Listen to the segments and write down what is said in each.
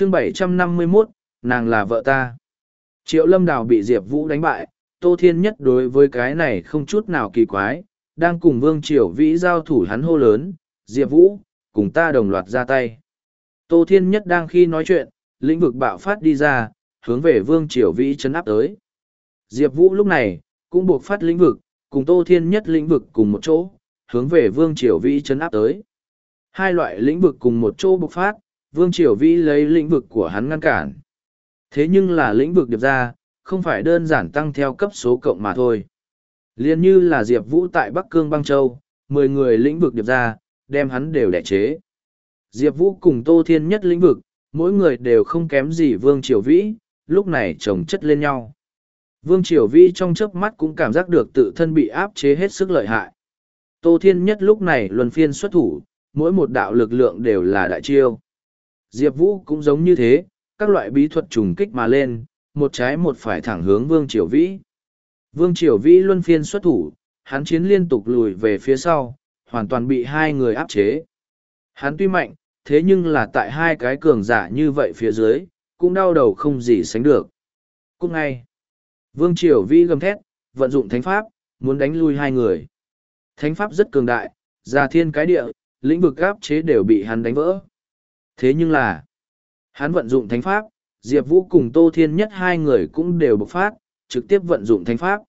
chương 751, nàng là vợ ta. Triệu lâm đào bị Diệp Vũ đánh bại, Tô Thiên Nhất đối với cái này không chút nào kỳ quái, đang cùng Vương Triều Vĩ giao thủ hắn hô lớn, Diệp Vũ, cùng ta đồng loạt ra tay. Tô Thiên Nhất đang khi nói chuyện, lĩnh vực bạo phát đi ra, hướng về Vương Triều Vĩ chấn áp tới. Diệp Vũ lúc này, cũng buộc phát lĩnh vực, cùng Tô Thiên Nhất lĩnh vực cùng một chỗ, hướng về Vương Triều Vĩ chấn áp tới. Hai loại lĩnh vực cùng một chỗ bộc phát, Vương Triều Vĩ lấy lĩnh vực của hắn ngăn cản. Thế nhưng là lĩnh vực điệp ra, không phải đơn giản tăng theo cấp số cộng mà thôi. Liên như là Diệp Vũ tại Bắc Cương Băng Châu, mười người lĩnh vực điệp ra, đem hắn đều đẻ chế. Diệp Vũ cùng Tô Thiên nhất lĩnh vực, mỗi người đều không kém gì Vương Triều Vĩ, lúc này chồng chất lên nhau. Vương Triều Vĩ trong chớp mắt cũng cảm giác được tự thân bị áp chế hết sức lợi hại. Tô Thiên nhất lúc này luân phiên xuất thủ, mỗi một đạo lực lượng đều là đại chiêu. Diệp Vũ cũng giống như thế, các loại bí thuật trùng kích mà lên, một trái một phải thẳng hướng Vương Triều Vĩ. Vương Triều Vĩ luân phiên xuất thủ, hắn chiến liên tục lùi về phía sau, hoàn toàn bị hai người áp chế. Hắn tuy mạnh, thế nhưng là tại hai cái cường giả như vậy phía dưới, cũng đau đầu không gì sánh được. Cũng ngay, Vương Triều Vĩ gầm thét, vận dụng thánh pháp, muốn đánh lui hai người. Thánh pháp rất cường đại, ra thiên cái địa, lĩnh vực áp chế đều bị hắn đánh vỡ. Thế nhưng là, hắn vận dụng thánh pháp, Diệp Vũ cùng Tô Thiên Nhất hai người cũng đều bộc phát, trực tiếp vận dụng thánh pháp.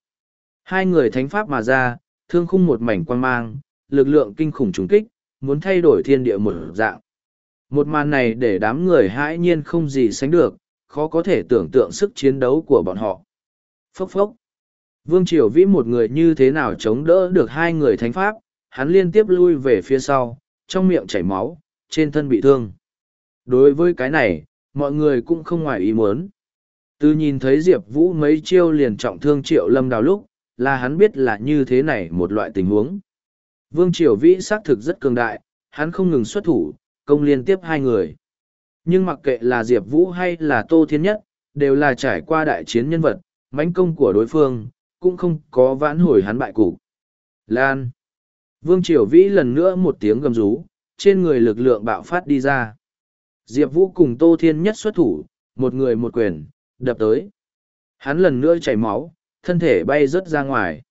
Hai người thánh pháp mà ra, thương khung một mảnh quang mang, lực lượng kinh khủng trùng kích, muốn thay đổi thiên địa một dạng. Một màn này để đám người hãi nhiên không gì sánh được, khó có thể tưởng tượng sức chiến đấu của bọn họ. Phốc phốc. Vương Triều Vĩ một người như thế nào chống đỡ được hai người thánh pháp, hắn liên tiếp lui về phía sau, trong miệng chảy máu, trên thân bị thương. Đối với cái này, mọi người cũng không ngoài ý muốn. Từ nhìn thấy Diệp Vũ mấy chiêu liền trọng thương Triệu Lâm Đào lúc, là hắn biết là như thế này một loại tình huống. Vương Triều Vĩ xác thực rất cường đại, hắn không ngừng xuất thủ, công liên tiếp hai người. Nhưng mặc kệ là Diệp Vũ hay là Tô Thiên Nhất, đều là trải qua đại chiến nhân vật, mãnh công của đối phương, cũng không có vãn hồi hắn bại cục. Lan. Vương Triều Vĩ lần nữa một tiếng gầm rú, trên người lực lượng bạo phát đi ra. Diệp Vũ cùng Tô Thiên Nhất xuất thủ, một người một quyền, đập tới. Hắn lần nữa chảy máu, thân thể bay rớt ra ngoài.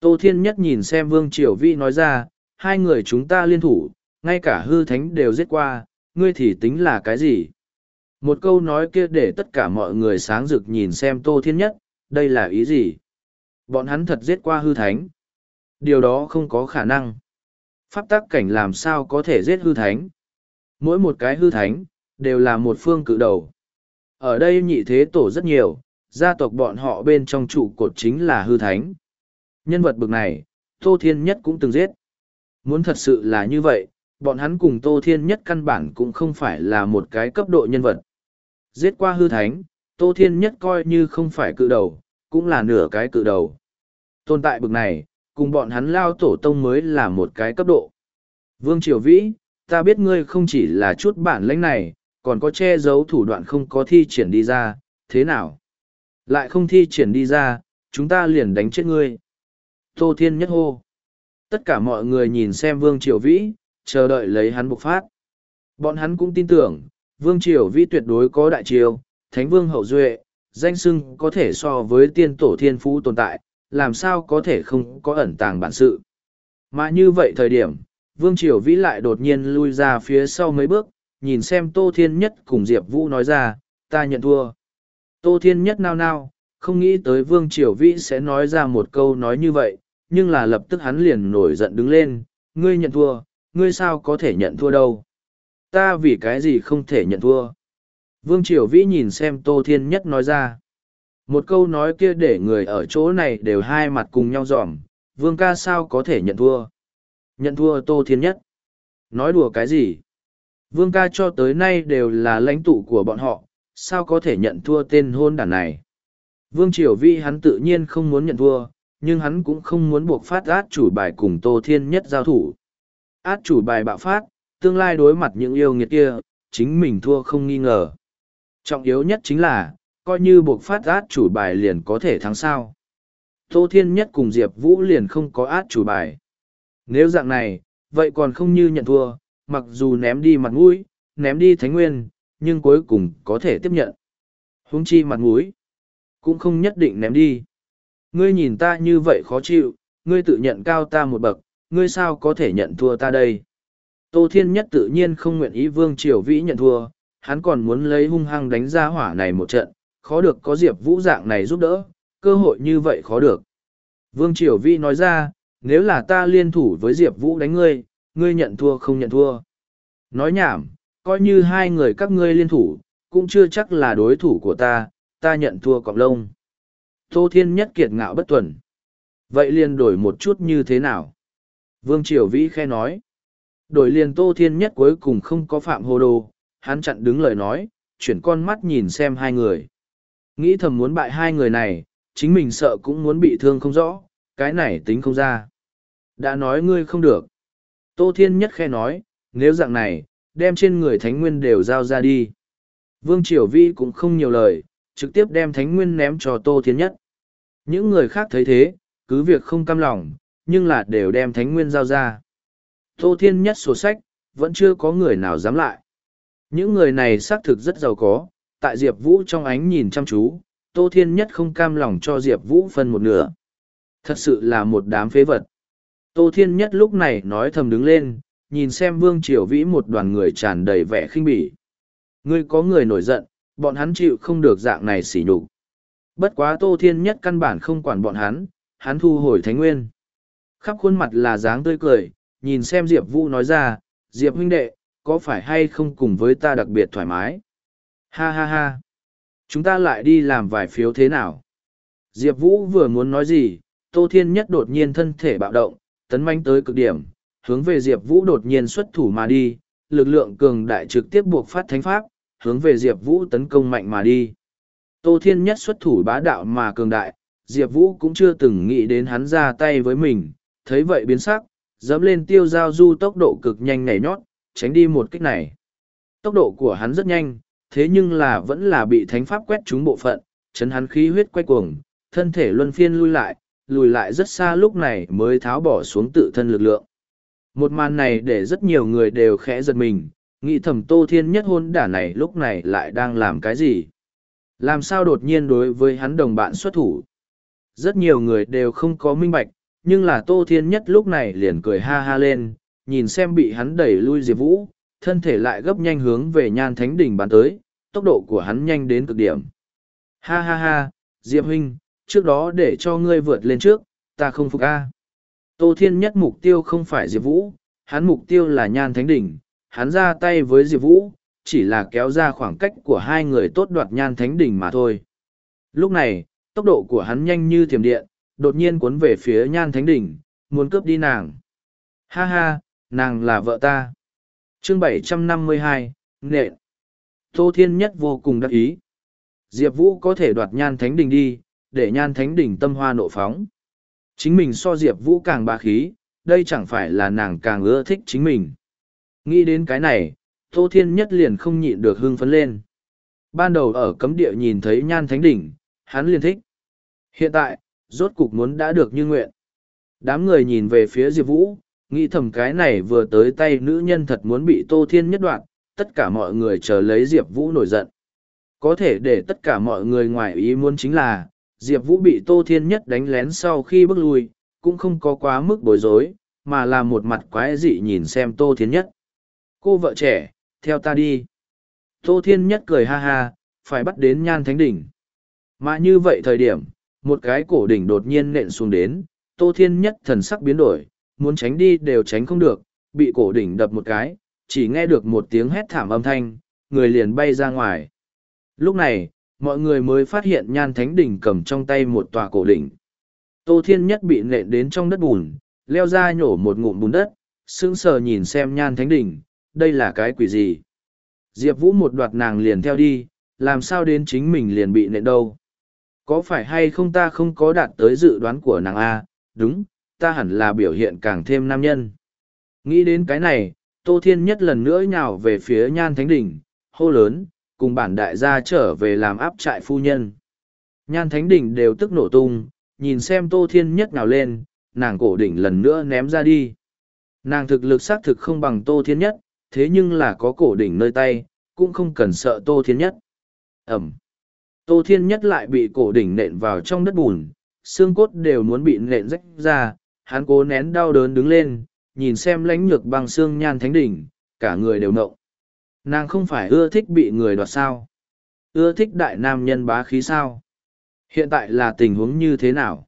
Tô Thiên Nhất nhìn xem Vương Triều Vĩ nói ra, hai người chúng ta liên thủ, ngay cả hư thánh đều giết qua, ngươi thì tính là cái gì? Một câu nói kia để tất cả mọi người sáng rực nhìn xem Tô Thiên Nhất, đây là ý gì? Bọn hắn thật giết qua hư thánh. Điều đó không có khả năng. Pháp tắc cảnh làm sao có thể giết hư thánh? Mỗi một cái hư thánh, đều là một phương cự đầu. Ở đây nhị thế tổ rất nhiều, gia tộc bọn họ bên trong trụ cột chính là hư thánh. Nhân vật bực này, Tô Thiên Nhất cũng từng giết. Muốn thật sự là như vậy, bọn hắn cùng Tô Thiên Nhất căn bản cũng không phải là một cái cấp độ nhân vật. Giết qua hư thánh, Tô Thiên Nhất coi như không phải cự đầu, cũng là nửa cái cự đầu. Tồn tại bực này, cùng bọn hắn lao tổ tông mới là một cái cấp độ. Vương Triều Vĩ, ta biết ngươi không chỉ là chút bản lãnh này, còn có che giấu thủ đoạn không có thi triển đi ra, thế nào? Lại không thi triển đi ra, chúng ta liền đánh chết ngươi. Tô Thiên nhất hô. Tất cả mọi người nhìn xem Vương Triều Vĩ, chờ đợi lấy hắn bộc phát. Bọn hắn cũng tin tưởng, Vương Triều Vĩ tuyệt đối có đại triều, Thánh Vương hậu duệ, danh sưng có thể so với tiên tổ thiên phú tồn tại, làm sao có thể không có ẩn tàng bản sự. Mà như vậy thời điểm, Vương Triều Vĩ lại đột nhiên lui ra phía sau mấy bước, nhìn xem Tô Thiên Nhất cùng Diệp Vũ nói ra, ta nhận thua. Tô Thiên Nhất nao nao, không nghĩ tới Vương Triều Vĩ sẽ nói ra một câu nói như vậy, nhưng là lập tức hắn liền nổi giận đứng lên, ngươi nhận thua, ngươi sao có thể nhận thua đâu. Ta vì cái gì không thể nhận thua. Vương Triều Vĩ nhìn xem Tô Thiên Nhất nói ra. Một câu nói kia để người ở chỗ này đều hai mặt cùng nhau dòm, Vương ca sao có thể nhận thua. Nhận thua Tô Thiên Nhất. Nói đùa cái gì? Vương ca cho tới nay đều là lãnh tụ của bọn họ, sao có thể nhận thua tên hôn đản này. Vương Triều Vi hắn tự nhiên không muốn nhận thua, nhưng hắn cũng không muốn buộc phát át chủ bài cùng Tô Thiên Nhất giao thủ. Át chủ bài bạo phát, tương lai đối mặt những yêu nghiệt kia, chính mình thua không nghi ngờ. Trọng yếu nhất chính là, coi như buộc phát át chủ bài liền có thể thắng sao. Tô Thiên Nhất cùng Diệp Vũ liền không có át chủ bài. Nếu dạng này, vậy còn không như nhận thua, mặc dù ném đi mặt mũi, ném đi thánh nguyên, nhưng cuối cùng có thể tiếp nhận. Húng chi mặt mũi, cũng không nhất định ném đi. Ngươi nhìn ta như vậy khó chịu, ngươi tự nhận cao ta một bậc, ngươi sao có thể nhận thua ta đây? Tô Thiên Nhất tự nhiên không nguyện ý Vương Triều Vĩ nhận thua, hắn còn muốn lấy hung hăng đánh ra hỏa này một trận, khó được có Diệp Vũ dạng này giúp đỡ, cơ hội như vậy khó được. Vương Triều Vĩ nói ra, nếu là ta liên thủ với Diệp Vũ đánh ngươi, ngươi nhận thua không nhận thua. Nói nhảm, coi như hai người các ngươi liên thủ, cũng chưa chắc là đối thủ của ta, ta nhận thua cọc lông. Tô Thiên Nhất kiệt ngạo bất tuần. Vậy liền đổi một chút như thế nào? Vương Triều Vĩ khe nói. Đổi liền Tô Thiên Nhất cuối cùng không có phạm hồ đồ, hắn chặn đứng lời nói, chuyển con mắt nhìn xem hai người. Nghĩ thầm muốn bại hai người này, chính mình sợ cũng muốn bị thương không rõ, cái này tính không ra. Đã nói ngươi không được. Tô Thiên Nhất khe nói, nếu dạng này, đem trên người Thánh Nguyên đều giao ra đi. Vương Triều Vi cũng không nhiều lời, trực tiếp đem Thánh Nguyên ném cho Tô Thiên Nhất. Những người khác thấy thế, cứ việc không cam lòng, nhưng là đều đem Thánh Nguyên giao ra. Tô Thiên Nhất sổ sách, vẫn chưa có người nào dám lại. Những người này xác thực rất giàu có, tại Diệp Vũ trong ánh nhìn chăm chú, Tô Thiên Nhất không cam lòng cho Diệp Vũ phân một nửa. Thật sự là một đám phế vật. Tô Thiên Nhất lúc này nói thầm đứng lên, nhìn xem Vương Triều Vĩ một đoàn người tràn đầy vẻ khinh bỉ. Ngươi có người nổi giận, bọn hắn chịu không được dạng này xỉ nhục. Bất quá Tô Thiên Nhất căn bản không quản bọn hắn, hắn thu hồi Thánh Nguyên. Khắp khuôn mặt là dáng tươi cười, nhìn xem Diệp Vũ nói ra, Diệp huynh đệ, có phải hay không cùng với ta đặc biệt thoải mái? Ha ha ha! Chúng ta lại đi làm vài phiếu thế nào? Diệp Vũ vừa muốn nói gì, Tô Thiên Nhất đột nhiên thân thể bạo động, tấn manh tới cực điểm, hướng về Diệp Vũ đột nhiên xuất thủ mà đi, lực lượng cường đại trực tiếp buộc phát thánh pháp, hướng về Diệp Vũ tấn công mạnh mà đi. Tô Thiên Nhất xuất thủ bá đạo mà cường đại, Diệp Vũ cũng chưa từng nghĩ đến hắn ra tay với mình, thấy vậy biến sắc, dẫm lên tiêu giao du tốc độ cực nhanh nhảy nhót, tránh đi một kích này. Tốc độ của hắn rất nhanh, thế nhưng là vẫn là bị thánh pháp quét trúng bộ phận, chấn hắn khí huyết quay cuồng, thân thể luân phiên lui lại, lùi lại rất xa lúc này mới tháo bỏ xuống tự thân lực lượng. Một màn này để rất nhiều người đều khẽ giật mình, nghĩ thầm tô thiên nhất hôn đả này lúc này lại đang làm cái gì? Làm sao đột nhiên đối với hắn đồng bạn xuất thủ? Rất nhiều người đều không có minh bạch, nhưng là tô thiên nhất lúc này liền cười ha ha lên, nhìn xem bị hắn đẩy lui Diệp Vũ, thân thể lại gấp nhanh hướng về nhan thánh đỉnh bàn tới, tốc độ của hắn nhanh đến cực điểm. Ha ha ha, Diệp huynh, trước đó để cho ngươi vượt lên trước, ta không phục a. Tô Thiên Nhất mục tiêu không phải Diệp Vũ, hắn mục tiêu là Nhan Thánh Đỉnh, hắn ra tay với Diệp Vũ, chỉ là kéo ra khoảng cách của hai người tốt đoạt Nhan Thánh Đỉnh mà thôi. Lúc này, tốc độ của hắn nhanh như thiểm điện, đột nhiên cuốn về phía Nhan Thánh Đỉnh, muốn cướp đi nàng. Ha ha, nàng là vợ ta. chương 752, nện. Tô Thiên Nhất vô cùng đắc ý. Diệp Vũ có thể đoạt Nhan Thánh Đỉnh đi, để Nhan Thánh Đỉnh tâm hoa nộ phóng. Chính mình so Diệp Vũ càng ba khí, đây chẳng phải là nàng càng ưa thích chính mình. Nghĩ đến cái này, Tô Thiên Nhất liền không nhịn được hưng phấn lên. Ban đầu ở cấm địa nhìn thấy nhan thánh đỉnh, hắn liền thích. Hiện tại, rốt cục muốn đã được như nguyện. Đám người nhìn về phía Diệp Vũ, nghĩ thầm cái này vừa tới tay nữ nhân thật muốn bị Tô Thiên Nhất đoạn, tất cả mọi người chờ lấy Diệp Vũ nổi giận. Có thể để tất cả mọi người ngoài ý muốn chính là, Diệp Vũ bị Tô Thiên Nhất đánh lén sau khi bước lui, cũng không có quá mức bối rối, mà là một mặt quái dị nhìn xem Tô Thiên Nhất. Cô vợ trẻ, theo ta đi. Tô Thiên Nhất cười ha ha, phải bắt đến nhan thánh đỉnh. Mà như vậy thời điểm, một cái cổ đỉnh đột nhiên nện xuống đến, Tô Thiên Nhất thần sắc biến đổi, muốn tránh đi đều tránh không được, bị cổ đỉnh đập một cái, chỉ nghe được một tiếng hét thảm âm thanh, người liền bay ra ngoài. Lúc này, mọi người mới phát hiện nhan thánh đỉnh cầm trong tay một tòa cổ đỉnh. Tô Thiên Nhất bị nện đến trong đất bùn, leo ra nhổ một ngụm bùn đất, sững sờ nhìn xem nhan thánh đỉnh, đây là cái quỷ gì. Diệp Vũ một đoạt nàng liền theo đi, làm sao đến chính mình liền bị nện đâu. Có phải hay không ta không có đạt tới dự đoán của nàng A, đúng, ta hẳn là biểu hiện càng thêm nam nhân. Nghĩ đến cái này, Tô Thiên Nhất lần nữa nhào về phía nhan thánh đỉnh, hô lớn, cùng bản đại gia trở về làm áp trại phu nhân. Nhan thánh đỉnh đều tức nổ tung, nhìn xem Tô Thiên Nhất nào lên, nàng cổ đỉnh lần nữa ném ra đi. Nàng thực lực xác thực không bằng Tô Thiên Nhất, thế nhưng là có cổ đỉnh nơi tay, cũng không cần sợ tô thiên nhất ẩm tô thiên nhất lại bị cổ đỉnh nện vào trong đất bùn xương cốt đều muốn bị nện rách ra hắn cố nén đau đớn đứng lên nhìn xem lãnh nhược bằng xương nhan thánh đỉnh cả người đều nộng nàng không phải ưa thích bị người đoạt sao? Ưa thích đại nam nhân bá khí sao? Hiện tại là tình huống như thế nào?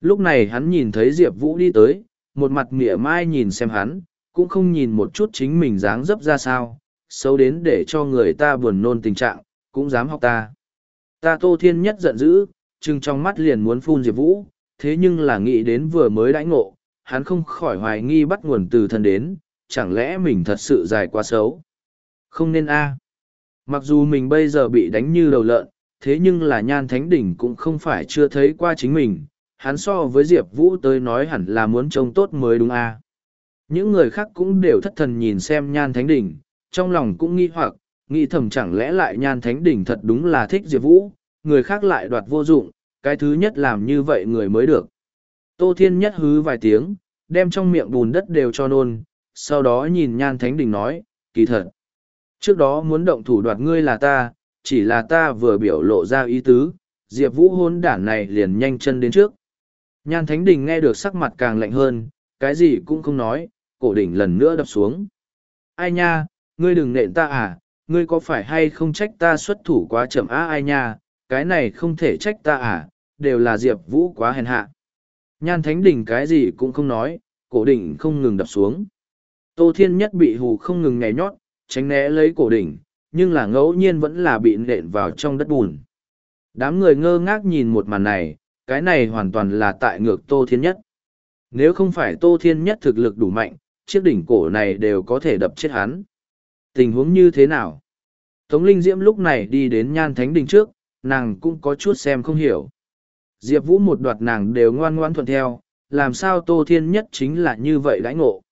Lúc này hắn nhìn thấy diệp vũ đi tới, một mặt mỉa mai nhìn xem hắn, cũng không nhìn một chút chính mình dáng dấp ra sao, xấu đến để cho người ta buồn nôn tình trạng, cũng dám học ta. Ta tô thiên nhất giận dữ, chừng trong mắt liền muốn phun diệp vũ, thế nhưng là nghĩ đến vừa mới đãi ngộ, hắn không khỏi hoài nghi bắt nguồn từ thân đến, chẳng lẽ mình thật sự dài quá xấu? Không nên a. À. Mặc dù mình bây giờ bị đánh như đầu lợn, thế nhưng là nhan thánh đỉnh cũng không phải chưa thấy qua chính mình. Hắn so với diệp vũ tới nói hẳn là muốn trông tốt mới đúng a. À. Những người khác cũng đều thất thần nhìn xem nhan thánh đỉnh, trong lòng cũng nghi hoặc, nghĩ thầm chẳng lẽ lại nhan thánh đỉnh thật đúng là thích diệp vũ, người khác lại đoạt vô dụng, cái thứ nhất làm như vậy người mới được. Tô thiên nhất hứ vài tiếng, đem trong miệng bùn đất đều cho nôn, sau đó nhìn nhan thánh đình nói, kỳ thật trước đó muốn động thủ đoạt ngươi là ta, chỉ là ta vừa biểu lộ ra ý tứ, diệp vũ hôn đản này liền nhanh chân đến trước. Nhan thánh đình nghe được sắc mặt càng lạnh hơn, cái gì cũng không nói, cổ đỉnh lần nữa đập xuống. Ai nha, ngươi đừng nện ta à ngươi có phải hay không trách ta xuất thủ quá chậm á, ai nha, cái này không thể trách ta à đều là diệp vũ quá hèn hạ. Nhan thánh đình cái gì cũng không nói, cổ đỉnh không ngừng đập xuống. Tô thiên nhất bị hù không ngừng nhảy nhót tránh né lấy cổ đỉnh, nhưng là ngẫu nhiên vẫn là bị nện vào trong đất bùn. Đám người ngơ ngác nhìn một màn này, cái này hoàn toàn là tại ngược tô thiên nhất. Nếu không phải tô thiên nhất thực lực đủ mạnh, chiếc đỉnh cổ này đều có thể đập chết hắn. Tình huống như thế nào? Tống linh diễm lúc này đi đến nhan thánh đình trước, nàng cũng có chút xem không hiểu. Diệp vũ một đoạt nàng đều ngoan ngoan thuận theo, làm sao tô thiên nhất chính là như vậy đãi ngộ?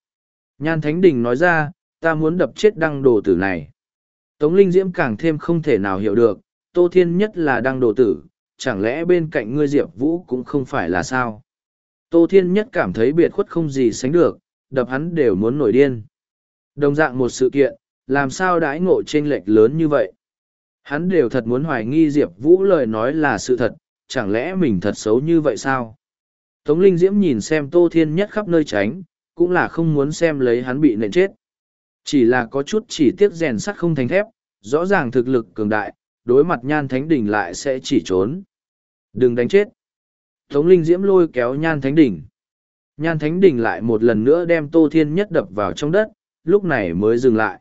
Nhan thánh đình nói ra ta muốn đập chết đăng đồ tử này. Tống linh diễm càng thêm không thể nào hiểu được, tô thiên nhất là đăng đồ tử, chẳng lẽ bên cạnh ngươi diệp vũ cũng không phải là sao? Tô thiên nhất cảm thấy biệt khuất không gì sánh được, đập hắn đều muốn nổi điên. Đồng dạng một sự kiện, làm sao đãi ngộ chênh lệch lớn như vậy? Hắn đều thật muốn hoài nghi diệp vũ lời nói là sự thật, chẳng lẽ mình thật xấu như vậy sao? Tống linh diễm nhìn xem tô thiên nhất khắp nơi tránh, cũng là không muốn xem lấy hắn bị nện chết chỉ là có chút chỉ tiếc rèn sắt không thành thép rõ ràng thực lực cường đại đối mặt nhan thánh đỉnh lại sẽ chỉ trốn. Đừng đánh chết. Tống linh diễm lôi kéo nhan thánh đỉnh. Nhan thánh đỉnh lại một lần nữa đem tô thiên nhất đập vào trong đất, lúc này mới dừng lại.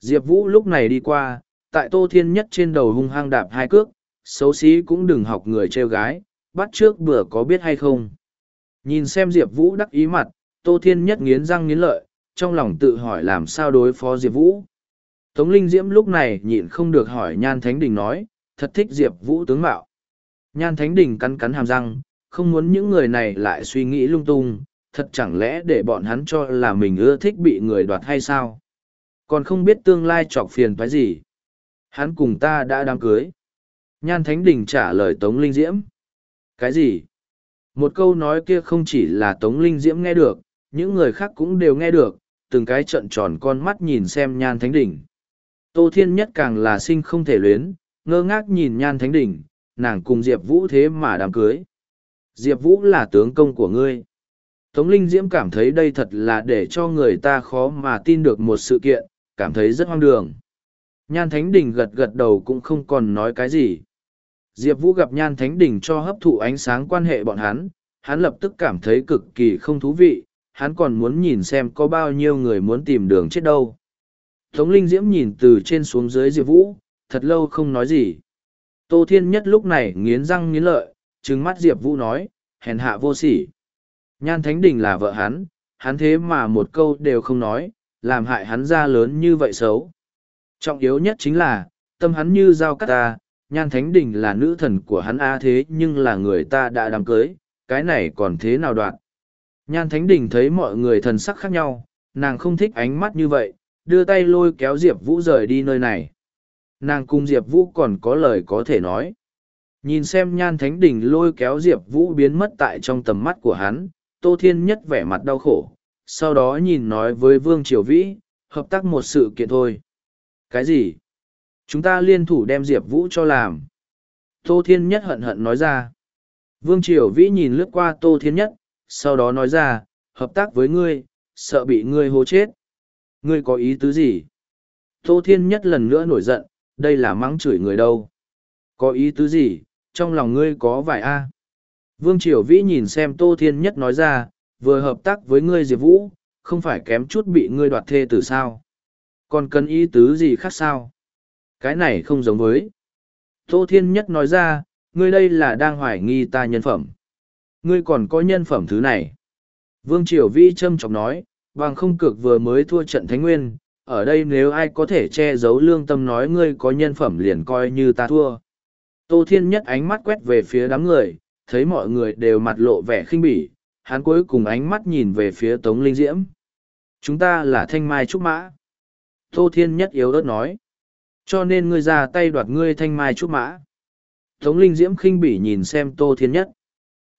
Diệp Vũ lúc này đi qua, tại tô thiên nhất trên đầu hung hăng đạp hai cước, xấu xí cũng đừng học người trêu gái, bắt trước bữa có biết hay không. Nhìn xem Diệp Vũ đắc ý mặt, tô thiên nhất nghiến răng nghiến lợi, trong lòng tự hỏi làm sao đối phó Diệp Vũ. Tống Linh Diễm lúc này nhịn không được hỏi Nhan Thánh Đình nói, thật thích Diệp Vũ tướng mạo. Nhan Thánh Đình cắn cắn hàm răng, không muốn những người này lại suy nghĩ lung tung, thật chẳng lẽ để bọn hắn cho là mình ưa thích bị người đoạt hay sao? Còn không biết tương lai trọc phiền phải gì. Hắn cùng ta đã đám cưới. Nhan Thánh Đình trả lời Tống Linh Diễm. Cái gì? Một câu nói kia không chỉ là Tống Linh Diễm nghe được, những người khác cũng đều nghe được, từng cái trận tròn con mắt nhìn xem Nhan Thánh Đình. Tô Thiên Nhất càng là sinh không thể luyến, ngơ ngác nhìn nhan thánh đỉnh, nàng cùng Diệp Vũ thế mà đám cưới. Diệp Vũ là tướng công của ngươi. Tống Linh Diễm cảm thấy đây thật là để cho người ta khó mà tin được một sự kiện, cảm thấy rất hoang đường. Nhan Thánh Đình gật gật đầu cũng không còn nói cái gì. Diệp Vũ gặp Nhan Thánh Đình cho hấp thụ ánh sáng quan hệ bọn hắn, hắn lập tức cảm thấy cực kỳ không thú vị, hắn còn muốn nhìn xem có bao nhiêu người muốn tìm đường chết đâu. Tống Linh Diễm nhìn từ trên xuống dưới Diệp Vũ, thật lâu không nói gì. Tô Thiên Nhất lúc này nghiến răng nghiến lợi, trừng mắt Diệp Vũ nói, hèn hạ vô sỉ. Nhan Thánh Đình là vợ hắn, hắn thế mà một câu đều không nói, làm hại hắn ra lớn như vậy xấu. Trọng yếu nhất chính là, tâm hắn như dao cắt ta, Nhan Thánh Đình là nữ thần của hắn A thế nhưng là người ta đã đám cưới, cái này còn thế nào đoạn. Nhan Thánh Đình thấy mọi người thần sắc khác nhau, nàng không thích ánh mắt như vậy, đưa tay lôi kéo diệp vũ rời đi nơi này nàng cùng diệp vũ còn có lời có thể nói nhìn xem nhan thánh đình lôi kéo diệp vũ biến mất tại trong tầm mắt của hắn tô thiên nhất vẻ mặt đau khổ sau đó nhìn nói với vương triều vĩ hợp tác một sự kiện thôi cái gì Chúng ta liên thủ đem Diệp Vũ cho làm. Tô Thiên Nhất hận hận nói ra. Vương Triều Vĩ nhìn lướt qua Tô Thiên Nhất, sau đó nói ra, hợp tác với ngươi, sợ bị ngươi hố chết. Ngươi có ý tứ gì? Tô Thiên Nhất lần nữa nổi giận, đây là mắng chửi người đâu. Có ý tứ gì, trong lòng ngươi có vài A. Vương Triều Vĩ nhìn xem Tô Thiên Nhất nói ra, vừa hợp tác với ngươi Diệp Vũ, không phải kém chút bị ngươi đoạt thê từ sao. Còn cần ý tứ gì khác sao? Cái này không giống với. Tô Thiên Nhất nói ra, ngươi đây là đang hoài nghi ta nhân phẩm. Ngươi còn có nhân phẩm thứ này. Vương Triều Vi châm chọc nói, bằng không cực vừa mới thua trận Thánh Nguyên, ở đây nếu ai có thể che giấu lương tâm nói ngươi có nhân phẩm liền coi như ta thua. Tô Thiên Nhất ánh mắt quét về phía đám người, thấy mọi người đều mặt lộ vẻ khinh bỉ, hắn cuối cùng ánh mắt nhìn về phía Tống Linh Diễm. Chúng ta là thanh mai trúc mã. Tô Thiên Nhất yếu ớt nói. Cho nên ngươi ra tay đoạt ngươi thanh mai trúc mã. Tống Linh Diễm khinh bỉ nhìn xem Tô Thiên Nhất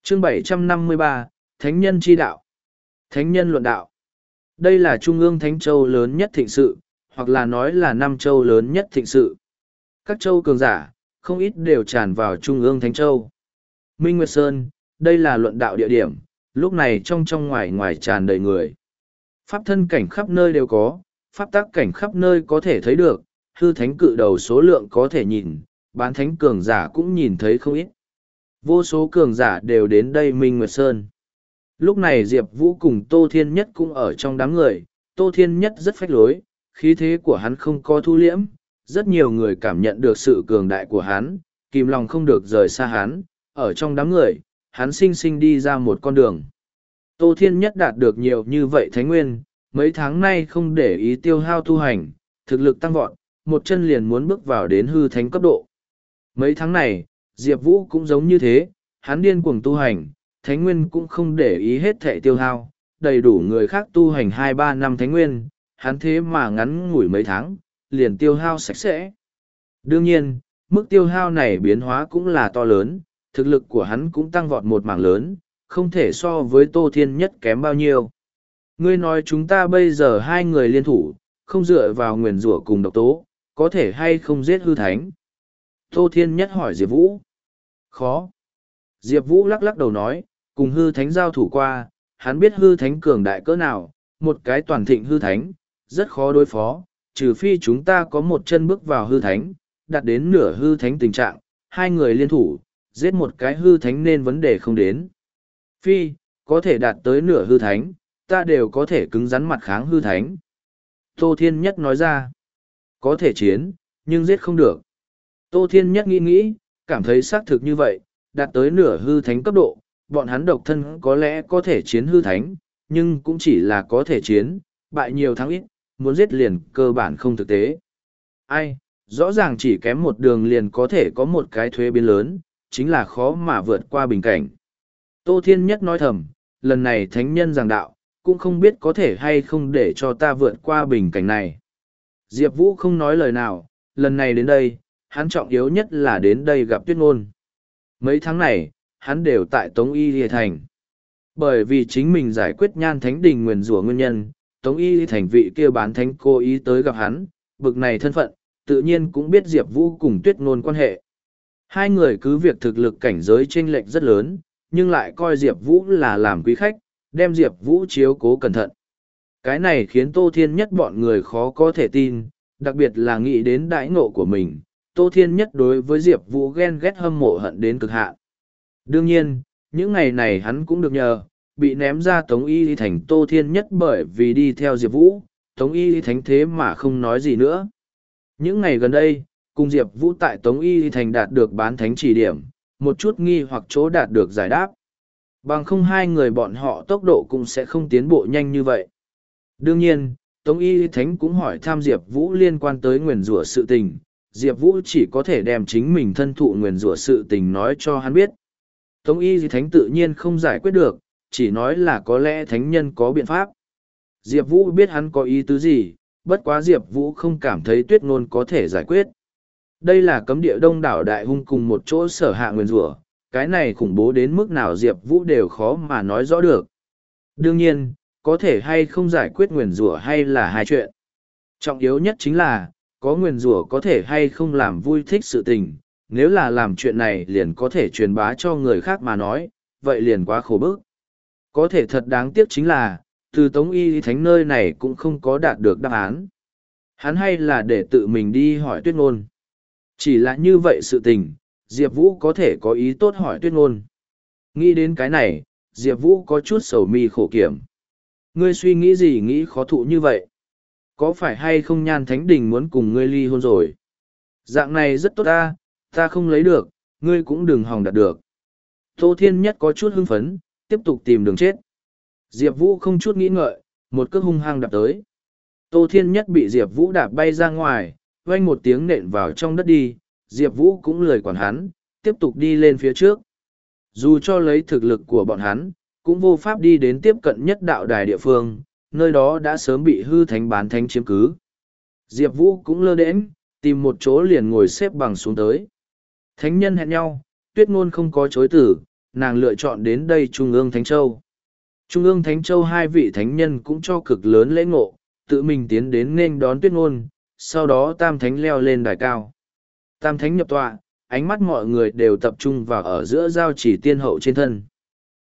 chương 753, Thánh nhân chi đạo. Thánh nhân luận đạo. Đây là trung ương Thánh Châu lớn nhất thịnh sự, hoặc là nói là năm châu lớn nhất thịnh sự. Các châu cường giả, không ít đều tràn vào trung ương Thánh Châu. Minh Nguyệt Sơn, đây là luận đạo địa điểm, lúc này trong trong ngoài ngoài tràn đầy người. Pháp thân cảnh khắp nơi đều có, pháp tác cảnh khắp nơi có thể thấy được, hư thánh cự đầu số lượng có thể nhìn, bán thánh cường giả cũng nhìn thấy không ít. Vô số cường giả đều đến đây Minh Nguyệt Sơn. Lúc này Diệp Vũ cùng Tô Thiên Nhất cũng ở trong đám người, Tô Thiên Nhất rất phách lối, khí thế của hắn không có thu liễm, rất nhiều người cảm nhận được sự cường đại của hắn, kìm lòng không được rời xa hắn, ở trong đám người, hắn sinh sinh đi ra một con đường. Tô Thiên Nhất đạt được nhiều như vậy Thánh Nguyên, mấy tháng nay không để ý tiêu hao tu hành, thực lực tăng vọt, một chân liền muốn bước vào đến hư thánh cấp độ. Mấy tháng này, Diệp Vũ cũng giống như thế, hắn điên cuồng tu hành, Thánh Nguyên cũng không để ý hết thệ tiêu hao, đầy đủ người khác tu hành hai ba năm Thánh Nguyên, hắn thế mà ngắn ngủi mấy tháng, liền tiêu hao sạch sẽ. Đương nhiên, mức tiêu hao này biến hóa cũng là to lớn, thực lực của hắn cũng tăng vọt một mảng lớn, không thể so với Tô Thiên Nhất kém bao nhiêu. Ngươi nói chúng ta bây giờ hai người liên thủ, không dựa vào nguyền rủa cùng độc tố, có thể hay không giết hư thánh? Tô Thiên Nhất hỏi Diệp Vũ. Khó. Diệp Vũ lắc lắc đầu nói, cùng hư thánh giao thủ qua, hắn biết hư thánh cường đại cỡ nào, một cái toàn thịnh hư thánh, rất khó đối phó, trừ phi chúng ta có một chân bước vào hư thánh, đạt đến nửa hư thánh tình trạng, hai người liên thủ, giết một cái hư thánh nên vấn đề không đến. Phi, có thể đạt tới nửa hư thánh, ta đều có thể cứng rắn mặt kháng hư thánh. Tô Thiên Nhất nói ra, có thể chiến, nhưng giết không được. Tô Thiên Nhất nghĩ nghĩ, cảm thấy xác thực như vậy, đạt tới nửa hư thánh cấp độ, bọn hắn độc thân có lẽ có thể chiến hư thánh, nhưng cũng chỉ là có thể chiến, bại nhiều thắng ít, muốn giết liền cơ bản không thực tế. Ai, rõ ràng chỉ kém một đường liền có thể có một cái thuế biến lớn, chính là khó mà vượt qua bình cảnh. Tô Thiên Nhất nói thầm, lần này thánh nhân giảng đạo, cũng không biết có thể hay không để cho ta vượt qua bình cảnh này. Diệp Vũ không nói lời nào, lần này đến đây, hắn trọng yếu nhất là đến đây gặp tuyết ngôn. Mấy tháng này, hắn đều tại Tống Y Lìa Thành. Bởi vì chính mình giải quyết nhan thánh đình nguyền rủa nguyên nhân, Tống Y Thành vị kia bán thánh cố ý tới gặp hắn, bực này thân phận, tự nhiên cũng biết Diệp Vũ cùng tuyết ngôn quan hệ. Hai người cứ việc thực lực cảnh giới chênh lệch rất lớn, nhưng lại coi Diệp Vũ là làm quý khách, đem Diệp Vũ chiếu cố cẩn thận. Cái này khiến Tô Thiên Nhất bọn người khó có thể tin, đặc biệt là nghĩ đến đãi ngộ của mình. Tô Thiên Nhất đối với Diệp Vũ ghen ghét hâm mộ hận đến cực hạn. Đương nhiên, những ngày này hắn cũng được nhờ, bị ném ra Tống Y Thành Tô Thiên Nhất bởi vì đi theo Diệp Vũ, Tống Y Thánh thế mà không nói gì nữa. Những ngày gần đây, cùng Diệp Vũ tại Tống Y Thành đạt được bán thánh chỉ điểm, một chút nghi hoặc chỗ đạt được giải đáp. Bằng không hai người bọn họ tốc độ cũng sẽ không tiến bộ nhanh như vậy. Đương nhiên, Tống Y Thánh cũng hỏi tham Diệp Vũ liên quan tới nguyền rủa sự tình, Diệp Vũ chỉ có thể đem chính mình thân thụ nguyền rủa sự tình nói cho hắn biết. Tống Y Thánh tự nhiên không giải quyết được, chỉ nói là có lẽ Thánh nhân có biện pháp. Diệp Vũ biết hắn có ý tứ gì, bất quá Diệp Vũ không cảm thấy tuyết ngôn có thể giải quyết. Đây là cấm địa đông đảo đại hung cùng một chỗ sở hạ nguyền rủa cái này khủng bố đến mức nào Diệp Vũ đều khó mà nói rõ được. Đương nhiên, có thể hay không giải quyết nguyền rủa hay là hai chuyện. Trọng yếu nhất chính là, có nguyền rủa có thể hay không làm vui thích sự tình, nếu là làm chuyện này liền có thể truyền bá cho người khác mà nói, vậy liền quá khổ bức. Có thể thật đáng tiếc chính là, từ Tống Y Thánh nơi này cũng không có đạt được đáp án. Hắn hay là để tự mình đi hỏi tuyết ngôn. Chỉ là như vậy sự tình, Diệp Vũ có thể có ý tốt hỏi tuyết ngôn. Nghĩ đến cái này, Diệp Vũ có chút sầu mi khổ kiểm. Ngươi suy nghĩ gì nghĩ khó thụ như vậy? Có phải hay không nhan thánh đình muốn cùng ngươi ly hôn rồi? Dạng này rất tốt ta, ta không lấy được, ngươi cũng đừng hòng đạt được. Tô Thiên Nhất có chút hưng phấn, tiếp tục tìm đường chết. Diệp Vũ không chút nghĩ ngợi, một cước hung hăng đạp tới. Tô Thiên Nhất bị Diệp Vũ đạp bay ra ngoài, vang một tiếng nện vào trong đất đi, Diệp Vũ cũng lười quản hắn, tiếp tục đi lên phía trước. Dù cho lấy thực lực của bọn hắn, cũng vô pháp đi đến tiếp cận nhất đạo đài địa phương, nơi đó đã sớm bị hư thánh bán thánh chiếm cứ. Diệp Vũ cũng lơ đễnh, tìm một chỗ liền ngồi xếp bằng xuống tới. Thánh nhân hẹn nhau, tuyết ngôn không có chối tử, nàng lựa chọn đến đây Trung ương Thánh Châu. Trung ương Thánh Châu hai vị thánh nhân cũng cho cực lớn lễ ngộ, tự mình tiến đến nên đón tuyết ngôn, sau đó tam thánh leo lên đài cao. Tam thánh nhập tọa, ánh mắt mọi người đều tập trung vào ở giữa giao chỉ tiên hậu trên thân.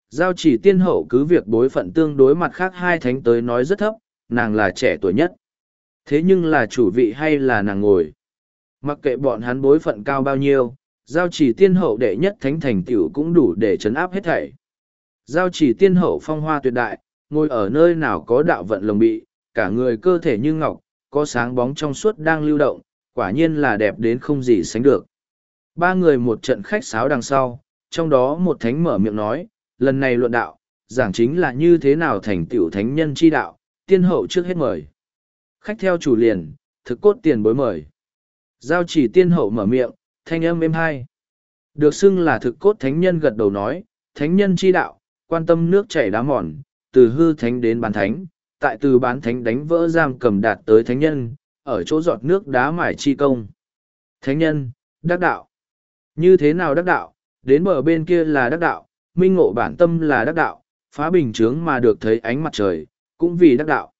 Giao chỉ tiên hậu cứ việc bối phận tương đối mặt khác hai thánh tới nói rất thấp, nàng là trẻ tuổi nhất. Thế nhưng là chủ vị hay là nàng ngồi? Mặc kệ bọn hắn bối phận cao bao nhiêu, giao chỉ tiên hậu đệ nhất thánh thành tiểu cũng đủ để chấn áp hết thảy. Giao chỉ tiên hậu phong hoa tuyệt đại, ngồi ở nơi nào có đạo vận lồng bị, cả người cơ thể như ngọc, có sáng bóng trong suốt đang lưu động, quả nhiên là đẹp đến không gì sánh được. Ba người một trận khách sáo đằng sau, trong đó một thánh mở miệng nói, lần này luận đạo, giảng chính là như thế nào thành tiểu thánh nhân chi đạo, tiên hậu trước hết mời. Khách theo chủ liền, thực cốt tiền bối mời. Giao chỉ tiên hậu mở miệng, thanh âm êm hai. Được xưng là thực cốt thánh nhân gật đầu nói, thánh nhân chi đạo, quan tâm nước chảy đá mòn, từ hư thánh đến bán thánh, tại từ bán thánh đánh vỡ giam cầm đạt tới thánh nhân, ở chỗ giọt nước đá mải chi công. Thánh nhân, đắc đạo. Như thế nào đắc đạo, đến bờ bên kia là đắc đạo, minh ngộ bản tâm là đắc đạo, phá bình chướng mà được thấy ánh mặt trời, cũng vì đắc đạo.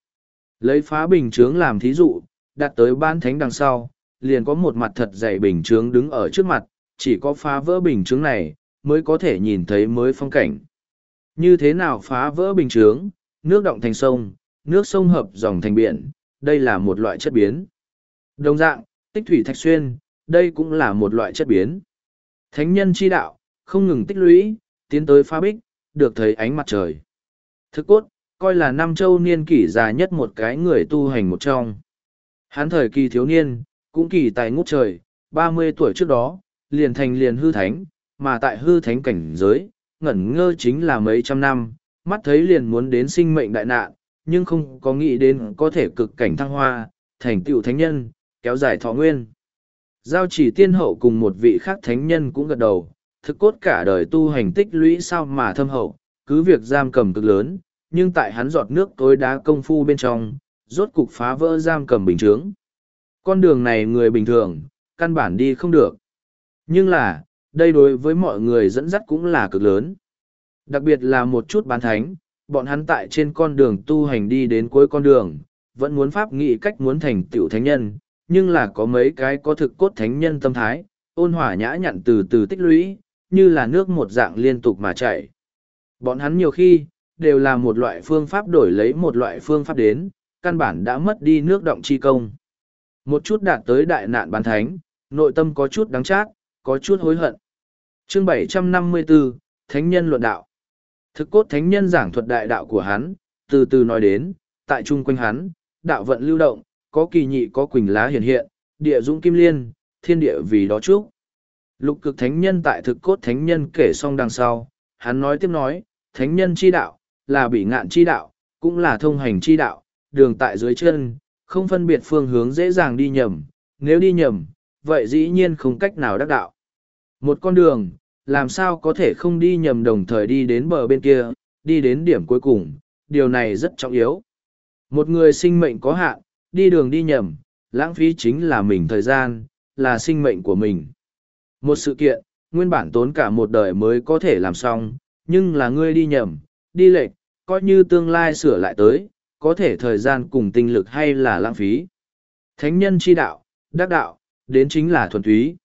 Lấy phá bình chướng làm thí dụ, đặt tới ban thánh đằng sau, liền có một mặt thật dày bình chướng đứng ở trước mặt, chỉ có phá vỡ bình chướng này, mới có thể nhìn thấy mới phong cảnh. Như thế nào phá vỡ bình chướng, nước động thành sông, nước sông hợp dòng thành biển, đây là một loại chất biến. Đồng dạng, tích thủy thạch xuyên, đây cũng là một loại chất biến. Thánh nhân chi đạo, không ngừng tích lũy, tiến tới Pha bích, được thấy ánh mặt trời. Thực cốt, coi là năm châu niên kỷ già nhất một cái người tu hành một trong. Hán thời kỳ thiếu niên, cũng kỳ tài ngút trời, ba mươi tuổi trước đó, liền thành liền hư thánh, mà tại hư thánh cảnh giới, ngẩn ngơ chính là mấy trăm năm, mắt thấy liền muốn đến sinh mệnh đại nạn, nhưng không có nghĩ đến có thể cực cảnh thăng hoa, thành tựu thánh nhân, kéo dài thọ nguyên. Giao chỉ tiên hậu cùng một vị khác thánh nhân cũng gật đầu, thực cốt cả đời tu hành tích lũy sao mà thâm hậu, cứ việc giam cầm cực lớn, nhưng tại hắn giọt nước tối đá công phu bên trong, rốt cục phá vỡ giam cầm bình chướng. Con đường này người bình thường, căn bản đi không được. Nhưng là, đây đối với mọi người dẫn dắt cũng là cực lớn. Đặc biệt là một chút bán thánh, bọn hắn tại trên con đường tu hành đi đến cuối con đường, vẫn muốn pháp nghĩ cách muốn thành tiểu thánh nhân, nhưng là có mấy cái có thực cốt thánh nhân tâm thái, ôn hòa nhã nhặn từ từ tích lũy, như là nước một dạng liên tục mà chảy. Bọn hắn nhiều khi, đều là một loại phương pháp đổi lấy một loại phương pháp đến, căn bản đã mất đi nước động chi công. Một chút đạt tới đại nạn bán thánh, nội tâm có chút đắng chát, có chút hối hận. Chương 754, Thánh nhân luận đạo. Thực cốt thánh nhân giảng thuật đại đạo của hắn, từ từ nói đến, tại chung quanh hắn, đạo vận lưu động, có kỳ nhị có quỳnh lá hiện hiện, địa dũng kim liên, thiên địa vì đó trước Lục cực thánh nhân tại thực cốt thánh nhân kể xong đằng sau, hắn nói tiếp nói, thánh nhân chi đạo, là bị ngạn chi đạo, cũng là thông hành chi đạo, đường tại dưới chân, không phân biệt phương hướng dễ dàng đi nhầm, nếu đi nhầm, vậy dĩ nhiên không cách nào đắc đạo. Một con đường, làm sao có thể không đi nhầm đồng thời đi đến bờ bên kia, đi đến điểm cuối cùng, điều này rất trọng yếu. Một người sinh mệnh có hạn, đi đường đi nhầm, lãng phí chính là mình thời gian, là sinh mệnh của mình. Một sự kiện, nguyên bản tốn cả một đời mới có thể làm xong, nhưng là ngươi đi nhầm, đi lệch, coi như tương lai sửa lại tới, có thể thời gian cùng tinh lực hay là lãng phí. Thánh nhân chi đạo, đắc đạo, đến chính là thuần túy.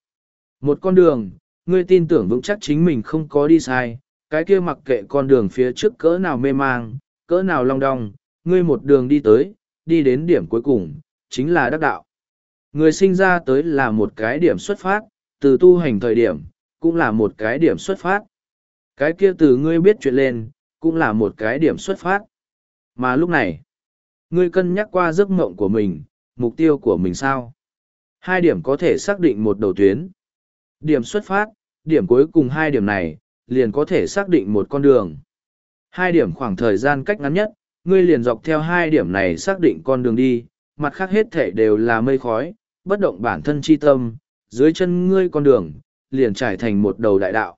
Một con đường, ngươi tin tưởng vững chắc chính mình không có đi sai, cái kia mặc kệ con đường phía trước cỡ nào mê mang, cỡ nào long đong, ngươi một đường đi tới, đi đến điểm cuối cùng, chính là đắc đạo. Người sinh ra tới là một cái điểm xuất phát, từ tu hành thời điểm, cũng là một cái điểm xuất phát. Cái kia từ ngươi biết chuyện lên, cũng là một cái điểm xuất phát. Mà lúc này, ngươi cân nhắc qua giấc mộng của mình, mục tiêu của mình sao? Hai điểm có thể xác định một đầu tuyến. Điểm xuất phát, điểm cuối cùng hai điểm này, liền có thể xác định một con đường. Hai điểm khoảng thời gian cách ngắn nhất, ngươi liền dọc theo hai điểm này xác định con đường đi, mặt khác hết thể đều là mây khói, bất động bản thân chi tâm, dưới chân ngươi con đường, liền trải thành một đầu đại đạo.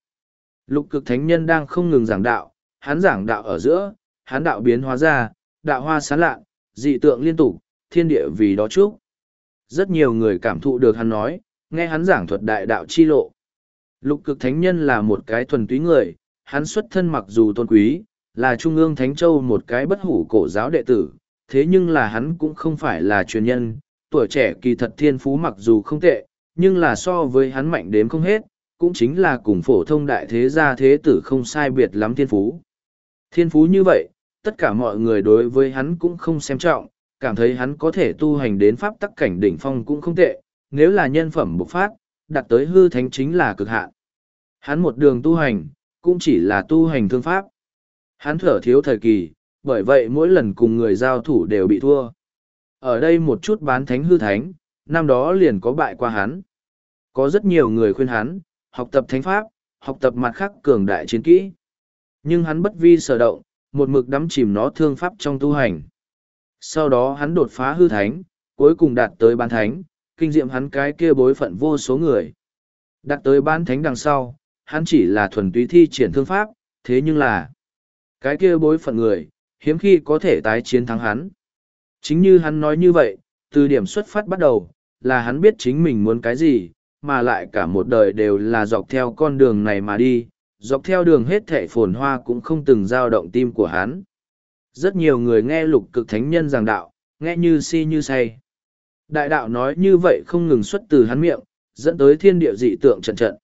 Lục cực thánh nhân đang không ngừng giảng đạo, hắn giảng đạo ở giữa, hắn đạo biến hóa ra, đạo hoa sáng lạ, dị tượng liên tục, thiên địa vì đó chúc. Rất nhiều người cảm thụ được hắn nói, nghe hắn giảng thuật đại đạo chi lộ. Lục cực thánh nhân là một cái thuần túy người, hắn xuất thân mặc dù tôn quý, là trung ương thánh châu một cái bất hủ cổ giáo đệ tử, thế nhưng là hắn cũng không phải là truyền nhân, tuổi trẻ kỳ thật thiên phú mặc dù không tệ, nhưng là so với hắn mạnh đếm không hết, cũng chính là cùng phổ thông đại thế gia thế tử không sai biệt lắm thiên phú. Thiên phú như vậy, tất cả mọi người đối với hắn cũng không xem trọng, cảm thấy hắn có thể tu hành đến pháp tắc cảnh đỉnh phong cũng không tệ, nếu là nhân phẩm bộc phát, đặt tới hư thánh chính là cực hạn. Hắn một đường tu hành, cũng chỉ là tu hành thương pháp. Hắn thở thiếu thời kỳ, bởi vậy mỗi lần cùng người giao thủ đều bị thua. Ở đây một chút bán thánh hư thánh, năm đó liền có bại qua hắn. Có rất nhiều người khuyên hắn, học tập thánh pháp, học tập mặt khác cường đại chiến kỹ. Nhưng hắn bất vi sở động, một mực đắm chìm nó thương pháp trong tu hành. Sau đó hắn đột phá hư thánh, cuối cùng đạt tới bán thánh, kinh diệm hắn cái kia bối phận vô số người. Đạt tới bán thánh đằng sau, hắn chỉ là thuần túy thi triển thương pháp, thế nhưng là cái kia bối phận người, hiếm khi có thể tái chiến thắng hắn. Chính như hắn nói như vậy, từ điểm xuất phát bắt đầu, là hắn biết chính mình muốn cái gì, mà lại cả một đời đều là dọc theo con đường này mà đi, dọc theo đường hết thệ phồn hoa cũng không từng dao động tim của hắn. Rất nhiều người nghe lục cực thánh nhân giảng đạo, nghe như si như say. Đại đạo nói như vậy không ngừng xuất từ hắn miệng, dẫn tới thiên địa dị tượng trận trận.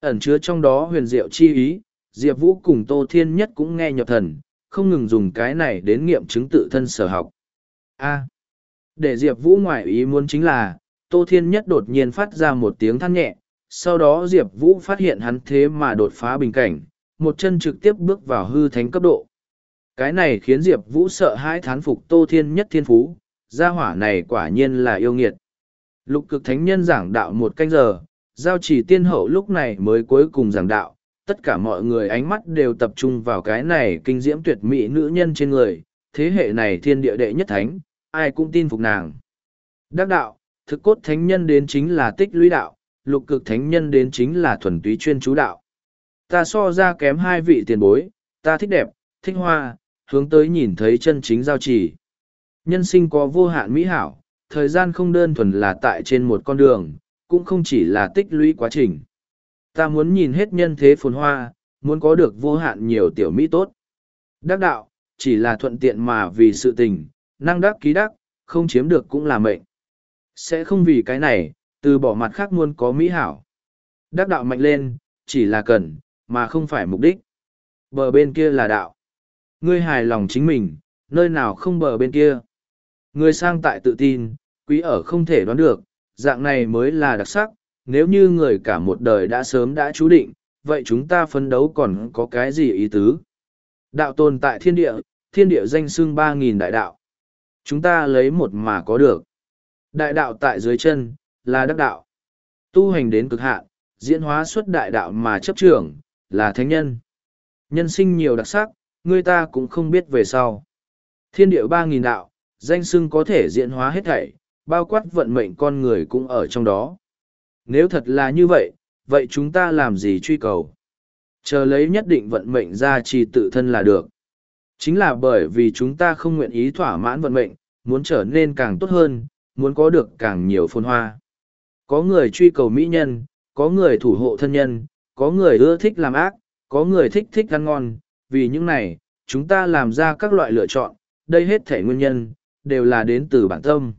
Ẩn chứa trong đó huyền diệu chi ý, Diệp Vũ cùng Tô Thiên Nhất cũng nghe nhập thần, không ngừng dùng cái này đến nghiệm chứng tự thân sở học. A để Diệp Vũ ngoại ý muốn chính là, Tô Thiên Nhất đột nhiên phát ra một tiếng than nhẹ, sau đó Diệp Vũ phát hiện hắn thế mà đột phá bình cảnh, một chân trực tiếp bước vào hư thánh cấp độ. Cái này khiến Diệp Vũ sợ hãi thán phục Tô Thiên Nhất thiên phú, gia hỏa này quả nhiên là yêu nghiệt. Lục cực thánh nhân giảng đạo một canh giờ, giao chỉ tiên hậu lúc này mới cuối cùng giảng đạo, tất cả mọi người ánh mắt đều tập trung vào cái này kinh diễm tuyệt mỹ nữ nhân trên người, thế hệ này thiên địa đệ nhất thánh, ai cũng tin phục nàng. Đắc đạo, thực cốt thánh nhân đến chính là tích lũy đạo, lục cực thánh nhân đến chính là thuần túy chuyên chú đạo. Ta so ra kém hai vị tiền bối, ta thích đẹp, thích hoa, hướng tới nhìn thấy chân chính giao trì. Nhân sinh có vô hạn mỹ hảo, thời gian không đơn thuần là tại trên một con đường, cũng không chỉ là tích lũy quá trình. Ta muốn nhìn hết nhân thế phồn hoa, muốn có được vô hạn nhiều tiểu mỹ tốt. Đắc đạo, chỉ là thuận tiện mà vì sự tình, năng đắc ký đắc, không chiếm được cũng là mệnh. Sẽ không vì cái này, từ bỏ mặt khác luôn có mỹ hảo. Đắc đạo mạnh lên, chỉ là cần, mà không phải mục đích. Bờ bên kia là đạo. Ngươi hài lòng chính mình, nơi nào không bờ bên kia. Ngươi sang tại tự tin, quý ở không thể đoán được, dạng này mới là đặc sắc. Nếu như người cả một đời đã sớm đã chú định, vậy chúng ta phấn đấu còn có cái gì ý tứ? Đạo tồn tại thiên địa, thiên địa danh xưng ba nghìn đại đạo. Chúng ta lấy một mà có được. Đại đạo tại dưới chân, là đắc đạo. Tu hành đến cực hạn, diễn hóa xuất đại đạo mà chấp trưởng, là thánh nhân. Nhân sinh nhiều đặc sắc, người ta cũng không biết về sau. Thiên địa ba nghìn đạo, danh xưng có thể diễn hóa hết thảy, bao quát vận mệnh con người cũng ở trong đó. Nếu thật là như vậy, vậy chúng ta làm gì truy cầu? Chờ lấy nhất định vận mệnh ra trì tự thân là được. Chính là bởi vì chúng ta không nguyện ý thỏa mãn vận mệnh, muốn trở nên càng tốt hơn, muốn có được càng nhiều phồn hoa. Có người truy cầu mỹ nhân, có người thủ hộ thân nhân, có người ưa thích làm ác, có người thích thích ăn ngon, vì những này, chúng ta làm ra các loại lựa chọn, đây hết thể nguyên nhân, đều là đến từ bản tâm.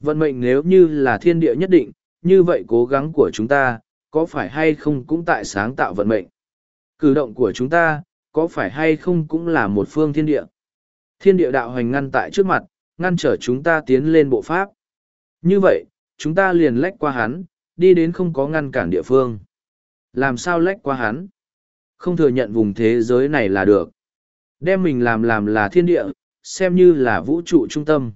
Vận mệnh nếu như là thiên địa nhất định, như vậy cố gắng của chúng ta, có phải hay không cũng tại sáng tạo vận mệnh? Cử động của chúng ta, có phải hay không cũng là một phương thiên địa? Thiên địa đạo hành ngăn tại trước mặt, ngăn trở chúng ta tiến lên bộ pháp. Như vậy, chúng ta liền lách qua hắn, đi đến không có ngăn cản địa phương. Làm sao lách qua hắn? Không thừa nhận vùng thế giới này là được. Đem mình làm làm là thiên địa, xem như là vũ trụ trung tâm.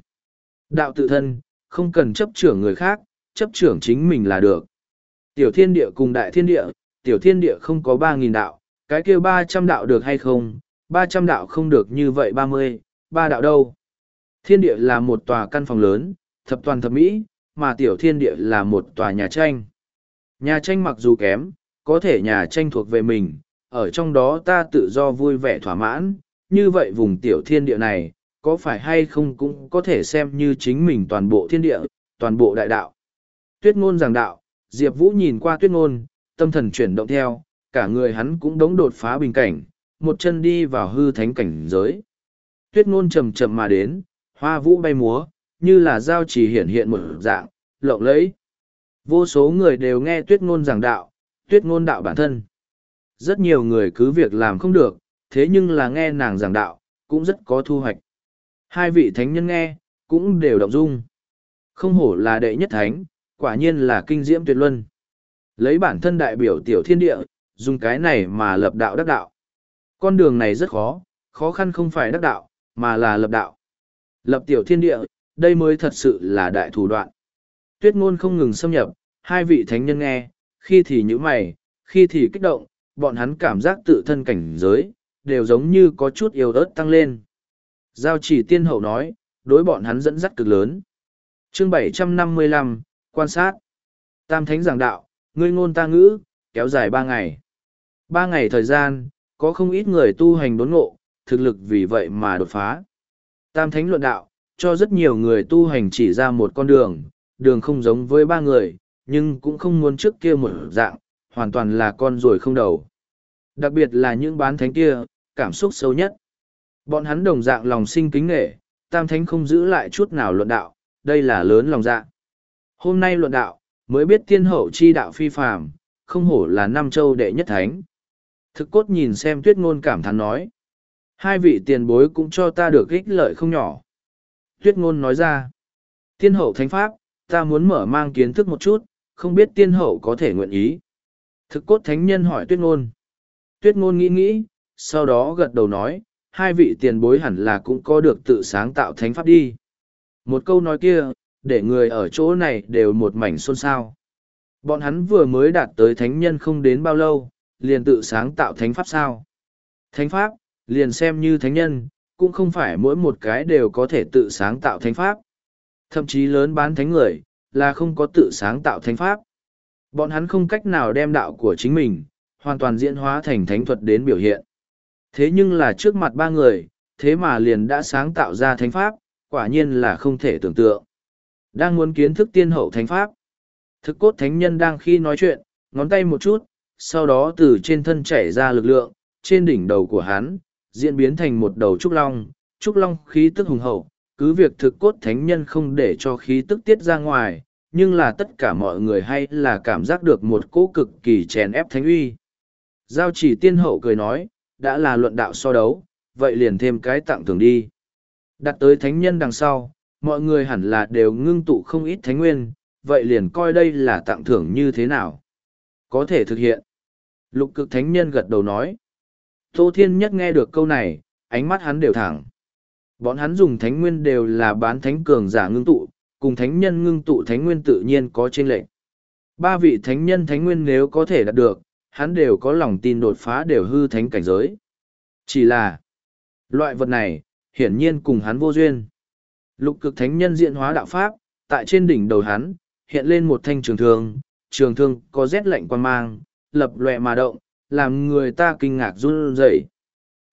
Đạo tự thân, không cần chấp trưởng người khác, chấp trưởng chính mình là được. Tiểu thiên địa cùng đại thiên địa, tiểu thiên địa không có ba nghìn đạo, cái kia ba trăm đạo được hay không, ba trăm đạo không được như vậy ba mươi, ba đạo đâu. Thiên địa là một tòa căn phòng lớn, thập toàn thập mỹ, mà tiểu thiên địa là một tòa nhà tranh. Nhà tranh mặc dù kém, có thể nhà tranh thuộc về mình, ở trong đó ta tự do vui vẻ thỏa mãn, như vậy vùng tiểu thiên địa này, có phải hay không cũng có thể xem như chính mình toàn bộ thiên địa, toàn bộ đại đạo. Tuyết ngôn giảng đạo, Diệp Vũ nhìn qua tuyết ngôn, tâm thần chuyển động theo, cả người hắn cũng đống đột phá bình cảnh, một chân đi vào hư thánh cảnh giới. Tuyết ngôn chậm chậm mà đến, hoa vũ bay múa, như là giao chỉ hiện hiện một dạng, lộng lẫy. Vô số người đều nghe tuyết ngôn giảng đạo, tuyết ngôn đạo bản thân. Rất nhiều người cứ việc làm không được, thế nhưng là nghe nàng giảng đạo, cũng rất có thu hoạch. Hai vị thánh nhân nghe, cũng đều động dung. Không hổ là đệ nhất thánh, quả nhiên là kinh diễm tuyệt luân. Lấy bản thân đại biểu tiểu thiên địa, dùng cái này mà lập đạo đắc đạo. Con đường này rất khó, khó khăn không phải đắc đạo, mà là lập đạo. Lập tiểu thiên địa, đây mới thật sự là đại thủ đoạn. Tuyết ngôn không ngừng xâm nhập, hai vị thánh nhân nghe, khi thì nhíu mày, khi thì kích động, bọn hắn cảm giác tự thân cảnh giới, đều giống như có chút yếu ớt tăng lên. Giao chỉ tiên hậu nói, đối bọn hắn dẫn dắt cực lớn. chương 755, quan sát. Tam thánh giảng đạo, ngươi ngôn ta ngữ, kéo dài ba ngày. Ba ngày thời gian, có không ít người tu hành đốn ngộ, thực lực vì vậy mà đột phá. Tam thánh luận đạo, cho rất nhiều người tu hành chỉ ra một con đường, đường không giống với ba người, nhưng cũng không muốn trước kia một dạng, hoàn toàn là con ruồi không đầu. Đặc biệt là những bán thánh kia, cảm xúc sâu nhất. Bọn hắn đồng dạng lòng sinh kính nghệ, tam thánh không giữ lại chút nào luận đạo, đây là lớn lòng dạ. Hôm nay luận đạo, mới biết tiên hậu chi đạo phi phàm, không hổ là năm châu đệ nhất thánh. Thực cốt nhìn xem tuyết ngôn cảm thán nói. Hai vị tiền bối cũng cho ta được ích lợi không nhỏ. Tuyết ngôn nói ra. Tiên hậu thánh pháp, ta muốn mở mang kiến thức một chút, không biết tiên hậu có thể nguyện ý. Thực cốt thánh nhân hỏi tuyết ngôn. Tuyết ngôn nghĩ nghĩ, sau đó gật đầu nói, hai vị tiền bối hẳn là cũng có được tự sáng tạo thánh pháp đi. Một câu nói kia, để người ở chỗ này đều một mảnh xôn xao. Bọn hắn vừa mới đạt tới thánh nhân không đến bao lâu, liền tự sáng tạo thánh pháp sao. Thánh pháp, liền xem như thánh nhân, cũng không phải mỗi một cái đều có thể tự sáng tạo thánh pháp. Thậm chí lớn bán thánh người, là không có tự sáng tạo thánh pháp. Bọn hắn không cách nào đem đạo của chính mình, hoàn toàn diễn hóa thành thánh thuật đến biểu hiện. Thế nhưng là trước mặt ba người, thế mà liền đã sáng tạo ra thánh pháp, quả nhiên là không thể tưởng tượng. Đang muốn kiến thức tiên hậu thánh pháp. Thực cốt thánh nhân đang khi nói chuyện, ngón tay một chút, sau đó từ trên thân chảy ra lực lượng, trên đỉnh đầu của hắn, diễn biến thành một đầu trúc long, trúc long khí tức hùng hậu, cứ việc thực cốt thánh nhân không để cho khí tức tiết ra ngoài, nhưng là tất cả mọi người hay là cảm giác được một cỗ cực kỳ chèn ép thánh uy. Giao chỉ tiên hậu cười nói, đã là luận đạo so đấu, vậy liền thêm cái tặng thưởng đi. Đặt tới thánh nhân đằng sau, mọi người hẳn là đều ngưng tụ không ít thánh nguyên, vậy liền coi đây là tặng thưởng như thế nào. Có thể thực hiện. Lục cực thánh nhân gật đầu nói. Tô Thiên Nhất nghe được câu này, ánh mắt hắn đều thẳng. Bọn hắn dùng thánh nguyên đều là bán thánh cường giả ngưng tụ, cùng thánh nhân ngưng tụ thánh nguyên tự nhiên có trên lệnh. Ba vị thánh nhân thánh nguyên nếu có thể đạt được, hắn đều có lòng tin đột phá đều hư thánh cảnh giới. Chỉ là, loại vật này, hiển nhiên cùng hắn vô duyên. Lục cực thánh nhân diện hóa đạo pháp, tại trên đỉnh đầu hắn, hiện lên một thanh trường thương, trường thương có rét lạnh quan mang, lập lòe mà động, làm người ta kinh ngạc run rẩy.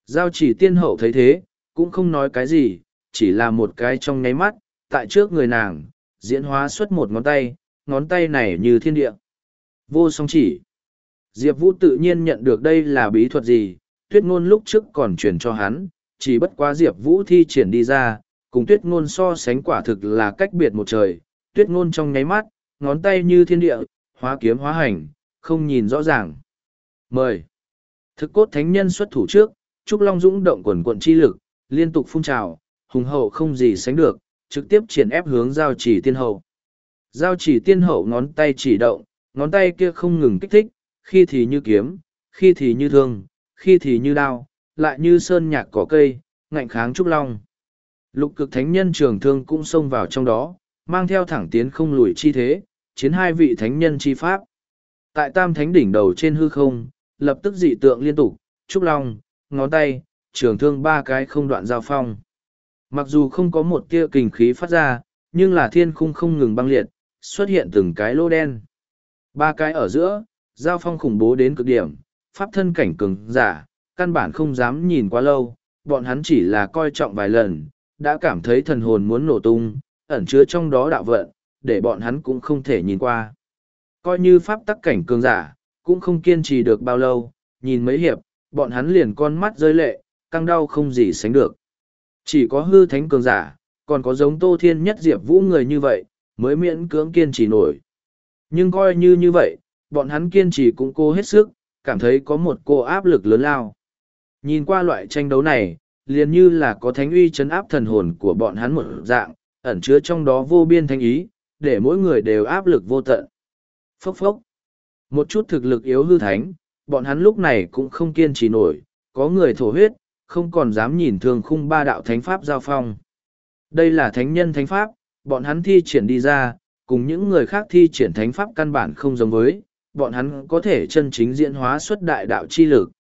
Giao chỉ tiên hậu thấy thế, cũng không nói cái gì, chỉ là một cái trong nháy mắt, tại trước người nàng, diễn hóa xuất một ngón tay, ngón tay này như thiên địa. Vô song chỉ. Diệp Vũ tự nhiên nhận được đây là bí thuật gì, tuyết ngôn lúc trước còn truyền cho hắn, chỉ bất quá Diệp Vũ thi triển đi ra, cùng tuyết ngôn so sánh quả thực là cách biệt một trời, tuyết ngôn trong nháy mắt, ngón tay như thiên địa, hóa kiếm hóa hành, không nhìn rõ ràng. Mời! Thực cốt thánh nhân xuất thủ trước, Trúc Long Dũng động quần quận chi lực, liên tục phun trào, hùng hậu không gì sánh được, trực tiếp triển ép hướng giao chỉ tiên hậu. Giao chỉ tiên hậu ngón tay chỉ động, ngón tay kia không ngừng kích thích, khi thì như kiếm, khi thì như thương, khi thì như đao, lại như sơn nhạc cỏ cây, ngạnh kháng Trúc Long. Lục cực thánh nhân trường thương cũng xông vào trong đó, mang theo thẳng tiến không lùi chi thế, chiến hai vị thánh nhân chi pháp. Tại tam thánh đỉnh đầu trên hư không, lập tức dị tượng liên tục, Trúc Long, ngón tay, trường thương ba cái không đoạn giao phong. Mặc dù không có một tia kình khí phát ra, nhưng là thiên khung không ngừng băng liệt, xuất hiện từng cái lô đen. Ba cái ở giữa, giao phong khủng bố đến cực điểm, pháp thân cảnh cường giả, căn bản không dám nhìn quá lâu, bọn hắn chỉ là coi trọng vài lần, đã cảm thấy thần hồn muốn nổ tung, ẩn chứa trong đó đạo vận, để bọn hắn cũng không thể nhìn qua. Coi như pháp tắc cảnh cường giả, cũng không kiên trì được bao lâu, nhìn mấy hiệp, bọn hắn liền con mắt rơi lệ, căng đau không gì sánh được. Chỉ có hư thánh cường giả, còn có giống Tô Thiên nhất diệp vũ người như vậy, mới miễn cưỡng kiên trì nổi. Nhưng coi như như vậy, bọn hắn kiên trì cũng cố hết sức, cảm thấy có một cô áp lực lớn lao. Nhìn qua loại tranh đấu này, liền như là có thánh uy chấn áp thần hồn của bọn hắn một dạng, ẩn chứa trong đó vô biên thánh ý, để mỗi người đều áp lực vô tận. Phốc phốc. Một chút thực lực yếu hư thánh, bọn hắn lúc này cũng không kiên trì nổi, có người thổ huyết, không còn dám nhìn thường khung ba đạo thánh pháp giao phong. Đây là thánh nhân thánh pháp, bọn hắn thi triển đi ra, cùng những người khác thi triển thánh pháp căn bản không giống với, bọn hắn có thể chân chính diễn hóa xuất đại đạo chi lực.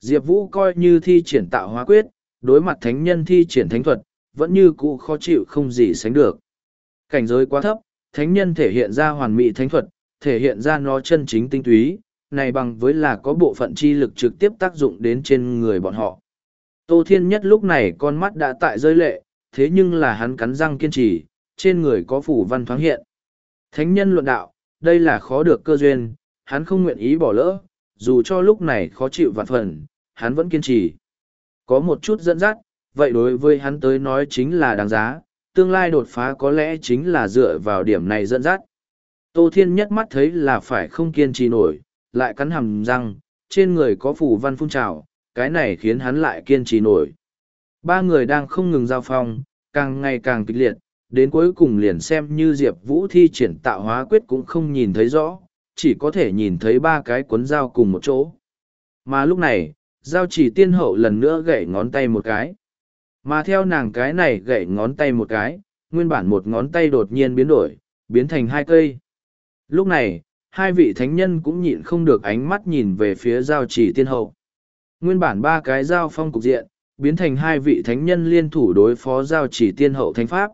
Diệp Vũ coi như thi triển tạo hóa quyết, đối mặt thánh nhân thi triển thánh thuật, vẫn như cũ khó chịu không gì sánh được. Cảnh giới quá thấp, thánh nhân thể hiện ra hoàn mỹ thánh thuật, thể hiện ra nó chân chính tinh túy, này bằng với là có bộ phận chi lực trực tiếp tác dụng đến trên người bọn họ. Tô Thiên Nhất lúc này con mắt đã tại rơi lệ, thế nhưng là hắn cắn răng kiên trì, trên người có phủ văn thoáng hiện. Thánh nhân luận đạo, đây là khó được cơ duyên, hắn không nguyện ý bỏ lỡ, dù cho lúc này khó chịu vạn phần, hắn vẫn kiên trì. Có một chút dẫn dắt, vậy đối với hắn tới nói chính là đáng giá, tương lai đột phá có lẽ chính là dựa vào điểm này dẫn dắt. Tô Thiên nhất mắt thấy là phải không kiên trì nổi, lại cắn hầm răng, trên người có phủ văn phun trào, cái này khiến hắn lại kiên trì nổi. Ba người đang không ngừng giao phong, càng ngày càng kịch liệt, đến cuối cùng liền xem như Diệp Vũ thi triển tạo hóa quyết cũng không nhìn thấy rõ, chỉ có thể nhìn thấy ba cái cuốn dao cùng một chỗ. Mà lúc này, giao chỉ tiên hậu lần nữa gậy ngón tay một cái. Mà theo nàng cái này gậy ngón tay một cái, nguyên bản một ngón tay đột nhiên biến đổi, biến thành hai cây. Lúc này, hai vị thánh nhân cũng nhịn không được ánh mắt nhìn về phía giao chỉ tiên hậu. Nguyên bản ba cái giao phong cục diện, biến thành hai vị thánh nhân liên thủ đối phó giao chỉ tiên hậu thánh pháp.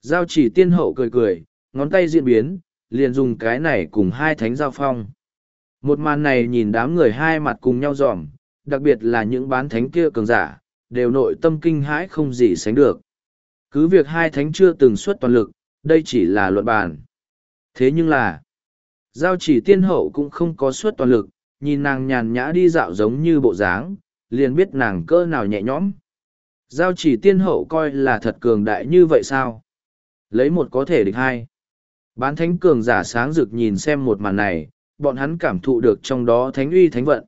Giao chỉ tiên hậu cười cười, ngón tay diễn biến, liền dùng cái này cùng hai thánh giao phong. Một màn này nhìn đám người hai mặt cùng nhau dòm, đặc biệt là những bán thánh kia cường giả, đều nội tâm kinh hãi không gì sánh được. Cứ việc hai thánh chưa từng xuất toàn lực, đây chỉ là luận bàn. Thế nhưng là, giao chỉ tiên hậu cũng không có suất toàn lực, nhìn nàng nhàn nhã đi dạo giống như bộ dáng, liền biết nàng cơ nào nhẹ nhõm. Giao chỉ tiên hậu coi là thật cường đại như vậy sao? Lấy một có thể địch hai. Bán thánh cường giả sáng rực nhìn xem một màn này, bọn hắn cảm thụ được trong đó thánh uy thánh vận.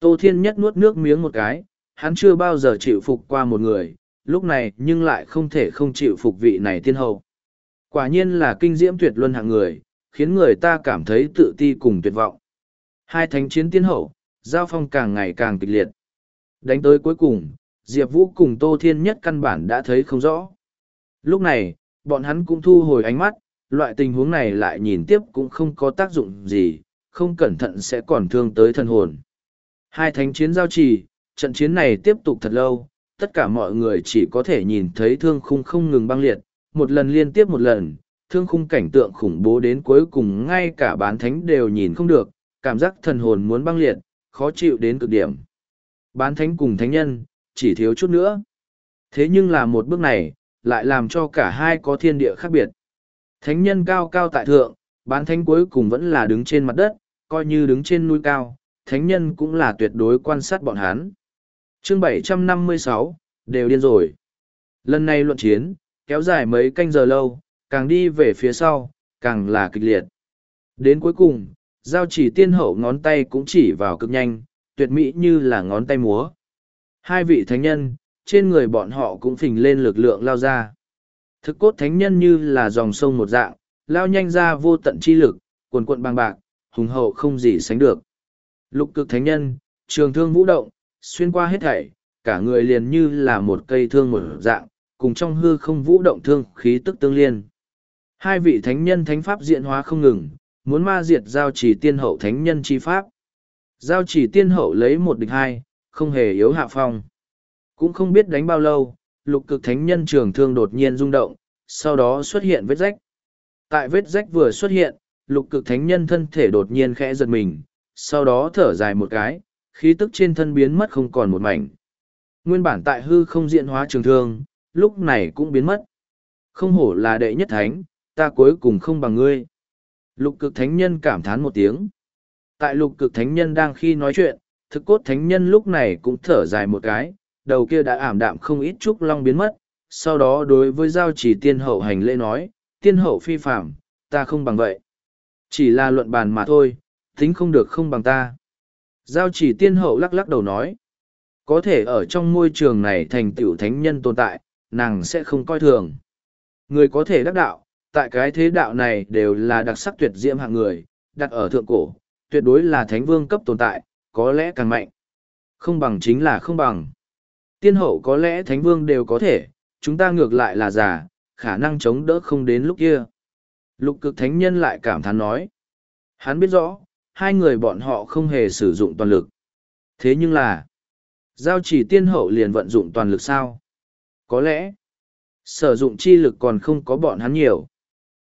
Tô Thiên Nhất nuốt nước miếng một cái, hắn chưa bao giờ chịu phục qua một người, lúc này nhưng lại không thể không chịu phục vị này tiên hậu. Quả nhiên là kinh diễm tuyệt luân hạng người, khiến người ta cảm thấy tự ti cùng tuyệt vọng. Hai thánh chiến tiên hậu, giao phong càng ngày càng kịch liệt. Đánh tới cuối cùng, Diệp Vũ cùng Tô Thiên Nhất căn bản đã thấy không rõ. Lúc này, bọn hắn cũng thu hồi ánh mắt, loại tình huống này lại nhìn tiếp cũng không có tác dụng gì, không cẩn thận sẽ còn thương tới thân hồn. Hai thánh chiến giao trì, trận chiến này tiếp tục thật lâu, tất cả mọi người chỉ có thể nhìn thấy thương khung không ngừng băng liệt, một lần liên tiếp một lần, thương khung cảnh tượng khủng bố đến cuối cùng ngay cả bán thánh đều nhìn không được, cảm giác thần hồn muốn băng liệt, khó chịu đến cực điểm. Bán thánh cùng thánh nhân, chỉ thiếu chút nữa. Thế nhưng là một bước này, lại làm cho cả hai có thiên địa khác biệt. Thánh nhân cao cao tại thượng, bán thánh cuối cùng vẫn là đứng trên mặt đất, coi như đứng trên núi cao, thánh nhân cũng là tuyệt đối quan sát bọn hắn. Chương 756, đều điên rồi. Lần này luận chiến, kéo dài mấy canh giờ lâu, càng đi về phía sau, càng là kịch liệt. Đến cuối cùng, giao chỉ tiên hậu ngón tay cũng chỉ vào cực nhanh, tuyệt mỹ như là ngón tay múa. Hai vị thánh nhân, trên người bọn họ cũng phình lên lực lượng lao ra. Thực cốt thánh nhân như là dòng sông một dạng, lao nhanh ra vô tận chi lực, cuồn cuộn bằng bạc, hùng hậu không gì sánh được. Lục cực thánh nhân, trường thương vũ động, xuyên qua hết thảy, cả người liền như là một cây thương một dạng, cùng trong hư không vũ động thương khí tức tương liên. Hai vị thánh nhân thánh pháp diện hóa không ngừng, muốn ma diệt giao chỉ tiên hậu thánh nhân chi pháp. Giao chỉ tiên hậu lấy một địch hai, không hề yếu hạ phong. Cũng không biết đánh bao lâu, lục cực thánh nhân trường thương đột nhiên rung động, sau đó xuất hiện vết rách. Tại vết rách vừa xuất hiện, lục cực thánh nhân thân thể đột nhiên khẽ giật mình, sau đó thở dài một cái, khí tức trên thân biến mất không còn một mảnh. Nguyên bản tại hư không diện hóa trường thương, lúc này cũng biến mất. Không hổ là đệ nhất thánh, ta cuối cùng không bằng ngươi. Lục cực thánh nhân cảm thán một tiếng. Tại lục cực thánh nhân đang khi nói chuyện, thực cốt thánh nhân lúc này cũng thở dài một cái, đầu kia đã ảm đạm không ít trúc long biến mất. Sau đó đối với giao chỉ tiên hậu hành lễ nói, tiên hậu phi phạm, ta không bằng vậy. Chỉ là luận bàn mà thôi, tính không được không bằng ta. Giao chỉ tiên hậu lắc lắc đầu nói, có thể ở trong môi trường này thành tiểu thánh nhân tồn tại, nàng sẽ không coi thường. Người có thể đắc đạo, tại cái thế đạo này đều là đặc sắc tuyệt diễm hạng người, đặt ở thượng cổ, tuyệt đối là thánh vương cấp tồn tại, có lẽ càng mạnh. Không bằng chính là không bằng. Tiên hậu có lẽ thánh vương đều có thể, chúng ta ngược lại là giả, khả năng chống đỡ không đến lúc kia. Lục cực thánh nhân lại cảm thán nói. Hắn biết rõ, hai người bọn họ không hề sử dụng toàn lực. Thế nhưng là, giao chỉ tiên hậu liền vận dụng toàn lực sao? Có lẽ, sử dụng chi lực còn không có bọn hắn nhiều.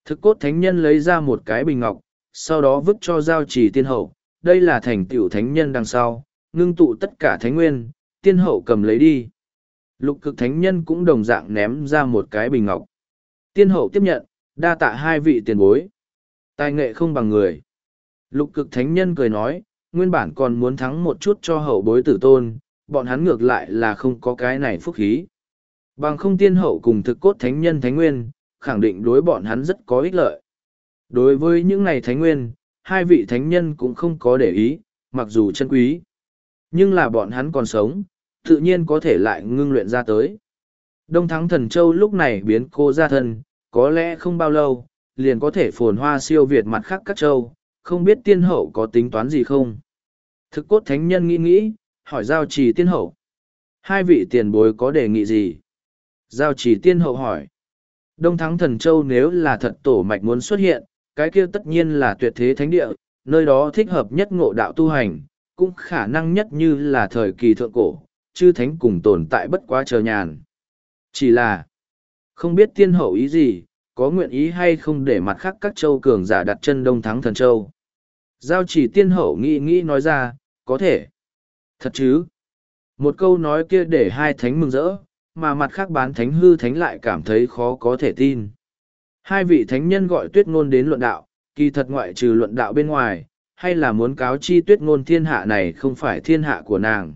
Thực cốt thánh nhân lấy ra một cái bình ngọc, sau đó vứt cho giao chỉ tiên hậu. Đây là thành tựu thánh nhân đằng sau, ngưng tụ tất cả thánh nguyên, tiên hậu cầm lấy đi. Lục cực thánh nhân cũng đồng dạng ném ra một cái bình ngọc. Tiên hậu tiếp nhận, đa tạ hai vị tiền bối. Tài nghệ không bằng người. Lục cực thánh nhân cười nói, nguyên bản còn muốn thắng một chút cho hậu bối tử tôn, bọn hắn ngược lại là không có cái này phúc khí. Bằng không tiên hậu cùng thực cốt thánh nhân thánh nguyên, khẳng định đối bọn hắn rất có ích lợi. Đối với những này thánh nguyên, hai vị thánh nhân cũng không có để ý, mặc dù chân quý. Nhưng là bọn hắn còn sống, tự nhiên có thể lại ngưng luyện ra tới. Đông Thắng Thần Châu lúc này biến cô ra thân, có lẽ không bao lâu, liền có thể phồn hoa siêu việt mặt khác các châu, không biết tiên hậu có tính toán gì không. Thực cốt thánh nhân nghĩ nghĩ, hỏi giao trì tiên hậu. Hai vị tiền bối có đề nghị gì? Giao Chỉ tiên hậu hỏi. Đông Thắng Thần Châu nếu là thật tổ mạch muốn xuất hiện, cái kia tất nhiên là tuyệt thế thánh địa, nơi đó thích hợp nhất ngộ đạo tu hành, cũng khả năng nhất như là thời kỳ thượng cổ, chư thánh cùng tồn tại bất quá chờ nhàn. Chỉ là, không biết tiên hậu ý gì, có nguyện ý hay không để mặt khác các châu cường giả đặt chân đông thắng thần châu. Giao chỉ tiên hậu nghĩ nghĩ nói ra, có thể. Thật chứ? Một câu nói kia để hai thánh mừng rỡ, mà mặt khác bán thánh hư thánh lại cảm thấy khó có thể tin. Hai vị thánh nhân gọi tuyết ngôn đến luận đạo, kỳ thật ngoại trừ luận đạo bên ngoài, hay là muốn cáo chi tuyết ngôn thiên hạ này không phải thiên hạ của nàng.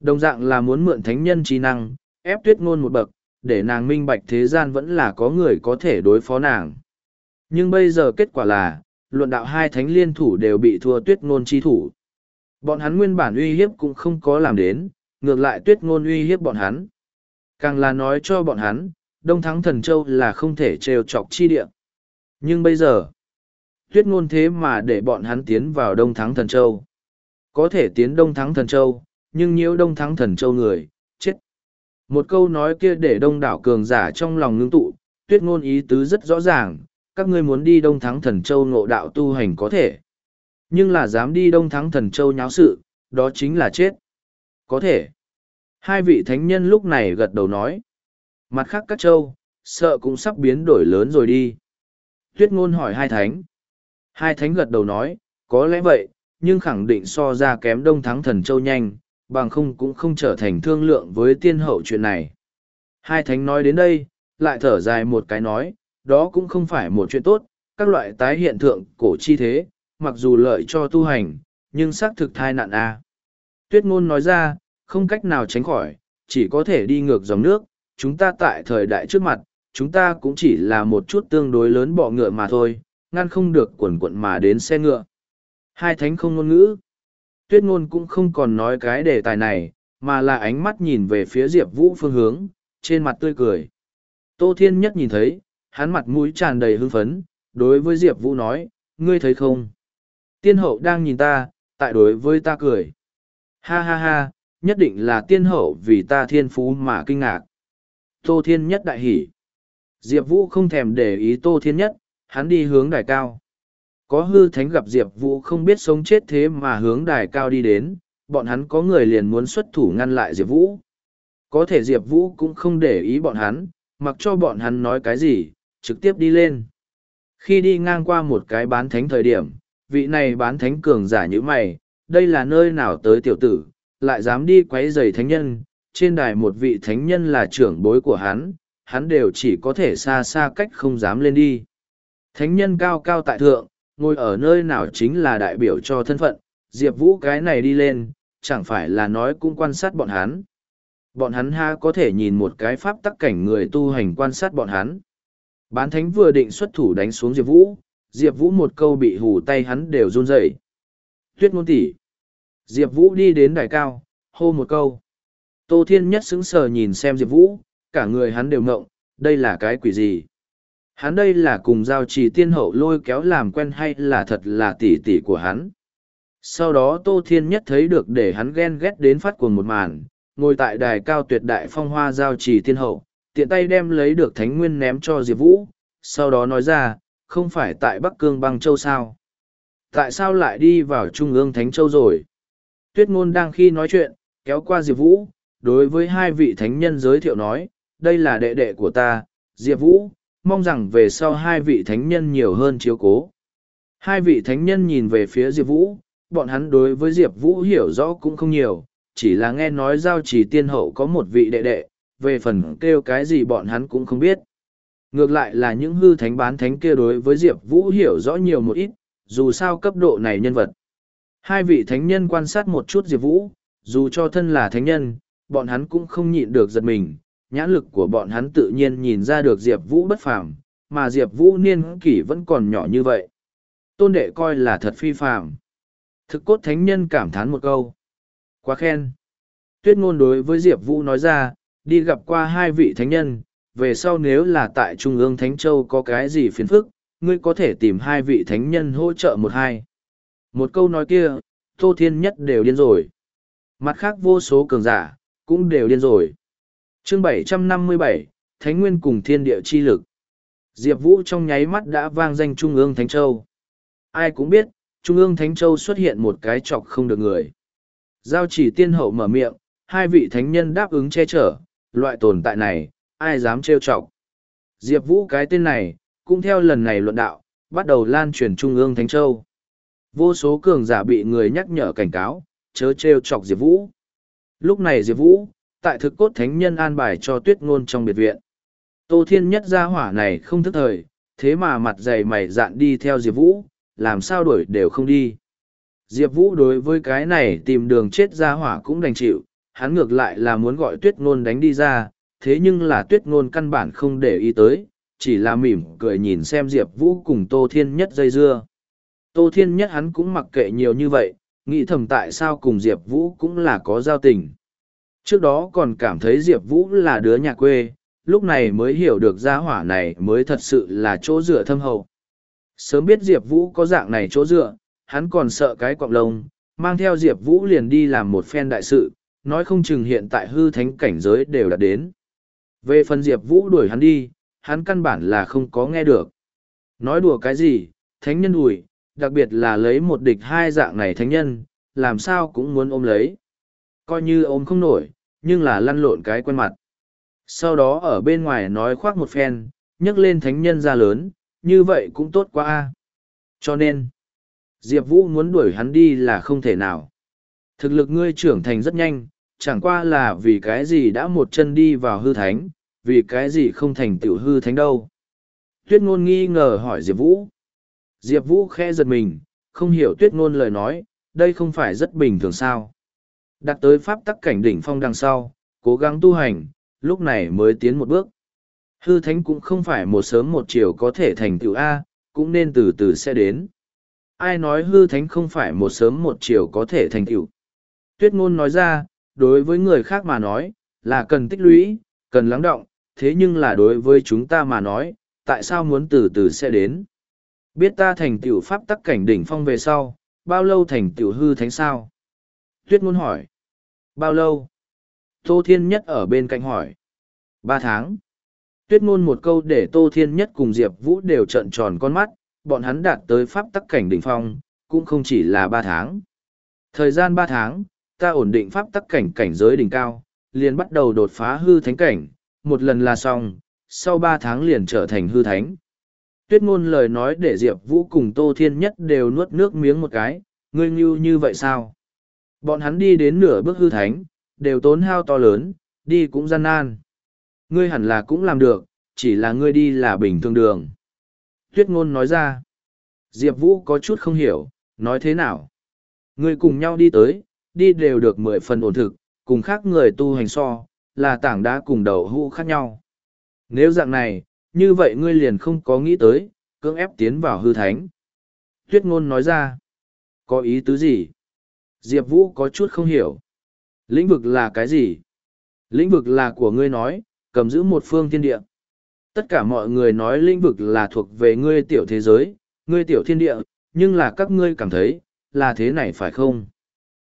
Đồng dạng là muốn mượn thánh nhân trí năng, ép tuyết ngôn một bậc, để nàng minh bạch thế gian vẫn là có người có thể đối phó nàng. Nhưng bây giờ kết quả là, luận đạo hai thánh liên thủ đều bị thua tuyết ngôn chi thủ. Bọn hắn nguyên bản uy hiếp cũng không có làm đến, ngược lại tuyết ngôn uy hiếp bọn hắn. Càng là nói cho bọn hắn, Đông Thắng Thần Châu là không thể trêu chọc chi địa. Nhưng bây giờ, tuyết ngôn thế mà để bọn hắn tiến vào Đông Thắng Thần Châu. Có thể tiến Đông Thắng Thần Châu, nhưng nhiễu Đông Thắng Thần Châu người, chết. Một câu nói kia để đông đảo cường giả trong lòng ngưng tụ, tuyết ngôn ý tứ rất rõ ràng, các ngươi muốn đi Đông Thắng Thần Châu ngộ đạo tu hành có thể. Nhưng là dám đi Đông Thắng Thần Châu nháo sự, đó chính là chết. Có thể. Hai vị thánh nhân lúc này gật đầu nói. Mặt khác các châu, sợ cũng sắp biến đổi lớn rồi đi. Tuyết ngôn hỏi hai thánh. Hai thánh gật đầu nói, có lẽ vậy, nhưng khẳng định so ra kém đông thắng thần châu nhanh, bằng không cũng không trở thành thương lượng với tiên hậu chuyện này. Hai thánh nói đến đây, lại thở dài một cái nói, đó cũng không phải một chuyện tốt, các loại tái hiện tượng cổ chi thế, mặc dù lợi cho tu hành, nhưng xác thực thai nạn a. Tuyết ngôn nói ra, không cách nào tránh khỏi, chỉ có thể đi ngược dòng nước, chúng ta tại thời đại trước mặt, chúng ta cũng chỉ là một chút tương đối lớn bọ ngựa mà thôi, ngăn không được quần quận mà đến xe ngựa. Hai thánh không ngôn ngữ. Tuyết ngôn cũng không còn nói cái đề tài này, mà là ánh mắt nhìn về phía Diệp Vũ phương hướng, trên mặt tươi cười. Tô Thiên Nhất nhìn thấy, hắn mặt mũi tràn đầy hưng phấn, đối với Diệp Vũ nói, ngươi thấy không? Tiên hậu đang nhìn ta, tại đối với ta cười. Ha ha ha, nhất định là tiên hậu vì ta thiên phú mà kinh ngạc. Tô Thiên Nhất đại hỉ. Diệp Vũ không thèm để ý Tô Thiên Nhất, hắn đi hướng đài cao. Có hư thánh gặp Diệp Vũ không biết sống chết thế mà hướng đài cao đi đến, bọn hắn có người liền muốn xuất thủ ngăn lại Diệp Vũ. Có thể Diệp Vũ cũng không để ý bọn hắn, mặc cho bọn hắn nói cái gì, trực tiếp đi lên. Khi đi ngang qua một cái bán thánh thời điểm, vị này bán thánh cường giả như mày, đây là nơi nào tới tiểu tử, lại dám đi quấy rầy thánh nhân, trên đài một vị thánh nhân là trưởng bối của hắn, hắn đều chỉ có thể xa xa cách không dám lên đi. Thánh nhân cao cao tại thượng, ngồi ở nơi nào chính là đại biểu cho thân phận, Diệp Vũ cái này đi lên, chẳng phải là nói cũng quan sát bọn hắn. Bọn hắn ha có thể nhìn một cái pháp tắc cảnh người tu hành quan sát bọn hắn. Bán thánh vừa định xuất thủ đánh xuống Diệp Vũ, Diệp Vũ một câu bị hù tay hắn đều run rẩy. Tuyết ngôn tỷ. Diệp Vũ đi đến đài cao, hô một câu. Tô Thiên Nhất sững sờ nhìn xem Diệp Vũ, cả người hắn đều ngộng, đây là cái quỷ gì? Hắn đây là cùng giao trì tiên hậu lôi kéo làm quen hay là thật là tỷ tỷ của hắn? Sau đó Tô Thiên Nhất thấy được để hắn ghen ghét đến phát cuồng một màn, ngồi tại đài cao tuyệt đại phong hoa giao trì tiên hậu, tiện tay đem lấy được thánh nguyên ném cho Diệp Vũ, sau đó nói ra, không phải tại Bắc Cương băng châu sao? Tại sao lại đi vào Trung ương Thánh Châu rồi? Tuyết ngôn đang khi nói chuyện, kéo qua Diệp Vũ, đối với hai vị thánh nhân giới thiệu nói, đây là đệ đệ của ta, Diệp Vũ, mong rằng về sau hai vị thánh nhân nhiều hơn chiếu cố. Hai vị thánh nhân nhìn về phía Diệp Vũ, bọn hắn đối với Diệp Vũ hiểu rõ cũng không nhiều, chỉ là nghe nói giao Chỉ tiên hậu có một vị đệ đệ, về phần kêu cái gì bọn hắn cũng không biết. Ngược lại là những hư thánh bán thánh kia đối với Diệp Vũ hiểu rõ nhiều một ít, dù sao cấp độ này nhân vật. Hai vị thánh nhân quan sát một chút Diệp Vũ, dù cho thân là thánh nhân, bọn hắn cũng không nhịn được giật mình, nhãn lực của bọn hắn tự nhiên nhìn ra được Diệp Vũ bất phàm, mà Diệp Vũ niên kỷ vẫn còn nhỏ như vậy. Tôn đệ coi là thật phi phàm. Thực cốt thánh nhân cảm thán một câu. Quá khen. Tuyết ngôn đối với Diệp Vũ nói ra, đi gặp qua hai vị thánh nhân, về sau nếu là tại Trung ương Thánh Châu có cái gì phiền phức, ngươi có thể tìm hai vị thánh nhân hỗ trợ một hai. Một câu nói kia, Tô Thiên Nhất đều điên rồi. Mặt khác vô số cường giả, cũng đều điên rồi. chương 757, Thánh Nguyên cùng Thiên Địa Chi Lực. Diệp Vũ trong nháy mắt đã vang danh Trung ương Thánh Châu. Ai cũng biết, Trung ương Thánh Châu xuất hiện một cái chọc không được người. Giao chỉ tiên hậu mở miệng, hai vị thánh nhân đáp ứng che chở, loại tồn tại này, ai dám trêu chọc. Diệp Vũ cái tên này, cũng theo lần này luận đạo, bắt đầu lan truyền Trung ương Thánh Châu. Vô số cường giả bị người nhắc nhở cảnh cáo, chớ trêu chọc Diệp Vũ. Lúc này Diệp Vũ, tại thực cốt thánh nhân an bài cho tuyết ngôn trong biệt viện. Tô Thiên nhất gia hỏa này không thức thời, thế mà mặt dày mày dạn đi theo Diệp Vũ, làm sao đuổi đều không đi. Diệp Vũ đối với cái này tìm đường chết gia hỏa cũng đành chịu, hắn ngược lại là muốn gọi tuyết ngôn đánh đi ra, thế nhưng là tuyết ngôn căn bản không để ý tới, chỉ là mỉm cười nhìn xem Diệp Vũ cùng Tô Thiên nhất dây dưa. Tô Thiên nhất hắn cũng mặc kệ nhiều như vậy, nghĩ thầm tại sao cùng Diệp Vũ cũng là có giao tình. Trước đó còn cảm thấy Diệp Vũ là đứa nhà quê, lúc này mới hiểu được gia hỏa này mới thật sự là chỗ dựa thâm hậu. Sớm biết Diệp Vũ có dạng này chỗ dựa, hắn còn sợ cái quạng lông, mang theo Diệp Vũ liền đi làm một phen đại sự, nói không chừng hiện tại hư thánh cảnh giới đều đã đến. Về phần Diệp Vũ đuổi hắn đi, hắn căn bản là không có nghe được. Nói đùa cái gì, thánh nhân ủi đặc biệt là lấy một địch hai dạng này thánh nhân, làm sao cũng muốn ôm lấy. Coi như ôm không nổi, nhưng là lăn lộn cái quen mặt. Sau đó ở bên ngoài nói khoác một phen, nhấc lên thánh nhân ra lớn, như vậy cũng tốt quá a. Cho nên, Diệp Vũ muốn đuổi hắn đi là không thể nào. Thực lực ngươi trưởng thành rất nhanh, chẳng qua là vì cái gì đã một chân đi vào hư thánh, vì cái gì không thành tiểu hư thánh đâu. Tuyết ngôn nghi ngờ hỏi Diệp Vũ. Diệp Vũ khẽ giật mình, không hiểu tuyết ngôn lời nói, đây không phải rất bình thường sao. Đặt tới pháp tắc cảnh đỉnh phong đằng sau, cố gắng tu hành, lúc này mới tiến một bước. Hư thánh cũng không phải một sớm một chiều có thể thành tựu A, cũng nên từ từ sẽ đến. Ai nói hư thánh không phải một sớm một chiều có thể thành tựu. Tuyết ngôn nói ra, đối với người khác mà nói, là cần tích lũy, cần lắng động, thế nhưng là đối với chúng ta mà nói, tại sao muốn từ từ sẽ đến. Biết ta thành tựu pháp tắc cảnh đỉnh phong về sau, bao lâu thành tựu hư thánh sao? Tuyết ngôn hỏi. Bao lâu? Tô Thiên Nhất ở bên cạnh hỏi. Ba tháng. Tuyết ngôn một câu để Tô Thiên Nhất cùng Diệp Vũ đều trợn tròn con mắt, bọn hắn đạt tới pháp tắc cảnh đỉnh phong, cũng không chỉ là ba tháng. Thời gian ba tháng, ta ổn định pháp tắc cảnh cảnh giới đỉnh cao, liền bắt đầu đột phá hư thánh cảnh, một lần là xong, sau ba tháng liền trở thành hư thánh. Tuyết ngôn lời nói để Diệp Vũ cùng Tô Thiên Nhất đều nuốt nước miếng một cái, ngươi ngưu như vậy sao? Bọn hắn đi đến nửa bước hư thánh, đều tốn hao to lớn, đi cũng gian nan. Ngươi hẳn là cũng làm được, chỉ là ngươi đi là bình thường đường. Tuyết ngôn nói ra. Diệp Vũ có chút không hiểu, nói thế nào? Ngươi cùng nhau đi tới, đi đều được mười phần ổn thực, cùng khác người tu hành so, là tảng đá cùng đầu hũ khác nhau. Nếu dạng này, như vậy ngươi liền không có nghĩ tới, cưỡng ép tiến vào hư thánh. Tuyết ngôn nói ra. Có ý tứ gì? Diệp Vũ có chút không hiểu. Lĩnh vực là cái gì? Lĩnh vực là của ngươi nói, cầm giữ một phương thiên địa. Tất cả mọi người nói lĩnh vực là thuộc về ngươi tiểu thế giới, ngươi tiểu thiên địa, nhưng là các ngươi cảm thấy, là thế này phải không?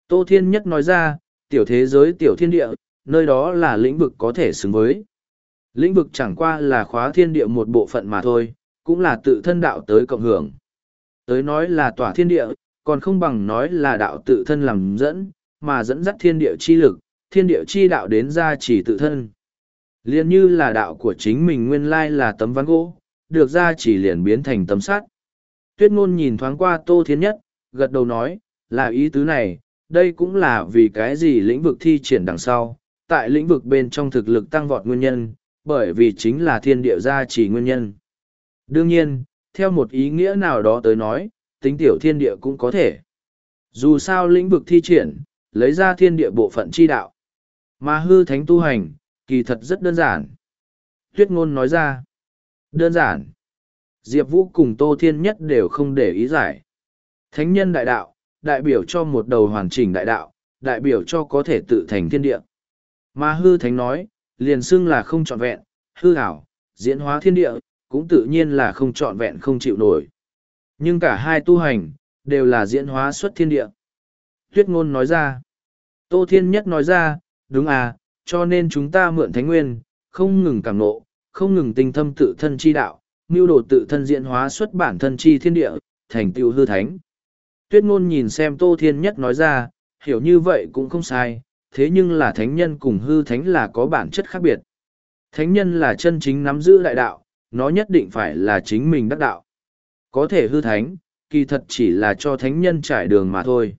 Tô Thiên Nhất nói ra, tiểu thế giới tiểu thiên địa, nơi đó là lĩnh vực có thể xứng với. Lĩnh vực chẳng qua là khóa thiên địa một bộ phận mà thôi, cũng là tự thân đạo tới cộng hưởng. Tới nói là tỏa thiên địa, còn không bằng nói là đạo tự thân làm dẫn, mà dẫn dắt thiên địa chi lực, thiên địa chi đạo đến ra chỉ tự thân. Liên như là đạo của chính mình nguyên lai là tấm ván gỗ, được ra chỉ liền biến thành tấm sắt. Tuyết ngôn nhìn thoáng qua Tô Thiên Nhất, gật đầu nói, là ý tứ này, đây cũng là vì cái gì lĩnh vực thi triển đằng sau, tại lĩnh vực bên trong thực lực tăng vọt nguyên nhân, bởi vì chính là thiên địa gia chỉ nguyên nhân. Đương nhiên, theo một ý nghĩa nào đó tới nói, tính tiểu thiên địa cũng có thể. Dù sao lĩnh vực thi triển, lấy ra thiên địa bộ phận chi đạo. Mà hư thánh tu hành, kỳ thật rất đơn giản. Tuyết ngôn nói ra. Đơn giản. Diệp Vũ cùng Tô Thiên Nhất đều không để ý giải. Thánh nhân đại đạo, đại biểu cho một đầu hoàn chỉnh đại đạo, đại biểu cho có thể tự thành thiên địa. Mà hư thánh nói, liền xưng là không trọn vẹn, hư ảo, diễn hóa thiên địa, cũng tự nhiên là không trọn vẹn không chịu nổi. Nhưng cả hai tu hành, đều là diễn hóa xuất thiên địa. Tuyết ngôn nói ra. Tô Thiên Nhất nói ra, đúng à, cho nên chúng ta mượn thánh nguyên, không ngừng cảm nộ, không ngừng tinh thâm tự thân chi đạo, mưu đồ tự thân diễn hóa xuất bản thân chi thiên địa, thành tựu hư thánh. Tuyết ngôn nhìn xem Tô Thiên Nhất nói ra, hiểu như vậy cũng không sai, thế nhưng là thánh nhân cùng hư thánh là có bản chất khác biệt. Thánh nhân là chân chính nắm giữ đại đạo, nó nhất định phải là chính mình đắc đạo. Có thể hư thánh, kỳ thật chỉ là cho thánh nhân trải đường mà thôi.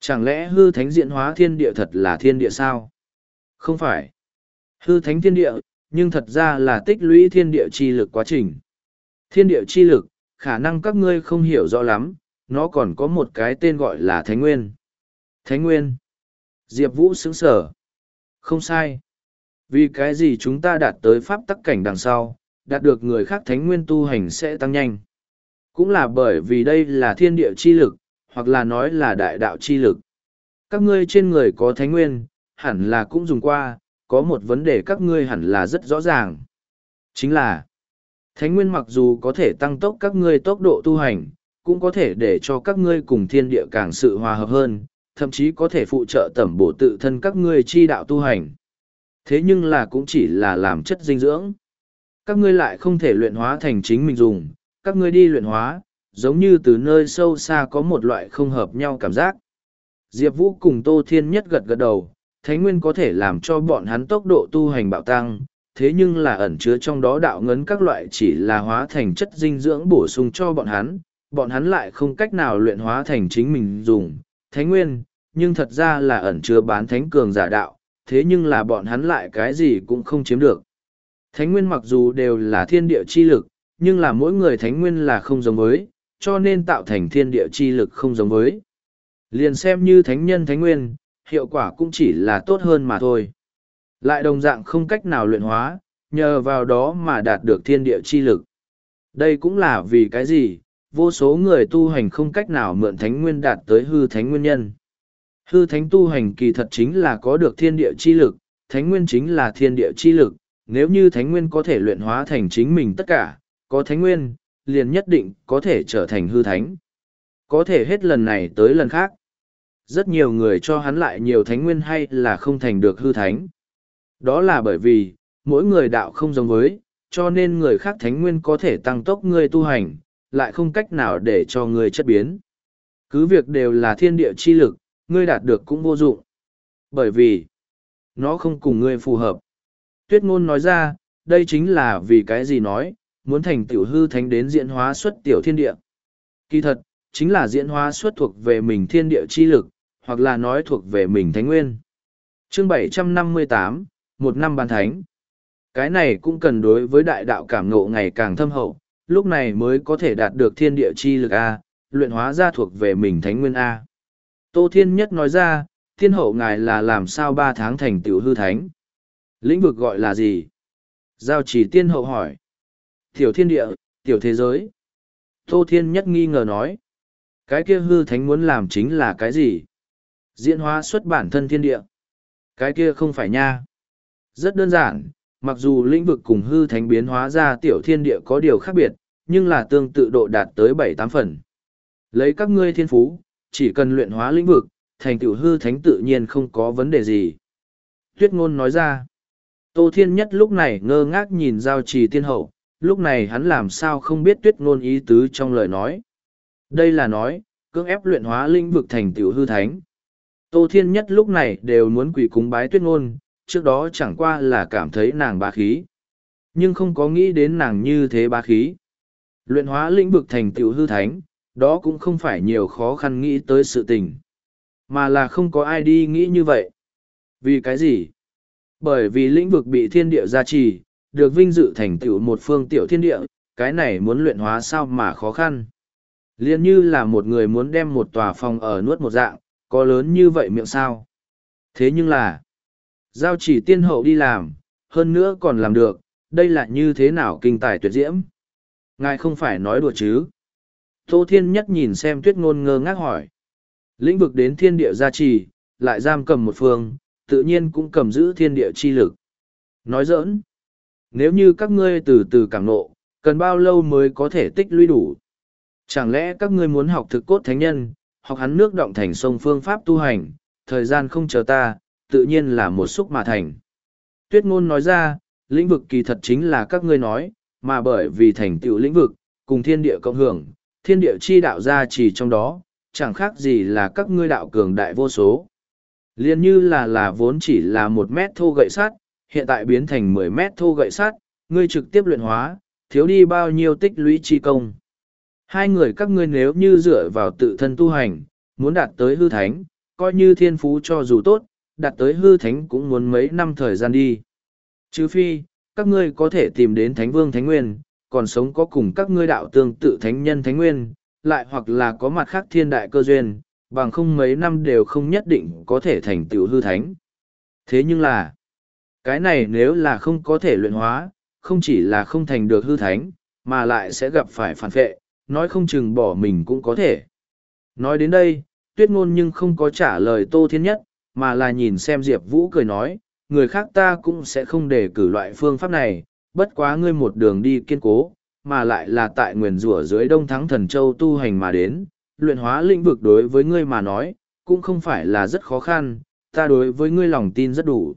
Chẳng lẽ hư thánh diện hóa thiên địa thật là thiên địa sao? Không phải. Hư thánh thiên địa, nhưng thật ra là tích lũy thiên địa chi lực quá trình. Thiên địa chi lực, khả năng các ngươi không hiểu rõ lắm, nó còn có một cái tên gọi là Thánh Nguyên. Thánh Nguyên. Diệp Vũ xứng sở. Không sai. Vì cái gì chúng ta đạt tới pháp tắc cảnh đằng sau, đạt được người khác Thánh Nguyên tu hành sẽ tăng nhanh. Cũng là bởi vì đây là thiên địa chi lực, hoặc là nói là đại đạo chi lực. Các ngươi trên người có Thánh Nguyên, hẳn là cũng dùng qua, có một vấn đề các ngươi hẳn là rất rõ ràng. Chính là, Thánh Nguyên mặc dù có thể tăng tốc các ngươi tốc độ tu hành, cũng có thể để cho các ngươi cùng thiên địa càng sự hòa hợp hơn, thậm chí có thể phụ trợ tẩm bổ tự thân các ngươi chi đạo tu hành. Thế nhưng là cũng chỉ là làm chất dinh dưỡng. Các ngươi lại không thể luyện hóa thành chính mình dùng, các ngươi đi luyện hóa, giống như từ nơi sâu xa có một loại không hợp nhau cảm giác. Diệp Vũ cùng Tô Thiên Nhất gật gật đầu, Thánh Nguyên có thể làm cho bọn hắn tốc độ tu hành bạo tăng, thế nhưng là ẩn chứa trong đó đạo ngấn các loại chỉ là hóa thành chất dinh dưỡng bổ sung cho bọn hắn, bọn hắn lại không cách nào luyện hóa thành chính mình dùng, thánh nguyên, nhưng thật ra là ẩn chứa bán thánh cường giả đạo, thế nhưng là bọn hắn lại cái gì cũng không chiếm được. Thánh nguyên mặc dù đều là thiên địa chi lực, nhưng là mỗi người thánh nguyên là không giống với, cho nên tạo thành thiên địa chi lực không giống với. Liền xem như thánh nhân thánh nguyên, hiệu quả cũng chỉ là tốt hơn mà thôi. Lại đồng dạng không cách nào luyện hóa, nhờ vào đó mà đạt được thiên địa chi lực. Đây cũng là vì cái gì, vô số người tu hành không cách nào mượn thánh nguyên đạt tới hư thánh nguyên nhân. Hư thánh tu hành kỳ thật chính là có được thiên địa chi lực, thánh nguyên chính là thiên địa chi lực, nếu như thánh nguyên có thể luyện hóa thành chính mình tất cả, có thánh nguyên, liền nhất định có thể trở thành hư thánh. Có thể hết lần này tới lần khác. Rất nhiều người cho hắn lại nhiều thánh nguyên hay là không thành được hư thánh. Đó là bởi vì, mỗi người đạo không giống với, cho nên người khác thánh nguyên có thể tăng tốc người tu hành, lại không cách nào để cho người chất biến. Cứ việc đều là thiên địa chi lực, ngươi đạt được cũng vô dụng. Bởi vì, nó không cùng ngươi phù hợp. Tuyết ngôn nói ra, đây chính là vì cái gì nói, muốn thành tiểu hư thánh đến diễn hóa xuất tiểu thiên địa. Kỳ thật, chính là diễn hóa xuất thuộc về mình thiên địa chi lực, hoặc là nói thuộc về mình thánh nguyên. Chương 758, một năm ban thánh. Cái này cũng cần đối với đại đạo cảm ngộ ngày càng thâm hậu, lúc này mới có thể đạt được thiên địa chi lực A, luyện hóa ra thuộc về mình thánh nguyên A. Tô Thiên Nhất nói ra, thiên hậu ngài là làm sao ba tháng thành tiểu hư thánh. Lĩnh vực gọi là gì? Giao chỉ tiên hậu hỏi. Tiểu thiên địa, tiểu thế giới. Tô Thiên Nhất nghi ngờ nói. Cái kia hư thánh muốn làm chính là cái gì? Diễn hóa xuất bản thân thiên địa. Cái kia không phải nha. Rất đơn giản, mặc dù lĩnh vực cùng hư thánh biến hóa ra tiểu thiên địa có điều khác biệt, nhưng là tương tự độ đạt tới bảy tám phần. Lấy các ngươi thiên phú, chỉ cần luyện hóa lĩnh vực, thành tiểu hư thánh tự nhiên không có vấn đề gì. Tuyết ngôn nói ra. Tô Thiên Nhất lúc này ngơ ngác nhìn giao trì tiên hậu, lúc này hắn làm sao không biết tuyết ngôn ý tứ trong lời nói. Đây là nói, cưỡng ép luyện hóa lĩnh vực thành tiểu hư thánh. Tô Thiên Nhất lúc này đều muốn quỳ cúng bái tuyết ngôn, trước đó chẳng qua là cảm thấy nàng bá khí. Nhưng không có nghĩ đến nàng như thế bá khí. Luyện hóa lĩnh vực thành tiểu hư thánh, đó cũng không phải nhiều khó khăn nghĩ tới sự tình. Mà là không có ai đi nghĩ như vậy. Vì cái gì? Bởi vì lĩnh vực bị thiên địa gia trì, được vinh dự thành tựu một phương tiểu thiên địa, cái này muốn luyện hóa sao mà khó khăn. Liên như là một người muốn đem một tòa phòng ở nuốt một dạng, có lớn như vậy miệng sao. Thế nhưng là, giao chỉ tiên hậu đi làm, hơn nữa còn làm được, đây là như thế nào kinh tài tuyệt diễm. Ngài không phải nói đùa chứ. Tô Thiên Nhất nhìn xem tuyết ngôn ngơ ngác hỏi. Lĩnh vực đến thiên địa gia trì, lại giam cầm một phương, tự nhiên cũng cầm giữ thiên địa chi lực. Nói giỡn, nếu như các ngươi từ từ cảm nộ, cần bao lâu mới có thể tích lũy đủ? Chẳng lẽ các ngươi muốn học thực cốt thánh nhân, học hắn nước động thành sông phương pháp tu hành, thời gian không chờ ta, tự nhiên là một xúc mà thành. Tuyết ngôn nói ra, lĩnh vực kỳ thật chính là các ngươi nói, mà bởi vì thành tựu lĩnh vực, cùng thiên địa cộng hưởng, thiên địa chi đạo ra chỉ trong đó, chẳng khác gì là các ngươi đạo cường đại vô số. Liên như là là vốn chỉ là một mét thô gậy sắt, hiện tại biến thành mười mét thô gậy sắt, ngươi trực tiếp luyện hóa, thiếu đi bao nhiêu tích lũy chi công. Hai người các ngươi nếu như dựa vào tự thân tu hành, muốn đạt tới hư thánh, coi như thiên phú cho dù tốt, đạt tới hư thánh cũng muốn mấy năm thời gian đi. chứ phi, các ngươi có thể tìm đến thánh vương thánh nguyên, còn sống có cùng các ngươi đạo tương tự thánh nhân thánh nguyên, lại hoặc là có mặt khác thiên đại cơ duyên, bằng không mấy năm đều không nhất định có thể thành tựu hư thánh. Thế nhưng là, cái này nếu là không có thể luyện hóa, không chỉ là không thành được hư thánh, mà lại sẽ gặp phải phản vệ, nói không chừng bỏ mình cũng có thể. Nói đến đây, tuyết ngôn nhưng không có trả lời tô thiên nhất, mà là nhìn xem Diệp Vũ cười nói, người khác ta cũng sẽ không để cử loại phương pháp này, bất quá ngươi một đường đi kiên cố, mà lại là tại nguyền rủa dưới đông thắng thần châu tu hành mà đến, luyện hóa lĩnh vực đối với ngươi mà nói, cũng không phải là rất khó khăn, ta đối với ngươi lòng tin rất đủ.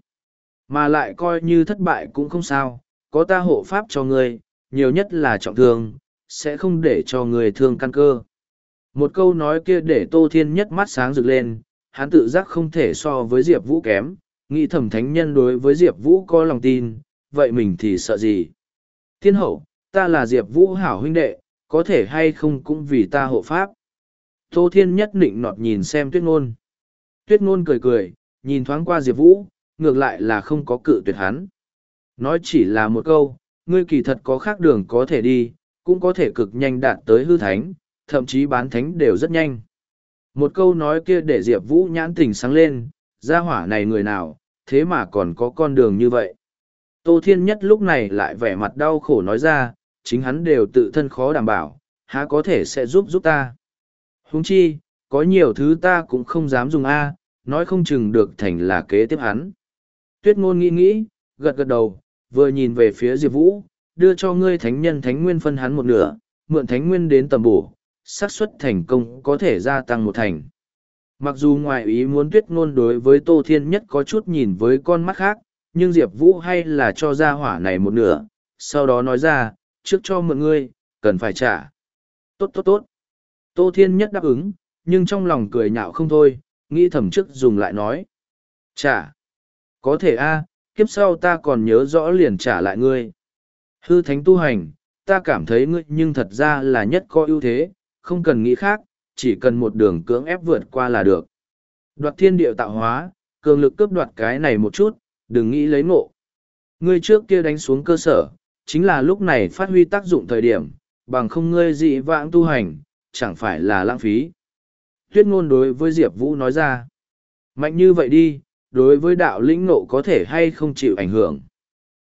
Mà lại coi như thất bại cũng không sao, có ta hộ pháp cho ngươi, nhiều nhất là trọng thương, sẽ không để cho người thương căn cơ. Một câu nói kia để Tô Thiên nhất mắt sáng rực lên, hắn tự giác không thể so với Diệp Vũ kém, nghĩ thẩm thánh nhân đối với Diệp Vũ có lòng tin, vậy mình thì sợ gì? Thiên hậu, ta là Diệp Vũ hảo huynh đệ, có thể hay không cũng vì ta hộ pháp. Tô Thiên nhất định nọt nhìn xem tuyết ngôn. Tuyết ngôn cười cười, nhìn thoáng qua Diệp Vũ, ngược lại là không có cự tuyệt hắn. Nói chỉ là một câu, ngươi kỳ thật có khác đường có thể đi, cũng có thể cực nhanh đạt tới hư thánh, thậm chí bán thánh đều rất nhanh. Một câu nói kia để Diệp Vũ nhãn tình sáng lên, ra hỏa này người nào, thế mà còn có con đường như vậy. Tô Thiên Nhất lúc này lại vẻ mặt đau khổ nói ra, chính hắn đều tự thân khó đảm bảo, há có thể sẽ giúp giúp ta. Huống chi, có nhiều thứ ta cũng không dám dùng A, nói không chừng được thành là kế tiếp hắn. Tuyết ngôn nghĩ nghĩ, gật gật đầu, vừa nhìn về phía Diệp Vũ, đưa cho ngươi thánh nhân thánh nguyên phân hắn một nửa, mượn thánh nguyên đến tầm bổ, xác suất thành công có thể gia tăng một thành. Mặc dù ngoài ý muốn tuyết ngôn đối với Tô Thiên Nhất có chút nhìn với con mắt khác, nhưng Diệp Vũ hay là cho ra hỏa này một nửa, sau đó nói ra, trước cho mượn ngươi, cần phải trả. Tốt tốt tốt. Tô Thiên Nhất đáp ứng, nhưng trong lòng cười nhạo không thôi, nghĩ thầm trước dùng lại nói. Trả. Có thể a kiếp sau ta còn nhớ rõ liền trả lại ngươi. Hư thánh tu hành, ta cảm thấy ngươi nhưng thật ra là nhất có ưu thế, không cần nghĩ khác, chỉ cần một đường cưỡng ép vượt qua là được. Đoạt thiên địa tạo hóa, cường lực cướp đoạt cái này một chút, đừng nghĩ lấy ngộ. Ngươi trước kia đánh xuống cơ sở, chính là lúc này phát huy tác dụng thời điểm, bằng không ngươi dị vãng tu hành, chẳng phải là lãng phí. Tuyết ngôn đối với Diệp Vũ nói ra, mạnh như vậy đi, đối với đạo lĩnh ngộ có thể hay không chịu ảnh hưởng.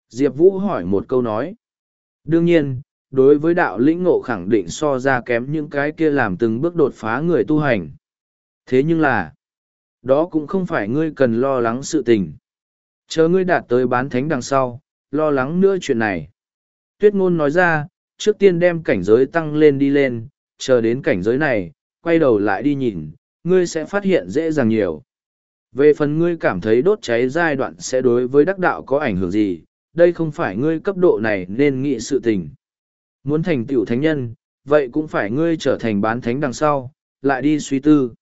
Diệp Vũ hỏi một câu nói. Đương nhiên, đối với đạo lĩnh ngộ khẳng định so ra kém những cái kia làm từng bước đột phá người tu hành. Thế nhưng là, đó cũng không phải ngươi cần lo lắng sự tình. Chờ ngươi đạt tới bán thánh đằng sau, lo lắng nữa chuyện này. Tuyết ngôn nói ra, trước tiên đem cảnh giới tăng lên đi lên, chờ đến cảnh giới này, quay đầu lại đi nhìn, ngươi sẽ phát hiện dễ dàng nhiều. Về phần ngươi cảm thấy đốt cháy giai đoạn sẽ đối với đắc đạo có ảnh hưởng gì, đây không phải ngươi cấp độ này nên nghĩ sự tình. Muốn thành tựu thánh nhân, vậy cũng phải ngươi trở thành bán thánh đằng sau, lại đi suy tư.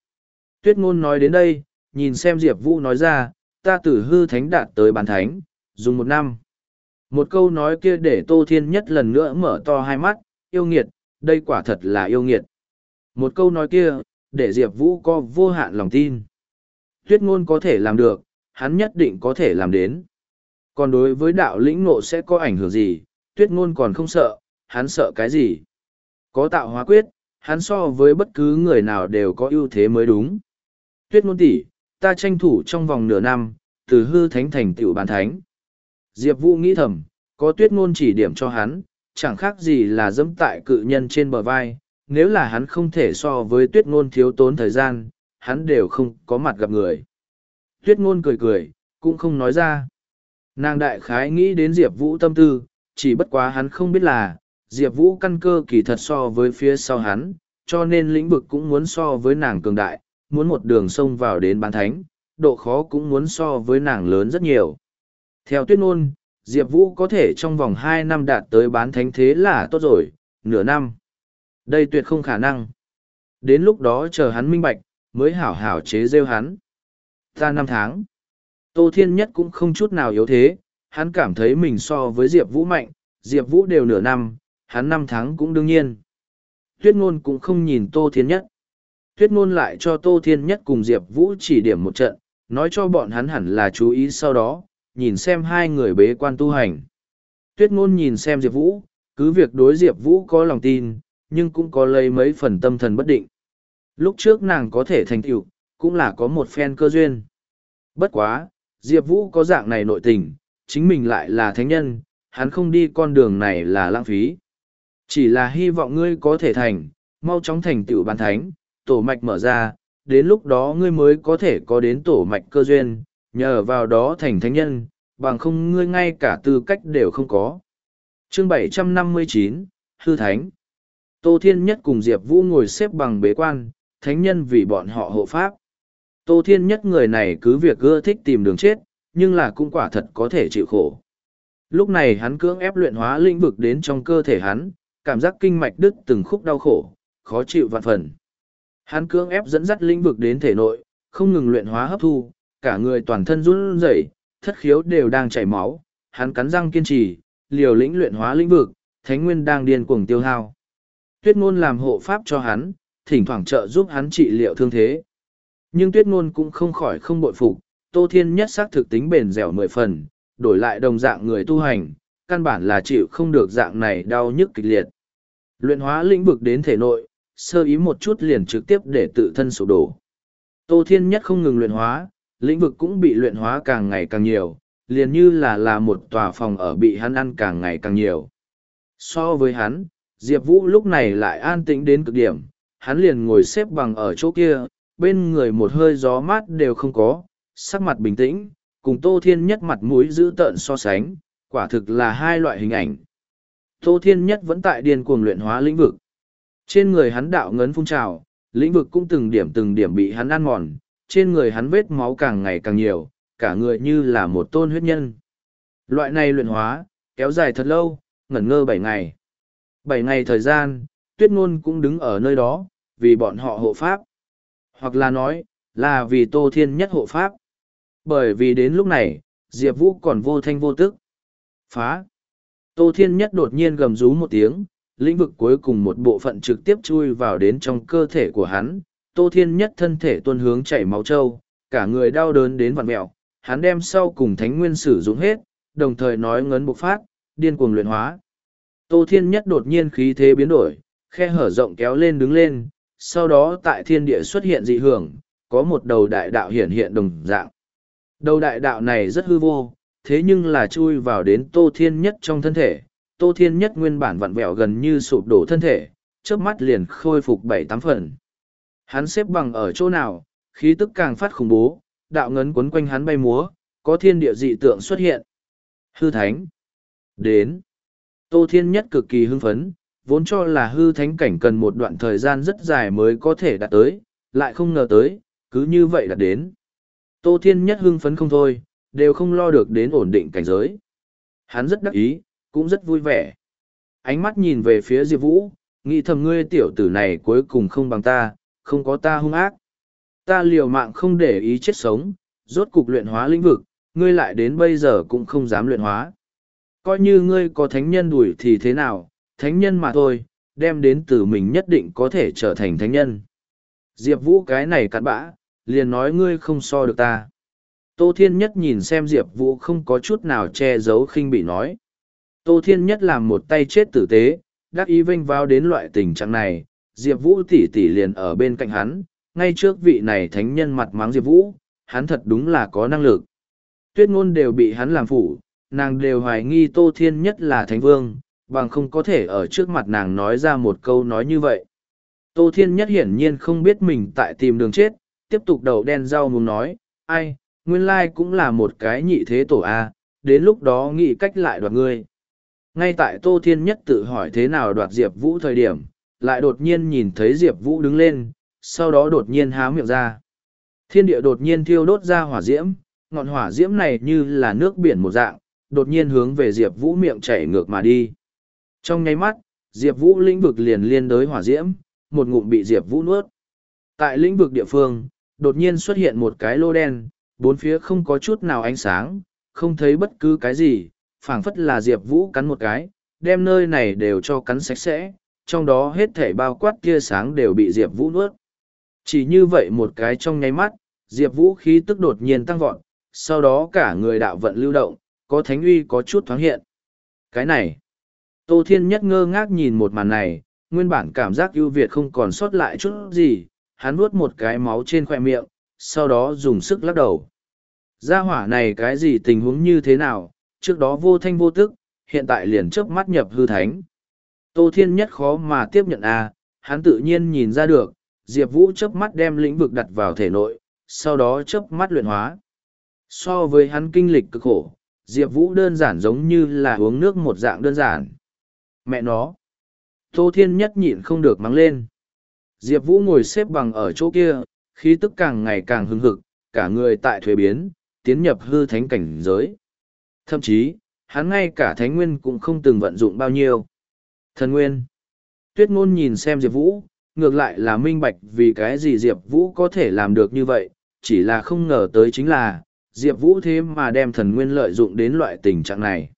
Tuyết ngôn nói đến đây, nhìn xem Diệp Vũ nói ra, ta tử hư thánh đạt tới bán thánh, dùng một năm. Một câu nói kia để Tô Thiên nhất lần nữa mở to hai mắt, yêu nghiệt, đây quả thật là yêu nghiệt. Một câu nói kia, để Diệp Vũ có vô hạn lòng tin. Tuyết ngôn có thể làm được, hắn nhất định có thể làm đến. Còn đối với đạo lĩnh ngộ sẽ có ảnh hưởng gì, tuyết ngôn còn không sợ, hắn sợ cái gì? Có tạo hóa quyết, hắn so với bất cứ người nào đều có ưu thế mới đúng. Tuyết ngôn tỷ, ta tranh thủ trong vòng nửa năm, từ hư thánh thành tựu bàn thánh. Diệp Vũ nghĩ thầm, có tuyết ngôn chỉ điểm cho hắn, chẳng khác gì là dẫm tại cự nhân trên bờ vai. Nếu là hắn không thể so với tuyết ngôn thiếu tốn thời gian, hắn đều không có mặt gặp người. Tuyết ngôn cười cười, cũng không nói ra. Nàng đại khái nghĩ đến Diệp Vũ tâm tư, chỉ bất quá hắn không biết là, Diệp Vũ căn cơ kỳ thật so với phía sau hắn, cho nên lĩnh vực cũng muốn so với nàng cường đại, muốn một đường sông vào đến bán thánh, độ khó cũng muốn so với nàng lớn rất nhiều. Theo tuyết ngôn, Diệp Vũ có thể trong vòng hai năm đạt tới bán thánh thế là tốt rồi, nửa năm. Đây tuyệt không khả năng. Đến lúc đó chờ hắn minh bạch, mới hảo hảo chế rêu hắn. Ta năm tháng. Tô Thiên Nhất cũng không chút nào yếu thế, hắn cảm thấy mình so với Diệp Vũ mạnh, Diệp Vũ đều nửa năm, hắn năm tháng cũng đương nhiên. Tuyết ngôn cũng không nhìn Tô Thiên Nhất. Tuyết ngôn lại cho Tô Thiên Nhất cùng Diệp Vũ chỉ điểm một trận, nói cho bọn hắn hẳn là chú ý sau đó, nhìn xem hai người bế quan tu hành. Tuyết ngôn nhìn xem Diệp Vũ, cứ việc đối Diệp Vũ có lòng tin, nhưng cũng có lấy mấy phần tâm thần bất định. Lúc trước nàng có thể thành tựu, cũng là có một phen cơ duyên. Bất quá, Diệp Vũ có dạng này nội tình, chính mình lại là thánh nhân, hắn không đi con đường này là lãng phí. Chỉ là hy vọng ngươi có thể thành, mau chóng thành tựu bàn thánh, tổ mạch mở ra, đến lúc đó ngươi mới có thể có đến tổ mạch cơ duyên, nhờ vào đó thành thánh nhân, bằng không ngươi ngay cả tư cách đều không có. Chương 759, Hư Thánh Tô Thiên Nhất cùng Diệp Vũ ngồi xếp bằng bế quan, thánh nhân vì bọn họ hộ pháp. Tô Thiên Nhất người này cứ việc ưa thích tìm đường chết, nhưng là cũng quả thật có thể chịu khổ. Lúc này hắn cưỡng ép luyện hóa lĩnh vực đến trong cơ thể hắn, cảm giác kinh mạch đứt từng khúc đau khổ, khó chịu vạn phần. Hắn cưỡng ép dẫn dắt lĩnh vực đến thể nội, không ngừng luyện hóa hấp thu, cả người toàn thân run rẩy, thất khiếu đều đang chảy máu, hắn cắn răng kiên trì, liều lĩnh luyện hóa lĩnh vực, thánh nguyên đang điên cuồng tiêu hao. Tuyết ngôn làm hộ pháp cho hắn, thỉnh thoảng trợ giúp hắn trị liệu thương thế. Nhưng tuyết ngôn cũng không khỏi không bội phục, Tô Thiên nhất xác thực tính bền dẻo mười phần, đổi lại đồng dạng người tu hành, căn bản là chịu không được dạng này đau nhức kịch liệt. Luyện hóa lĩnh vực đến thể nội, sơ ý một chút liền trực tiếp để tự thân sụp đổ. Tô Thiên nhất không ngừng luyện hóa, lĩnh vực cũng bị luyện hóa càng ngày càng nhiều, liền như là là một tòa phòng ở bị hắn ăn càng ngày càng nhiều. So với hắn, Diệp Vũ lúc này lại an tĩnh đến cực điểm, hắn liền ngồi xếp bằng ở chỗ kia, bên người một hơi gió mát đều không có, sắc mặt bình tĩnh, cùng Tô Thiên Nhất mặt mũi giữ tợn so sánh, quả thực là hai loại hình ảnh. Tô Thiên Nhất vẫn tại điên cuồng luyện hóa lĩnh vực. Trên người hắn đạo ngấn phun trào, lĩnh vực cũng từng điểm từng điểm bị hắn ăn mòn, trên người hắn vết máu càng ngày càng nhiều, cả người như là một tôn huyết nhân. Loại này luyện hóa, kéo dài thật lâu, ngẩn ngơ bảy ngày. Bảy ngày thời gian, tuyết ngôn cũng đứng ở nơi đó, vì bọn họ hộ pháp. Hoặc là nói, là vì Tô Thiên Nhất hộ pháp. Bởi vì đến lúc này, Diệp Vũ còn vô thanh vô tức. Phá! Tô Thiên Nhất đột nhiên gầm rú một tiếng, lĩnh vực cuối cùng một bộ phận trực tiếp chui vào đến trong cơ thể của hắn. Tô Thiên Nhất thân thể tuôn hướng chảy máu trâu, cả người đau đớn đến vặn mẹo. Hắn đem sau cùng thánh nguyên sử dụng hết, đồng thời nói ngấn bộc phát, điên cuồng luyện hóa. Tô Thiên Nhất đột nhiên khí thế biến đổi, khe hở rộng kéo lên đứng lên, sau đó tại thiên địa xuất hiện dị hưởng, có một đầu đại đạo hiển hiện đồng dạng. Đầu đại đạo này rất hư vô, thế nhưng là chui vào đến Tô Thiên Nhất trong thân thể. Tô Thiên Nhất nguyên bản vặn vẹo gần như sụp đổ thân thể, chớp mắt liền khôi phục bảy tám phần. Hắn xếp bằng ở chỗ nào, khí tức càng phát khủng bố, đạo ngấn quấn quanh hắn bay múa, có thiên địa dị tượng xuất hiện. Hư Thánh. Đến. Tô Thiên Nhất cực kỳ hưng phấn, vốn cho là hư thánh cảnh cần một đoạn thời gian rất dài mới có thể đạt tới, lại không ngờ tới, cứ như vậy đạt đến. Tô Thiên Nhất hưng phấn không thôi, đều không lo được đến ổn định cảnh giới. Hắn rất đắc ý, cũng rất vui vẻ. Ánh mắt nhìn về phía Diệp Vũ, nghĩ thầm ngươi tiểu tử này cuối cùng không bằng ta, không có ta hung ác. Ta liều mạng không để ý chết sống, rốt cục luyện hóa lĩnh vực, ngươi lại đến bây giờ cũng không dám luyện hóa. Coi như ngươi có thánh nhân đuổi thì thế nào, thánh nhân mà thôi, đem đến từ mình nhất định có thể trở thành thánh nhân. Diệp Vũ cái này cặn bã, liền nói ngươi không so được ta. Tô Thiên Nhất nhìn xem Diệp Vũ không có chút nào che giấu khinh bị nói. Tô Thiên Nhất làm một tay chết tử tế, đắc ý vinh vào đến loại tình trạng này, Diệp Vũ tỉ tỉ liền ở bên cạnh hắn, ngay trước vị này thánh nhân mặt mắng Diệp Vũ, hắn thật đúng là có năng lực. Tuyết ngôn đều bị hắn làm phủ, nàng đều hoài nghi Tô Thiên Nhất là thánh vương, bằng không có thể ở trước mặt nàng nói ra một câu nói như vậy. Tô Thiên Nhất hiển nhiên không biết mình tại tìm đường chết, tiếp tục đầu đen rau muốn nói, ai, nguyên lai cũng là một cái nhị thế tổ A, đến lúc đó nghĩ cách lại đoạt ngươi. Ngay tại Tô Thiên Nhất tự hỏi thế nào đoạt Diệp Vũ thời điểm, lại đột nhiên nhìn thấy Diệp Vũ đứng lên, sau đó đột nhiên há miệng ra. Thiên địa đột nhiên thiêu đốt ra hỏa diễm, ngọn hỏa diễm này như là nước biển một dạng, đột nhiên hướng về Diệp Vũ miệng chảy ngược mà đi. Trong nháy mắt, Diệp Vũ lĩnh vực liền liên đới hỏa diễm, một ngụm bị Diệp Vũ nuốt. Tại lĩnh vực địa phương, đột nhiên xuất hiện một cái lô đen, bốn phía không có chút nào ánh sáng, không thấy bất cứ cái gì, phảng phất là Diệp Vũ cắn một cái, đem nơi này đều cho cắn sạch sẽ, trong đó hết thể bao quát tia sáng đều bị Diệp Vũ nuốt. Chỉ như vậy một cái trong nháy mắt, Diệp Vũ khí tức đột nhiên tăng vọt, sau đó cả người đạo vận lưu động, có thánh uy có chút thoáng hiện. Cái này, Tô Thiên Nhất ngơ ngác nhìn một màn này, nguyên bản cảm giác ưu việt không còn sót lại chút gì, hắn nuốt một cái máu trên khoe miệng, sau đó dùng sức lắc đầu. Gia hỏa này cái gì tình huống như thế nào, trước đó vô thanh vô tức, hiện tại liền chớp mắt nhập hư thánh. Tô Thiên Nhất khó mà tiếp nhận à, hắn tự nhiên nhìn ra được, Diệp Vũ chớp mắt đem lĩnh vực đặt vào thể nội, sau đó chớp mắt luyện hóa. So với hắn kinh lịch cực khổ, Diệp Vũ đơn giản giống như là uống nước một dạng đơn giản. Mẹ nó! Tô Thiên Nhất nhịn không được mắng lên. Diệp Vũ ngồi xếp bằng ở chỗ kia, khí tức càng ngày càng hưng hực, cả người tại thuế biến, tiến nhập hư thánh cảnh giới. Thậm chí, hắn ngay cả thánh nguyên cũng không từng vận dụng bao nhiêu. Thần nguyên. Tuyết ngôn nhìn xem Diệp Vũ, ngược lại là minh bạch vì cái gì Diệp Vũ có thể làm được như vậy, chỉ là không ngờ tới chính là, Diệp Vũ thế mà đem thần nguyên lợi dụng đến loại tình trạng này.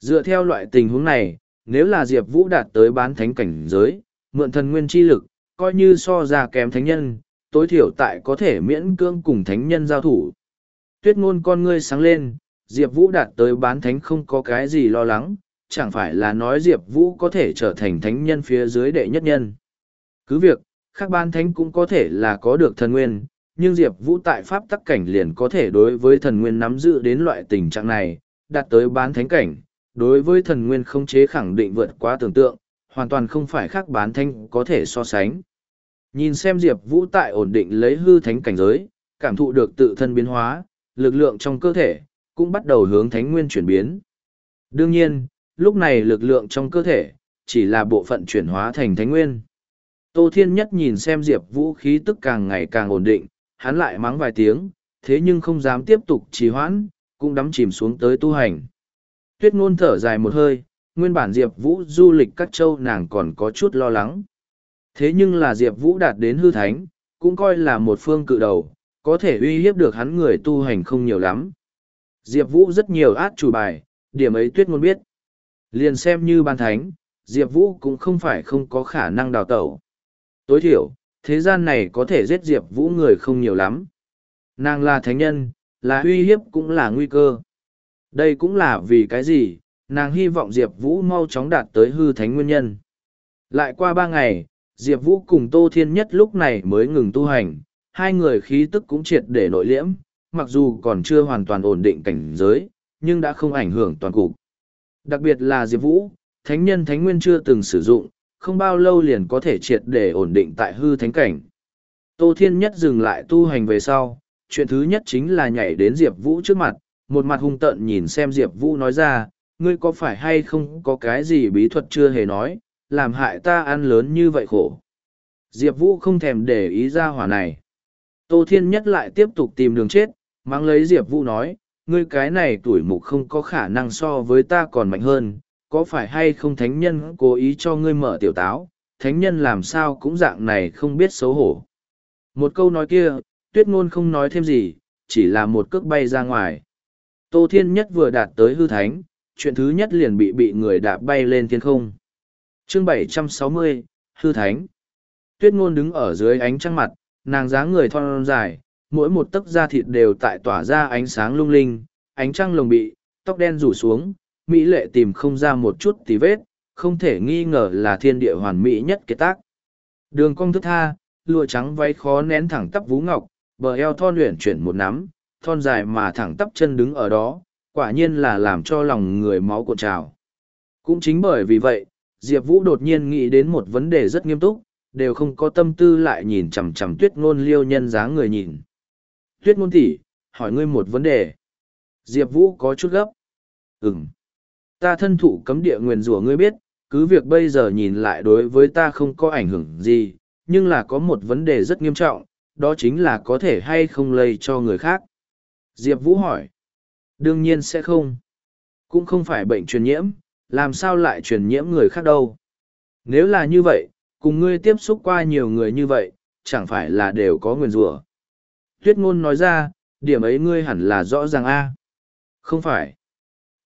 Dựa theo loại tình huống này, nếu là Diệp Vũ đạt tới bán thánh cảnh giới, mượn thần nguyên chi lực, coi như so ra kém thánh nhân, tối thiểu tại có thể miễn cưỡng cùng thánh nhân giao thủ. Tuyết ngôn con ngươi sáng lên, Diệp Vũ đạt tới bán thánh không có cái gì lo lắng, chẳng phải là nói Diệp Vũ có thể trở thành thánh nhân phía dưới đệ nhất nhân. Cứ việc, các bán thánh cũng có thể là có được thần nguyên, nhưng Diệp Vũ tại pháp tắc cảnh liền có thể đối với thần nguyên nắm giữ đến loại tình trạng này, đạt tới bán thánh cảnh, đối với thần nguyên không chế khẳng định vượt quá tưởng tượng, hoàn toàn không phải khác bán thánh có thể so sánh. Nhìn xem Diệp Vũ tại ổn định lấy hư thánh cảnh giới, cảm thụ được tự thân biến hóa, lực lượng trong cơ thể, cũng bắt đầu hướng thánh nguyên chuyển biến. Đương nhiên, lúc này lực lượng trong cơ thể, chỉ là bộ phận chuyển hóa thành thánh nguyên. Tô Thiên Nhất nhìn xem Diệp Vũ khí tức càng ngày càng ổn định, hắn lại mắng vài tiếng, thế nhưng không dám tiếp tục trì hoãn, cũng đắm chìm xuống tới tu hành. Tuyết ngôn thở dài một hơi, nguyên bản Diệp Vũ du lịch các châu nàng còn có chút lo lắng. Thế nhưng là Diệp Vũ đạt đến hư thánh, cũng coi là một phương cự đầu, có thể uy hiếp được hắn người tu hành không nhiều lắm. Diệp Vũ rất nhiều át chủ bài, điểm ấy tuyết ngôn biết. Liền xem như ban thánh, Diệp Vũ cũng không phải không có khả năng đào tẩu. Tối thiểu, thế gian này có thể giết Diệp Vũ người không nhiều lắm. Nàng là thánh nhân, là uy hiếp cũng là nguy cơ. Đây cũng là vì cái gì, nàng hy vọng Diệp Vũ mau chóng đạt tới hư thánh nguyên nhân. Lại qua ba ngày, Diệp Vũ cùng Tô Thiên Nhất lúc này mới ngừng tu hành, hai người khí tức cũng triệt để nội liễm, mặc dù còn chưa hoàn toàn ổn định cảnh giới, nhưng đã không ảnh hưởng toàn cục. Đặc biệt là Diệp Vũ, thánh nhân thánh nguyên chưa từng sử dụng, không bao lâu liền có thể triệt để ổn định tại hư thánh cảnh. Tô Thiên Nhất dừng lại tu hành về sau, chuyện thứ nhất chính là nhảy đến Diệp Vũ trước mặt, một mặt hung tợn nhìn xem Diệp Vũ nói ra, ngươi có phải hay không có cái gì bí thuật chưa hề nói, làm hại ta ăn lớn như vậy khổ. Diệp Vũ không thèm để ý ra hỏa này. Tô Thiên Nhất lại tiếp tục tìm đường chết, mang lấy Diệp Vũ nói, ngươi cái này tuổi mục không có khả năng so với ta còn mạnh hơn, có phải hay không thánh nhân cố ý cho ngươi mở tiểu táo, thánh nhân làm sao cũng dạng này không biết xấu hổ. Một câu nói kia, tuyết ngôn không nói thêm gì, chỉ là một cước bay ra ngoài. Tô Thiên Nhất vừa đạt tới hư thánh, chuyện thứ nhất liền bị bị người đạp bay lên thiên không. Chương 760, Hư Thánh Tuyết ngôn đứng ở dưới ánh trăng mặt, nàng dáng người thon dài, mỗi một tấc da thịt đều tại tỏa ra ánh sáng lung linh, ánh trăng lồng bị, tóc đen rủ xuống, Mỹ lệ tìm không ra một chút tí vết, không thể nghi ngờ là thiên địa hoàn mỹ nhất kế tác. Đường cong thức tha, lụa trắng váy khó nén thẳng tắp vú ngọc, bờ eo thon luyện chuyển một nắm, thon dài mà thẳng tắp chân đứng ở đó, quả nhiên là làm cho lòng người máu cuộn trào. Cũng chính bởi vì vậy, Diệp Vũ đột nhiên nghĩ đến một vấn đề rất nghiêm túc, đều không có tâm tư lại nhìn chằm chằm tuyết ngôn liêu nhân dáng người nhìn. Tuyết ngôn tỷ hỏi ngươi một vấn đề. Diệp Vũ có chút gấp. Ừm. Ta thân thụ cấm địa nguyền rủa ngươi biết, cứ việc bây giờ nhìn lại đối với ta không có ảnh hưởng gì, nhưng là có một vấn đề rất nghiêm trọng, đó chính là có thể hay không lây cho người khác. Diệp Vũ hỏi. Đương nhiên sẽ không. Cũng không phải bệnh truyền nhiễm, làm sao lại truyền nhiễm người khác đâu. Nếu là như vậy, cùng ngươi tiếp xúc qua nhiều người như vậy, chẳng phải là đều có nguyền rủa. Tuyết ngôn nói ra, điểm ấy ngươi hẳn là rõ ràng a. Không phải.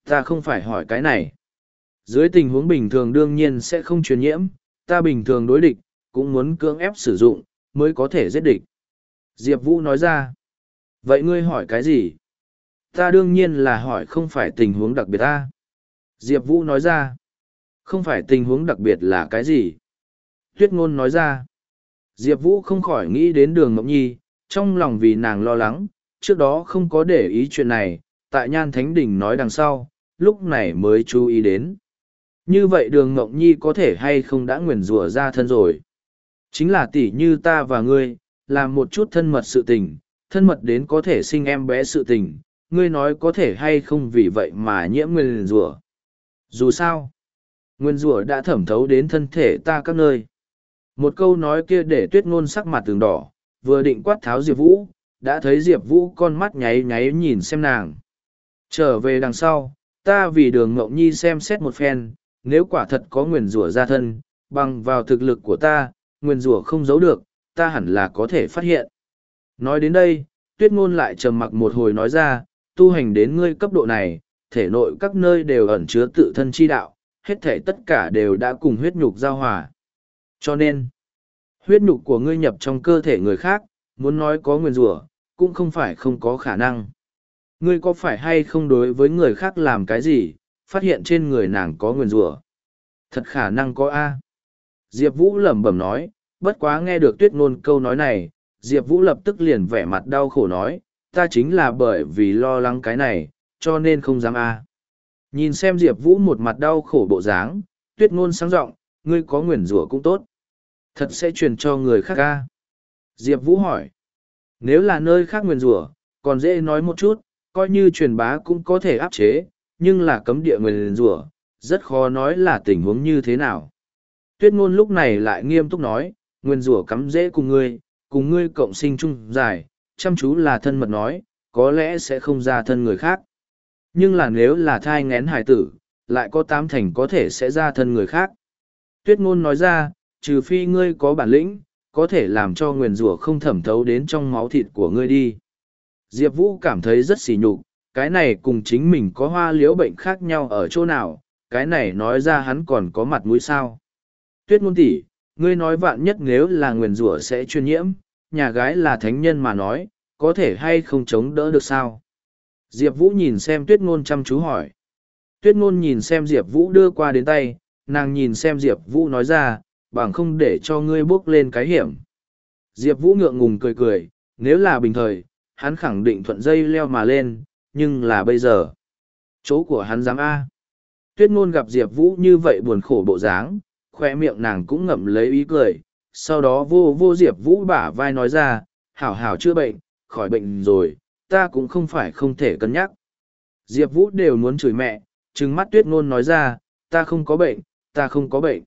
Ta không phải hỏi cái này. Dưới tình huống bình thường đương nhiên sẽ không truyền nhiễm, ta bình thường đối địch, cũng muốn cưỡng ép sử dụng, mới có thể giết địch. Diệp Vũ nói ra. Vậy ngươi hỏi cái gì? Ta đương nhiên là hỏi không phải tình huống đặc biệt ta. Diệp Vũ nói ra. Không phải tình huống đặc biệt là cái gì? Tuyết ngôn nói ra. Diệp Vũ không khỏi nghĩ đến đường Ngọc Nhi, trong lòng vì nàng lo lắng, trước đó không có để ý chuyện này, tại Nhan Thánh Đình nói đằng sau, lúc này mới chú ý đến. Như vậy đường Ngọc Nhi có thể hay không đã nguyền rủa ra thân rồi. Chính là tỷ như ta và ngươi, làm một chút thân mật sự tình, thân mật đến có thể sinh em bé sự tình, ngươi nói có thể hay không vì vậy mà nhiễm nguyền rủa dù sao nguyên rủa đã thẩm thấu đến thân thể ta các nơi. Một câu nói kia để tuyết ngôn sắc mặt tường đỏ vừa định quát tháo diệp vũ đã thấy diệp vũ con mắt nháy nháy nhìn xem nàng. Trở về đằng sau ta vì đường ngậu nhi xem xét một phen nếu quả thật có nguyền rủa ra thân bằng vào thực lực của ta nguyền rủa không giấu được ta hẳn là có thể phát hiện. Nói đến đây tuyết ngôn lại trầm mặc một hồi nói ra tu hành đến ngươi cấp độ này, thể nội các nơi đều ẩn chứa tự thân chi đạo, hết thể tất cả đều đã cùng huyết nhục giao hòa. Cho nên, huyết nhục của ngươi nhập trong cơ thể người khác, muốn nói có nguyên rủa cũng không phải không có khả năng. Ngươi có phải hay không đối với người khác làm cái gì, phát hiện trên người nàng có nguyên rủa Thật khả năng có A. Diệp Vũ lẩm bẩm nói, bất quá nghe được tuyết ngôn câu nói này, Diệp Vũ lập tức liền vẻ mặt đau khổ nói, ta chính là bởi vì lo lắng cái này, cho nên không dám a. Nhìn xem Diệp Vũ một mặt đau khổ bộ dáng, tuyết ngôn sáng giọng ngươi có nguyền rủa cũng tốt. Thật sẽ truyền cho người khác a. Diệp Vũ hỏi, nếu là nơi khác nguyền rủa còn dễ nói một chút, coi như truyền bá cũng có thể áp chế, nhưng là cấm địa nguyền rủa rất khó nói là tình huống như thế nào. Tuyết ngôn lúc này lại nghiêm túc nói, nguyền rủa cắm dễ cùng ngươi, cùng ngươi cộng sinh chung dài, chăm chú là thân mật nói, có lẽ sẽ không ra thân người khác. Nhưng là nếu là thai ngén hải tử, lại có tám thành có thể sẽ ra thân người khác. Tuyết ngôn nói ra, trừ phi ngươi có bản lĩnh, có thể làm cho nguyền rủa không thẩm thấu đến trong máu thịt của ngươi đi. Diệp Vũ cảm thấy rất xỉ nhục, cái này cùng chính mình có hoa liễu bệnh khác nhau ở chỗ nào, cái này nói ra hắn còn có mặt mũi sao. Tuyết ngôn tỷ, ngươi nói vạn nhất nếu là nguyền rủa sẽ truyền nhiễm, nhà gái là thánh nhân mà nói, có thể hay không chống đỡ được sao? Diệp Vũ nhìn xem tuyết ngôn chăm chú hỏi. Tuyết ngôn nhìn xem Diệp Vũ đưa qua đến tay, nàng nhìn xem Diệp Vũ nói ra, bằng không để cho ngươi bước lên cái hiểm. Diệp Vũ ngượng ngùng cười cười, nếu là bình thời, hắn khẳng định thuận dây leo mà lên, nhưng là bây giờ. Chỗ của hắn dám A. Tuyết ngôn gặp Diệp Vũ như vậy buồn khổ bộ dáng, khoe miệng nàng cũng ngậm lấy ý cười, sau đó vô vô Diệp Vũ bả vai nói ra, hảo hảo chữa bệnh, khỏi bệnh rồi, ta cũng không phải không thể cân nhắc. Diệp Vũ đều muốn chửi mẹ, trừng mắt tuyết ngôn nói ra, ta không có bệnh, ta không có bệnh.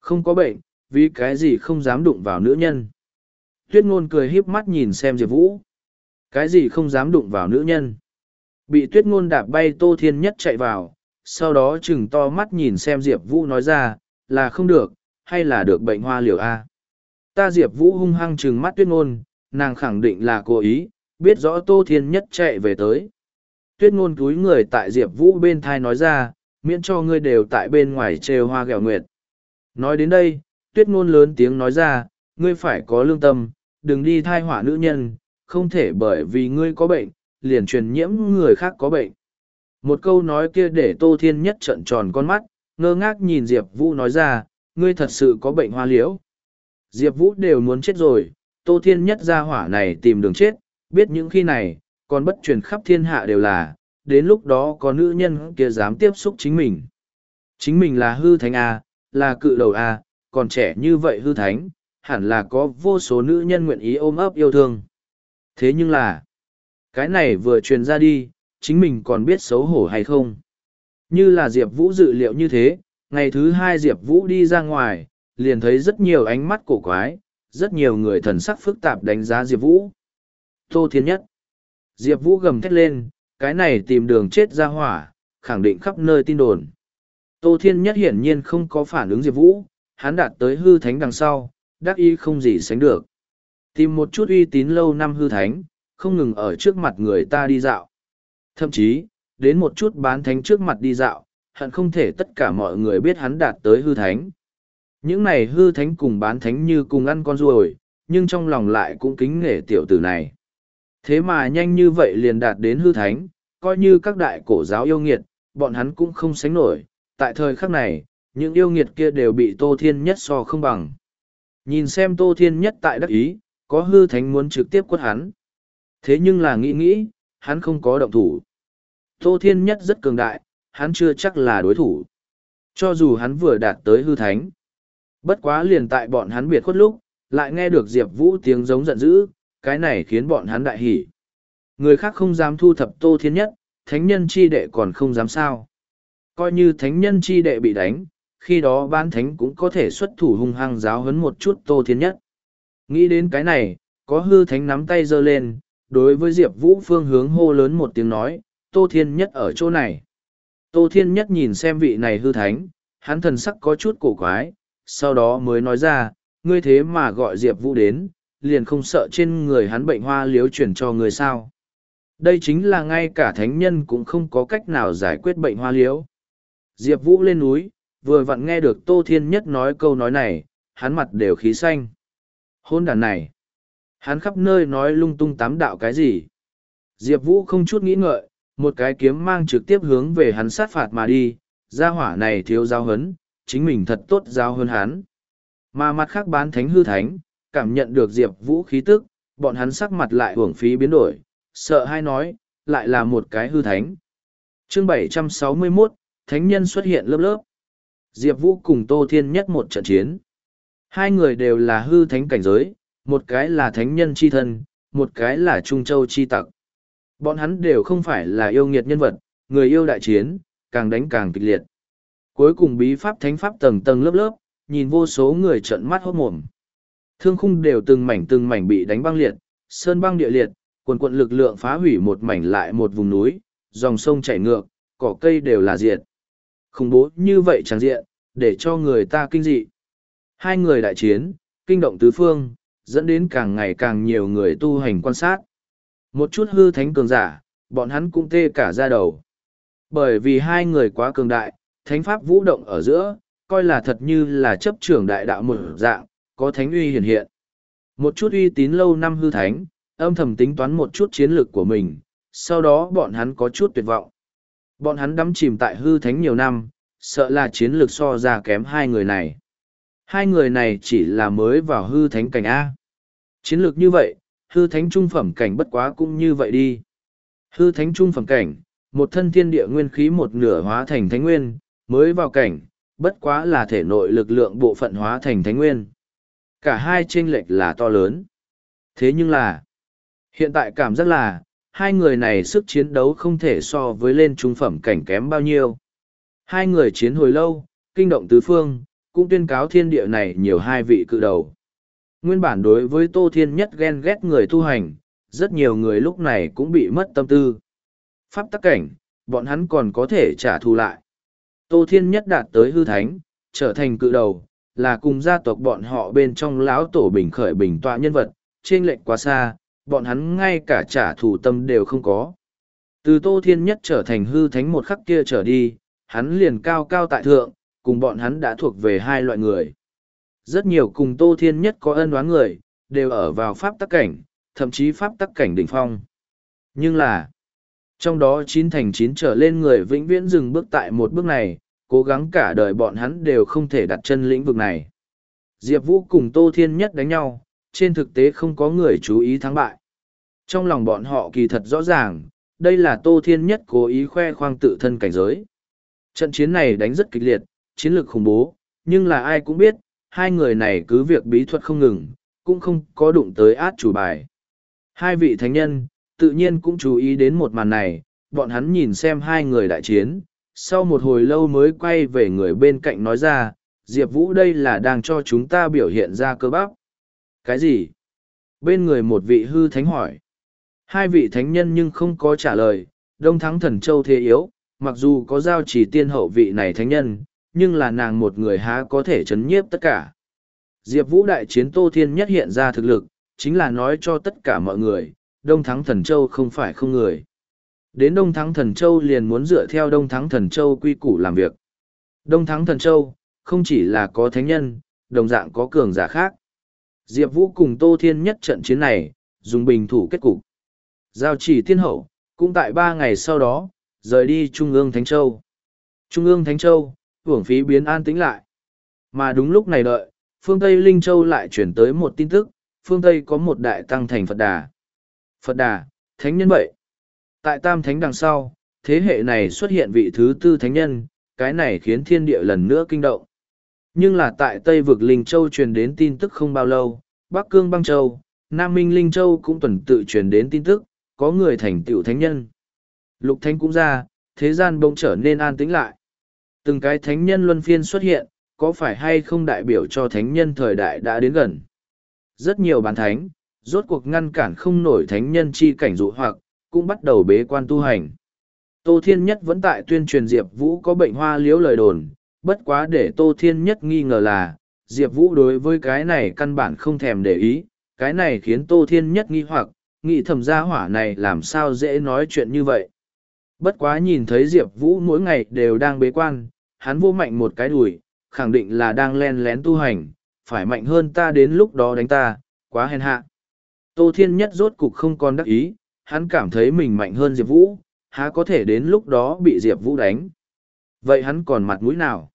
Không có bệnh, vì cái gì không dám đụng vào nữ nhân. Tuyết ngôn cười híp mắt nhìn xem Diệp Vũ. Cái gì không dám đụng vào nữ nhân. Bị tuyết ngôn đạp bay Tô Thiên Nhất chạy vào, sau đó chừng to mắt nhìn xem Diệp Vũ nói ra, là không được, hay là được bệnh hoa liều A. Ta Diệp Vũ hung hăng chừng mắt tuyết ngôn, nàng khẳng định là cố ý, biết rõ Tô Thiên Nhất chạy về tới. Tuyết ngôn túi người tại Diệp Vũ bên thai nói ra, miễn cho ngươi đều tại bên ngoài trêu hoa ghẹo nguyệt. Nói đến đây, tuyết ngôn lớn tiếng nói ra, ngươi phải có lương tâm, đừng đi thai họa nữ nhân, không thể bởi vì ngươi có bệnh, liền truyền nhiễm người khác có bệnh. Một câu nói kia để Tô Thiên Nhất trận tròn con mắt, ngơ ngác nhìn Diệp Vũ nói ra, ngươi thật sự có bệnh hoa liễu. Diệp Vũ đều muốn chết rồi, Tô Thiên Nhất ra hỏa này tìm đường chết, biết những khi này, còn bất truyền khắp thiên hạ đều là, đến lúc đó có nữ nhân kia dám tiếp xúc chính mình. Chính mình là hư thánh A, là cự đầu A, còn trẻ như vậy hư thánh, hẳn là có vô số nữ nhân nguyện ý ôm ấp yêu thương. Thế nhưng là, cái này vừa truyền ra đi, chính mình còn biết xấu hổ hay không? Như là Diệp Vũ dự liệu như thế, ngày thứ hai Diệp Vũ đi ra ngoài, liền thấy rất nhiều ánh mắt cổ quái, rất nhiều người thần sắc phức tạp đánh giá Diệp Vũ. Tô Thiên Nhất Diệp Vũ gầm thét lên, cái này tìm đường chết ra hỏa, khẳng định khắp nơi tin đồn. Tô Thiên Nhất hiển nhiên không có phản ứng Diệp Vũ, hắn đạt tới hư thánh đằng sau, đắc ý không gì sánh được. Tìm một chút uy tín lâu năm hư thánh, không ngừng ở trước mặt người ta đi dạo. Thậm chí, đến một chút bán thánh trước mặt đi dạo, hận không thể tất cả mọi người biết hắn đạt tới hư thánh. Những này hư thánh cùng bán thánh như cùng ăn con ruồi, nhưng trong lòng lại cũng kính nể tiểu tử này. Thế mà nhanh như vậy liền đạt đến hư thánh, coi như các đại cổ giáo yêu nghiệt, bọn hắn cũng không sánh nổi. Tại thời khắc này, những yêu nghiệt kia đều bị Tô Thiên Nhất so không bằng. Nhìn xem Tô Thiên Nhất tại đắc ý, có hư thánh muốn trực tiếp quất hắn. Thế nhưng là nghĩ nghĩ, hắn không có động thủ. Tô Thiên Nhất rất cường đại, hắn chưa chắc là đối thủ. Cho dù hắn vừa đạt tới hư thánh. Bất quá liền tại bọn hắn biệt khuất lúc, lại nghe được Diệp Vũ tiếng giống giận dữ, cái này khiến bọn hắn đại hỉ. Người khác không dám thu thập Tô Thiên Nhất, thánh nhân chi đệ còn không dám sao. Coi như thánh nhân chi đệ bị đánh, khi đó ban thánh cũng có thể xuất thủ hung hăng giáo hấn một chút Tô Thiên Nhất. Nghĩ đến cái này, có hư thánh nắm tay giơ lên, đối với Diệp Vũ phương hướng hô lớn một tiếng nói, Tô Thiên Nhất ở chỗ này. Tô Thiên Nhất nhìn xem vị này hư thánh, hắn thần sắc có chút cổ quái, sau đó mới nói ra, ngươi thế mà gọi Diệp Vũ đến, liền không sợ trên người hắn bệnh hoa liếu chuyển cho người sao. Đây chính là ngay cả thánh nhân cũng không có cách nào giải quyết bệnh hoa liếu. Diệp Vũ lên núi, vừa vặn nghe được Tô Thiên Nhất nói câu nói này, hắn mặt đều khí xanh. Hôn đàn này, hắn khắp nơi nói lung tung tám đạo cái gì. Diệp Vũ không chút nghĩ ngợi, một cái kiếm mang trực tiếp hướng về hắn sát phạt mà đi, gia hỏa này thiếu giao hấn, chính mình thật tốt giao hơn hắn. Mà mặt khác bán thánh hư thánh, cảm nhận được Diệp Vũ khí tức, bọn hắn sắc mặt lại hưởng phí biến đổi, sợ hay nói, lại là một cái hư thánh. chương 761, thánh nhân xuất hiện lớp lớp. Diệp Vũ cùng Tô Thiên nhất một trận chiến. Hai người đều là hư thánh cảnh giới, một cái là thánh nhân chi thân, một cái là Trung Châu chi tặc. Bọn hắn đều không phải là yêu nghiệt nhân vật, người yêu đại chiến, càng đánh càng kịch liệt. Cuối cùng bí pháp thánh pháp tầng tầng lớp lớp, nhìn vô số người trợn mắt hốt mồm. Thương khung đều từng mảnh từng mảnh bị đánh băng liệt, sơn băng địa liệt, quần quận lực lượng phá hủy một mảnh lại một vùng núi, dòng sông chảy ngược, cỏ cây đều là diệt. Khủng bố như vậy chẳng diện, để cho người ta kinh dị. Hai người đại chiến, kinh động tứ phương, dẫn đến càng ngày càng nhiều người tu hành quan sát. Một chút hư thánh cường giả, bọn hắn cũng tê cả ra đầu. Bởi vì hai người quá cường đại, thánh pháp vũ động ở giữa, coi là thật như là chấp trưởng đại đạo một dạng, có thánh uy hiện hiện. Một chút uy tín lâu năm hư thánh, âm thầm tính toán một chút chiến lược của mình, sau đó bọn hắn có chút tuyệt vọng. Bọn hắn đắm chìm tại hư thánh nhiều năm, sợ là chiến lược so ra kém hai người này. Hai người này chỉ là mới vào hư thánh cảnh A. Chiến lược như vậy, hư thánh trung phẩm cảnh bất quá cũng như vậy đi. Hư thánh trung phẩm cảnh, một thân thiên địa nguyên khí một nửa hóa thành thánh nguyên, mới vào cảnh, bất quá là thể nội lực lượng bộ phận hóa thành thánh nguyên. Cả hai chênh lệch là to lớn. Thế nhưng là, hiện tại cảm giác là, hai người này sức chiến đấu không thể so với lên trung phẩm cảnh kém bao nhiêu. Hai người chiến hồi lâu, kinh động tứ phương, cũng tuyên cáo thiên địa này nhiều hai vị cự đầu. Nguyên bản đối với Tô Thiên nhất ghen ghét người tu hành, rất nhiều người lúc này cũng bị mất tâm tư. Pháp tắc cảnh, bọn hắn còn có thể trả thù lại. Tô Thiên nhất đạt tới hư thánh, trở thành cự đầu, là cùng gia tộc bọn họ bên trong lão tổ bình khởi bình tọa nhân vật, trên lệnh quá xa, bọn hắn ngay cả trả thù tâm đều không có. Từ Tô Thiên nhất trở thành hư thánh một khắc kia trở đi, hắn liền cao cao tại thượng, cùng bọn hắn đã thuộc về hai loại người. Rất nhiều cùng Tô Thiên nhất có ân oán người, đều ở vào pháp tắc cảnh, thậm chí pháp tắc cảnh đỉnh phong. Nhưng là, trong đó chín thành chín trở lên người vĩnh viễn dừng bước tại một bước này, cố gắng cả đời bọn hắn đều không thể đặt chân lĩnh vực này. Diệp Vũ cùng Tô Thiên Nhất đánh nhau, trên thực tế không có người chú ý thắng bại. Trong lòng bọn họ kỳ thật rõ ràng, đây là Tô Thiên Nhất cố ý khoe khoang tự thân cảnh giới. Trận chiến này đánh rất kịch liệt, chiến lược khủng bố, nhưng là ai cũng biết, hai người này cứ việc bí thuật không ngừng, cũng không có đụng tới át chủ bài. Hai vị thánh nhân, tự nhiên cũng chú ý đến một màn này, bọn hắn nhìn xem hai người đại chiến, sau một hồi lâu mới quay về người bên cạnh nói ra, Diệp Vũ đây là đang cho chúng ta biểu hiện ra cơ bắp. Cái gì? Bên người một vị hư thánh hỏi. Hai vị thánh nhân nhưng không có trả lời, đông thắng thần châu thế yếu, mặc dù có giao chỉ tiên hậu vị này thánh nhân, nhưng là nàng một người há có thể chấn nhiếp tất cả. Diệp Vũ đại chiến Tô Thiên nhất hiện ra thực lực, chính là nói cho tất cả mọi người, Đông Thắng Thần Châu không phải không người. Đến Đông Thắng Thần Châu liền muốn dựa theo Đông Thắng Thần Châu quy củ làm việc. Đông Thắng Thần Châu, không chỉ là có thánh nhân, đồng dạng có cường giả khác. Diệp Vũ cùng Tô Thiên nhất trận chiến này, dùng bình thủ kết cục. Giao chỉ thiên hậu, cũng tại ba ngày sau đó, rời đi Trung ương Thánh Châu. Trung ương Thánh Châu, hưởng phí biến an tĩnh lại. Mà đúng lúc này đợi, phương Tây Linh Châu lại chuyển tới một tin tức, phương Tây có một đại tăng thành Phật Đà. Phật Đà, Thánh nhân vậy. Tại Tam Thánh đằng sau, thế hệ này xuất hiện vị thứ tư Thánh nhân, cái này khiến thiên địa lần nữa kinh động. Nhưng là tại Tây vực Linh Châu truyền đến tin tức không bao lâu, Bắc Cương Băng Châu, Nam Minh Linh Châu cũng tuần tự truyền đến tin tức, có người thành tựu thánh nhân. Lục Thánh cũng ra, thế gian bỗng trở nên an tĩnh lại. Từng cái thánh nhân luân phiên xuất hiện, có phải hay không đại biểu cho thánh nhân thời đại đã đến gần? Rất nhiều bán thánh, rốt cuộc ngăn cản không nổi thánh nhân chi cảnh dụ hoặc, cũng bắt đầu bế quan tu hành. Tô Thiên Nhất vẫn tại tuyên truyền Diệp Vũ có bệnh hoa liễu lời đồn, bất quá để Tô Thiên Nhất nghi ngờ là, Diệp Vũ đối với cái này căn bản không thèm để ý, cái này khiến Tô Thiên Nhất nghi hoặc, nghĩ thầm gia hỏa này làm sao dễ nói chuyện như vậy. Bất quá nhìn thấy Diệp Vũ mỗi ngày đều đang bế quan, hắn vô mạnh một cái đùi, khẳng định là đang len lén tu hành, phải mạnh hơn ta đến lúc đó đánh ta, quá hèn hạ. Tô Thiên Nhất rốt cục không còn đắc ý, hắn cảm thấy mình mạnh hơn Diệp Vũ, há có thể đến lúc đó bị Diệp Vũ đánh. Vậy hắn còn mặt mũi nào?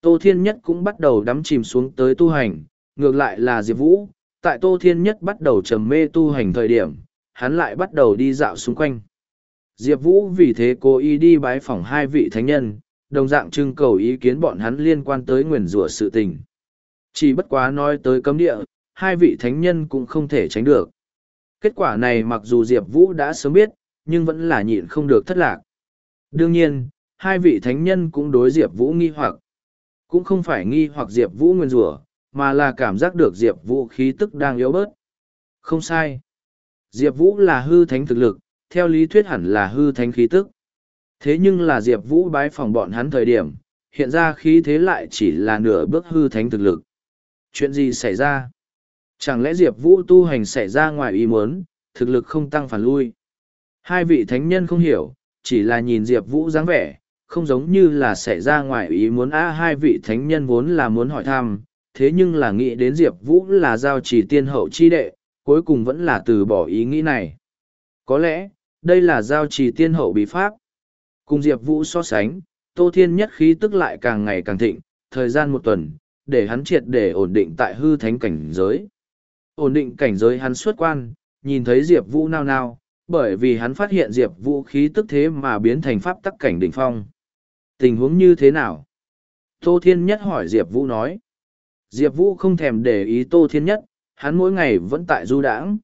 Tô Thiên Nhất cũng bắt đầu đắm chìm xuống tới tu hành, ngược lại là Diệp Vũ, tại Tô Thiên Nhất bắt đầu trầm mê tu hành thời điểm, hắn lại bắt đầu đi dạo xung quanh. Diệp Vũ vì thế cố ý đi bái phỏng hai vị thánh nhân, đồng dạng trưng cầu ý kiến bọn hắn liên quan tới nguyền rủa sự tình. Chỉ bất quá nói tới cấm địa, hai vị thánh nhân cũng không thể tránh được. Kết quả này mặc dù Diệp Vũ đã sớm biết, nhưng vẫn là nhịn không được thất lạc. Đương nhiên, hai vị thánh nhân cũng đối Diệp Vũ nghi hoặc. Cũng không phải nghi hoặc Diệp Vũ nguyên rủa mà là cảm giác được Diệp Vũ khí tức đang yếu bớt. Không sai. Diệp Vũ là hư thánh thực lực, theo lý thuyết hẳn là hư thánh khí tức. Thế nhưng là Diệp Vũ bái phòng bọn hắn thời điểm, hiện ra khí thế lại chỉ là nửa bước hư thánh thực lực. Chuyện gì xảy ra? Chẳng lẽ Diệp Vũ tu hành xảy ra ngoài ý muốn, thực lực không tăng phản lui? Hai vị thánh nhân không hiểu, chỉ là nhìn Diệp Vũ dáng vẻ, không giống như là xảy ra ngoài ý muốn á hai vị thánh nhân vốn là muốn hỏi thăm, thế nhưng là nghĩ đến Diệp Vũ là giao chỉ tiên hậu chi đệ, cuối cùng vẫn là từ bỏ ý nghĩ này. Có lẽ, đây là giao trì tiên hậu bí pháp. Cùng Diệp Vũ so sánh, Tô Thiên nhất khí tức lại càng ngày càng thịnh, thời gian một tuần, để hắn triệt để ổn định tại hư thánh cảnh giới. Ổn định cảnh giới hắn xuất quan, nhìn thấy Diệp Vũ nao nao, bởi vì hắn phát hiện Diệp Vũ khí tức thế mà biến thành pháp tắc cảnh đỉnh phong. Tình huống như thế nào? Tô Thiên Nhất hỏi Diệp Vũ nói. Diệp Vũ không thèm để ý Tô Thiên Nhất, hắn mỗi ngày vẫn tại du đãng.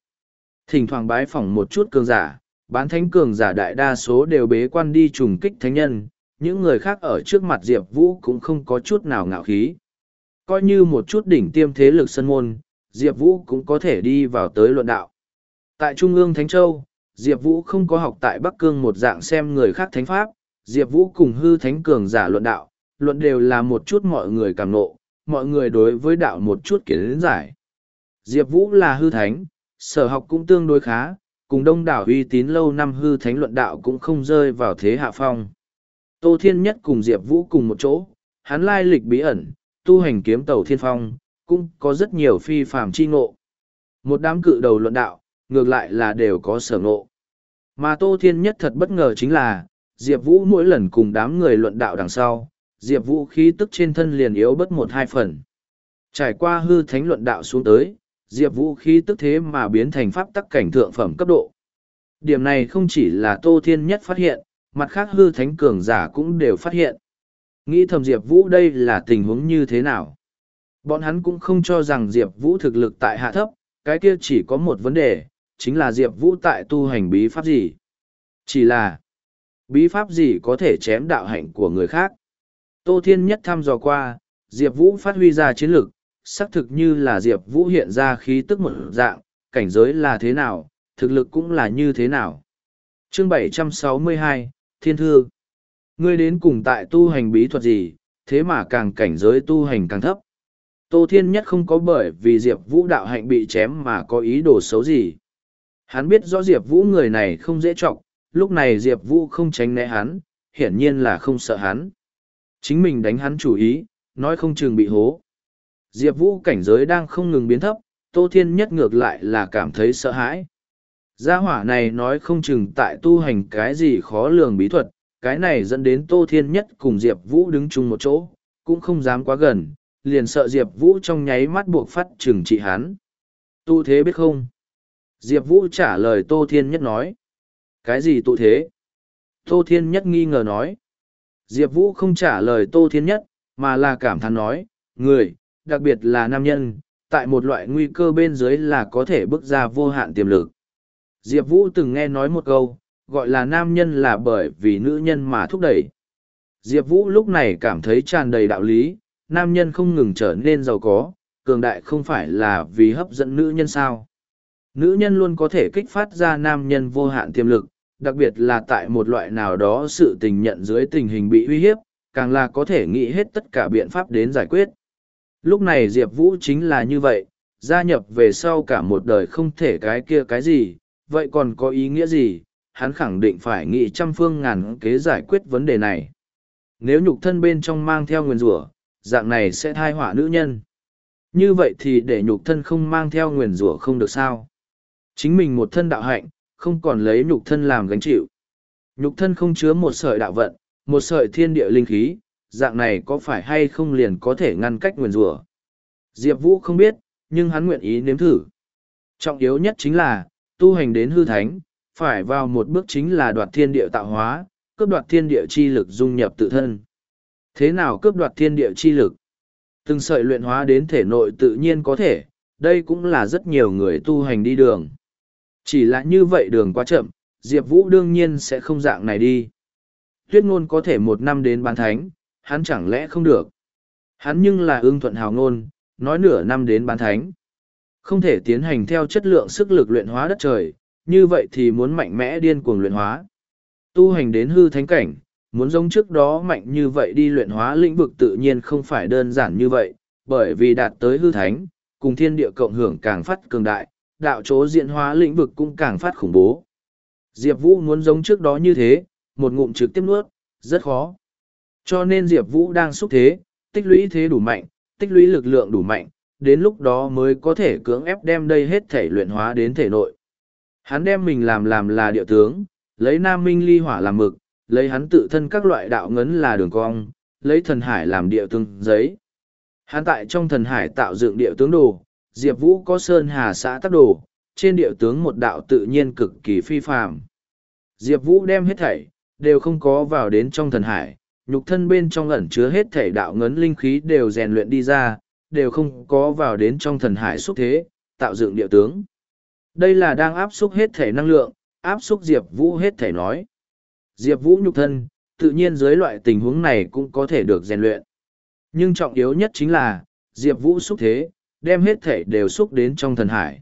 Thỉnh thoảng bái phỏng một chút cường giả, bán thánh cường giả đại đa số đều bế quan đi trùng kích thánh nhân, những người khác ở trước mặt Diệp Vũ cũng không có chút nào ngạo khí. Coi như một chút đỉnh tiêm thế lực sân môn, Diệp Vũ cũng có thể đi vào tới luận đạo. Tại Trung ương Thánh Châu, Diệp Vũ không có học tại Bắc Cương một dạng xem người khác thánh pháp, Diệp Vũ cùng hư thánh cường giả luận đạo, luận đều là một chút mọi người cảm nộ, mọi người đối với đạo một chút kiến giải. Diệp Vũ là hư thánh, sở học cũng tương đối khá, cùng đông đảo uy tín lâu năm hư thánh luận đạo cũng không rơi vào thế hạ phong. Tô Thiên Nhất cùng Diệp Vũ cùng một chỗ, hắn lai lịch bí ẩn, tu hành kiếm tàu thiên phong, cũng có rất nhiều phi phàm chi ngộ. Một đám cự đầu luận đạo, ngược lại là đều có sở ngộ. Mà Tô Thiên Nhất thật bất ngờ chính là, Diệp Vũ mỗi lần cùng đám người luận đạo đằng sau, Diệp Vũ khí tức trên thân liền yếu bất một hai phần. Trải qua hư thánh luận đạo xuống tới, Diệp Vũ khí tức thế mà biến thành pháp tắc cảnh thượng phẩm cấp độ. Điểm này không chỉ là Tô Thiên Nhất phát hiện, mặt khác hư thánh cường giả cũng đều phát hiện. Nghĩ thầm Diệp Vũ đây là tình huống như thế nào? Bọn hắn cũng không cho rằng Diệp Vũ thực lực tại hạ thấp, cái kia chỉ có một vấn đề, chính là Diệp Vũ tại tu hành bí pháp gì. Chỉ là, bí pháp gì có thể chém đạo hạnh của người khác. Tô Thiên Nhất thăm dò qua, Diệp Vũ phát huy ra chiến lực, xác thực như là Diệp Vũ hiện ra khí tức một dạng, cảnh giới là thế nào, thực lực cũng là như thế nào. Chương 762, Thiên Thư Ngươi đến cùng tại tu hành bí thuật gì, thế mà càng cảnh giới tu hành càng thấp. Tô Thiên Nhất không có bởi vì Diệp Vũ đạo hạnh bị chém mà có ý đồ xấu gì. Hắn biết rõ Diệp Vũ người này không dễ trọng, lúc này Diệp Vũ không tránh né hắn, hiển nhiên là không sợ hắn. Chính mình đánh hắn chủ ý, nói không chừng bị hố. Diệp Vũ cảnh giới đang không ngừng biến thấp, Tô Thiên Nhất ngược lại là cảm thấy sợ hãi. Gia hỏa này nói không chừng tại tu hành cái gì khó lường bí thuật, cái này dẫn đến Tô Thiên Nhất cùng Diệp Vũ đứng chung một chỗ, cũng không dám quá gần, liền sợ Diệp Vũ trong nháy mắt buộc phát trừng trị hắn. Tụ thế biết không? Diệp Vũ trả lời Tô Thiên Nhất nói. Cái gì tụ thế? Tô Thiên Nhất nghi ngờ nói. Diệp Vũ không trả lời Tô Thiên Nhất, mà là cảm thán nói, người, đặc biệt là nam nhân, tại một loại nguy cơ bên dưới là có thể bước ra vô hạn tiềm lực. Diệp Vũ từng nghe nói một câu, gọi là nam nhân là bởi vì nữ nhân mà thúc đẩy. Diệp Vũ lúc này cảm thấy tràn đầy đạo lý, nam nhân không ngừng trở nên giàu có, cường đại không phải là vì hấp dẫn nữ nhân sao. Nữ nhân luôn có thể kích phát ra nam nhân vô hạn tiềm lực, đặc biệt là tại một loại nào đó sự tình nhận dưới tình hình bị uy hiếp, càng là có thể nghĩ hết tất cả biện pháp đến giải quyết. Lúc này Diệp Vũ chính là như vậy, gia nhập về sau cả một đời không thể cái kia cái gì, vậy còn có ý nghĩa gì, hắn khẳng định phải nghĩ trăm phương ngàn kế giải quyết vấn đề này. Nếu nhục thân bên trong mang theo nguyên rủa dạng này sẽ thai họa nữ nhân. Như vậy thì để nhục thân không mang theo nguyền rủa không được sao. Chính mình một thân đạo hạnh, không còn lấy nhục thân làm gánh chịu. Nhục thân không chứa một sợi đạo vận, một sợi thiên địa linh khí, dạng này có phải hay không liền có thể ngăn cách nguyền rủa. Diệp Vũ không biết, nhưng hắn nguyện ý nếm thử. Trọng yếu nhất chính là, tu hành đến hư thánh, phải vào một bước chính là đoạt thiên địa tạo hóa, cướp đoạt thiên địa chi lực dung nhập tự thân. Thế nào cướp đoạt thiên địa chi lực? Từng sợi luyện hóa đến thể nội tự nhiên có thể, đây cũng là rất nhiều người tu hành đi đường. Chỉ là như vậy đường quá chậm, Diệp Vũ đương nhiên sẽ không dạng này đi. Tuyết ngôn có thể một năm đến bán thánh, hắn chẳng lẽ không được. Hắn nhưng là ưng thuận hào ngôn, nói nửa năm đến bán thánh. Không thể tiến hành theo chất lượng sức lực luyện hóa đất trời, như vậy thì muốn mạnh mẽ điên cuồng luyện hóa. Tu hành đến hư thánh cảnh, muốn giống trước đó mạnh như vậy đi luyện hóa lĩnh vực tự nhiên không phải đơn giản như vậy, bởi vì đạt tới hư thánh, cùng thiên địa cộng hưởng càng phát cường đại, đạo chỗ diện hóa lĩnh vực cũng càng phát khủng bố. Diệp Vũ muốn giống trước đó như thế, một ngụm trực tiếp nuốt, rất khó. Cho nên Diệp Vũ đang xúc thế, tích lũy thế đủ mạnh, tích lũy lực lượng đủ mạnh, đến lúc đó mới có thể cưỡng ép đem đây hết thể luyện hóa đến thể nội. Hắn đem mình làm làm là địa tướng, lấy nam minh ly hỏa làm mực, lấy hắn tự thân các loại đạo ngấn là đường cong, lấy thần hải làm địa tướng giấy. Hắn tại trong thần hải tạo dựng địa tướng đồ, Diệp Vũ có sơn hà xã tác đồ, trên địa tướng một đạo tự nhiên cực kỳ phi phàm. Diệp Vũ đem hết thảy, đều không có vào đến trong thần hải, nhục thân bên trong ẩn chứa hết thảy đạo ngấn linh khí đều rèn luyện đi ra, đều không có vào đến trong thần hải xúc thế, tạo dựng địa tướng. Đây là đang áp xúc hết thể năng lượng, áp xúc Diệp Vũ hết thể nói. Diệp Vũ nhục thân, tự nhiên dưới loại tình huống này cũng có thể được rèn luyện. Nhưng trọng yếu nhất chính là, Diệp Vũ xúc thế, đem hết thể đều xúc đến trong thần hải.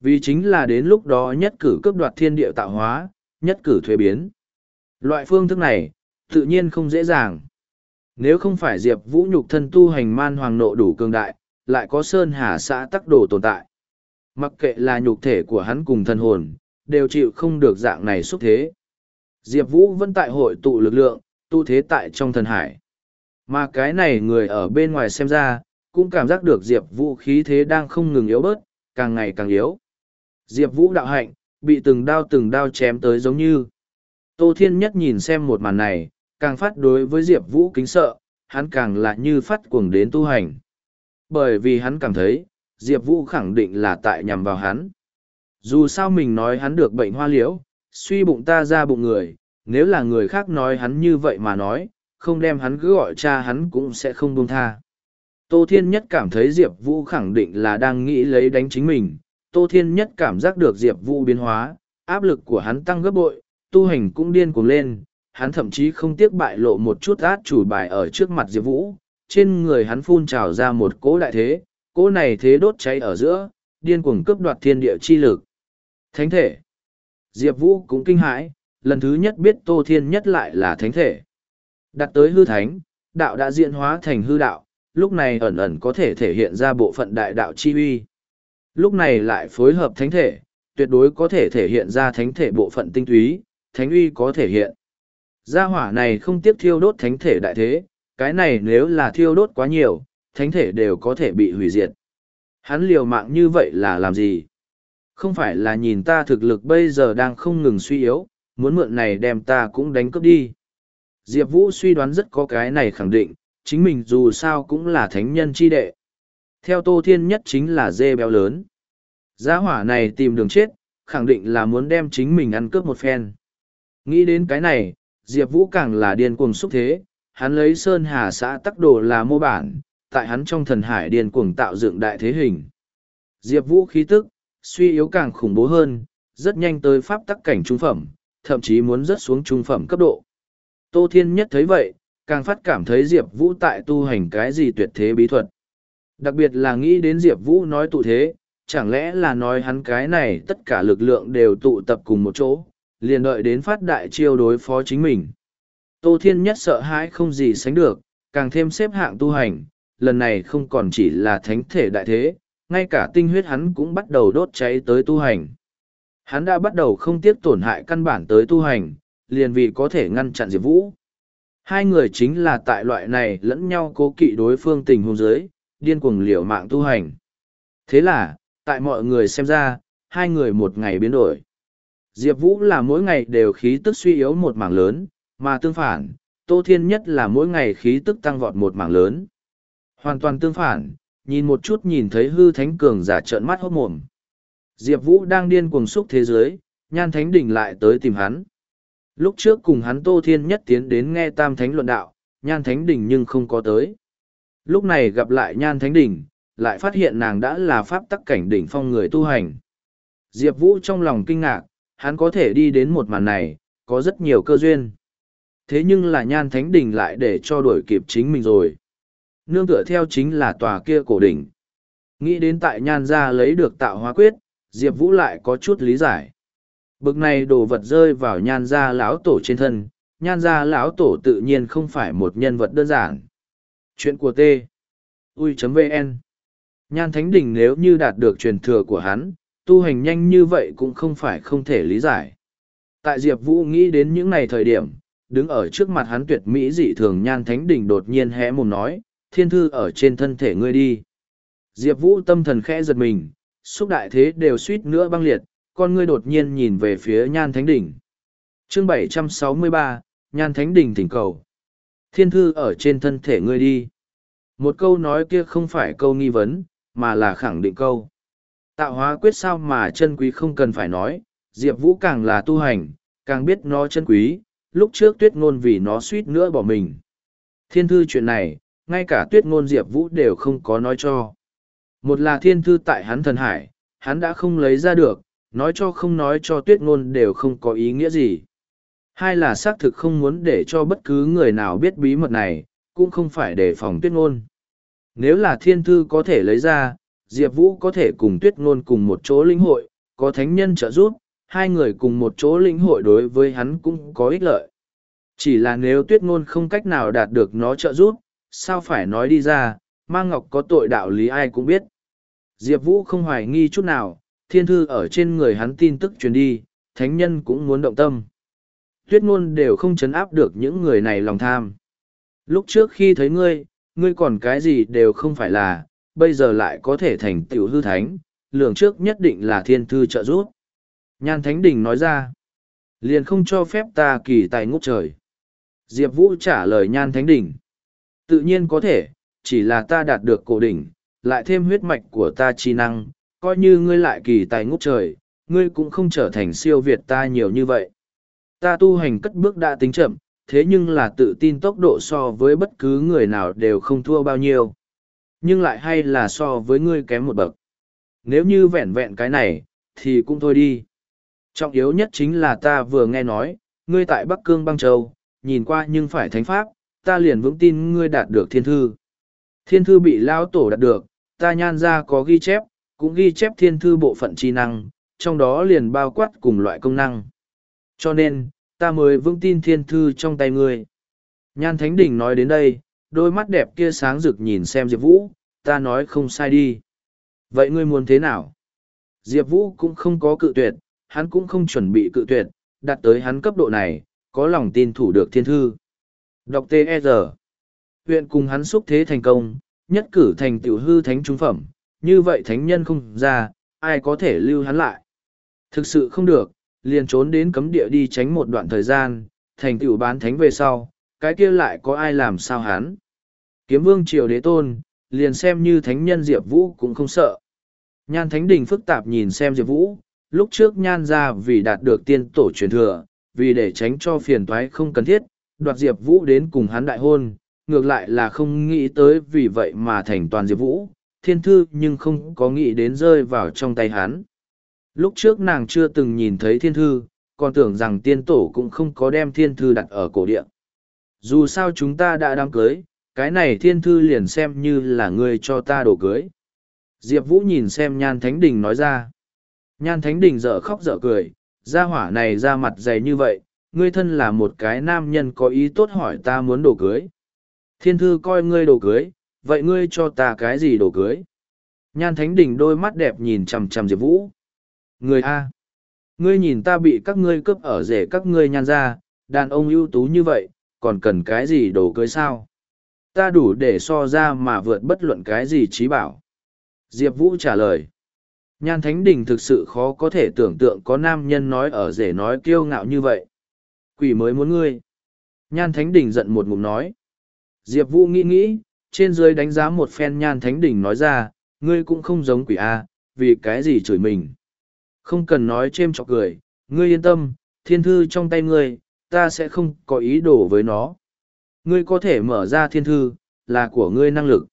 Vì chính là đến lúc đó nhất cử cướp đoạt thiên địa tạo hóa, nhất cử thuế biến. Loại phương thức này, tự nhiên không dễ dàng. Nếu không phải Diệp Vũ nhục thân tu hành man hoàng nộ đủ cường đại, lại có Sơn Hà xã tắc đồ tồn tại. Mặc kệ là nhục thể của hắn cùng thân hồn, đều chịu không được dạng này xúc thế. Diệp Vũ vẫn tại hội tụ lực lượng, tu thế tại trong thần hải. Mà cái này người ở bên ngoài xem ra, cũng cảm giác được Diệp Vũ khí thế đang không ngừng yếu bớt, càng ngày càng yếu. Diệp Vũ đạo hạnh, bị từng đao từng đao chém tới giống như. Tô Thiên Nhất nhìn xem một màn này, càng phát đối với Diệp Vũ kính sợ, hắn càng là như phát cuồng đến tu hành. Bởi vì hắn cảm thấy, Diệp Vũ khẳng định là tại nhằm vào hắn. Dù sao mình nói hắn được bệnh hoa liễu, suy bụng ta ra bụng người, nếu là người khác nói hắn như vậy mà nói, không đem hắn cứ gọi cha hắn cũng sẽ không buông tha. Tô Thiên Nhất cảm thấy Diệp Vũ khẳng định là đang nghĩ lấy đánh chính mình. Tô Thiên Nhất cảm giác được Diệp Vũ biến hóa, áp lực của hắn tăng gấp bội, tu hành cũng điên cuồng lên, hắn thậm chí không tiếc bại lộ một chút át chủ bài ở trước mặt Diệp Vũ, trên người hắn phun trào ra một cỗ đại thế, cỗ này thế đốt cháy ở giữa, điên cuồng cướp đoạt thiên địa chi lực. Thánh thể. Diệp Vũ cũng kinh hãi, lần thứ nhất biết Tô Thiên nhất lại là thánh thể. Đặt tới hư thánh, đạo đã diễn hóa thành hư đạo, lúc này ẩn ẩn có thể thể hiện ra bộ phận đại đạo chi uy. Lúc này lại phối hợp thánh thể, tuyệt đối có thể thể hiện ra thánh thể bộ phận tinh túy, thánh uy có thể hiện. Gia hỏa này không tiếc thiêu đốt thánh thể đại thế, cái này nếu là thiêu đốt quá nhiều, thánh thể đều có thể bị hủy diệt. Hắn liều mạng như vậy là làm gì? Không phải là nhìn ta thực lực bây giờ đang không ngừng suy yếu, muốn mượn này đem ta cũng đánh cướp đi. Diệp Vũ suy đoán rất có cái này khẳng định, chính mình dù sao cũng là thánh nhân chi đệ. Theo Tô Thiên nhất chính là dê béo lớn. Gia hỏa này tìm đường chết, khẳng định là muốn đem chính mình ăn cướp một phen. Nghĩ đến cái này, Diệp Vũ càng là điên cuồng xúc thế, hắn lấy Sơn Hà xã tắc đồ là mô bản, tại hắn trong thần hải điên cuồng tạo dựng đại thế hình. Diệp Vũ khí tức, suy yếu càng khủng bố hơn, rất nhanh tới pháp tắc cảnh trung phẩm, thậm chí muốn rớt xuống trung phẩm cấp độ. Tô Thiên Nhất thấy vậy, càng phát cảm thấy Diệp Vũ tại tu hành cái gì tuyệt thế bí thuật. Đặc biệt là nghĩ đến Diệp Vũ nói tụ thế, chẳng lẽ là nói hắn cái này tất cả lực lượng đều tụ tập cùng một chỗ, liền đợi đến phát đại chiêu đối phó chính mình. Tô Thiên Nhất sợ hãi không gì sánh được, càng thêm xếp hạng tu hành, lần này không còn chỉ là thánh thể đại thế, ngay cả tinh huyết hắn cũng bắt đầu đốt cháy tới tu hành. Hắn đã bắt đầu không tiếc tổn hại căn bản tới tu hành, liền vì có thể ngăn chặn Diệp Vũ. Hai người chính là tại loại này lẫn nhau cố kỵ đối phương tình hôn giới, điên cuồng liều mạng tu hành. Thế là, tại mọi người xem ra, hai người một ngày biến đổi. Diệp Vũ là mỗi ngày đều khí tức suy yếu một mảng lớn, mà tương phản, Tô Thiên Nhất là mỗi ngày khí tức tăng vọt một mảng lớn. Hoàn toàn tương phản, nhìn một chút nhìn thấy hư thánh cường giả trợn mắt hốt mồm. Diệp Vũ đang điên cuồng xúc thế giới, nhan thánh đỉnh lại tới tìm hắn. Lúc trước cùng hắn Tô Thiên nhất tiến đến nghe tam thánh luận đạo, nhan thánh đỉnh nhưng không có tới. Lúc này gặp lại nhan thánh đỉnh, lại phát hiện nàng đã là pháp tắc cảnh đỉnh phong người tu hành. Diệp Vũ trong lòng kinh ngạc, hắn có thể đi đến một màn này, có rất nhiều cơ duyên. Thế nhưng là nhan thánh đỉnh lại để cho đuổi kịp chính mình rồi. Nương tựa theo chính là tòa kia cổ đỉnh. Nghĩ đến tại nhan ra lấy được tạo hóa quyết, Diệp Vũ lại có chút lý giải. Bực này đồ vật rơi vào nhan gia lão tổ trên thân, nhan gia lão tổ tự nhiên không phải một nhân vật đơn giản. Chuyện của T. Ui.vn Nhan Thánh Đình nếu như đạt được truyền thừa của hắn, tu hành nhanh như vậy cũng không phải không thể lý giải. Tại Diệp Vũ nghĩ đến những ngày thời điểm, đứng ở trước mặt hắn tuyệt mỹ dị thường Nhan Thánh Đình đột nhiên hé mồm nói, thiên thư ở trên thân thể ngươi đi. Diệp Vũ tâm thần khẽ giật mình, xúc đại thế đều suýt nữa băng liệt, con ngươi đột nhiên nhìn về phía Nhan Thánh Đỉnh. Chương 763, Nhan Thánh Đỉnh thỉnh cầu. Thiên thư ở trên thân thể ngươi đi. Một câu nói kia không phải câu nghi vấn, mà là khẳng định câu. Tạo hóa quyết sao mà chân quý không cần phải nói, Diệp Vũ càng là tu hành, càng biết nó chân quý, lúc trước tuyết ngôn vì nó suýt nữa bỏ mình. Thiên thư chuyện này, ngay cả tuyết ngôn Diệp Vũ đều không có nói cho. Một là thiên thư tại hắn thần hải, hắn đã không lấy ra được, nói cho không nói cho tuyết ngôn đều không có ý nghĩa gì. Hai là xác thực không muốn để cho bất cứ người nào biết bí mật này, cũng không phải để phòng tuyết ngôn. Nếu là thiên thư có thể lấy ra, Diệp Vũ có thể cùng tuyết ngôn cùng một chỗ linh hội, có thánh nhân trợ giúp, hai người cùng một chỗ linh hội đối với hắn cũng có ích lợi. Chỉ là nếu tuyết ngôn không cách nào đạt được nó trợ giúp, sao phải nói đi ra, mang ngọc có tội đạo lý ai cũng biết. Diệp Vũ không hoài nghi chút nào, thiên thư ở trên người hắn tin tức truyền đi, thánh nhân cũng muốn động tâm. Tuyết ngôn đều không chấn áp được những người này lòng tham. Lúc trước khi thấy ngươi, ngươi còn cái gì đều không phải là, bây giờ lại có thể thành tiểu hư thánh, lượng trước nhất định là thiên thư trợ giúp. Nhan Thánh Đình nói ra, liền không cho phép ta kỳ tài ngút trời. Diệp Vũ trả lời Nhan Thánh Đình, tự nhiên có thể, chỉ là ta đạt được cổ đỉnh, lại thêm huyết mạch của ta chi năng, coi như ngươi lại kỳ tài ngút trời, ngươi cũng không trở thành siêu việt ta nhiều như vậy. Ta tu hành cất bước đã tính chậm, thế nhưng là tự tin tốc độ so với bất cứ người nào đều không thua bao nhiêu. Nhưng lại hay là so với ngươi kém một bậc. Nếu như vẹn vẹn cái này, thì cũng thôi đi. Trọng yếu nhất chính là ta vừa nghe nói, ngươi tại Bắc Cương băng châu, nhìn qua nhưng phải thánh pháp, ta liền vững tin ngươi đạt được thiên thư. Thiên thư bị lao tổ đạt được, ta nhan ra có ghi chép, cũng ghi chép thiên thư bộ phận chi năng, trong đó liền bao quát cùng loại công năng. Cho nên, ta mới vững tin thiên thư trong tay ngươi. Nhan Thánh Đình nói đến đây, đôi mắt đẹp kia sáng rực nhìn xem Diệp Vũ, ta nói không sai đi. Vậy ngươi muốn thế nào? Diệp Vũ cũng không có cự tuyệt, hắn cũng không chuẩn bị cự tuyệt, đạt tới hắn cấp độ này, có lòng tin thủ được thiên thư. Đọc T.E.G. Huyện cùng hắn xúc thế thành công, nhất cử thành tiểu hư thánh trung phẩm, như vậy thánh nhân không ra, ai có thể lưu hắn lại. Thực sự không được, liền trốn đến cấm địa đi tránh một đoạn thời gian, thành tiểu bán thánh về sau, cái kia lại có ai làm sao hắn. Kiếm vương triều đế tôn, liền xem như thánh nhân Diệp Vũ cũng không sợ. Nhan thánh đình phức tạp nhìn xem Diệp Vũ, lúc trước nhan ra vì đạt được tiên tổ truyền thừa, vì để tránh cho phiền toái không cần thiết, đoạt Diệp Vũ đến cùng hắn đại hôn, ngược lại là không nghĩ tới vì vậy mà thành toàn Diệp Vũ, thiên thư nhưng không có nghĩ đến rơi vào trong tay hắn. Lúc trước nàng chưa từng nhìn thấy thiên thư, còn tưởng rằng tiên tổ cũng không có đem thiên thư đặt ở cổ địa. Dù sao chúng ta đã đám cưới, cái này thiên thư liền xem như là ngươi cho ta đổ cưới. Diệp Vũ nhìn xem Nhan Thánh Đình nói ra. Nhan Thánh Đình dở khóc dở cười, ra hỏa này ra mặt dày như vậy, ngươi thân là một cái nam nhân có ý tốt hỏi ta muốn đổ cưới. Thiên thư coi ngươi đồ cưới, vậy ngươi cho ta cái gì đồ cưới? Nhan Thánh Đình đôi mắt đẹp nhìn chằm chằm Diệp Vũ. Người A. Ngươi nhìn ta bị các ngươi cướp ở rể các ngươi nhan ra, đàn ông ưu tú như vậy, còn cần cái gì đồ cưới sao? Ta đủ để so ra mà vượt bất luận cái gì trí bảo. Diệp Vũ trả lời. Nhan Thánh Đình thực sự khó có thể tưởng tượng có nam nhân nói ở rể nói kiêu ngạo như vậy. Quỷ mới muốn ngươi. Nhan Thánh Đình giận một ngụm nói. Diệp Vũ nghĩ nghĩ, trên dưới đánh giá một phen nhan thánh đỉnh nói ra, ngươi cũng không giống quỷ A, vì cái gì chửi mình. Không cần nói chêm chọc cười, ngươi yên tâm, thiên thư trong tay ngươi, ta sẽ không có ý đồ với nó. Ngươi có thể mở ra thiên thư, là của ngươi năng lực.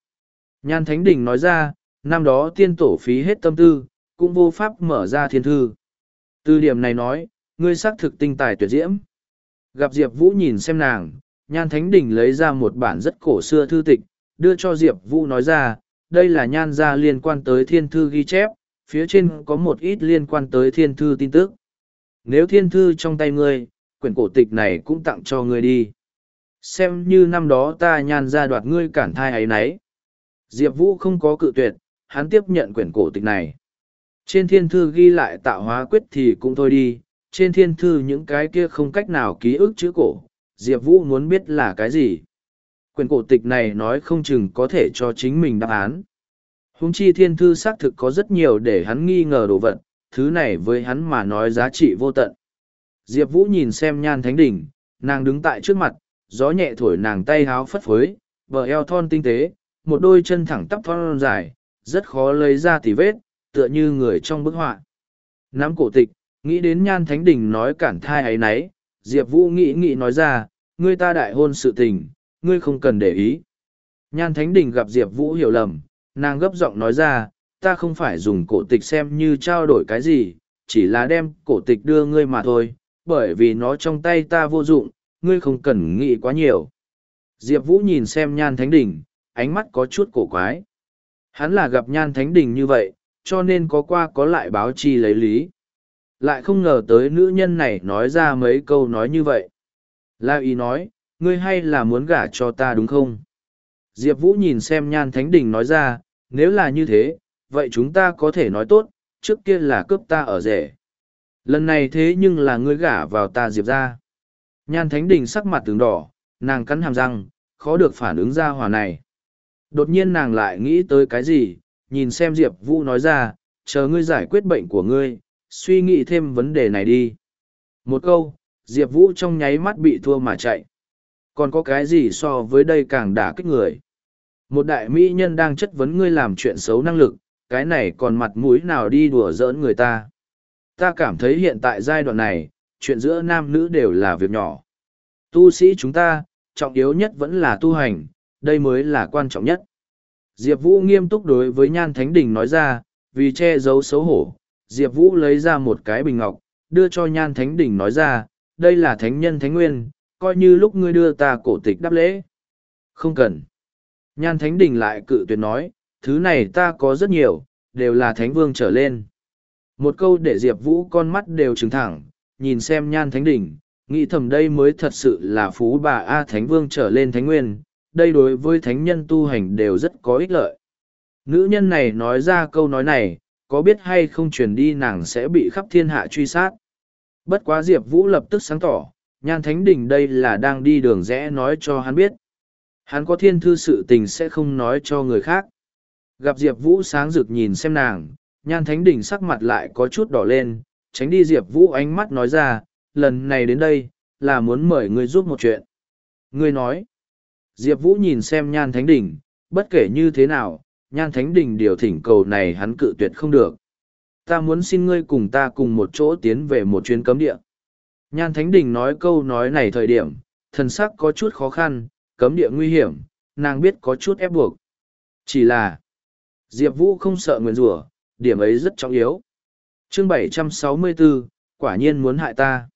Nhan Thánh Đình nói ra, năm đó tiên tổ phí hết tâm tư, cũng vô pháp mở ra thiên thư. Từ điểm này nói, ngươi xác thực tinh tài tuyệt diễm. Gặp Diệp Vũ nhìn xem nàng, Nhan Thánh Đình lấy ra một bản rất cổ xưa thư tịch, đưa cho Diệp Vũ nói ra, đây là nhan gia liên quan tới thiên thư ghi chép, phía trên có một ít liên quan tới thiên thư tin tức. Nếu thiên thư trong tay ngươi, quyển cổ tịch này cũng tặng cho ngươi đi. Xem như năm đó ta nhan ra đoạt ngươi cản thai ấy nấy. Diệp Vũ không có cự tuyệt, hắn tiếp nhận quyển cổ tịch này. Trên thiên thư ghi lại tạo hóa quyết thì cũng thôi đi, trên thiên thư những cái kia không cách nào ký ức chữ cổ, Diệp Vũ muốn biết là cái gì. Quyền cổ tịch này nói không chừng có thể cho chính mình đáp án. Húng chi thiên thư xác thực có rất nhiều để hắn nghi ngờ đồ vật, thứ này với hắn mà nói giá trị vô tận. Diệp Vũ nhìn xem nhan thánh đỉnh, nàng đứng tại trước mặt, gió nhẹ thổi nàng tay háo phất phới, bờ eo thon tinh tế, một đôi chân thẳng tắp thon dài, rất khó lấy ra tỉ vết, tựa như người trong bức họa. Nắm cổ tịch, nghĩ đến nhan thánh đỉnh nói cản thai ấy nấy, Diệp Vũ nghĩ nghĩ nói ra, ngươi ta đại hôn sự tình, ngươi không cần để ý. Nhan thánh Đình gặp Diệp Vũ hiểu lầm, nàng gấp giọng nói ra, ta không phải dùng cổ tịch xem như trao đổi cái gì, chỉ là đem cổ tịch đưa ngươi mà thôi, bởi vì nó trong tay ta vô dụng, ngươi không cần nghĩ quá nhiều. Diệp Vũ nhìn xem nhan thánh Đình, ánh mắt có chút cổ quái. Hắn là gặp nhan thánh Đình như vậy, cho nên có qua có lại báo chi lấy lý. Lại không ngờ tới nữ nhân này nói ra mấy câu nói như vậy. La ý nói, ngươi hay là muốn gả cho ta đúng không? Diệp Vũ nhìn xem nhan thánh đình nói ra, nếu là như thế, vậy chúng ta có thể nói tốt, trước kia là cướp ta ở rể. Lần này thế nhưng là ngươi gả vào ta Diệp ra. Nhan Thánh Đình sắc mặt tướng đỏ, nàng cắn hàm răng, khó được phản ứng ra hòa này. Đột nhiên nàng lại nghĩ tới cái gì, nhìn xem Diệp Vũ nói ra, chờ ngươi giải quyết bệnh của ngươi, suy nghĩ thêm vấn đề này đi. Một câu, Diệp Vũ trong nháy mắt bị thua mà chạy. Còn có cái gì so với đây càng đả kích người? Một đại mỹ nhân đang chất vấn ngươi làm chuyện xấu năng lực, cái này còn mặt mũi nào đi đùa giỡn người ta. Ta cảm thấy hiện tại giai đoạn này, chuyện giữa nam nữ đều là việc nhỏ. Tu sĩ chúng ta, trọng yếu nhất vẫn là tu hành, đây mới là quan trọng nhất. Diệp Vũ nghiêm túc đối với Nhan Thánh Đình nói ra, vì che giấu xấu hổ, Diệp Vũ lấy ra một cái bình ngọc, đưa cho Nhan Thánh Đình nói ra, đây là Thánh Nhân Thánh Nguyên, coi như lúc ngươi đưa ta cổ tịch đáp lễ. Không cần. Nhan Thánh Đình lại cự tuyệt nói, thứ này ta có rất nhiều, đều là Thánh Vương trở lên. Một câu để Diệp Vũ con mắt đều trừng thẳng, nhìn xem Nhan Thánh Đình, nghĩ thầm đây mới thật sự là phú bà A Thánh Vương trở lên Thánh Nguyên, đây đối với Thánh nhân tu hành đều rất có ích lợi. Nữ nhân này nói ra câu nói này, có biết hay không truyền đi nàng sẽ bị khắp thiên hạ truy sát. Bất quá Diệp Vũ lập tức sáng tỏ, Nhan Thánh Đình đây là đang đi đường rẽ nói cho hắn biết. Hắn có thiên thư sự tình sẽ không nói cho người khác. Gặp Diệp Vũ sáng rực nhìn xem nàng, Nhan Thánh Đình sắc mặt lại có chút đỏ lên, tránh đi Diệp Vũ ánh mắt nói ra, lần này đến đây, là muốn mời ngươi giúp một chuyện. Ngươi nói, Diệp Vũ nhìn xem Nhan Thánh Đình, bất kể như thế nào, Nhan Thánh Đình điều thỉnh cầu này hắn cự tuyệt không được. Ta muốn xin ngươi cùng ta cùng một chỗ tiến về một chuyến cấm địa. Nhan Thánh Đình nói câu nói này thời điểm, thần sắc có chút khó khăn, cấm địa nguy hiểm, nàng biết có chút ép buộc. Chỉ là, Diệp Vũ không sợ nguyền rủa điểm ấy rất trọng yếu. chương 764, quả nhiên muốn hại ta.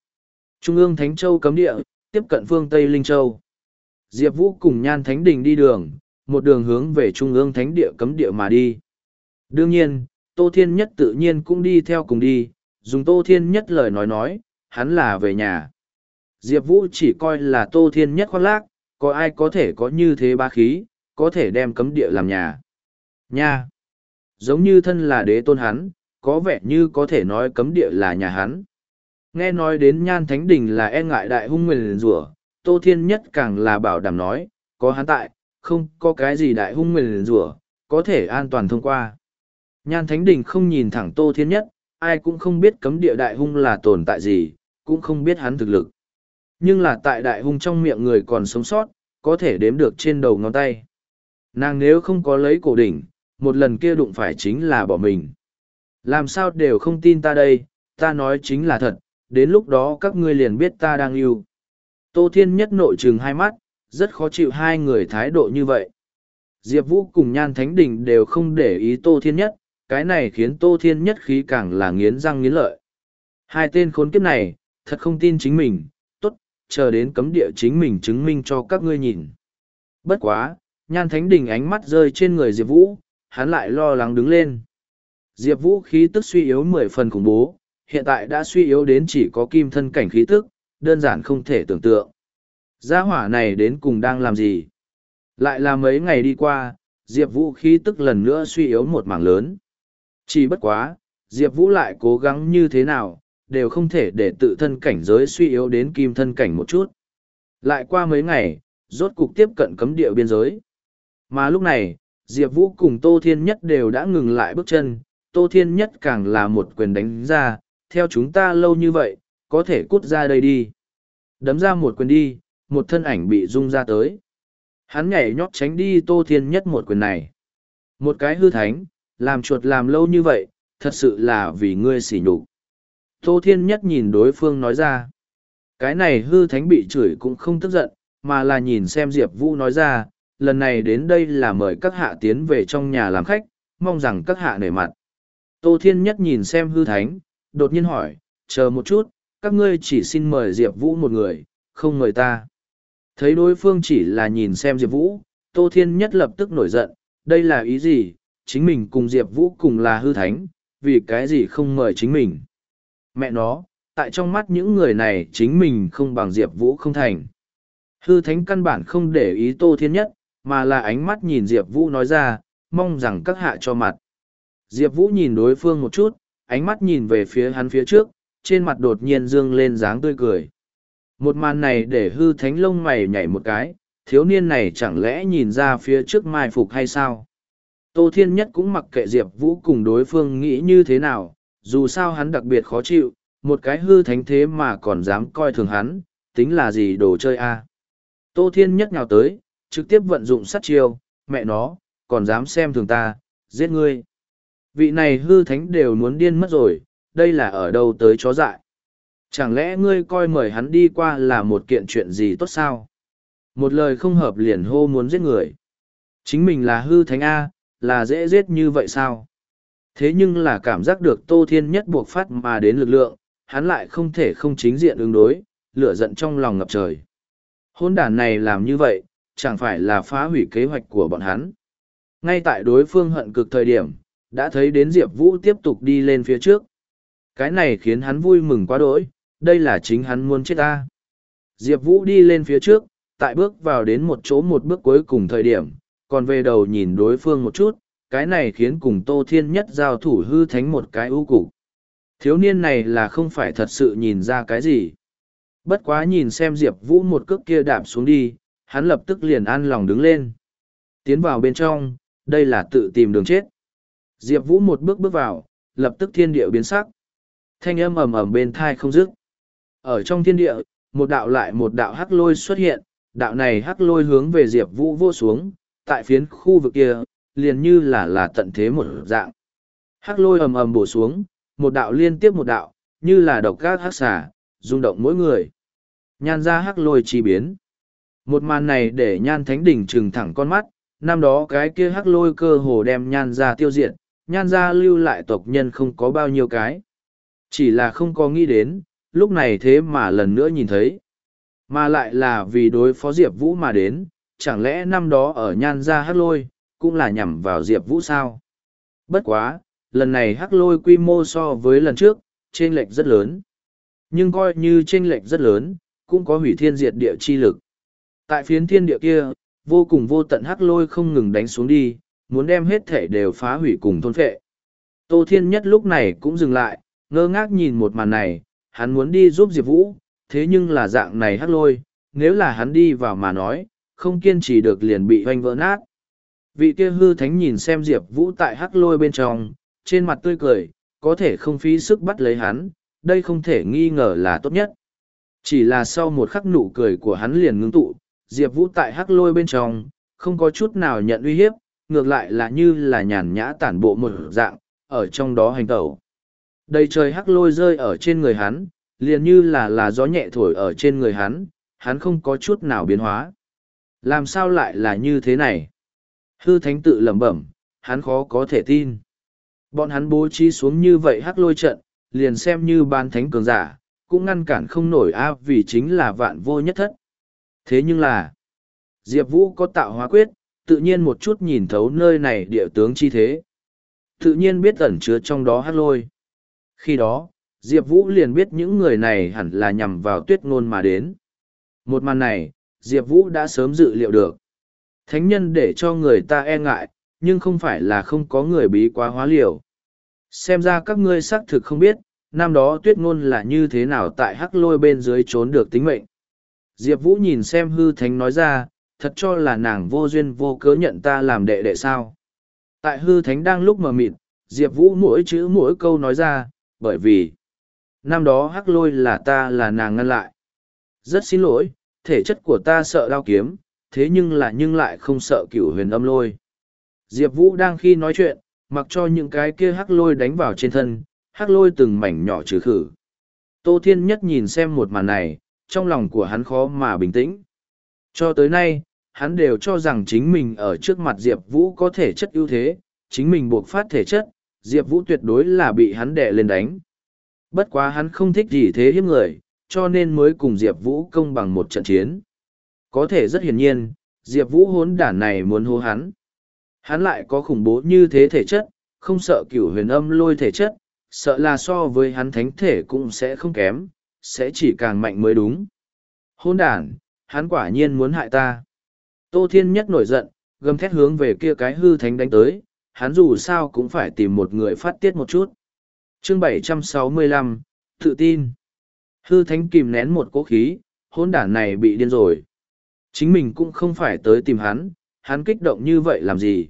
Trung ương Thánh Châu cấm địa, tiếp cận phương Tây Linh Châu. Diệp Vũ cùng Nhan Thánh Đình đi đường, một đường hướng về Trung ương Thánh địa cấm địa mà đi. Đương nhiên, Tô Thiên Nhất tự nhiên cũng đi theo cùng đi, dùng Tô Thiên Nhất lời nói nói, hắn là về nhà. Diệp Vũ chỉ coi là Tô Thiên Nhất khoác lác, có ai có thể có như thế ba khí, có thể đem cấm địa làm nhà. Nha! Giống như thân là đế tôn hắn, có vẻ như có thể nói cấm địa là nhà hắn. Nghe nói đến nhan thánh đình là e ngại đại hung nguyền rủa Tô Thiên Nhất càng là bảo đảm nói, có hắn tại, không có cái gì đại hung nguyền rủa có thể an toàn thông qua. Nhan thánh đình không nhìn thẳng Tô Thiên Nhất, ai cũng không biết cấm địa đại hung là tồn tại gì, cũng không biết hắn thực lực. Nhưng là tại đại hung trong miệng người còn sống sót, có thể đếm được trên đầu ngón tay. Nàng nếu không có lấy cổ đỉnh, một lần kia đụng phải chính là bỏ mình. Làm sao đều không tin ta đây, ta nói chính là thật, đến lúc đó các ngươi liền biết ta đang yêu. Tô Thiên Nhất nội trừng hai mắt, rất khó chịu hai người thái độ như vậy. Diệp Vũ cùng Nhan Thánh Đình đều không để ý Tô Thiên Nhất, cái này khiến Tô Thiên Nhất khí càng là nghiến răng nghiến lợi. Hai tên khốn kiếp này, thật không tin chính mình, tốt, chờ đến cấm địa chính mình chứng minh cho các ngươi nhìn. Bất quá, Nhan Thánh Đình ánh mắt rơi trên người Diệp Vũ, hắn lại lo lắng đứng lên. Diệp Vũ khí tức suy yếu mười phần khủng bố, hiện tại đã suy yếu đến chỉ có kim thân cảnh khí tức, đơn giản không thể tưởng tượng. Gia hỏa này đến cùng đang làm gì? Lại là mấy ngày đi qua, Diệp Vũ khí tức lần nữa suy yếu một mảng lớn. Chỉ bất quá, Diệp Vũ lại cố gắng như thế nào, đều không thể để tự thân cảnh giới suy yếu đến kim thân cảnh một chút. Lại qua mấy ngày, rốt cục tiếp cận cấm địa biên giới. Mà lúc này, Diệp Vũ cùng Tô Thiên Nhất đều đã ngừng lại bước chân, Tô Thiên Nhất càng là một quyền đánh ra, theo chúng ta lâu như vậy, có thể cút ra đây đi. Đấm ra một quyền đi, một thân ảnh bị rung ra tới. Hắn nhảy nhót tránh đi Tô Thiên Nhất một quyền này. Một cái hư thánh, làm chuột làm lâu như vậy, thật sự là vì ngươi xỉ nhục. Tô Thiên Nhất nhìn đối phương nói ra. Cái này hư thánh bị chửi cũng không tức giận, mà là nhìn xem Diệp Vũ nói ra, lần này đến đây là mời các hạ tiến về trong nhà làm khách, mong rằng các hạ nể mặt. Tô Thiên Nhất nhìn xem hư thánh, đột nhiên hỏi, chờ một chút, các ngươi chỉ xin mời Diệp Vũ một người, không mời ta. Thấy đối phương chỉ là nhìn xem Diệp Vũ, Tô Thiên Nhất lập tức nổi giận, đây là ý gì, chính mình cùng Diệp Vũ cùng là hư thánh, vì cái gì không mời chính mình. Mẹ nó, tại trong mắt những người này chính mình không bằng Diệp Vũ không thành. Hư thánh căn bản không để ý Tô Thiên Nhất, mà là ánh mắt nhìn Diệp Vũ nói ra, mong rằng các hạ cho mặt. Diệp Vũ nhìn đối phương một chút, ánh mắt nhìn về phía hắn phía trước, trên mặt đột nhiên dương lên dáng tươi cười. Một màn này để hư thánh lông mày nhảy một cái, thiếu niên này chẳng lẽ nhìn ra phía trước mai phục hay sao? Tô Thiên Nhất cũng mặc kệ Diệp Vũ cùng đối phương nghĩ như thế nào, dù sao hắn đặc biệt khó chịu, một cái hư thánh thế mà còn dám coi thường hắn, tính là gì đồ chơi a Tô Thiên Nhất nhào tới, trực tiếp vận dụng sát chiêu, mẹ nó, còn dám xem thường ta, giết ngươi. Vị này hư thánh đều muốn điên mất rồi, đây là ở đâu tới chó dại. Chẳng lẽ ngươi coi mời hắn đi qua là một kiện chuyện gì tốt sao? Một lời không hợp liền hô muốn giết người. Chính mình là hư thánh A, là dễ giết như vậy sao? Thế nhưng là cảm giác được Tô Thiên Nhất buộc phát mà đến lực lượng, hắn lại không thể không chính diện ứng đối, lửa giận trong lòng ngập trời. Hôn đàn này làm như vậy, chẳng phải là phá hủy kế hoạch của bọn hắn. Ngay tại đối phương hận cực thời điểm, đã thấy đến Diệp Vũ tiếp tục đi lên phía trước. Cái này khiến hắn vui mừng quá đỗi, đây là chính hắn muốn chết ta. Diệp Vũ đi lên phía trước, tại bước vào đến một chỗ một bước cuối cùng thời điểm, còn về đầu nhìn đối phương một chút, cái này khiến cùng Tô Thiên Nhất giao thủ hư thánh một cái ưu cục. Thiếu niên này là không phải thật sự nhìn ra cái gì. Bất quá nhìn xem Diệp Vũ một cước kia đạp xuống đi, hắn lập tức liền an lòng đứng lên. Tiến vào bên trong, đây là tự tìm đường chết. Diệp Vũ một bước bước vào, lập tức thiên địa biến sắc. Thanh âm ầm ầm bên thai không dứt. Ở trong thiên địa, một đạo lại một đạo hắc lôi xuất hiện, đạo này hắc lôi hướng về Diệp Vũ vô xuống, tại phiến khu vực kia, liền như là là tận thế một dạng. Hắc lôi ầm ầm bổ xuống, một đạo liên tiếp một đạo, như là độc gác hắc xà, rung động mỗi người. Nhan ra hắc lôi chi biến. Một màn này để nhan thánh đỉnh trừng thẳng con mắt, năm đó cái kia hắc lôi cơ hồ đem nhan ra tiêu diệt, nhan ra lưu lại tộc nhân không có bao nhiêu cái. Chỉ là không có nghĩ đến, lúc này thế mà lần nữa nhìn thấy. Mà lại là vì đối phó Diệp Vũ mà đến, chẳng lẽ năm đó ở nhan ra hắc lôi, cũng là nhằm vào Diệp Vũ sao? Bất quá, lần này hắc lôi quy mô so với lần trước, trên lệch rất lớn. Nhưng coi như trên lệch rất lớn, cũng có hủy thiên diệt địa chi lực. Tại phiến thiên địa kia, vô cùng vô tận hắc lôi không ngừng đánh xuống đi, muốn đem hết thể đều phá hủy cùng thôn phệ. Tô Thiên Nhất lúc này cũng dừng lại, ngơ ngác nhìn một màn này, hắn muốn đi giúp Diệp Vũ, thế nhưng là dạng này hắc lôi, nếu là hắn đi vào mà nói, không kiên trì được liền bị hoanh vỡ nát. Vị kia hư thánh nhìn xem Diệp Vũ tại hắc lôi bên trong, trên mặt tươi cười, có thể không phí sức bắt lấy hắn, đây không thể nghi ngờ là tốt nhất. Chỉ là sau một khắc nụ cười của hắn liền ngưng tụ, Diệp Vũ tại hắc lôi bên trong, không có chút nào nhận uy hiếp, ngược lại là như là nhàn nhã tản bộ một dạng, ở trong đó hành tẩu. Đầy trời hắc lôi rơi ở trên người hắn, liền như là là gió nhẹ thổi ở trên người hắn, hắn không có chút nào biến hóa. Làm sao lại là như thế này? Hư thánh tự lẩm bẩm, hắn khó có thể tin. Bọn hắn bố trí xuống như vậy hắc lôi trận, liền xem như ban thánh cường giả, cũng ngăn cản không nổi a vì chính là vạn vô nhất thất. Thế nhưng là, Diệp Vũ có tạo hóa quyết, tự nhiên một chút nhìn thấu nơi này địa tướng chi thế. Tự nhiên biết ẩn chứa trong đó hắc lôi. Khi đó, Diệp Vũ liền biết những người này hẳn là nhằm vào tuyết ngôn mà đến. Một màn này, Diệp Vũ đã sớm dự liệu được. Thánh nhân để cho người ta e ngại, nhưng không phải là không có người bí quá hóa liều. Xem ra các ngươi xác thực không biết, năm đó tuyết ngôn là như thế nào tại hắc lôi bên dưới trốn được tính mệnh. Diệp Vũ nhìn xem hư thánh nói ra, thật cho là nàng vô duyên vô cớ nhận ta làm đệ đệ sao. Tại hư thánh đang lúc mờ mịt, Diệp Vũ mỗi chữ mỗi câu nói ra, bởi vì, năm đó hắc lôi là ta là nàng ngăn lại. Rất xin lỗi, thể chất của ta sợ đao kiếm, thế nhưng là nhưng lại không sợ cựu huyền âm lôi. Diệp Vũ đang khi nói chuyện, mặc cho những cái kia hắc lôi đánh vào trên thân, hắc lôi từng mảnh nhỏ trừ khử. Tô Thiên Nhất nhìn xem một màn này, trong lòng của hắn khó mà bình tĩnh. Cho tới nay, hắn đều cho rằng chính mình ở trước mặt Diệp Vũ có thể chất ưu thế, chính mình buộc phát thể chất, Diệp Vũ tuyệt đối là bị hắn đè lên đánh. Bất quá hắn không thích gì thế hiếp người, cho nên mới cùng Diệp Vũ công bằng một trận chiến. Có thể rất hiển nhiên, Diệp Vũ hốn đản này muốn hô hắn. Hắn lại có khủng bố như thế thể chất, không sợ cửu huyền âm lôi thể chất, sợ là so với hắn thánh thể cũng sẽ không kém, sẽ chỉ càng mạnh mới đúng. Hôn đản, hắn quả nhiên muốn hại ta. Tô Thiên Nhất nổi giận, gầm thét hướng về kia cái hư thánh đánh tới, hắn dù sao cũng phải tìm một người phát tiết một chút. Chương 765, tự tin. Hư thánh kìm nén một cố khí, hôn đản này bị điên rồi. Chính mình cũng không phải tới tìm hắn, hắn kích động như vậy làm gì.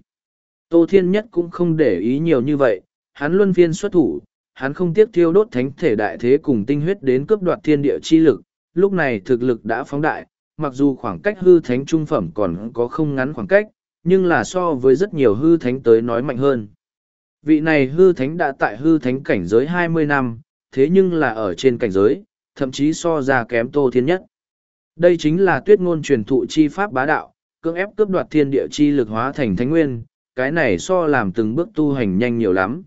Tô Thiên Nhất cũng không để ý nhiều như vậy, hắn luân phiên xuất thủ, hắn không tiếc thiêu đốt thánh thể đại thế cùng tinh huyết đến cướp đoạt thiên địa chi lực, lúc này thực lực đã phóng đại, mặc dù khoảng cách hư thánh trung phẩm còn có không ngắn khoảng cách, nhưng là so với rất nhiều hư thánh tới nói mạnh hơn. Vị này hư thánh đã tại hư thánh cảnh giới hai mươi năm, thế nhưng là ở trên cảnh giới, thậm chí so ra kém tô thiên nhất. Đây chính là tuyết ngôn truyền thụ chi pháp bá đạo, cưỡng ép cướp đoạt thiên địa chi lực hóa thành thánh nguyên, cái này so làm từng bước tu hành nhanh nhiều lắm.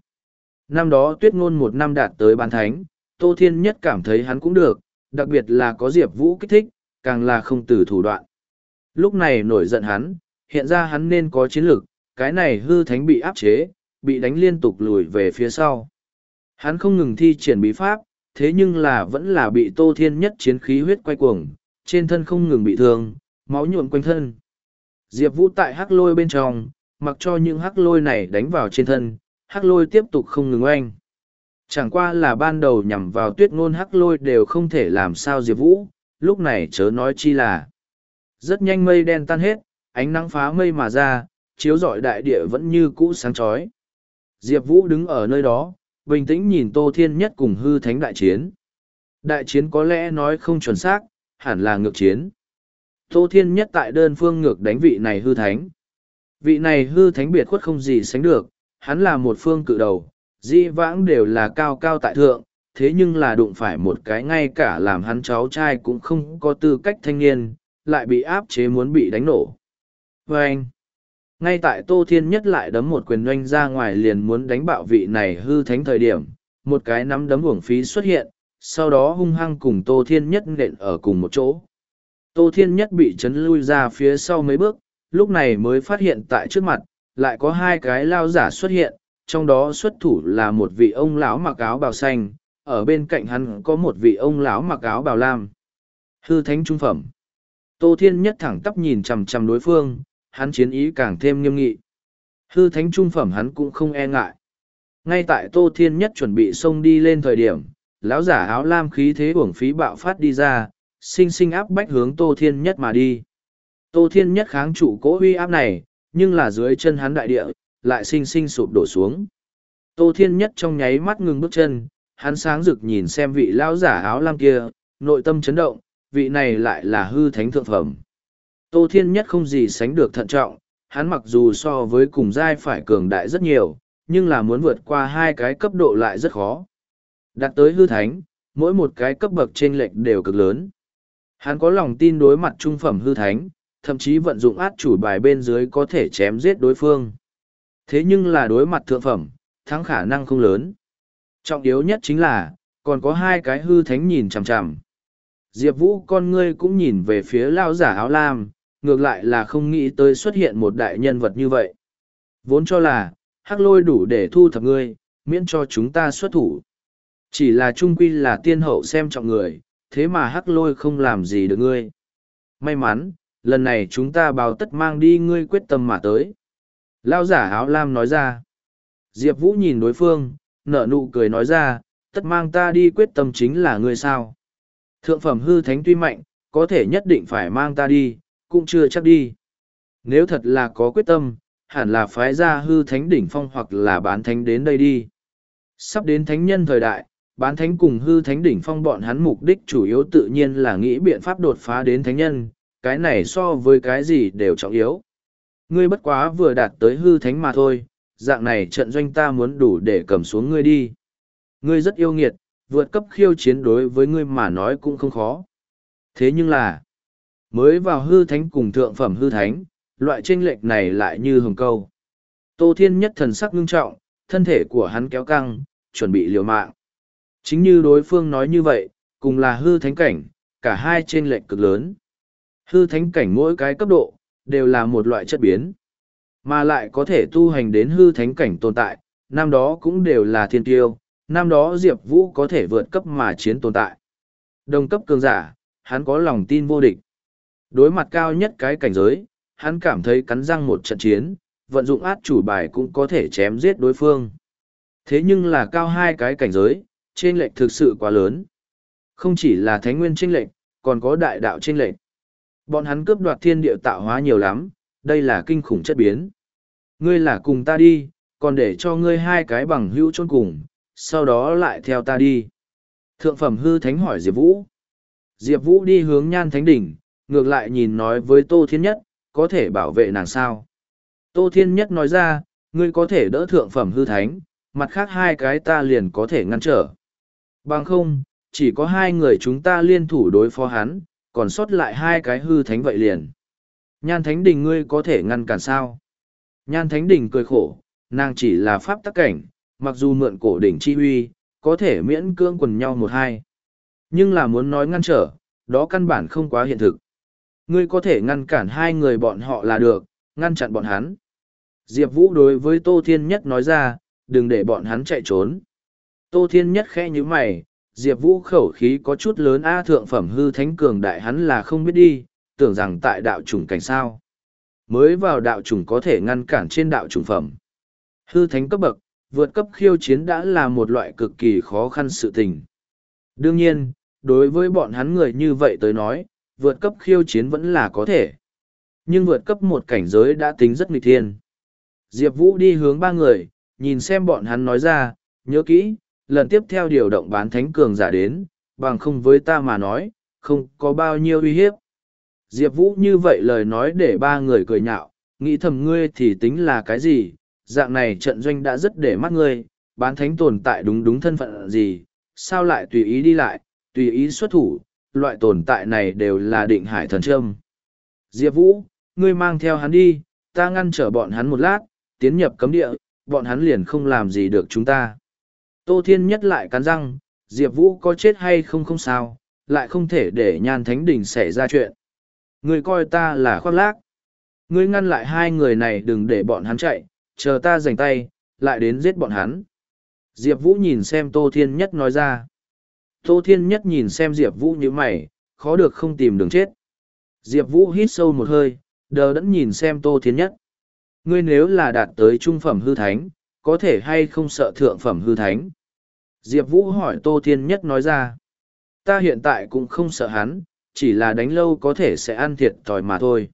Năm đó tuyết ngôn một năm đạt tới bán thánh, Tô Thiên Nhất cảm thấy hắn cũng được, đặc biệt là có Diệp Vũ kích thích, càng là không từ thủ đoạn. Lúc này nổi giận hắn, hiện ra hắn nên có chiến lược, cái này hư thánh bị áp chế, bị đánh liên tục lùi về phía sau. Hắn không ngừng thi triển bí pháp, thế nhưng là vẫn là bị Tô Thiên Nhất chiến khí huyết quay cuồng, trên thân không ngừng bị thương, máu nhuộm quanh thân. Diệp Vũ tại hắc lôi bên trong, mặc cho những hắc lôi này đánh vào trên thân, hắc lôi tiếp tục không ngừng oanh. Chẳng qua là ban đầu nhằm vào tuyết ngôn hắc lôi đều không thể làm sao Diệp Vũ, lúc này chớ nói chi là. Rất nhanh mây đen tan hết, ánh nắng phá mây mà ra, chiếu rọi đại địa vẫn như cũ sáng chói. Diệp Vũ đứng ở nơi đó, bình tĩnh nhìn Tô Thiên Nhất cùng hư thánh đại chiến. Đại chiến có lẽ nói không chuẩn xác, hẳn là ngược chiến. Tô Thiên Nhất tại đơn phương ngược đánh vị này hư thánh. Vị này hư thánh biệt khuất không gì sánh được, hắn là một phương cự đầu, di vãng đều là cao cao tại thượng, thế nhưng là đụng phải một cái ngay cả làm hắn cháu trai cũng không có tư cách thanh niên, lại bị áp chế muốn bị đánh nổ. Và anh, ngay tại Tô Thiên Nhất lại đấm một quyền doanh ra ngoài liền muốn đánh bạo vị này hư thánh thời điểm, một cái nắm đấm uổng phí xuất hiện, sau đó hung hăng cùng Tô Thiên Nhất nện ở cùng một chỗ. Tô Thiên Nhất bị chấn lui ra phía sau mấy bước, lúc này mới phát hiện tại trước mặt, lại có hai cái lao giả xuất hiện, trong đó xuất thủ là một vị ông lão mặc áo bào xanh, ở bên cạnh hắn có một vị ông lão mặc áo bào lam. Hư thánh trung phẩm. Tô Thiên Nhất thẳng tắp nhìn chằm chằm đối phương, hắn chiến ý càng thêm nghiêm nghị. Hư thánh trung phẩm hắn cũng không e ngại. Ngay tại Tô Thiên Nhất chuẩn bị xông đi lên thời điểm, lão giả áo lam khí thế uổng phí bạo phát đi ra, sinh sinh áp bách hướng Tô Thiên Nhất mà đi. Tô Thiên Nhất kháng trụ cỗ uy áp này, nhưng là dưới chân hắn đại địa, lại sinh sinh sụp đổ xuống. Tô Thiên Nhất trong nháy mắt ngừng bước chân, hắn sáng rực nhìn xem vị lão giả áo lam kia, nội tâm chấn động, vị này lại là hư thánh thượng phẩm. Tô Thiên Nhất không gì sánh được thận trọng, hắn mặc dù so với cùng giai phải cường đại rất nhiều, nhưng là muốn vượt qua hai cái cấp độ lại rất khó. Đạt tới hư thánh, mỗi một cái cấp bậc trên lệch đều cực lớn. Hắn có lòng tin đối mặt trung phẩm hư thánh, thậm chí vận dụng át chủ bài bên dưới có thể chém giết đối phương. Thế nhưng là đối mặt thượng phẩm, thắng khả năng không lớn. Trọng yếu nhất chính là, còn có hai cái hư thánh nhìn chằm chằm. Diệp Vũ con ngươi cũng nhìn về phía lao giả áo lam, ngược lại là không nghĩ tới xuất hiện một đại nhân vật như vậy. Vốn cho là, hắc lôi đủ để thu thập ngươi, miễn cho chúng ta xuất thủ. Chỉ là trung quy là tiên hậu xem trọng người, thế mà hắc lôi không làm gì được ngươi. May mắn, lần này chúng ta báo tất mang đi ngươi quyết tâm mà tới. Lao giả áo lam nói ra. Diệp Vũ nhìn đối phương, nở nụ cười nói ra, tất mang ta đi quyết tâm chính là ngươi sao. Thượng phẩm hư thánh tuy mạnh, có thể nhất định phải mang ta đi, cũng chưa chắc đi. Nếu thật là có quyết tâm, hẳn là phái ra hư thánh đỉnh phong hoặc là bán thánh đến đây đi. Sắp đến thánh nhân thời đại, bán thánh cùng hư thánh đỉnh phong bọn hắn mục đích chủ yếu tự nhiên là nghĩ biện pháp đột phá đến thánh nhân, cái này so với cái gì đều trọng yếu. Ngươi bất quá vừa đạt tới hư thánh mà thôi, dạng này trận doanh ta muốn đủ để cầm xuống ngươi đi. Ngươi rất yêu nghiệt, vượt cấp khiêu chiến đối với ngươi mà nói cũng không khó. Thế nhưng là, mới vào hư thánh cùng thượng phẩm hư thánh, loại tranh lệch này lại như hồng câu. Tô Thiên nhất thần sắc ngưng trọng, thân thể của hắn kéo căng, chuẩn bị liều mạng. Chính như đối phương nói như vậy, cùng là hư thánh cảnh, cả hai trên lệch cực lớn. Hư thánh cảnh mỗi cái cấp độ, đều là một loại chất biến. Mà lại có thể tu hành đến hư thánh cảnh tồn tại, năm đó cũng đều là thiên tiêu, năm đó Diệp Vũ có thể vượt cấp mà chiến tồn tại. Đồng cấp cường giả, hắn có lòng tin vô địch. Đối mặt cao nhất cái cảnh giới, hắn cảm thấy cắn răng một trận chiến, vận dụng át chủ bài cũng có thể chém giết đối phương. Thế nhưng là cao hai cái cảnh giới, trên lệch thực sự quá lớn. Không chỉ là thánh nguyên trên lệch, còn có đại đạo trên lệch. Bọn hắn cướp đoạt thiên địa tạo hóa nhiều lắm, đây là kinh khủng chất biến. Ngươi là cùng ta đi, còn để cho ngươi hai cái bằng hữu chôn cùng, sau đó lại theo ta đi. Thượng phẩm hư thánh hỏi Diệp Vũ. Diệp Vũ đi hướng nhan thánh đỉnh, ngược lại nhìn nói với Tô Thiên Nhất, có thể bảo vệ nàng sao. Tô Thiên Nhất nói ra, ngươi có thể đỡ thượng phẩm hư thánh, mặt khác hai cái ta liền có thể ngăn trở. Bằng không, chỉ có hai người chúng ta liên thủ đối phó hắn, còn sót lại hai cái hư thánh vậy liền. Nhan thánh đình ngươi có thể ngăn cản sao? Nhan thánh đình cười khổ, nàng chỉ là pháp tắc cảnh, mặc dù mượn cổ đỉnh chi huy, có thể miễn cưỡng quần nhau một hai. Nhưng là muốn nói ngăn trở, đó căn bản không quá hiện thực. Ngươi có thể ngăn cản hai người bọn họ là được, ngăn chặn bọn hắn. Diệp Vũ đối với Tô Thiên Nhất nói ra, đừng để bọn hắn chạy trốn. Tô Thiên Nhất khẽ như mày, Diệp Vũ khẩu khí có chút lớn A thượng phẩm hư thánh cường đại hắn là không biết đi, tưởng rằng tại đạo chủng cảnh sao. Mới vào đạo chủng có thể ngăn cản trên đạo chủng phẩm. Hư thánh cấp bậc, vượt cấp khiêu chiến đã là một loại cực kỳ khó khăn sự tình. Đương nhiên, đối với bọn hắn người như vậy tới nói, vượt cấp khiêu chiến vẫn là có thể. Nhưng vượt cấp một cảnh giới đã tính rất nghịch thiên. Diệp Vũ đi hướng ba người, nhìn xem bọn hắn nói ra, nhớ kỹ, lần tiếp theo điều động bán thánh cường giả đến, bằng không với ta mà nói, không có bao nhiêu uy hiếp. Diệp Vũ như vậy lời nói để ba người cười nhạo, nghĩ thầm ngươi thì tính là cái gì, dạng này trận doanh đã rất để mắt ngươi, bán thánh tồn tại đúng đúng thân phận gì, sao lại tùy ý đi lại, tùy ý xuất thủ, loại tồn tại này đều là định hải thần trâm. Diệp Vũ, ngươi mang theo hắn đi, ta ngăn trở bọn hắn một lát, tiến nhập cấm địa, bọn hắn liền không làm gì được chúng ta. Tô Thiên nhất lại cắn răng, Diệp Vũ có chết hay không không sao, lại không thể để nhan thánh đỉnh xảy ra chuyện. Ngươi coi ta là khoác lác. Ngươi ngăn lại hai người này đừng để bọn hắn chạy, chờ ta giành tay, lại đến giết bọn hắn. Diệp Vũ nhìn xem Tô Thiên Nhất nói ra. Tô Thiên Nhất nhìn xem Diệp Vũ như mày, khó được không tìm đường chết. Diệp Vũ hít sâu một hơi, đờ đẫn nhìn xem Tô Thiên Nhất. Ngươi nếu là đạt tới trung phẩm hư thánh, có thể hay không sợ thượng phẩm hư thánh? Diệp Vũ hỏi Tô Thiên Nhất nói ra. Ta hiện tại cũng không sợ hắn, chỉ là đánh lâu có thể sẽ ăn thiệt thòi mà thôi.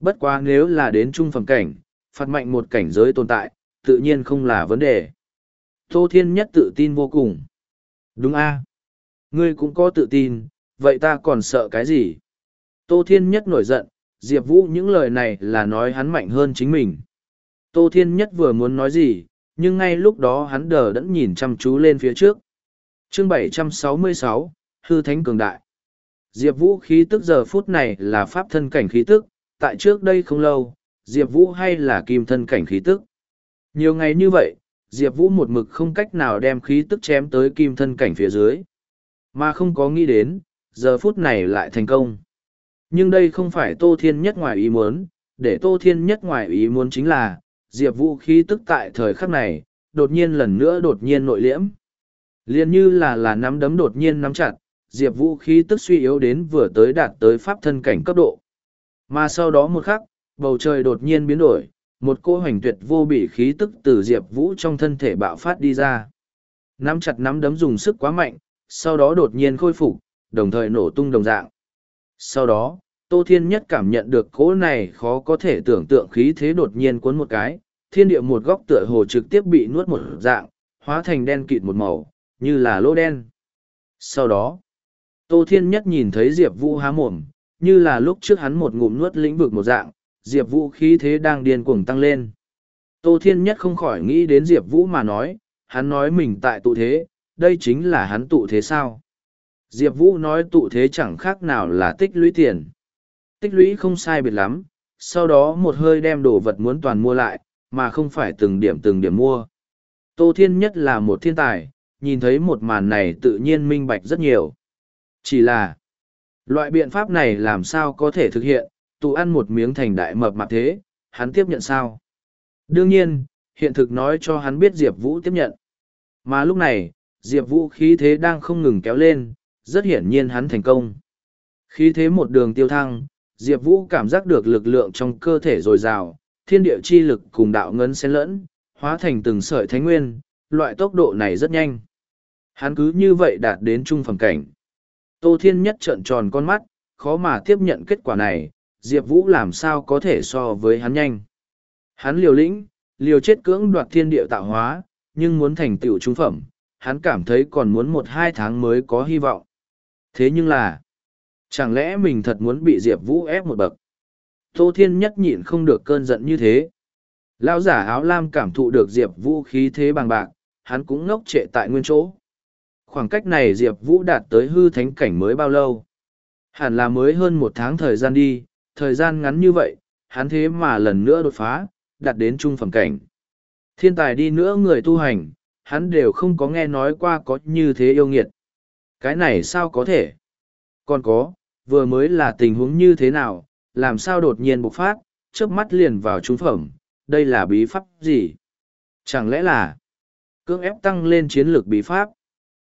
Bất quá nếu là đến trung phẩm cảnh, phạt mạnh một cảnh giới tồn tại, tự nhiên không là vấn đề. Tô Thiên Nhất tự tin vô cùng. Đúng a Ngươi cũng có tự tin, vậy ta còn sợ cái gì? Tô Thiên Nhất nổi giận, Diệp Vũ những lời này là nói hắn mạnh hơn chính mình. Tô Thiên Nhất vừa muốn nói gì, nhưng ngay lúc đó hắn đờ đẫn nhìn chăm chú lên phía trước. chương 766, Hư Thánh Cường Đại. Diệp Vũ khí tức giờ phút này là pháp thân cảnh khí tức, tại trước đây không lâu, Diệp Vũ hay là kim thân cảnh khí tức. Nhiều ngày như vậy, Diệp Vũ một mực không cách nào đem khí tức chém tới kim thân cảnh phía dưới. Mà không có nghĩ đến, giờ phút này lại thành công. Nhưng đây không phải Tô Thiên nhất ngoài ý muốn, để Tô Thiên nhất ngoài ý muốn chính là, Diệp Vũ khí tức tại thời khắc này, đột nhiên lần nữa đột nhiên nội liễm. Liên như là là nắm đấm đột nhiên nắm chặt, Diệp Vũ khí tức suy yếu đến vừa tới đạt tới pháp thân cảnh cấp độ. Mà sau đó một khắc, bầu trời đột nhiên biến đổi, một cô hoành tuyệt vô bị khí tức từ Diệp Vũ trong thân thể bạo phát đi ra. Nắm chặt nắm đấm dùng sức quá mạnh, sau đó đột nhiên khôi phục, đồng thời nổ tung đồng dạng. Sau đó, Tô Thiên Nhất cảm nhận được cỗ này khó có thể tưởng tượng khí thế đột nhiên cuốn một cái, thiên địa một góc tựa hồ trực tiếp bị nuốt một dạng, hóa thành đen kịt một màu, như là lỗ đen. Sau đó, Tô Thiên Nhất nhìn thấy Diệp Vũ há mồm, như là lúc trước hắn một ngụm nuốt lĩnh vực một dạng, Diệp Vũ khí thế đang điên cuồng tăng lên. Tô Thiên Nhất không khỏi nghĩ đến Diệp Vũ mà nói, hắn nói mình tại tụ thế, đây chính là hắn tụ thế sao? Diệp Vũ nói tụ thế chẳng khác nào là tích lũy tiền. Tích lũy không sai biệt lắm, sau đó một hơi đem đồ vật muốn toàn mua lại, mà không phải từng điểm từng điểm mua. Tô Thiên Nhất là một thiên tài, nhìn thấy một màn này tự nhiên minh bạch rất nhiều. Chỉ là, loại biện pháp này làm sao có thể thực hiện, tụ ăn một miếng thành đại mập mạp thế, hắn tiếp nhận sao? Đương nhiên, hiện thực nói cho hắn biết Diệp Vũ tiếp nhận. Mà lúc này, Diệp Vũ khí thế đang không ngừng kéo lên, rất hiển nhiên hắn thành công. Khí thế một đường tiêu thăng, Diệp Vũ cảm giác được lực lượng trong cơ thể dồi dào, thiên địa chi lực cùng đạo ngân xen lẫn, hóa thành từng sợi thánh nguyên, loại tốc độ này rất nhanh. Hắn cứ như vậy đạt đến trung phẩm cảnh. Tô Thiên Nhất trợn tròn con mắt, khó mà tiếp nhận kết quả này, Diệp Vũ làm sao có thể so với hắn nhanh. Hắn liều lĩnh, liều chết cưỡng đoạt thiên địa tạo hóa, nhưng muốn thành tựu trung phẩm, hắn cảm thấy còn muốn một hai tháng mới có hy vọng. Thế nhưng là, chẳng lẽ mình thật muốn bị Diệp Vũ ép một bậc? Tô Thiên Nhất nhịn không được cơn giận như thế. Lão giả áo lam cảm thụ được Diệp Vũ khí thế bằng bạc, hắn cũng ngốc trệ tại nguyên chỗ. Khoảng cách này Diệp Vũ đạt tới hư thánh cảnh mới bao lâu? Hẳn là mới hơn một tháng thời gian đi, thời gian ngắn như vậy, hắn thế mà lần nữa đột phá, đạt đến trung phẩm cảnh. Thiên tài đi nữa người tu hành, hắn đều không có nghe nói qua có như thế yêu nghiệt. Cái này sao có thể? Còn có, vừa mới là tình huống như thế nào, làm sao đột nhiên bộc phát, trước mắt liền vào trung phẩm, đây là bí pháp gì? Chẳng lẽ là cưỡng ép tăng lên chiến lược bí pháp?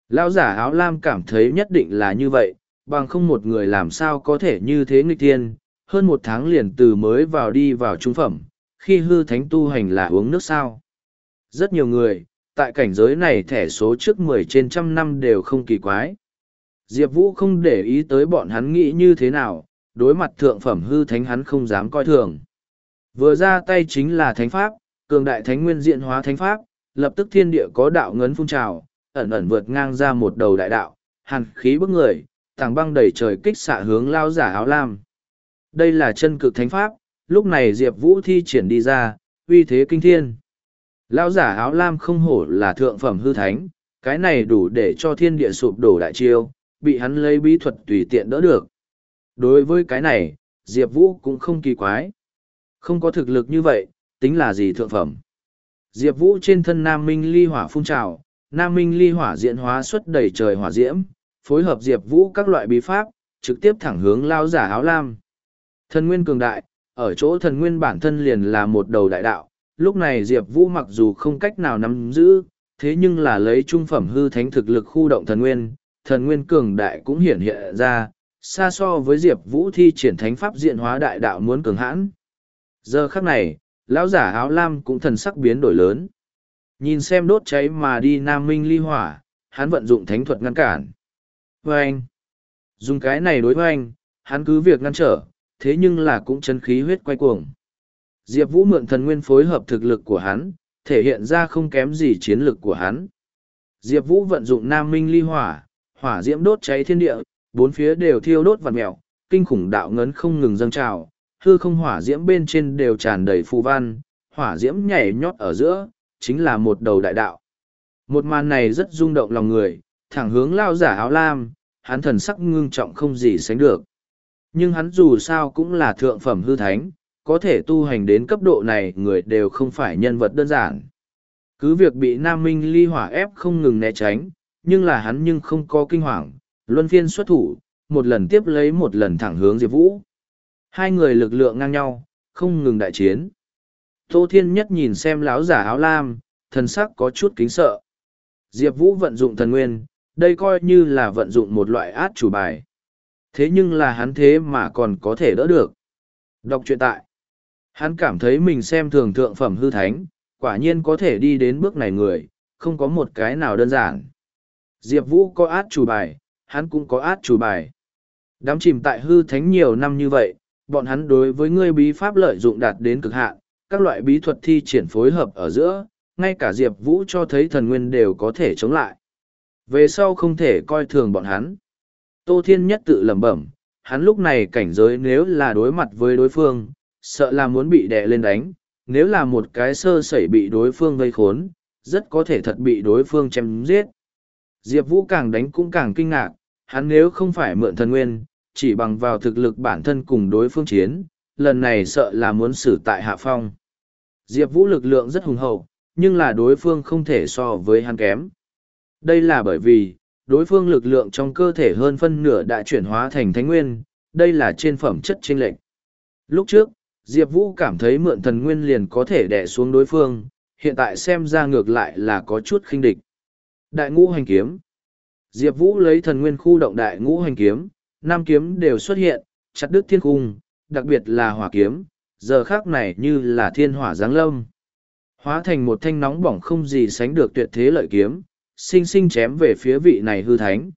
Lão giả áo lam cảm thấy nhất định là như vậy, bằng không một người làm sao có thể như thế nghịch thiên, hơn một tháng liền từ mới vào đi vào trung phẩm, khi hư thánh tu hành là uống nước sao. Rất nhiều người, tại cảnh giới này thẻ số trước mười trên trăm năm đều không kỳ quái. Diệp Vũ không để ý tới bọn hắn nghĩ như thế nào, đối mặt thượng phẩm hư thánh hắn không dám coi thường. Vừa ra tay chính là thánh pháp, cường đại thánh nguyên diện hóa thánh pháp, lập tức thiên địa có đạo ngấn phun trào, ẩn ẩn vượt ngang ra một đầu đại đạo, hàn khí bức người, tàng băng đầy trời kích xạ hướng lao giả áo lam. Đây là chân cực thánh pháp, lúc này Diệp Vũ thi triển đi ra, uy thế kinh thiên. Lão giả áo lam không hổ là thượng phẩm hư thánh, cái này đủ để cho thiên địa sụp đổ đại chiêu, bị hắn lấy bí thuật tùy tiện đỡ được. Đối với cái này, Diệp Vũ cũng không kỳ quái. Không có thực lực như vậy, tính là gì thượng phẩm. Diệp Vũ trên thân Nam Minh ly hỏa phun trào, Nam Minh ly hỏa diễn hóa xuất đầy trời hỏa diễm, phối hợp Diệp Vũ các loại bí pháp, trực tiếp thẳng hướng lao giả áo lam. Thần nguyên cường đại, ở chỗ thần nguyên bản thân liền là một đầu đại đạo, lúc này Diệp Vũ mặc dù không cách nào nắm giữ, thế nhưng là lấy trung phẩm hư thánh thực lực khu động thần nguyên, thần nguyên cường đại cũng hiển hiện ra, xa so với Diệp Vũ thi triển thánh pháp diện hóa đại đạo muốn cường hãn. Giờ khắc này, lão giả áo lam cũng thần sắc biến đổi lớn. Nhìn xem đốt cháy mà đi Nam Minh ly hỏa, hắn vận dụng thánh thuật ngăn cản. vê anh, dùng cái này đối với anh, hắn cứ việc ngăn trở, thế nhưng là cũng chân khí huyết quay cuồng. Diệp Vũ mượn thần nguyên phối hợp thực lực của hắn, thể hiện ra không kém gì chiến lực của hắn. Diệp Vũ vận dụng Nam Minh ly hỏa, hỏa diễm đốt cháy thiên địa, bốn phía đều thiêu đốt vằn mèo, kinh khủng đạo ngấn không ngừng dâng trào, hư không hỏa diễm bên trên đều tràn đầy phù văn, hỏa diễm nhảy nhót ở giữa, chính là một đầu đại đạo. Một màn này rất rung động lòng người, thẳng hướng lao giả áo lam, hắn thần sắc ngưng trọng không gì sánh được. Nhưng hắn dù sao cũng là thượng phẩm hư thánh, có thể tu hành đến cấp độ này người đều không phải nhân vật đơn giản. Cứ việc bị Nam Minh ly hỏa ép không ngừng né tránh, nhưng là hắn nhưng không có kinh hoàng, luân phiên xuất thủ, một lần tiếp lấy một lần thẳng hướng Diệp Vũ. Hai người lực lượng ngang nhau, không ngừng đại chiến. Tô Thiên Nhất nhìn xem lão giả áo lam, thần sắc có chút kính sợ. Diệp Vũ vận dụng thần nguyên, đây coi như là vận dụng một loại át chủ bài. Thế nhưng là hắn thế mà còn có thể đỡ được. Đọc truyện tại. Hắn cảm thấy mình xem thường thượng phẩm hư thánh, quả nhiên có thể đi đến bước này người, không có một cái nào đơn giản. Diệp Vũ có át chủ bài, hắn cũng có át chủ bài. Đám chìm tại hư thánh nhiều năm như vậy, bọn hắn đối với ngươi bí pháp lợi dụng đạt đến cực hạn, các loại bí thuật thi triển phối hợp ở giữa, ngay cả Diệp Vũ cho thấy thần nguyên đều có thể chống lại. Về sau không thể coi thường bọn hắn. Tô Thiên Nhất tự lẩm bẩm, hắn lúc này cảnh giới nếu là đối mặt với đối phương, sợ là muốn bị đè lên đánh, nếu là một cái sơ sẩy bị đối phương vây khốn, rất có thể thật bị đối phương chém giết. Diệp Vũ càng đánh cũng càng kinh ngạc, hắn nếu không phải mượn thần nguyên, chỉ bằng vào thực lực bản thân cùng đối phương chiến, lần này sợ là muốn xử tại hạ phong. Diệp Vũ lực lượng rất hùng hậu, nhưng là đối phương không thể so với hắn kém. Đây là bởi vì, đối phương lực lượng trong cơ thể hơn phân nửa đã chuyển hóa thành thánh nguyên, đây là trên phẩm chất chênh lệch. Lúc trước, Diệp Vũ cảm thấy mượn thần nguyên liền có thể đè xuống đối phương, hiện tại xem ra ngược lại là có chút khinh địch. Đại ngũ hành kiếm Diệp Vũ lấy thần nguyên khu động đại ngũ hành kiếm, năm kiếm đều xuất hiện, chặt đứt thiên cung, đặc biệt là hỏa kiếm, giờ khác này như là thiên hỏa giáng lâm. Hóa thành một thanh nóng bỏng không gì sánh được tuyệt thế lợi kiếm, sinh sinh chém về phía vị này hư thánh.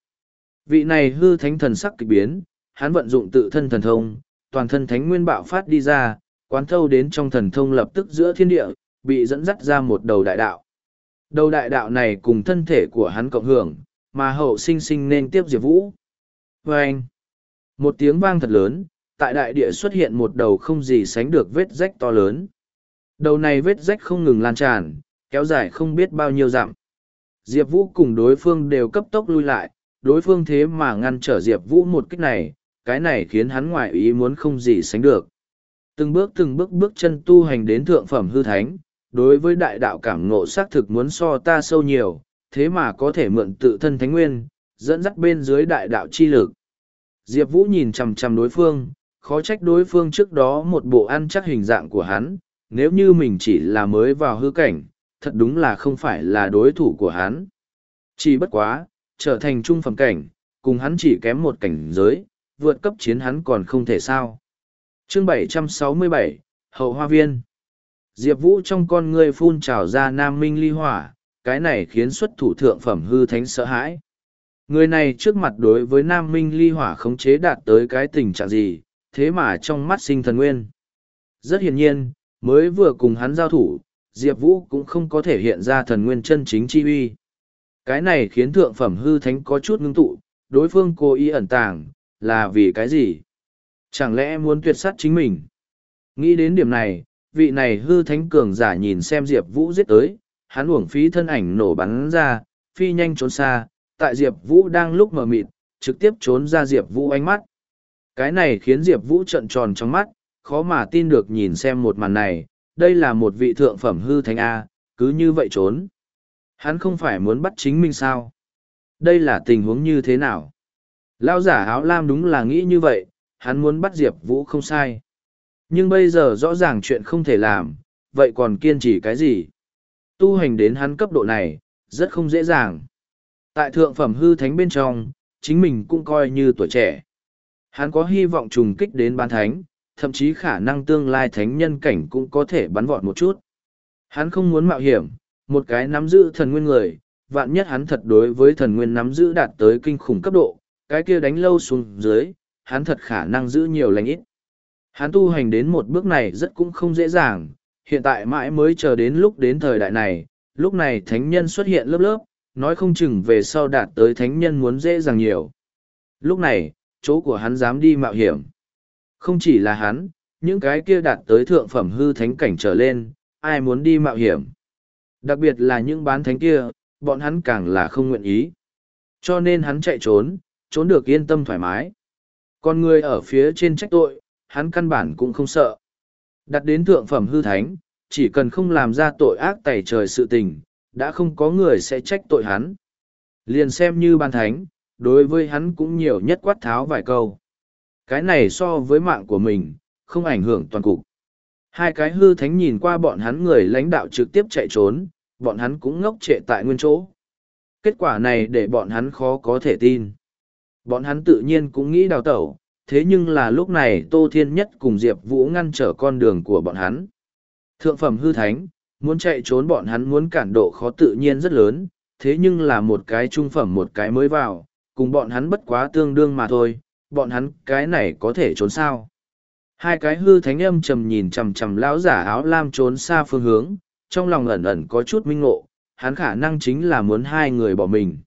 Vị này hư thánh thần sắc kịch biến, hắn vận dụng tự thân thần thông, toàn thân thánh nguyên bạo phát đi ra, quán thâu đến trong thần thông lập tức giữa thiên địa, bị dẫn dắt ra một đầu đại đạo. Đầu đại đạo này cùng thân thể của hắn cộng hưởng, mà hậu sinh sinh nên tiếp Diệp Vũ. Và anh, một tiếng vang thật lớn, tại đại địa xuất hiện một đầu không gì sánh được vết rách to lớn. Đầu này vết rách không ngừng lan tràn, kéo dài không biết bao nhiêu dặm. Diệp Vũ cùng đối phương đều cấp tốc lui lại, đối phương thế mà ngăn trở Diệp Vũ một cách này, cái này khiến hắn ngoại ý muốn không gì sánh được. Từng bước từng bước bước chân tu hành đến thượng phẩm hư thánh, đối với đại đạo cảm ngộ xác thực muốn so ta sâu nhiều, thế mà có thể mượn tự thân thánh nguyên, dẫn dắt bên dưới đại đạo chi lực. Diệp Vũ nhìn chằm chằm đối phương, khó trách đối phương trước đó một bộ ăn chắc hình dạng của hắn, nếu như mình chỉ là mới vào hư cảnh, thật đúng là không phải là đối thủ của hắn. Chỉ bất quá, trở thành trung phẩm cảnh, cùng hắn chỉ kém một cảnh giới, vượt cấp chiến hắn còn không thể sao. Chương 767, Hậu Hoa Viên Diệp Vũ trong con ngươi phun trào ra nam minh ly hỏa, cái này khiến xuất thủ thượng phẩm hư thánh sợ hãi. Người này trước mặt đối với nam minh ly hỏa khống chế đạt tới cái tình trạng gì, thế mà trong mắt sinh thần nguyên. Rất hiển nhiên, mới vừa cùng hắn giao thủ, Diệp Vũ cũng không có thể hiện ra thần nguyên chân chính chi uy. Cái này khiến thượng phẩm hư thánh có chút ngưng tụ, đối phương cố ý ẩn tàng, là vì cái gì? Chẳng lẽ muốn tuyệt sát chính mình? Nghĩ đến điểm này, vị này hư thánh cường giả nhìn xem Diệp Vũ giết tới, hắn uổng phí thân ảnh nổ bắn ra, phi nhanh trốn xa, tại Diệp Vũ đang lúc mở mịt, trực tiếp trốn ra Diệp Vũ ánh mắt. Cái này khiến Diệp Vũ trận tròn trong mắt, khó mà tin được nhìn xem một màn này, đây là một vị thượng phẩm hư thánh A, cứ như vậy trốn. Hắn không phải muốn bắt chính mình sao? Đây là tình huống như thế nào? Lao giả áo lam đúng là nghĩ như vậy, hắn muốn bắt Diệp Vũ không sai. Nhưng bây giờ rõ ràng chuyện không thể làm, vậy còn kiên trì cái gì? Tu hành đến hắn cấp độ này, rất không dễ dàng. Tại thượng phẩm hư thánh bên trong, chính mình cũng coi như tuổi trẻ. Hắn có hy vọng trùng kích đến bán thánh, thậm chí khả năng tương lai thánh nhân cảnh cũng có thể bắn vọt một chút. Hắn không muốn mạo hiểm, một cái nắm giữ thần nguyên người, vạn nhất hắn thật đối với thần nguyên nắm giữ đạt tới kinh khủng cấp độ, cái kia đánh lâu xuống dưới, hắn thật khả năng giữ nhiều lành ít. Hắn tu hành đến một bước này rất cũng không dễ dàng, hiện tại mãi mới chờ đến lúc đến thời đại này, lúc này thánh nhân xuất hiện lớp lớp, nói không chừng về sau đạt tới thánh nhân muốn dễ dàng nhiều. Lúc này, chỗ của hắn dám đi mạo hiểm. Không chỉ là hắn, những cái kia đạt tới thượng phẩm hư thánh cảnh trở lên, ai muốn đi mạo hiểm. Đặc biệt là những bán thánh kia, bọn hắn càng là không nguyện ý. Cho nên hắn chạy trốn, trốn được yên tâm thoải mái. Còn người ở phía trên trách tội, hắn căn bản cũng không sợ. Đặt đến thượng phẩm hư thánh, chỉ cần không làm ra tội ác tẩy trời sự tình, đã không có người sẽ trách tội hắn. Liền xem như ban thánh, đối với hắn cũng nhiều nhất quát tháo vài câu. Cái này so với mạng của mình, không ảnh hưởng toàn cục. Hai cái hư thánh nhìn qua bọn hắn người lãnh đạo trực tiếp chạy trốn, bọn hắn cũng ngốc trệ tại nguyên chỗ. Kết quả này để bọn hắn khó có thể tin. Bọn hắn tự nhiên cũng nghĩ đào tẩu, thế nhưng là lúc này Tô Thiên Nhất cùng Diệp Vũ ngăn trở con đường của bọn hắn. Thượng phẩm hư thánh, muốn chạy trốn bọn hắn muốn cản độ khó tự nhiên rất lớn, thế nhưng là một cái trung phẩm một cái mới vào, cùng bọn hắn bất quá tương đương mà thôi, bọn hắn cái này có thể trốn sao. Hai cái hư thánh âm trầm nhìn chằm chằm lão giả áo lam trốn xa phương hướng, trong lòng ẩn ẩn có chút minh ngộ, hắn khả năng chính là muốn hai người bỏ mình.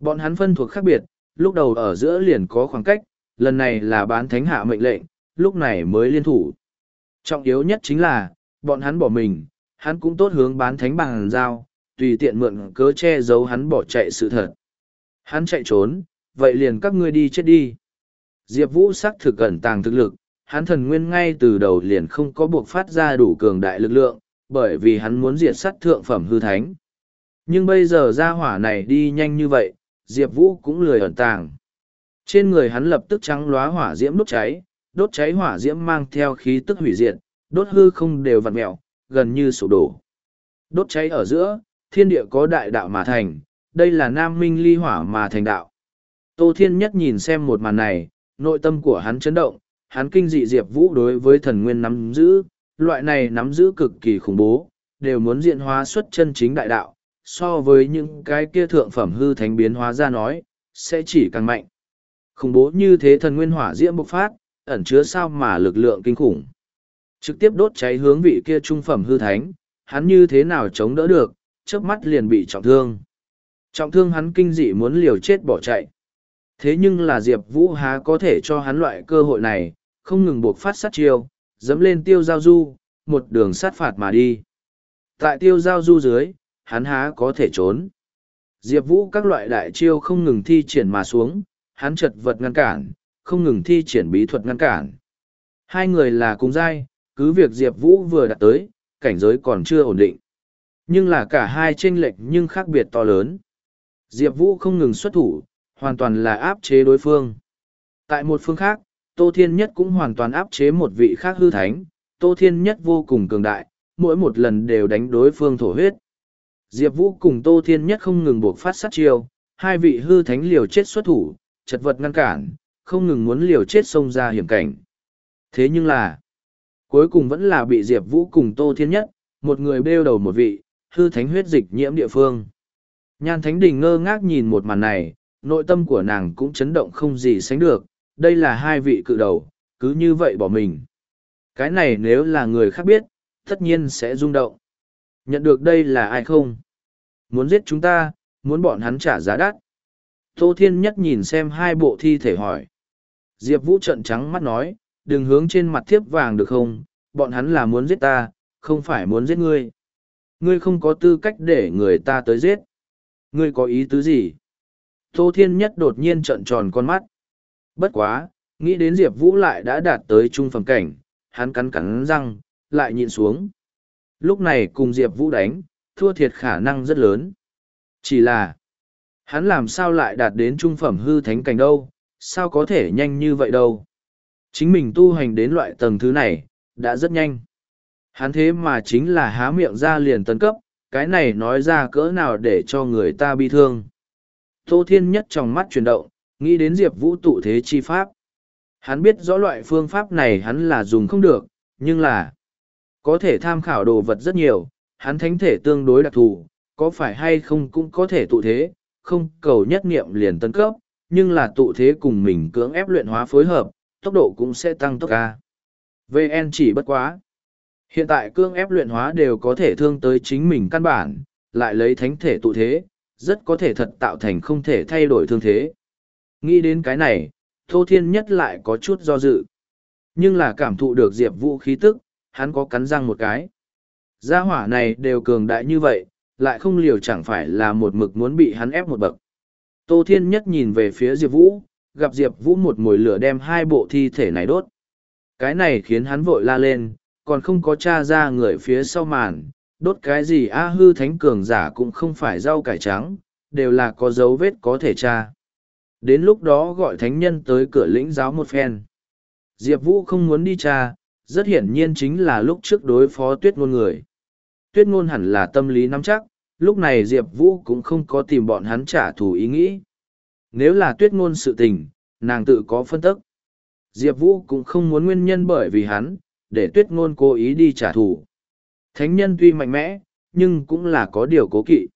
Bọn hắn phân thuộc khác biệt, lúc đầu ở giữa liền có khoảng cách, lần này là bán thánh hạ mệnh lệnh, lúc này mới liên thủ. Trọng yếu nhất chính là, bọn hắn bỏ mình, hắn cũng tốt hướng bán thánh bằng giao, tùy tiện mượn cớ che giấu hắn bỏ chạy sự thật. Hắn chạy trốn, vậy liền các ngươi đi chết đi. Diệp Vũ sắc thực ẩn tàng thực lực, hắn thần nguyên ngay từ đầu liền không có buộc phát ra đủ cường đại lực lượng, bởi vì hắn muốn diệt sát thượng phẩm hư thánh. Nhưng bây giờ ra hỏa này đi nhanh như vậy, Diệp Vũ cũng lười ẩn tàng. Trên người hắn lập tức trắng lóa hỏa diễm đốt cháy, đốt cháy hỏa diễm mang theo khí tức hủy diệt, đốt hư không đều vặn mẹo, gần như sụp đổ. Đốt cháy ở giữa, thiên địa có đại đạo mà thành, đây là nam minh ly hỏa mà thành đạo. Tô Thiên Nhất nhìn xem một màn này, nội tâm của hắn chấn động, hắn kinh dị Diệp Vũ đối với thần nguyên nắm giữ, loại này nắm giữ cực kỳ khủng bố, đều muốn diện hóa xuất chân chính đại đạo, so với những cái kia thượng phẩm hư thánh biến hóa ra nói, sẽ chỉ càng mạnh. Khủng bố như thế thần nguyên hỏa diễm bộc phát, ẩn chứa sao mà lực lượng kinh khủng. Trực tiếp đốt cháy hướng vị kia trung phẩm hư thánh, hắn như thế nào chống đỡ được, chớp mắt liền bị trọng thương. Trọng thương hắn kinh dị muốn liều chết bỏ chạy. Thế nhưng là Diệp Vũ há có thể cho hắn loại cơ hội này, không ngừng buộc phát sát chiêu, dẫm lên tiêu giao du, một đường sát phạt mà đi. Tại tiêu giao du dưới, hắn há có thể trốn. Diệp Vũ các loại đại chiêu không ngừng thi triển mà xuống, hắn chật vật ngăn cản, không ngừng thi triển bí thuật ngăn cản. Hai người là cùng giai, cứ việc Diệp Vũ vừa đạt tới, cảnh giới còn chưa ổn định. Nhưng là cả hai chênh lệch nhưng khác biệt to lớn. Diệp Vũ không ngừng xuất thủ, hoàn toàn là áp chế đối phương. Tại một phương khác, Tô Thiên Nhất cũng hoàn toàn áp chế một vị khác hư thánh, Tô Thiên Nhất vô cùng cường đại, mỗi một lần đều đánh đối phương thổ huyết. Diệp Vũ cùng Tô Thiên Nhất không ngừng buộc phát sát chiêu, hai vị hư thánh liều chết xuất thủ, chật vật ngăn cản, không ngừng muốn liều chết xông ra hiểm cảnh. Thế nhưng là, cuối cùng vẫn là bị Diệp Vũ cùng Tô Thiên Nhất, một người bêu đầu một vị, hư thánh huyết dịch nhiễm địa phương. Nhan Thánh Đình ngơ ngác nhìn một màn này, nội tâm của nàng cũng chấn động không gì sánh được, đây là hai vị cự đầu, cứ như vậy bỏ mình. Cái này nếu là người khác biết, tất nhiên sẽ rung động. Nhận được đây là ai không? Muốn giết chúng ta, muốn bọn hắn trả giá đắt. Tô Thiên Nhất nhìn xem hai bộ thi thể hỏi. Diệp Vũ trận trắng mắt nói, đừng hướng trên mặt thiếp vàng được không, bọn hắn là muốn giết ta, không phải muốn giết ngươi. Ngươi không có tư cách để người ta tới giết. Ngươi có ý tứ gì? Tô Thiên Nhất đột nhiên trận tròn con mắt. Bất quá, nghĩ đến Diệp Vũ lại đã đạt tới trung phẩm cảnh, hắn cắn cắn răng, lại nhìn xuống. Lúc này cùng Diệp Vũ đánh, thua thiệt khả năng rất lớn. Chỉ là, hắn làm sao lại đạt đến trung phẩm hư thánh cảnh đâu, sao có thể nhanh như vậy đâu. Chính mình tu hành đến loại tầng thứ này, đã rất nhanh. Hắn thế mà chính là há miệng ra liền tấn cấp, cái này nói ra cỡ nào để cho người ta bi thương. Tô Thiên Nhất trong mắt chuyển động, nghĩ đến Diệp Vũ tụ thế chi pháp. Hắn biết rõ loại phương pháp này hắn là dùng không được, nhưng là có thể tham khảo đồ vật rất nhiều, hắn thánh thể tương đối đặc thù, có phải hay không cũng có thể tụ thế, không cầu nhất niệm liền tấn cấp, nhưng là tụ thế cùng mình cưỡng ép luyện hóa phối hợp, tốc độ cũng sẽ tăng tốc ca. VN chỉ bất quá. Hiện tại cưỡng ép luyện hóa đều có thể thương tới chính mình căn bản, lại lấy thánh thể tụ thế, rất có thể thật tạo thành không thể thay đổi thương thế. Nghĩ đến cái này, Tô Thiên Nhất lại có chút do dự. Nhưng là cảm thụ được Diệp Vũ khí tức, hắn có cắn răng một cái. Gia hỏa này đều cường đại như vậy, lại không liều chẳng phải là một mực muốn bị hắn ép một bậc. Tô Thiên Nhất nhìn về phía Diệp Vũ, gặp Diệp Vũ một mồi lửa đem hai bộ thi thể này đốt. Cái này khiến hắn vội la lên, còn không có tra ra người phía sau màn, đốt cái gì a hư thánh cường giả cũng không phải rau cải trắng, đều là có dấu vết có thể tra. Đến lúc đó gọi thánh nhân tới cửa lĩnh giáo một phen. Diệp Vũ không muốn đi tra, rất hiển nhiên chính là lúc trước đối phó tuyết ngôn người. Tuyết ngôn hẳn là tâm lý nắm chắc, lúc này Diệp Vũ cũng không có tìm bọn hắn trả thù ý nghĩ. Nếu là tuyết ngôn sự tình, nàng tự có phân tức. Diệp Vũ cũng không muốn nguyên nhân bởi vì hắn, để tuyết ngôn cố ý đi trả thù. Thánh nhân tuy mạnh mẽ, nhưng cũng là có điều cố kỵ.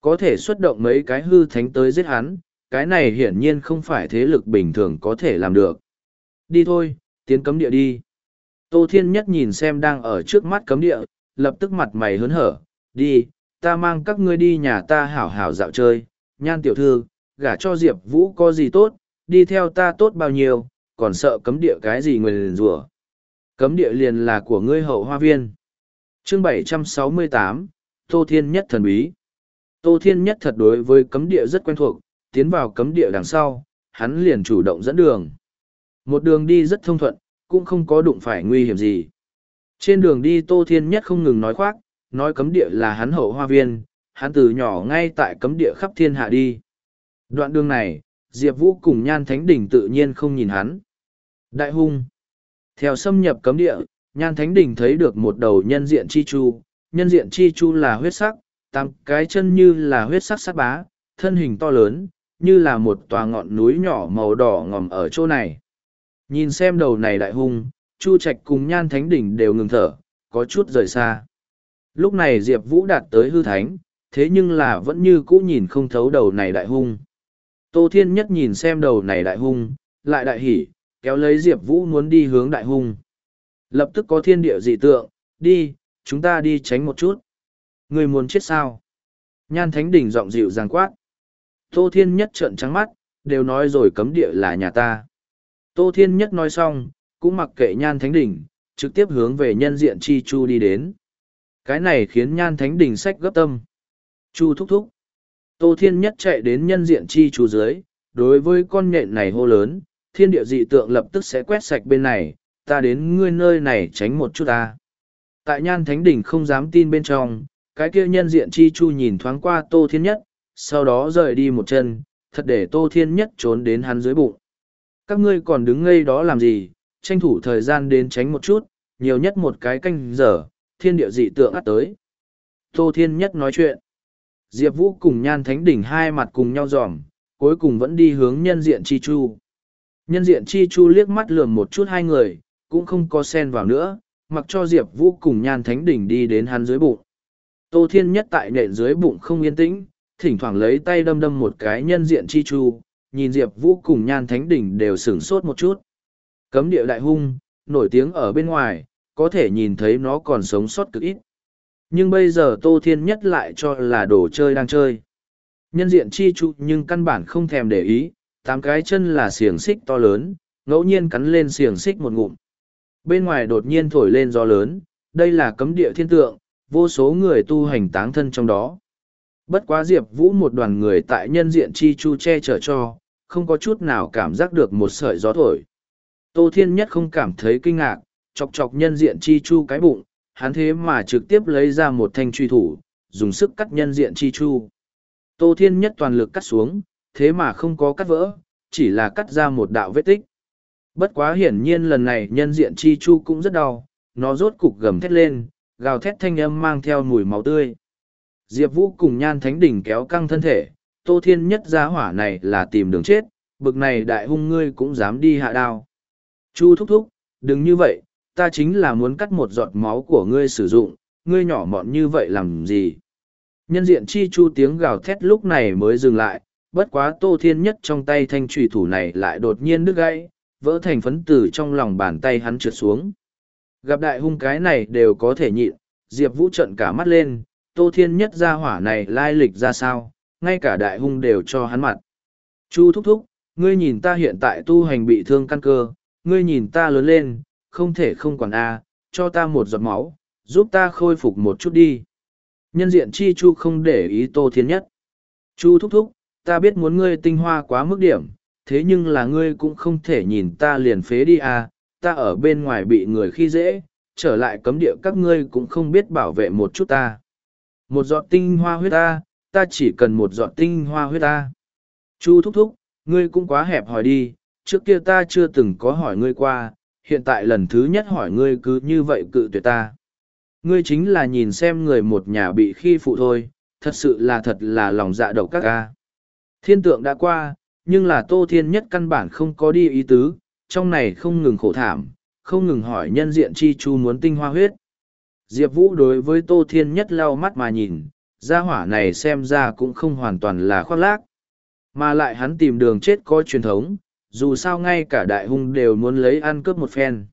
Có thể xuất động mấy cái hư thánh tới giết hắn, cái này hiển nhiên không phải thế lực bình thường có thể làm được. Đi thôi, tiến cấm địa đi. Tô Thiên Nhất nhìn xem đang ở trước mắt cấm địa, lập tức mặt mày hớn hở, đi, ta mang các ngươi đi nhà ta hảo hảo dạo chơi, nhan tiểu thư, gả cho Diệp Vũ có gì tốt, đi theo ta tốt bao nhiêu, còn sợ cấm địa cái gì người liền rủa Cấm địa liền là của ngươi hậu hoa viên. chương 768, Tô Thiên Nhất thần bí. Tô Thiên Nhất thật đối với cấm địa rất quen thuộc, tiến vào cấm địa đằng sau, hắn liền chủ động dẫn đường. Một đường đi rất thông thuận, cũng không có đụng phải nguy hiểm gì. Trên đường đi Tô Thiên Nhất không ngừng nói khoác, nói cấm địa là hắn hậu hoa viên, hắn từ nhỏ ngay tại cấm địa khắp thiên hạ đi. Đoạn đường này, Diệp Vũ cùng Nhan Thánh Đỉnh tự nhiên không nhìn hắn. Đại hung. Theo xâm nhập cấm địa, Nhan Thánh Đỉnh thấy được một đầu nhân diện chi chu, nhân diện chi chu là huyết sắc, tám cái chân như là huyết sắc sát bá, thân hình to lớn, như là một tòa ngọn núi nhỏ màu đỏ ngòm ở chỗ này. Nhìn xem đầu này đại hung, Chu Trạch cùng Nhan Thánh Đỉnh đều ngừng thở, có chút rời xa. Lúc này Diệp Vũ đạt tới hư thánh, thế nhưng là vẫn như cũ nhìn không thấu đầu này đại hung. Tô Thiên Nhất nhìn xem đầu này đại hung, lại đại hỉ, kéo lấy Diệp Vũ muốn đi hướng đại hung. Lập tức có thiên địa dị tượng, đi, chúng ta đi tránh một chút. Người muốn chết sao? Nhan Thánh Đỉnh giọng dịu dàng quát. Tô Thiên Nhất trợn trắng mắt, đều nói rồi cấm địa là nhà ta. Tô Thiên Nhất nói xong, cũng mặc kệ Nhan Thánh Đỉnh, trực tiếp hướng về nhân diện Chi Chu đi đến. Cái này khiến Nhan Thánh Đỉnh sách gấp tâm. Chu thúc thúc. Tô Thiên Nhất chạy đến nhân diện Chi Chu dưới, đối với con nhện này hô lớn, thiên địa dị tượng lập tức sẽ quét sạch bên này, ta đến ngươi nơi này tránh một chút ta. Tại Nhan Thánh Đỉnh không dám tin bên trong, cái kia nhân diện Chi Chu nhìn thoáng qua Tô Thiên Nhất, sau đó rời đi một chân, thật để Tô Thiên Nhất trốn đến hắn dưới bụng. Các ngươi còn đứng ngây đó làm gì, tranh thủ thời gian đến tránh một chút, nhiều nhất một cái canh giờ, thiên địa dị tượng ắt tới. Tô Thiên Nhất nói chuyện. Diệp Vũ cùng Nhan Thánh Đỉnh hai mặt cùng nhau dòm, cuối cùng vẫn đi hướng nhân diện Chi Chu. Nhân diện Chi Chu liếc mắt lườm một chút hai người, cũng không có sen vào nữa, mặc cho Diệp Vũ cùng Nhan Thánh Đỉnh đi đến hắn dưới bụng. Tô Thiên Nhất tại nện dưới bụng không yên tĩnh, thỉnh thoảng lấy tay đâm đâm một cái nhân diện chi chu, nhìn Diệp Vũ cùng Nhan Thánh Đỉnh đều sửng sốt một chút. Cấm địa đại hung, nổi tiếng ở bên ngoài, có thể nhìn thấy nó còn sống sót cực ít. Nhưng bây giờ Tô Thiên Nhất lại cho là đồ chơi đang chơi. Nhân diện chi trụ nhưng căn bản không thèm để ý, tám cái chân là xiềng xích to lớn, ngẫu nhiên cắn lên xiềng xích một ngụm. Bên ngoài đột nhiên thổi lên gió lớn, đây là cấm địa thiên tượng, vô số người tu hành táng thân trong đó. Bất quá Diệp Vũ một đoàn người tại nhân diện chi chu che chở cho, không có chút nào cảm giác được một sợi gió thổi. Tô Thiên Nhất không cảm thấy kinh ngạc, chọc chọc nhân diện chi chu cái bụng, hắn thế mà trực tiếp lấy ra một thanh truy thủ, dùng sức cắt nhân diện chi chu. Tô Thiên Nhất toàn lực cắt xuống, thế mà không có cắt vỡ, chỉ là cắt ra một đạo vết tích. Bất quá hiển nhiên lần này nhân diện chi chu cũng rất đau, nó rốt cục gầm thét lên, gào thét thanh âm mang theo mùi máu tươi. Diệp Vũ cùng Nhan Thánh Đỉnh kéo căng thân thể, Tô Thiên nhất gia hỏa này là tìm đường chết, bực này đại hung ngươi cũng dám đi hạ đao. Chu thúc thúc, đừng như vậy, ta chính là muốn cắt một giọt máu của ngươi sử dụng, ngươi nhỏ mọn như vậy làm gì? Nhân diện chi chu tiếng gào thét lúc này mới dừng lại, bất quá Tô Thiên nhất trong tay thanh trùy thủ này lại đột nhiên đứt gãy, vỡ thành phấn tử trong lòng bàn tay hắn trượt xuống. Gặp đại hung cái này đều có thể nhịn, Diệp Vũ trận cả mắt lên, Tô Thiên Nhất gia hỏa này lai lịch ra sao, ngay cả đại hung đều cho hắn mặt. Chu thúc thúc, ngươi nhìn ta hiện tại tu hành bị thương căn cơ, ngươi nhìn ta lớn lên, không thể không quản a cho ta một giọt máu giúp ta khôi phục một chút đi nhân diện chi chu không để ý tô thiên nhất chu thúc thúc ta biết muốn ngươi tinh hoa quá mức điểm thế nhưng là ngươi cũng không thể nhìn ta liền phế đi à, ta ở bên ngoài bị người khi dễ, trở lại cấm địa các ngươi cũng không biết bảo vệ một chút ta. Một giọt tinh hoa huyết ta, ta chỉ cần một giọt tinh hoa huyết ta. Chu thúc thúc, ngươi cũng quá hẹp hỏi đi, trước kia ta chưa từng có hỏi ngươi qua, hiện tại lần thứ nhất hỏi ngươi cứ như vậy cự tuyệt ta. Ngươi chính là nhìn xem người một nhà bị khi phụ thôi, thật sự là thật là lòng dạ độc các ca. Thiên tượng đã qua, nhưng là Tô Thiên Nhất căn bản không có đi ý tứ, trong này không ngừng khổ thảm, không ngừng hỏi nhân diện chi chu muốn tinh hoa huyết. Diệp Vũ đối với Tô Thiên Nhất lau mắt mà nhìn, gia hỏa này xem ra cũng không hoàn toàn là khoác lác. Mà lại hắn tìm đường chết có truyền thống, dù sao ngay cả đại hung đều muốn lấy ăn cướp một phen.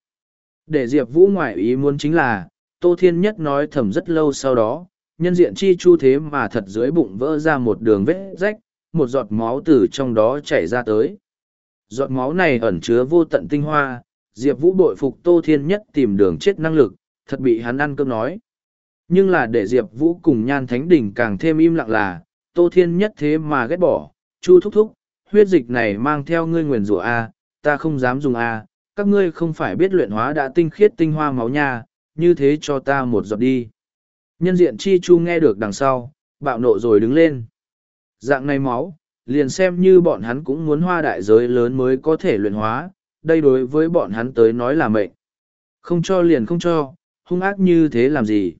Để Diệp Vũ ngoại ý muốn chính là, Tô Thiên Nhất nói thầm rất lâu sau đó, nhân diện chi chu thế mà thật dưới bụng vỡ ra một đường vết rách, một giọt máu từ trong đó chảy ra tới. Giọt máu này ẩn chứa vô tận tinh hoa, Diệp Vũ bội phục Tô Thiên Nhất tìm đường chết năng lực, thật bị hắn ăn cơm nói. Nhưng là để Diệp Vũ cùng Nhan Thánh Đỉnh càng thêm im lặng là, Tô Thiên Nhất thế mà ghét bỏ, chu thúc thúc, huyết dịch này mang theo ngươi nguyền rủa A, ta không dám dùng A, các ngươi không phải biết luyện hóa đã tinh khiết tinh hoa máu nha, như thế cho ta một giọt đi. Nhân diện chi chu nghe được đằng sau, bạo nộ rồi đứng lên. Dạng này máu, liền xem như bọn hắn cũng muốn hoa đại giới lớn mới có thể luyện hóa, đây đối với bọn hắn tới nói là mệnh. Không cho liền không cho, hung ác như thế làm gì.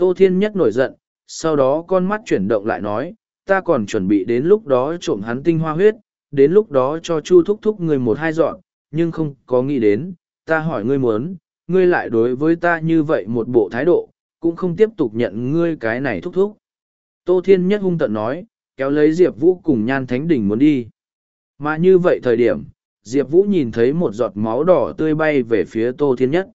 Tô Thiên Nhất nổi giận, sau đó con mắt chuyển động lại nói, ta còn chuẩn bị đến lúc đó trộm hắn tinh hoa huyết, đến lúc đó cho Chu thúc thúc người một hai dọn, nhưng không có nghĩ đến, ta hỏi ngươi muốn, ngươi lại đối với ta như vậy một bộ thái độ, cũng không tiếp tục nhận ngươi cái này thúc thúc. Tô Thiên Nhất hung tận nói, kéo lấy Diệp Vũ cùng Nhan Thánh Đình muốn đi. Mà như vậy thời điểm, Diệp Vũ nhìn thấy một giọt máu đỏ tươi bay về phía Tô Thiên Nhất.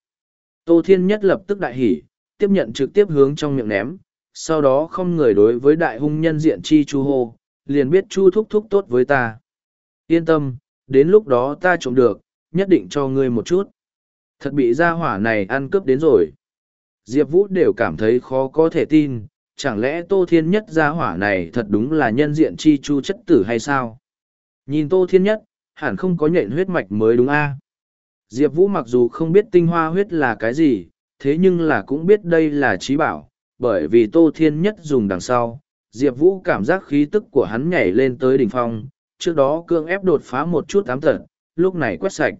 Tô Thiên Nhất lập tức đại hỉ, tiếp nhận trực tiếp hướng trong miệng ném, sau đó không người đối với đại hung nhân diện chi chu hô, liền biết chu thúc thúc tốt với ta. Yên tâm, đến lúc đó ta trộm được, nhất định cho ngươi một chút. Thật bị gia hỏa này ăn cướp đến rồi. Diệp Vũ đều cảm thấy khó có thể tin, chẳng lẽ Tô Thiên Nhất gia hỏa này thật đúng là nhân diện chi chu chất tử hay sao? Nhìn Tô Thiên Nhất, hẳn không có nhện huyết mạch mới đúng a Diệp Vũ mặc dù không biết tinh hoa huyết là cái gì, thế nhưng là cũng biết đây là trí bảo, bởi vì Tô Thiên Nhất dùng đằng sau. Diệp Vũ cảm giác khí tức của hắn nhảy lên tới đỉnh phong, trước đó cương ép đột phá một chút ám tật, lúc này quét sạch.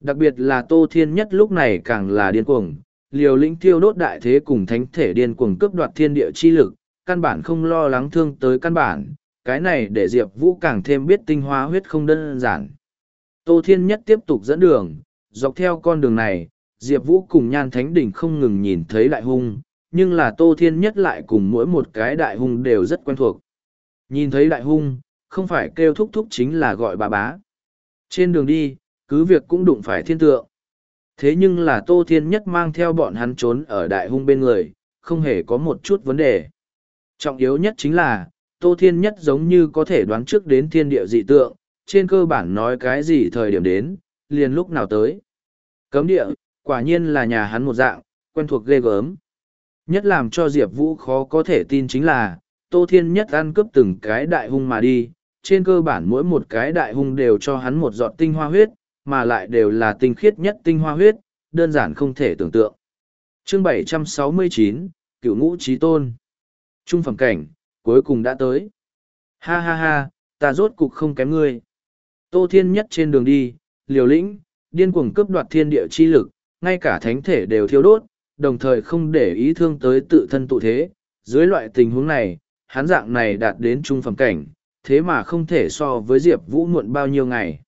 Đặc biệt là Tô Thiên Nhất lúc này càng là điên cuồng, liều lĩnh tiêu đốt đại thế cùng thánh thể điên cuồng cướp đoạt thiên địa chi lực, căn bản không lo lắng thương tới căn bản, cái này để Diệp Vũ càng thêm biết tinh hoa huyết không đơn giản. Tô Thiên Nhất tiếp tục dẫn đường, dọc theo con đường này, Diệp Vũ cùng Nhan Thánh Đỉnh không ngừng nhìn thấy đại hung, nhưng là Tô Thiên Nhất lại cùng mỗi một cái đại hung đều rất quen thuộc. Nhìn thấy đại hung, không phải kêu thúc thúc chính là gọi bà bá. Trên đường đi, cứ việc cũng đụng phải thiên tượng. Thế nhưng là Tô Thiên Nhất mang theo bọn hắn trốn ở đại hung bên người, không hề có một chút vấn đề. Trọng yếu nhất chính là, Tô Thiên Nhất giống như có thể đoán trước đến thiên địa dị tượng, trên cơ bản nói cái gì thời điểm đến, liền lúc nào tới. Cấm địa, quả nhiên là nhà hắn một dạng, quen thuộc ghê gớm. Nhất làm cho Diệp Vũ khó có thể tin chính là, Tô Thiên Nhất ăn cướp từng cái đại hung mà đi, trên cơ bản mỗi một cái đại hung đều cho hắn một giọt tinh hoa huyết, mà lại đều là tinh khiết nhất tinh hoa huyết, đơn giản không thể tưởng tượng. chương 769, Cựu Ngũ Trí Tôn Trung phẩm cảnh, cuối cùng đã tới. Ha ha ha, ta rốt cục không kém ngươi. Tô Thiên Nhất trên đường đi, liều lĩnh, điên cuồng cướp đoạt thiên địa chi lực, ngay cả thánh thể đều thiêu đốt, đồng thời không để ý thương tới tự thân tụ thế. Dưới loại tình huống này, hắn dạng này đạt đến trung phẩm cảnh, thế mà không thể so với Diệp Vũ muộn bao nhiêu ngày.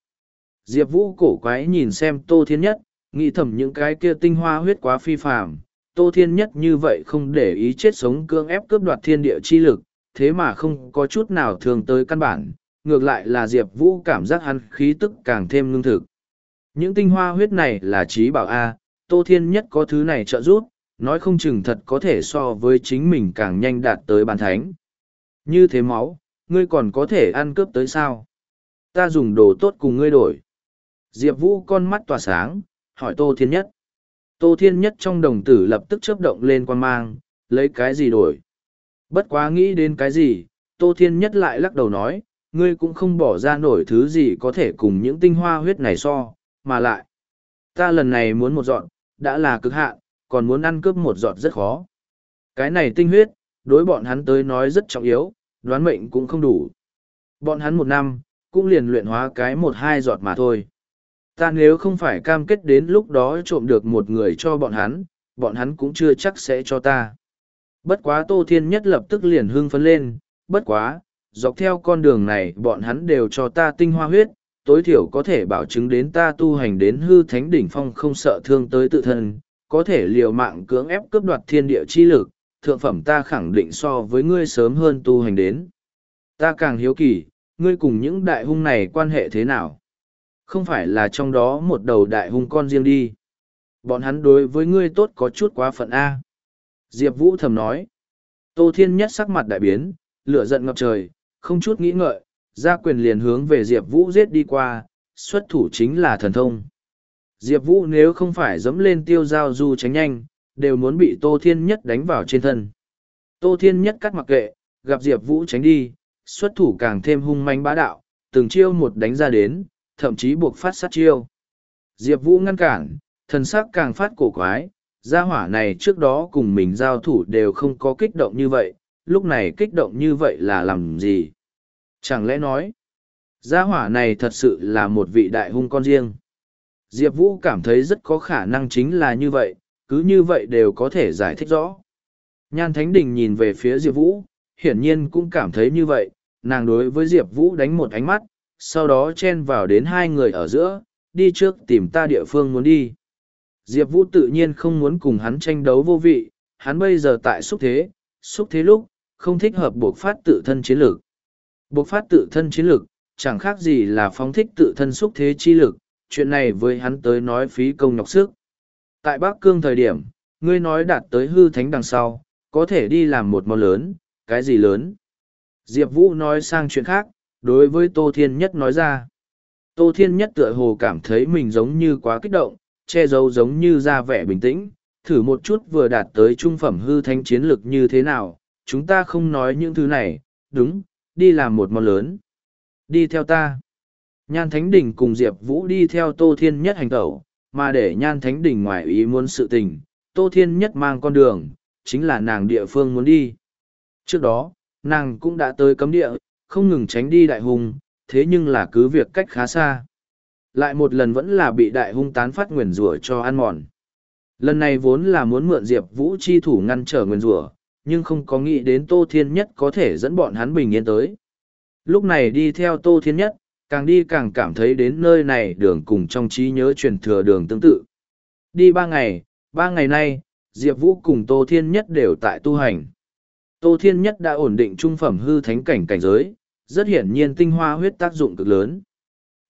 Diệp Vũ cổ quái nhìn xem Tô Thiên Nhất, nghĩ thầm những cái kia tinh hoa huyết quá phi phàm. Tô Thiên Nhất như vậy không để ý chết sống cương ép cướp đoạt thiên địa chi lực, thế mà không có chút nào thường tới căn bản, ngược lại là Diệp Vũ cảm giác hắn khí tức càng thêm ngưng thực. Những tinh hoa huyết này là trí bảo A, Tô Thiên Nhất có thứ này trợ giúp, nói không chừng thật có thể so với chính mình càng nhanh đạt tới bàn thánh. Như thế máu, ngươi còn có thể ăn cướp tới sao? Ta dùng đồ tốt cùng ngươi đổi. Diệp Vũ con mắt tỏa sáng, hỏi Tô Thiên Nhất. Tô Thiên Nhất trong đồng tử lập tức chớp động lên quan mang, lấy cái gì đổi. Bất quá nghĩ đến cái gì, Tô Thiên Nhất lại lắc đầu nói, ngươi cũng không bỏ ra nổi thứ gì có thể cùng những tinh hoa huyết này so, mà lại. Ta lần này muốn một dọn, đã là cực hạn, còn muốn ăn cướp một giọt rất khó. Cái này tinh huyết, đối bọn hắn tới nói rất trọng yếu, đoán mệnh cũng không đủ. Bọn hắn một năm, cũng liền luyện hóa cái một hai giọt mà thôi. Ta nếu không phải cam kết đến lúc đó trộm được một người cho bọn hắn, bọn hắn cũng chưa chắc sẽ cho ta. Bất quá Tô Thiên Nhất lập tức liền hưng phấn lên, bất quá, dọc theo con đường này bọn hắn đều cho ta tinh hoa huyết, tối thiểu có thể bảo chứng đến ta tu hành đến hư thánh đỉnh phong không sợ thương tới tự thân, có thể liều mạng cưỡng ép cướp đoạt thiên địa chi lực, thượng phẩm ta khẳng định so với ngươi sớm hơn tu hành đến. Ta càng hiếu kỳ, ngươi cùng những đại hung này quan hệ thế nào? Không phải là trong đó một đầu đại hung con riêng đi. Bọn hắn đối với ngươi tốt có chút quá phận A. Diệp Vũ thầm nói. Tô Thiên Nhất sắc mặt đại biến, lửa giận ngập trời, không chút nghĩ ngợi, gia quyền liền hướng về Diệp Vũ giết đi qua, xuất thủ chính là thần thông. Diệp Vũ nếu không phải dẫm lên tiêu giao du tránh nhanh, đều muốn bị Tô Thiên Nhất đánh vào trên thân. Tô Thiên Nhất cắt mặc kệ, gặp Diệp Vũ tránh đi, xuất thủ càng thêm hung manh bá đạo, từng chiêu một đánh ra đến, thậm chí buộc phát sát chiêu. Diệp Vũ ngăn cản, thần sắc càng phát cổ quái, gia hỏa này trước đó cùng mình giao thủ đều không có kích động như vậy, lúc này kích động như vậy là làm gì? Chẳng lẽ nói, gia hỏa này thật sự là một vị đại hung con riêng? Diệp Vũ cảm thấy rất có khả năng chính là như vậy, cứ như vậy đều có thể giải thích rõ. Nhan Thánh Đình nhìn về phía Diệp Vũ, hiển nhiên cũng cảm thấy như vậy, nàng đối với Diệp Vũ đánh một ánh mắt, sau đó chen vào đến hai người ở giữa, đi trước tìm ta địa phương muốn đi. Diệp Vũ tự nhiên không muốn cùng hắn tranh đấu vô vị, hắn bây giờ tại xúc thế, xúc thế lúc, không thích hợp buộc phát tự thân chiến lược. Bộc phát tự thân chiến lực, chẳng khác gì là phóng thích tự thân xúc thế chi lực, chuyện này với hắn tới nói phí công nhọc sức. Tại Bắc Cương thời điểm, ngươi nói đạt tới hư thánh đằng sau, có thể đi làm một món lớn, cái gì lớn? Diệp Vũ nói sang chuyện khác, đối với Tô Thiên Nhất nói ra. Tô Thiên Nhất tựa hồ cảm thấy mình giống như quá kích động, che giấu giống như ra vẻ bình tĩnh, thử một chút vừa đạt tới trung phẩm hư thánh chiến lực như thế nào, chúng ta không nói những thứ này, đúng, đi làm một món lớn. Đi theo ta. Nhan Thánh Đình cùng Diệp Vũ đi theo Tô Thiên Nhất hành tẩu, mà để Nhan Thánh Đình ngoài ý muốn sự tình, Tô Thiên Nhất mang con đường, chính là nàng địa phương muốn đi. Trước đó, nàng cũng đã tới cấm địa, không ngừng tránh đi đại hùng, thế nhưng là cứ việc cách khá xa. Lại một lần vẫn là bị đại hung tán phát nguyền rủa cho ăn mòn. Lần này vốn là muốn mượn Diệp Vũ chi thủ ngăn trở nguyền rủa, nhưng không có nghĩ đến Tô Thiên Nhất có thể dẫn bọn hắn bình yên tới. Lúc này đi theo Tô Thiên Nhất, càng đi càng cảm thấy đến nơi này đường cùng trong trí nhớ truyền thừa đường tương tự. Đi ba ngày, ba ngày nay, Diệp Vũ cùng Tô Thiên Nhất đều tại tu hành. Tô Thiên Nhất đã ổn định trung phẩm hư thánh cảnh cảnh giới, rất hiển nhiên tinh hoa huyết tác dụng cực lớn.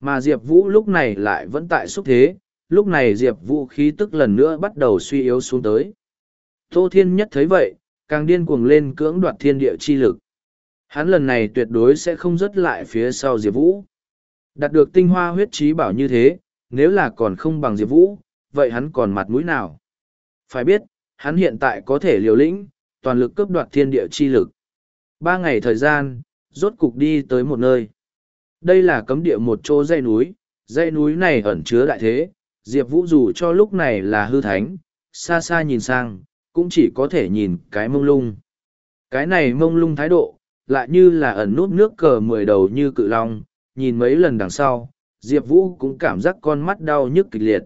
Mà Diệp Vũ lúc này lại vẫn tại xúc thế, lúc này Diệp Vũ khí tức lần nữa bắt đầu suy yếu xuống tới. Tô Thiên Nhất thấy vậy, càng điên cuồng lên cưỡng đoạt thiên địa chi lực. Hắn lần này tuyệt đối sẽ không rớt lại phía sau Diệp Vũ. Đạt được tinh hoa huyết trí bảo như thế, nếu là còn không bằng Diệp Vũ, vậy hắn còn mặt mũi nào? Phải biết, hắn hiện tại có thể liều lĩnh, toàn lực cướp đoạt thiên địa chi lực. Ba ngày thời gian, rốt cục đi tới một nơi. Đây là cấm địa một chỗ dãy núi, dãy núi này ẩn chứa đại thế, Diệp Vũ dù cho lúc này là hư thánh, xa xa nhìn sang, cũng chỉ có thể nhìn cái mông lung. Cái này mông lung thái độ, lại như là ẩn nút nước cờ mười đầu như cự long, nhìn mấy lần đằng sau, Diệp Vũ cũng cảm giác con mắt đau nhức kịch liệt.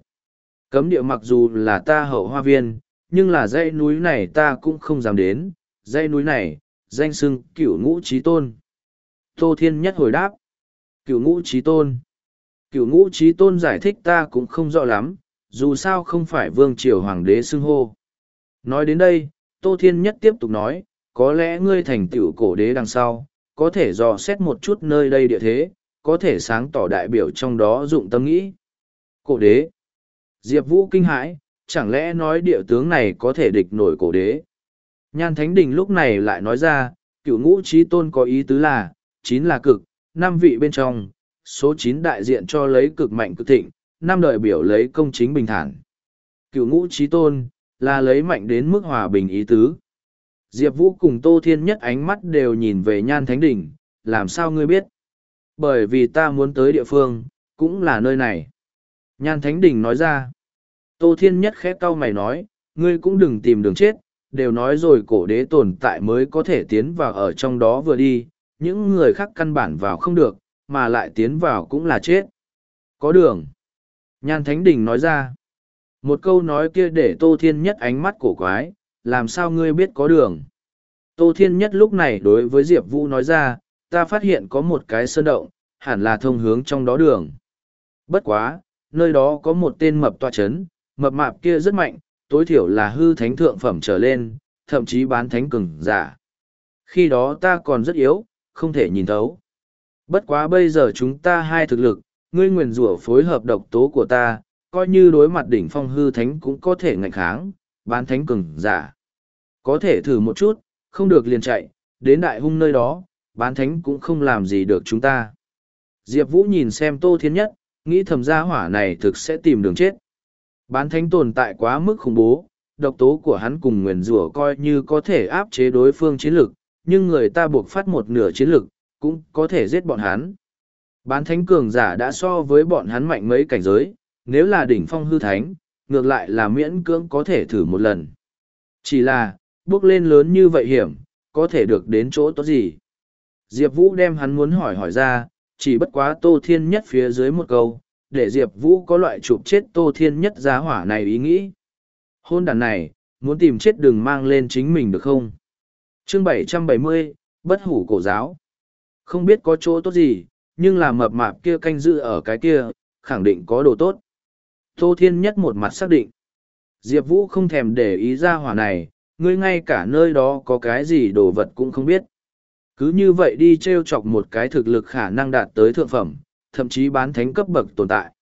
Cấm địa mặc dù là ta hậu hoa viên, nhưng là dãy núi này ta cũng không dám đến, dãy núi này, danh xưng cửu ngũ trí tôn. Tô Thiên Nhất hồi đáp, cửu ngũ trí tôn. Cửu ngũ trí tôn giải thích ta cũng không rõ lắm, dù sao không phải vương triều hoàng đế xưng hô. Nói đến đây, Tô Thiên Nhất tiếp tục nói, có lẽ ngươi thành tựu cổ đế đằng sau, có thể dò xét một chút nơi đây địa thế, có thể sáng tỏ đại biểu trong đó dụng tâm nghĩ. Cổ đế. Diệp Vũ kinh hãi, chẳng lẽ nói địa tướng này có thể địch nổi cổ đế. Nhan Thánh Đình lúc này lại nói ra, cựu ngũ trí tôn có ý tứ là, chín là cực, năm vị bên trong, số chín đại diện cho lấy cực mạnh cực thịnh, năm đời biểu lấy công chính bình thản. Cựu ngũ trí tôn, là lấy mạnh đến mức hòa bình ý tứ. Diệp Vũ cùng Tô Thiên Nhất ánh mắt đều nhìn về Nhan Thánh Đỉnh, làm sao ngươi biết? Bởi vì ta muốn tới địa phương, cũng là nơi này. Nhan Thánh Đỉnh nói ra. Tô Thiên Nhất khẽ cau mày nói, ngươi cũng đừng tìm đường chết, đều nói rồi cổ đế tồn tại mới có thể tiến vào ở trong đó vừa đi, những người khác căn bản vào không được, mà lại tiến vào cũng là chết. Có đường. Nhan Thánh Đình nói ra. Một câu nói kia để Tô Thiên Nhất ánh mắt cổ quái, làm sao ngươi biết có đường. Tô Thiên Nhất lúc này đối với Diệp Vũ nói ra, ta phát hiện có một cái sơn động, hẳn là thông hướng trong đó đường. Bất quá, nơi đó có một tên mập toa chấn, mập mạp kia rất mạnh, tối thiểu là hư thánh thượng phẩm trở lên, thậm chí bán thánh cường giả. Khi đó ta còn rất yếu, không thể nhìn thấu. Bất quá bây giờ chúng ta hai thực lực, ngươi nguyền rủa phối hợp độc tố của ta, coi như đối mặt đỉnh phong hư thánh cũng có thể ngạnh kháng, bán thánh cường giả. Có thể thử một chút, không được liền chạy, đến đại hung nơi đó, bán thánh cũng không làm gì được chúng ta. Diệp Vũ nhìn xem Tô Thiên Nhất, nghĩ thầm gia hỏa này thực sẽ tìm đường chết. Bán thánh tồn tại quá mức khủng bố, độc tố của hắn cùng nguyền rủa coi như có thể áp chế đối phương chiến lực, nhưng người ta buộc phát một nửa chiến lực, cũng có thể giết bọn hắn. Bán thánh cường giả đã so với bọn hắn mạnh mấy cảnh giới, nếu là đỉnh phong hư thánh, ngược lại là miễn cưỡng có thể thử một lần. Chỉ là, bước lên lớn như vậy hiểm, có thể được đến chỗ tốt gì. Diệp Vũ đem hắn muốn hỏi hỏi ra, chỉ bất quá Tô Thiên Nhất phía dưới một câu, để Diệp Vũ có loại chụp chết Tô Thiên Nhất giá hỏa này ý nghĩ. Hôn đàn này, muốn tìm chết đừng mang lên chính mình được không? chương 770, Bất hủ cổ giáo. Không biết có chỗ tốt gì, nhưng là mập mạp kia canh giữ ở cái kia, khẳng định có đồ tốt. Tô Thiên Nhất một mặt xác định. Diệp Vũ không thèm để ý ra hỏa này, ngươi ngay cả nơi đó có cái gì đồ vật cũng không biết. Cứ như vậy đi treo chọc một cái thực lực khả năng đạt tới thượng phẩm, thậm chí bán thánh cấp bậc tồn tại.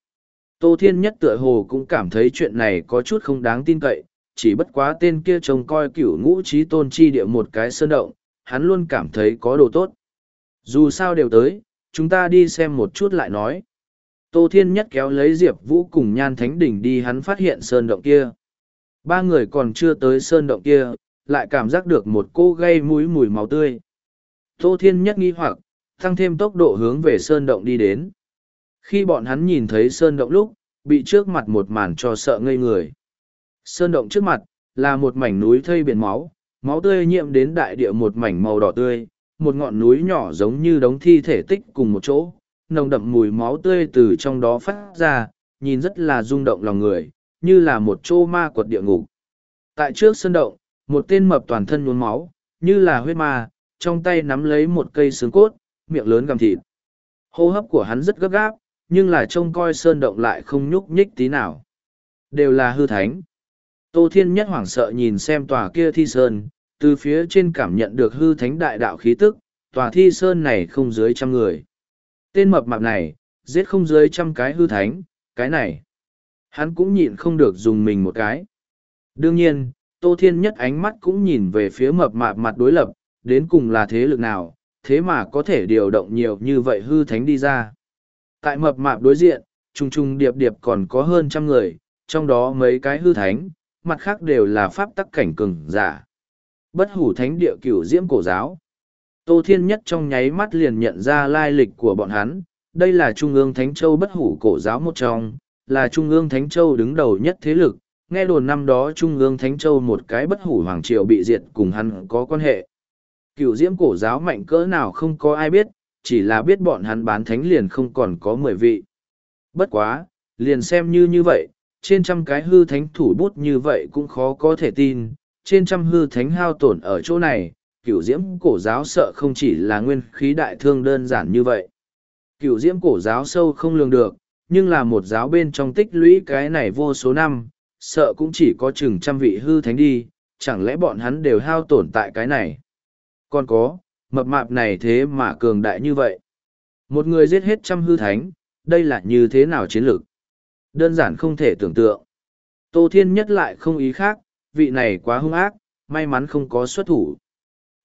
Tô Thiên Nhất tựa hồ cũng cảm thấy chuyện này có chút không đáng tin cậy, chỉ bất quá tên kia trông coi cửu ngũ trí tôn chi địa một cái sơn động, hắn luôn cảm thấy có đồ tốt. Dù sao đều tới, chúng ta đi xem một chút lại nói. Tô Thiên Nhất kéo lấy Diệp Vũ cùng Nhan Thánh Đỉnh đi hắn phát hiện sơn động kia. Ba người còn chưa tới sơn động kia, lại cảm giác được một cô gây mũi mùi máu tươi. Tô Thiên Nhất nghi hoặc, tăng thêm tốc độ hướng về sơn động đi đến. Khi bọn hắn nhìn thấy sơn động lúc, bị trước mặt một màn cho sợ ngây người. Sơn động trước mặt, là một mảnh núi thây biển máu, máu tươi nhiễm đến đại địa một mảnh màu đỏ tươi, một ngọn núi nhỏ giống như đống thi thể tích cùng một chỗ, nồng đậm mùi máu tươi từ trong đó phát ra, nhìn rất là rung động lòng người, như là một chỗ ma quật địa ngục. Tại trước sơn động, một tên mập toàn thân nhuốm máu, như là huyết ma, trong tay nắm lấy một cây xương cốt, miệng lớn gầm thịt. Hô hấp của hắn rất gấp gáp, nhưng là trông coi sơn động lại không nhúc nhích tí nào. Đều là hư thánh. Tô Thiên Nhất hoảng sợ nhìn xem tòa kia thi sơn, từ phía trên cảm nhận được hư thánh đại đạo khí tức, tòa thi sơn này không dưới trăm người. Tên mập mạp này, giết không dưới trăm cái hư thánh, cái này. Hắn cũng nhịn không được dùng mình một cái. Đương nhiên, Tô Thiên Nhất ánh mắt cũng nhìn về phía mập mạp mặt đối lập, đến cùng là thế lực nào, thế mà có thể điều động nhiều như vậy hư thánh đi ra. Tại mập mạp đối diện, trùng trùng điệp điệp còn có hơn trăm người, trong đó mấy cái hư thánh, mặt khác đều là pháp tắc cảnh cường giả. Bất hủ thánh địa cửu diễm cổ giáo. Tô Thiên Nhất trong nháy mắt liền nhận ra lai lịch của bọn hắn, đây là Trung ương Thánh Châu bất hủ cổ giáo một trong, là Trung ương Thánh Châu đứng đầu nhất thế lực, nghe đồn năm đó Trung ương Thánh Châu một cái bất hủ hoàng triều bị diệt cùng hắn có quan hệ. Cựu diễm cổ giáo mạnh cỡ nào không có ai biết, chỉ là biết bọn hắn bán thánh liền không còn có mười vị. Bất quá, liền xem như như vậy, trên trăm cái hư thánh thủ bút như vậy cũng khó có thể tin, trên trăm hư thánh hao tổn ở chỗ này, cửu diễm cổ giáo sợ không chỉ là nguyên khí đại thương đơn giản như vậy. Cửu diễm cổ giáo sâu không lường được, nhưng là một giáo bên trong tích lũy cái này vô số năm, sợ cũng chỉ có chừng trăm vị hư thánh đi, chẳng lẽ bọn hắn đều hao tổn tại cái này. Còn có, mập mạp này thế mà cường đại như vậy. Một người giết hết trăm hư thánh, đây là như thế nào chiến lược? Đơn giản không thể tưởng tượng. Tô Thiên nhất lại không ý khác, vị này quá hung ác, may mắn không có xuất thủ.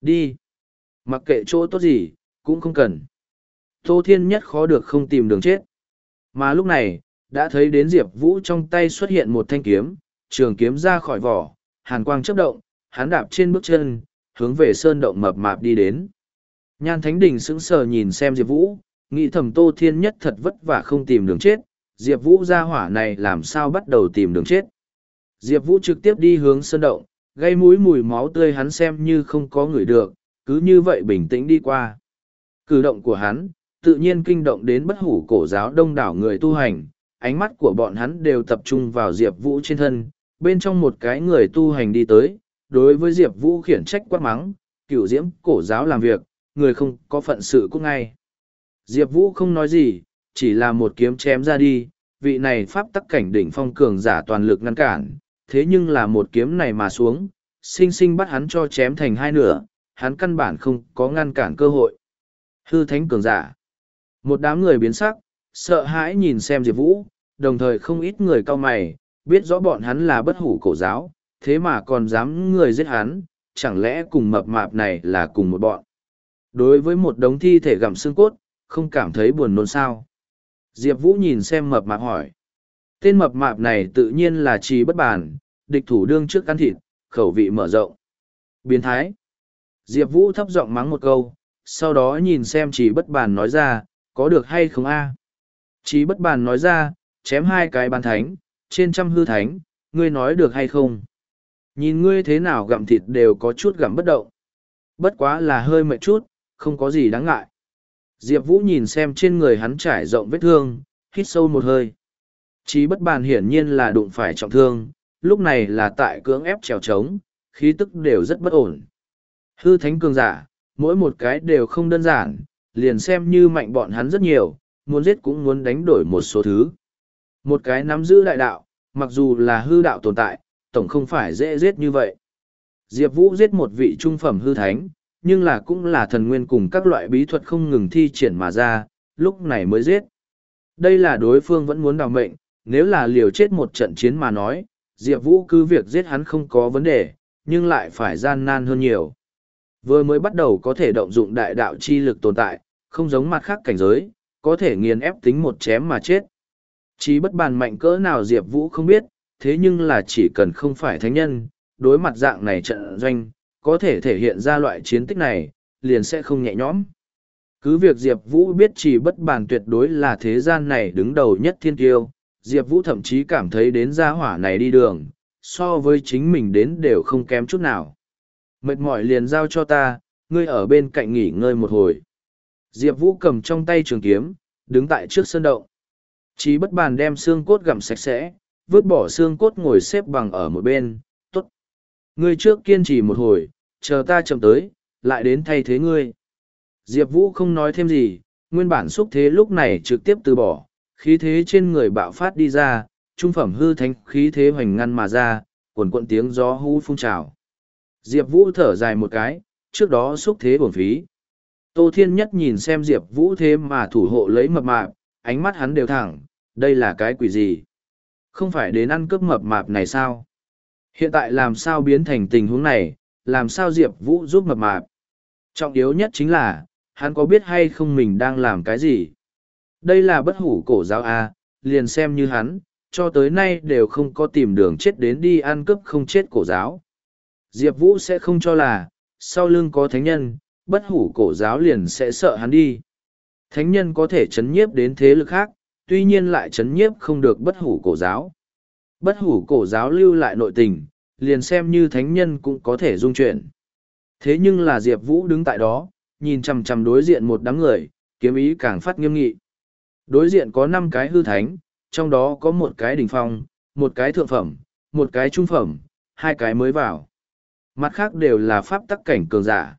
Đi. Mặc kệ chỗ tốt gì, cũng không cần. Tô Thiên nhất khó được không tìm đường chết. Mà lúc này, đã thấy đến Diệp Vũ trong tay xuất hiện một thanh kiếm, trường kiếm ra khỏi vỏ, hàn quang chấp động, hắn đạp trên bước chân, hướng về sơn động mập mạp đi đến. Nhan Thánh Đình sững sờ nhìn xem Diệp Vũ, nghĩ thầm Tô Thiên Nhất thật vất vả không tìm đường chết, Diệp Vũ ra hỏa này làm sao bắt đầu tìm đường chết. Diệp Vũ trực tiếp đi hướng sơn động, gây mũi mùi máu tươi hắn xem như không có người được, cứ như vậy bình tĩnh đi qua. Cử động của hắn, tự nhiên kinh động đến bất hủ cổ giáo đông đảo người tu hành, ánh mắt của bọn hắn đều tập trung vào Diệp Vũ trên thân, bên trong một cái người tu hành đi tới, đối với Diệp Vũ khiển trách quát mắng, cửu diễm cổ giáo làm việc, người không có phận sự cũng ngay. Diệp Vũ không nói gì, chỉ là một kiếm chém ra đi, vị này pháp tắc cảnh đỉnh phong cường giả toàn lực ngăn cản, thế nhưng là một kiếm này mà xuống, sinh sinh bắt hắn cho chém thành hai nửa, hắn căn bản không có ngăn cản cơ hội. Hư thánh cường giả. Một đám người biến sắc, sợ hãi nhìn xem Diệp Vũ, đồng thời không ít người cao mày, biết rõ bọn hắn là bất hủ cổ giáo, thế mà còn dám người giết hắn, chẳng lẽ cùng mập mạp này là cùng một bọn. Đối với một đống thi thể gặm xương cốt, không cảm thấy buồn nôn sao. Diệp Vũ nhìn xem mập mạp hỏi. Tên mập mạp này tự nhiên là trì bất bản, địch thủ đương trước ăn thịt, khẩu vị mở rộng. Biến thái. Diệp Vũ thấp giọng mắng một câu, sau đó nhìn xem trì bất bản nói ra, có được hay không a Trì bất bản nói ra, chém hai cái bàn thánh, trên trăm hư thánh, ngươi nói được hay không? Nhìn ngươi thế nào gặm thịt đều có chút gặm bất động. Bất quá là hơi mệt chút, không có gì đáng ngại. Diệp Vũ nhìn xem trên người hắn trải rộng vết thương, hít sâu một hơi. Chí bất bàn hiển nhiên là đụng phải trọng thương, lúc này là tại cưỡng ép trèo trống, khí tức đều rất bất ổn. Hư thánh cường giả, mỗi một cái đều không đơn giản, liền xem như mạnh bọn hắn rất nhiều, muốn giết cũng muốn đánh đổi một số thứ. Một cái nắm giữ đại đạo, mặc dù là hư đạo tồn tại, tổng không phải dễ giết như vậy. Diệp Vũ giết một vị trung phẩm hư thánh, nhưng là cũng là thần nguyên cùng các loại bí thuật không ngừng thi triển mà ra, lúc này mới giết. Đây là đối phương vẫn muốn đào mệnh, nếu là liều chết một trận chiến mà nói, Diệp Vũ cứ việc giết hắn không có vấn đề, nhưng lại phải gian nan hơn nhiều. Vừa mới bắt đầu có thể động dụng đại đạo chi lực tồn tại, không giống mặt khác cảnh giới, có thể nghiền ép tính một chém mà chết. Chí bất bàn mạnh cỡ nào Diệp Vũ không biết, thế nhưng là chỉ cần không phải thánh nhân, đối mặt dạng này trận doanh, có thể thể hiện ra loại chiến tích này, liền sẽ không nhẹ nhõm. Cứ việc Diệp Vũ biết chỉ bất bàn tuyệt đối là thế gian này đứng đầu nhất thiên tiêu, Diệp Vũ thậm chí cảm thấy đến gia hỏa này đi đường, so với chính mình đến đều không kém chút nào. Mệt mỏi liền giao cho ta, ngươi ở bên cạnh nghỉ ngơi một hồi. Diệp Vũ cầm trong tay trường kiếm, đứng tại trước sân động. Chí bất bàn đem xương cốt gặm sạch sẽ, vứt bỏ xương cốt ngồi xếp bằng ở một bên, tốt. Ngươi trước kiên trì một hồi, chờ ta chậm tới, lại đến thay thế ngươi. Diệp Vũ không nói thêm gì, nguyên bản xúc thế lúc này trực tiếp từ bỏ, khí thế trên người bạo phát đi ra, trung phẩm hư thánh khí thế hoành ngăn mà ra, quần cuộn tiếng gió hú phun trào. Diệp Vũ thở dài một cái, trước đó xúc thế bổn phí. Tô Thiên Nhất nhìn xem Diệp Vũ thế mà thủ hộ lấy mập mạp, ánh mắt hắn đều thẳng, đây là cái quỷ gì? Không phải đến ăn cướp mập mạp này sao? Hiện tại làm sao biến thành tình huống này, làm sao Diệp Vũ giúp mập mạp? Trọng yếu nhất chính là, hắn có biết hay không mình đang làm cái gì? Đây là bất hủ cổ giáo A, liền xem như hắn, cho tới nay đều không có tìm đường chết đến đi ăn cướp không chết cổ giáo. Diệp Vũ sẽ không cho là, sau lưng có thánh nhân, bất hủ cổ giáo liền sẽ sợ hắn đi. Thánh nhân có thể chấn nhiếp đến thế lực khác, tuy nhiên lại chấn nhiếp không được bất hủ cổ giáo. Bất hủ cổ giáo lưu lại nội tình, liền xem như thánh nhân cũng có thể dung chuyển. Thế nhưng là Diệp Vũ đứng tại đó, nhìn chằm chằm đối diện một đám người, kiếm ý càng phát nghiêm nghị. Đối diện có năm cái hư thánh, trong đó có một cái đỉnh phong, một cái thượng phẩm, một cái trung phẩm, hai cái mới vào. Mặt khác đều là pháp tắc cảnh cường giả.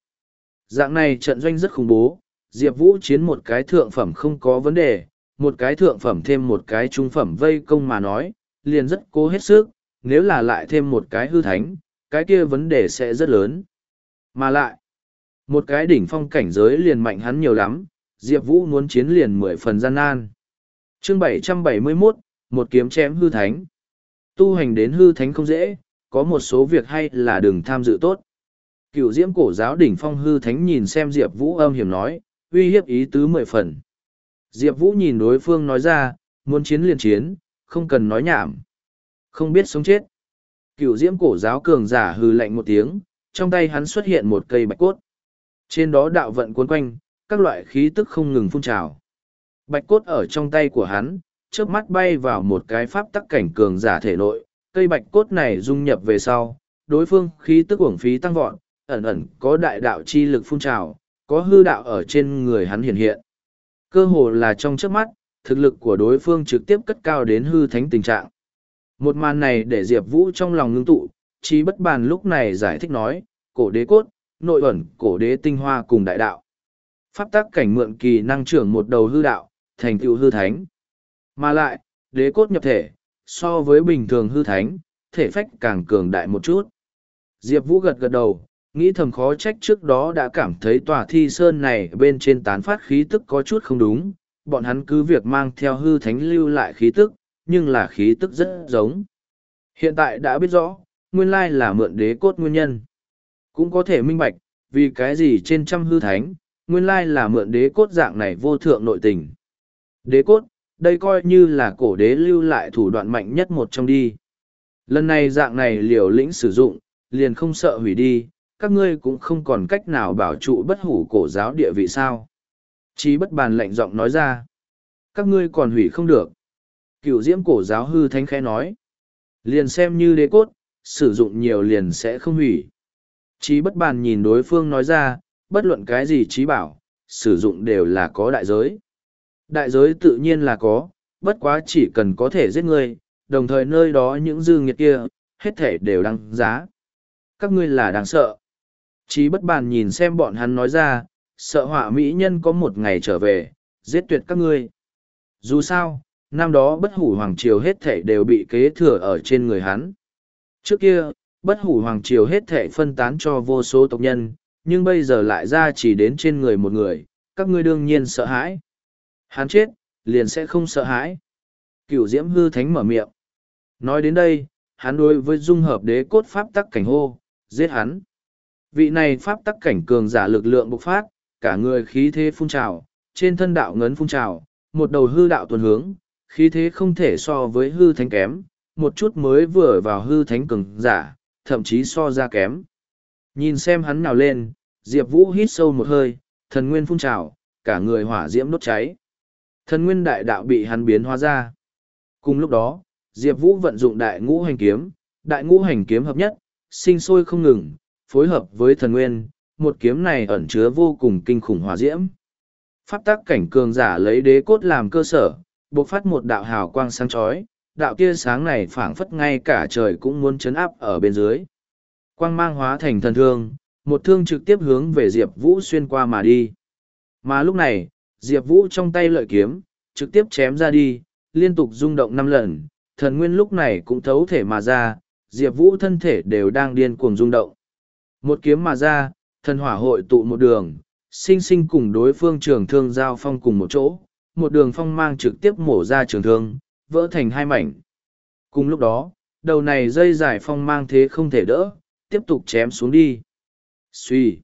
Dạng này trận doanh rất khủng bố, Diệp Vũ chiến một cái thượng phẩm không có vấn đề, một cái thượng phẩm thêm một cái trung phẩm vây công mà nói, liền rất cố hết sức, nếu là lại thêm một cái hư thánh, cái kia vấn đề sẽ rất lớn. Mà lại, một cái đỉnh phong cảnh giới liền mạnh hắn nhiều lắm, Diệp Vũ muốn chiến liền mười phần gian nan. chương 771, một kiếm chém hư thánh. Tu hành đến hư thánh không dễ, có một số việc hay là đừng tham dự tốt. Cựu diễm cổ giáo đỉnh phong hư thánh nhìn xem Diệp Vũ âm hiểm nói, uy hiếp ý tứ mười phần. Diệp Vũ nhìn đối phương nói ra, muốn chiến liền chiến, không cần nói nhảm. Không biết sống chết. Cựu diễm cổ giáo cường giả hư lạnh một tiếng, trong tay hắn xuất hiện một cây bạch cốt. Trên đó đạo vận cuốn quanh, các loại khí tức không ngừng phun trào. Bạch cốt ở trong tay của hắn, trước mắt bay vào một cái pháp tắc cảnh cường giả thể nội, cây bạch cốt này dung nhập về sau, đối phương khí tức uổng phí tăng vọt, ẩn ẩn có đại đạo chi lực phun trào, có hư đạo ở trên người hắn hiện hiện. Cơ hồ là trong trước mắt, thực lực của đối phương trực tiếp cất cao đến hư thánh tình trạng. Một màn này để Diệp Vũ trong lòng ngưng tụ, chi bất bàn lúc này giải thích nói, cổ đế cốt, nội ẩn, cổ đế tinh hoa cùng đại đạo. Pháp tắc cảnh mượn kỳ năng trưởng một đầu hư đạo, thành tựu hư thánh. Mà lại, đế cốt nhập thể, so với bình thường hư thánh, thể phách càng cường đại một chút. Diệp Vũ gật gật đầu, nghĩ thầm khó trách trước đó đã cảm thấy tòa thi sơn này bên trên tán phát khí tức có chút không đúng, bọn hắn cứ việc mang theo hư thánh lưu lại khí tức, nhưng là khí tức rất giống. Hiện tại đã biết rõ, nguyên lai là mượn đế cốt nguyên nhân. Cũng có thể minh bạch, vì cái gì trên trăm hư thánh, nguyên lai là mượn đế cốt dạng này vô thượng nội tình. Đế cốt, đây coi như là cổ đế lưu lại thủ đoạn mạnh nhất một trong đi. Lần này dạng này liều lĩnh sử dụng, liền không sợ hủy đi, các ngươi cũng không còn cách nào bảo trụ bất hủ cổ giáo địa vị sao. Chí bất bàn lạnh giọng nói ra. Các ngươi còn hủy không được. Cựu diễm cổ giáo hư thánh khẽ nói. Liền xem như đế cốt, sử dụng nhiều liền sẽ không hủy. Chí bất bàn nhìn đối phương nói ra, bất luận cái gì trí bảo, sử dụng đều là có đại giới. Đại giới tự nhiên là có, bất quá chỉ cần có thể giết ngươi, đồng thời nơi đó những dư nghiệt kia, hết thể đều đăng giá. Các ngươi là đáng sợ. Chí bất bàn nhìn xem bọn hắn nói ra, sợ họa mỹ nhân có một ngày trở về, giết tuyệt các ngươi. Dù sao, năm đó bất hủ hoàng triều hết thể đều bị kế thừa ở trên người hắn. Trước kia, bất hủ hoàng triều hết thể phân tán cho vô số tộc nhân, nhưng bây giờ lại ra chỉ đến trên người một người, các ngươi đương nhiên sợ hãi. Hắn chết, liền sẽ không sợ hãi. Cửu diễm hư thánh mở miệng. Nói đến đây, hắn đối với dung hợp đế cốt pháp tắc cảnh hô, giết hắn. Vị này pháp tắc cảnh cường giả lực lượng bộc phát, cả người khí thế phun trào, trên thân đạo ngấn phun trào, một đầu hư đạo tuần hướng, khí thế không thể so với hư thánh kém, một chút mới vừa vào hư thánh cường giả, thậm chí so ra kém. Nhìn xem hắn nào lên, Diệp Vũ hít sâu một hơi, thần nguyên phun trào, cả người hỏa diễm đốt cháy. Thần nguyên đại đạo bị hắn biến hóa ra. Cùng lúc đó, Diệp Vũ vận dụng đại ngũ hành kiếm, đại ngũ hành kiếm hợp nhất, sinh sôi không ngừng, phối hợp với thần nguyên, một kiếm này ẩn chứa vô cùng kinh khủng hỏa diễm. Pháp tác cảnh cường giả lấy đế cốt làm cơ sở, bộc phát một đạo hào quang sáng chói, đạo tia sáng này phảng phất ngay cả trời cũng muốn chấn áp ở bên dưới. Quang mang hóa thành thần thương, một thương trực tiếp hướng về Diệp Vũ xuyên qua mà đi. Mà lúc này, Diệp Vũ trong tay lợi kiếm, trực tiếp chém ra đi, liên tục rung động năm lần, thần nguyên lúc này cũng thấu thể mà ra, Diệp Vũ thân thể đều đang điên cuồng rung động. Một kiếm mà ra, thần hỏa hội tụ một đường, sinh sinh cùng đối phương trường thương giao phong cùng một chỗ, một đường phong mang trực tiếp mổ ra trường thương, vỡ thành hai mảnh. Cùng lúc đó, đầu này dây dài phong mang thế không thể đỡ, tiếp tục chém xuống đi suy,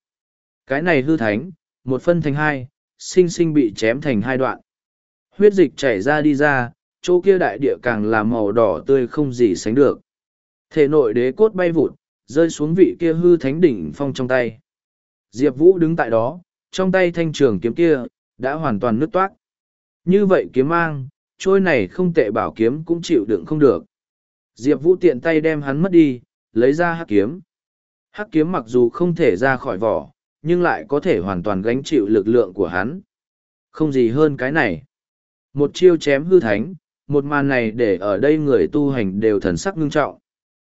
Cái này hư thánh, một phân thành hai, sinh sinh bị chém thành hai đoạn. Huyết dịch chảy ra đi ra, chỗ kia đại địa càng là màu đỏ tươi không gì sánh được. Thể nội đế cốt bay vụt, rơi xuống vị kia hư thánh đỉnh phong trong tay. Diệp Vũ đứng tại đó, trong tay thanh trường kiếm kia, đã hoàn toàn nứt toát. Như vậy kiếm mang, trôi này không tệ bảo kiếm cũng chịu đựng không được. Diệp Vũ tiện tay đem hắn mất đi, lấy ra hắc kiếm. Hắc kiếm mặc dù không thể ra khỏi vỏ, nhưng lại có thể hoàn toàn gánh chịu lực lượng của hắn. Không gì hơn cái này. Một chiêu chém hư thánh, một màn này để ở đây người tu hành đều thần sắc ngưng trọng.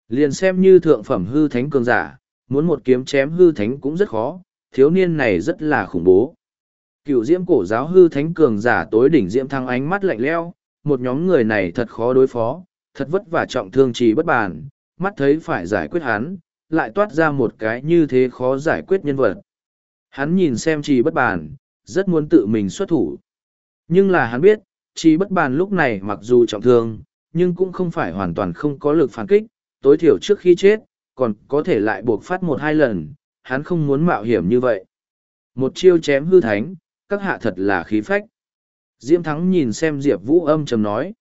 Liền xem như thượng phẩm hư thánh cường giả, muốn một kiếm chém hư thánh cũng rất khó, thiếu niên này rất là khủng bố. Cựu diễm cổ giáo hư thánh cường giả tối đỉnh diễm thăng ánh mắt lạnh leo, một nhóm người này thật khó đối phó, thật vất vả trọng thương trì bất bàn, mắt thấy phải giải quyết hắn, lại toát ra một cái như thế khó giải quyết nhân vật. Hắn nhìn xem trì bất bàn, rất muốn tự mình xuất thủ. Nhưng là hắn biết, trì bất bàn lúc này mặc dù trọng thương, nhưng cũng không phải hoàn toàn không có lực phản kích, tối thiểu trước khi chết, còn có thể lại buộc phát một hai lần, hắn không muốn mạo hiểm như vậy. Một chiêu chém hư thánh, các hạ thật là khí phách. Diễm Thắng nhìn xem Diệp Vũ âm trầm nói.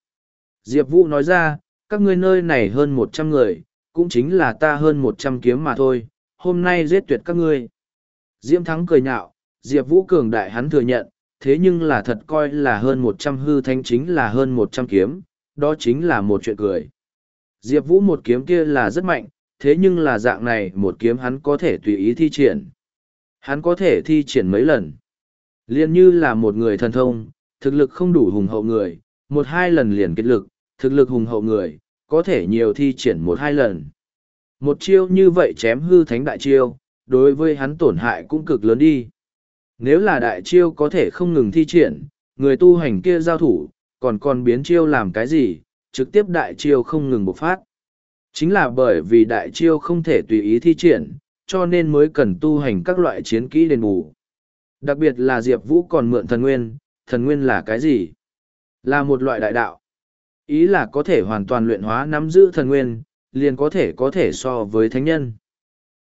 Diệp Vũ nói ra, các ngươi nơi này hơn một trăm người, cũng chính là ta hơn một trăm kiếm mà thôi, hôm nay giết tuyệt các ngươi. Diễm Thắng cười nhạo, Diệp Vũ cường đại hắn thừa nhận, thế nhưng là thật coi là hơn một trăm hư thanh chính là hơn một trăm kiếm, đó chính là một chuyện cười. Diệp Vũ một kiếm kia là rất mạnh, thế nhưng là dạng này một kiếm hắn có thể tùy ý thi triển. Hắn có thể thi triển mấy lần. Liên như là một người thần thông, thực lực không đủ hùng hậu người, một hai lần liền kết lực, thực lực hùng hậu người, có thể nhiều thi triển một hai lần. Một chiêu như vậy chém hư thánh đại chiêu, đối với hắn tổn hại cũng cực lớn đi. Nếu là đại chiêu có thể không ngừng thi triển, người tu hành kia giao thủ, còn còn biến chiêu làm cái gì, trực tiếp đại chiêu không ngừng bộc phát. Chính là bởi vì đại chiêu không thể tùy ý thi triển, cho nên mới cần tu hành các loại chiến kỹ đền bù. Đặc biệt là Diệp Vũ còn mượn thần nguyên, thần nguyên là cái gì? Là một loại đại đạo. Ý là có thể hoàn toàn luyện hóa nắm giữ thần nguyên, liền có thể có thể so với thánh nhân.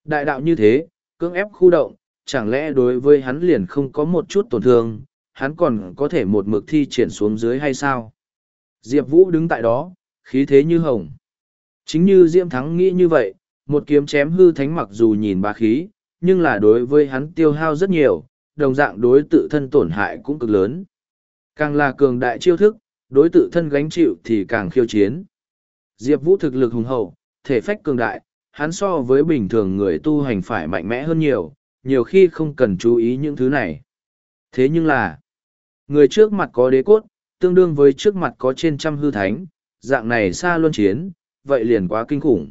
Đại đạo như thế, cưỡng ép khu động, chẳng lẽ đối với hắn liền không có một chút tổn thương, hắn còn có thể một mực thi triển xuống dưới hay sao? Diệp Vũ đứng tại đó, khí thế như hồng. Chính như Diễm Thắng nghĩ như vậy, một kiếm chém hư thánh mặc dù nhìn bá khí, nhưng là đối với hắn tiêu hao rất nhiều, đồng dạng đối tự thân tổn hại cũng cực lớn. Càng là cường đại chiêu thức, đối tự thân gánh chịu thì càng khiêu chiến. Diệp Vũ thực lực hùng hậu, thể phách cường đại, hắn so với bình thường người tu hành phải mạnh mẽ hơn nhiều, nhiều khi không cần chú ý những thứ này. Thế nhưng là, người trước mặt có đế cốt, tương đương với trước mặt có trên trăm hư thánh, dạng này xa luân chiến, vậy liền quá kinh khủng.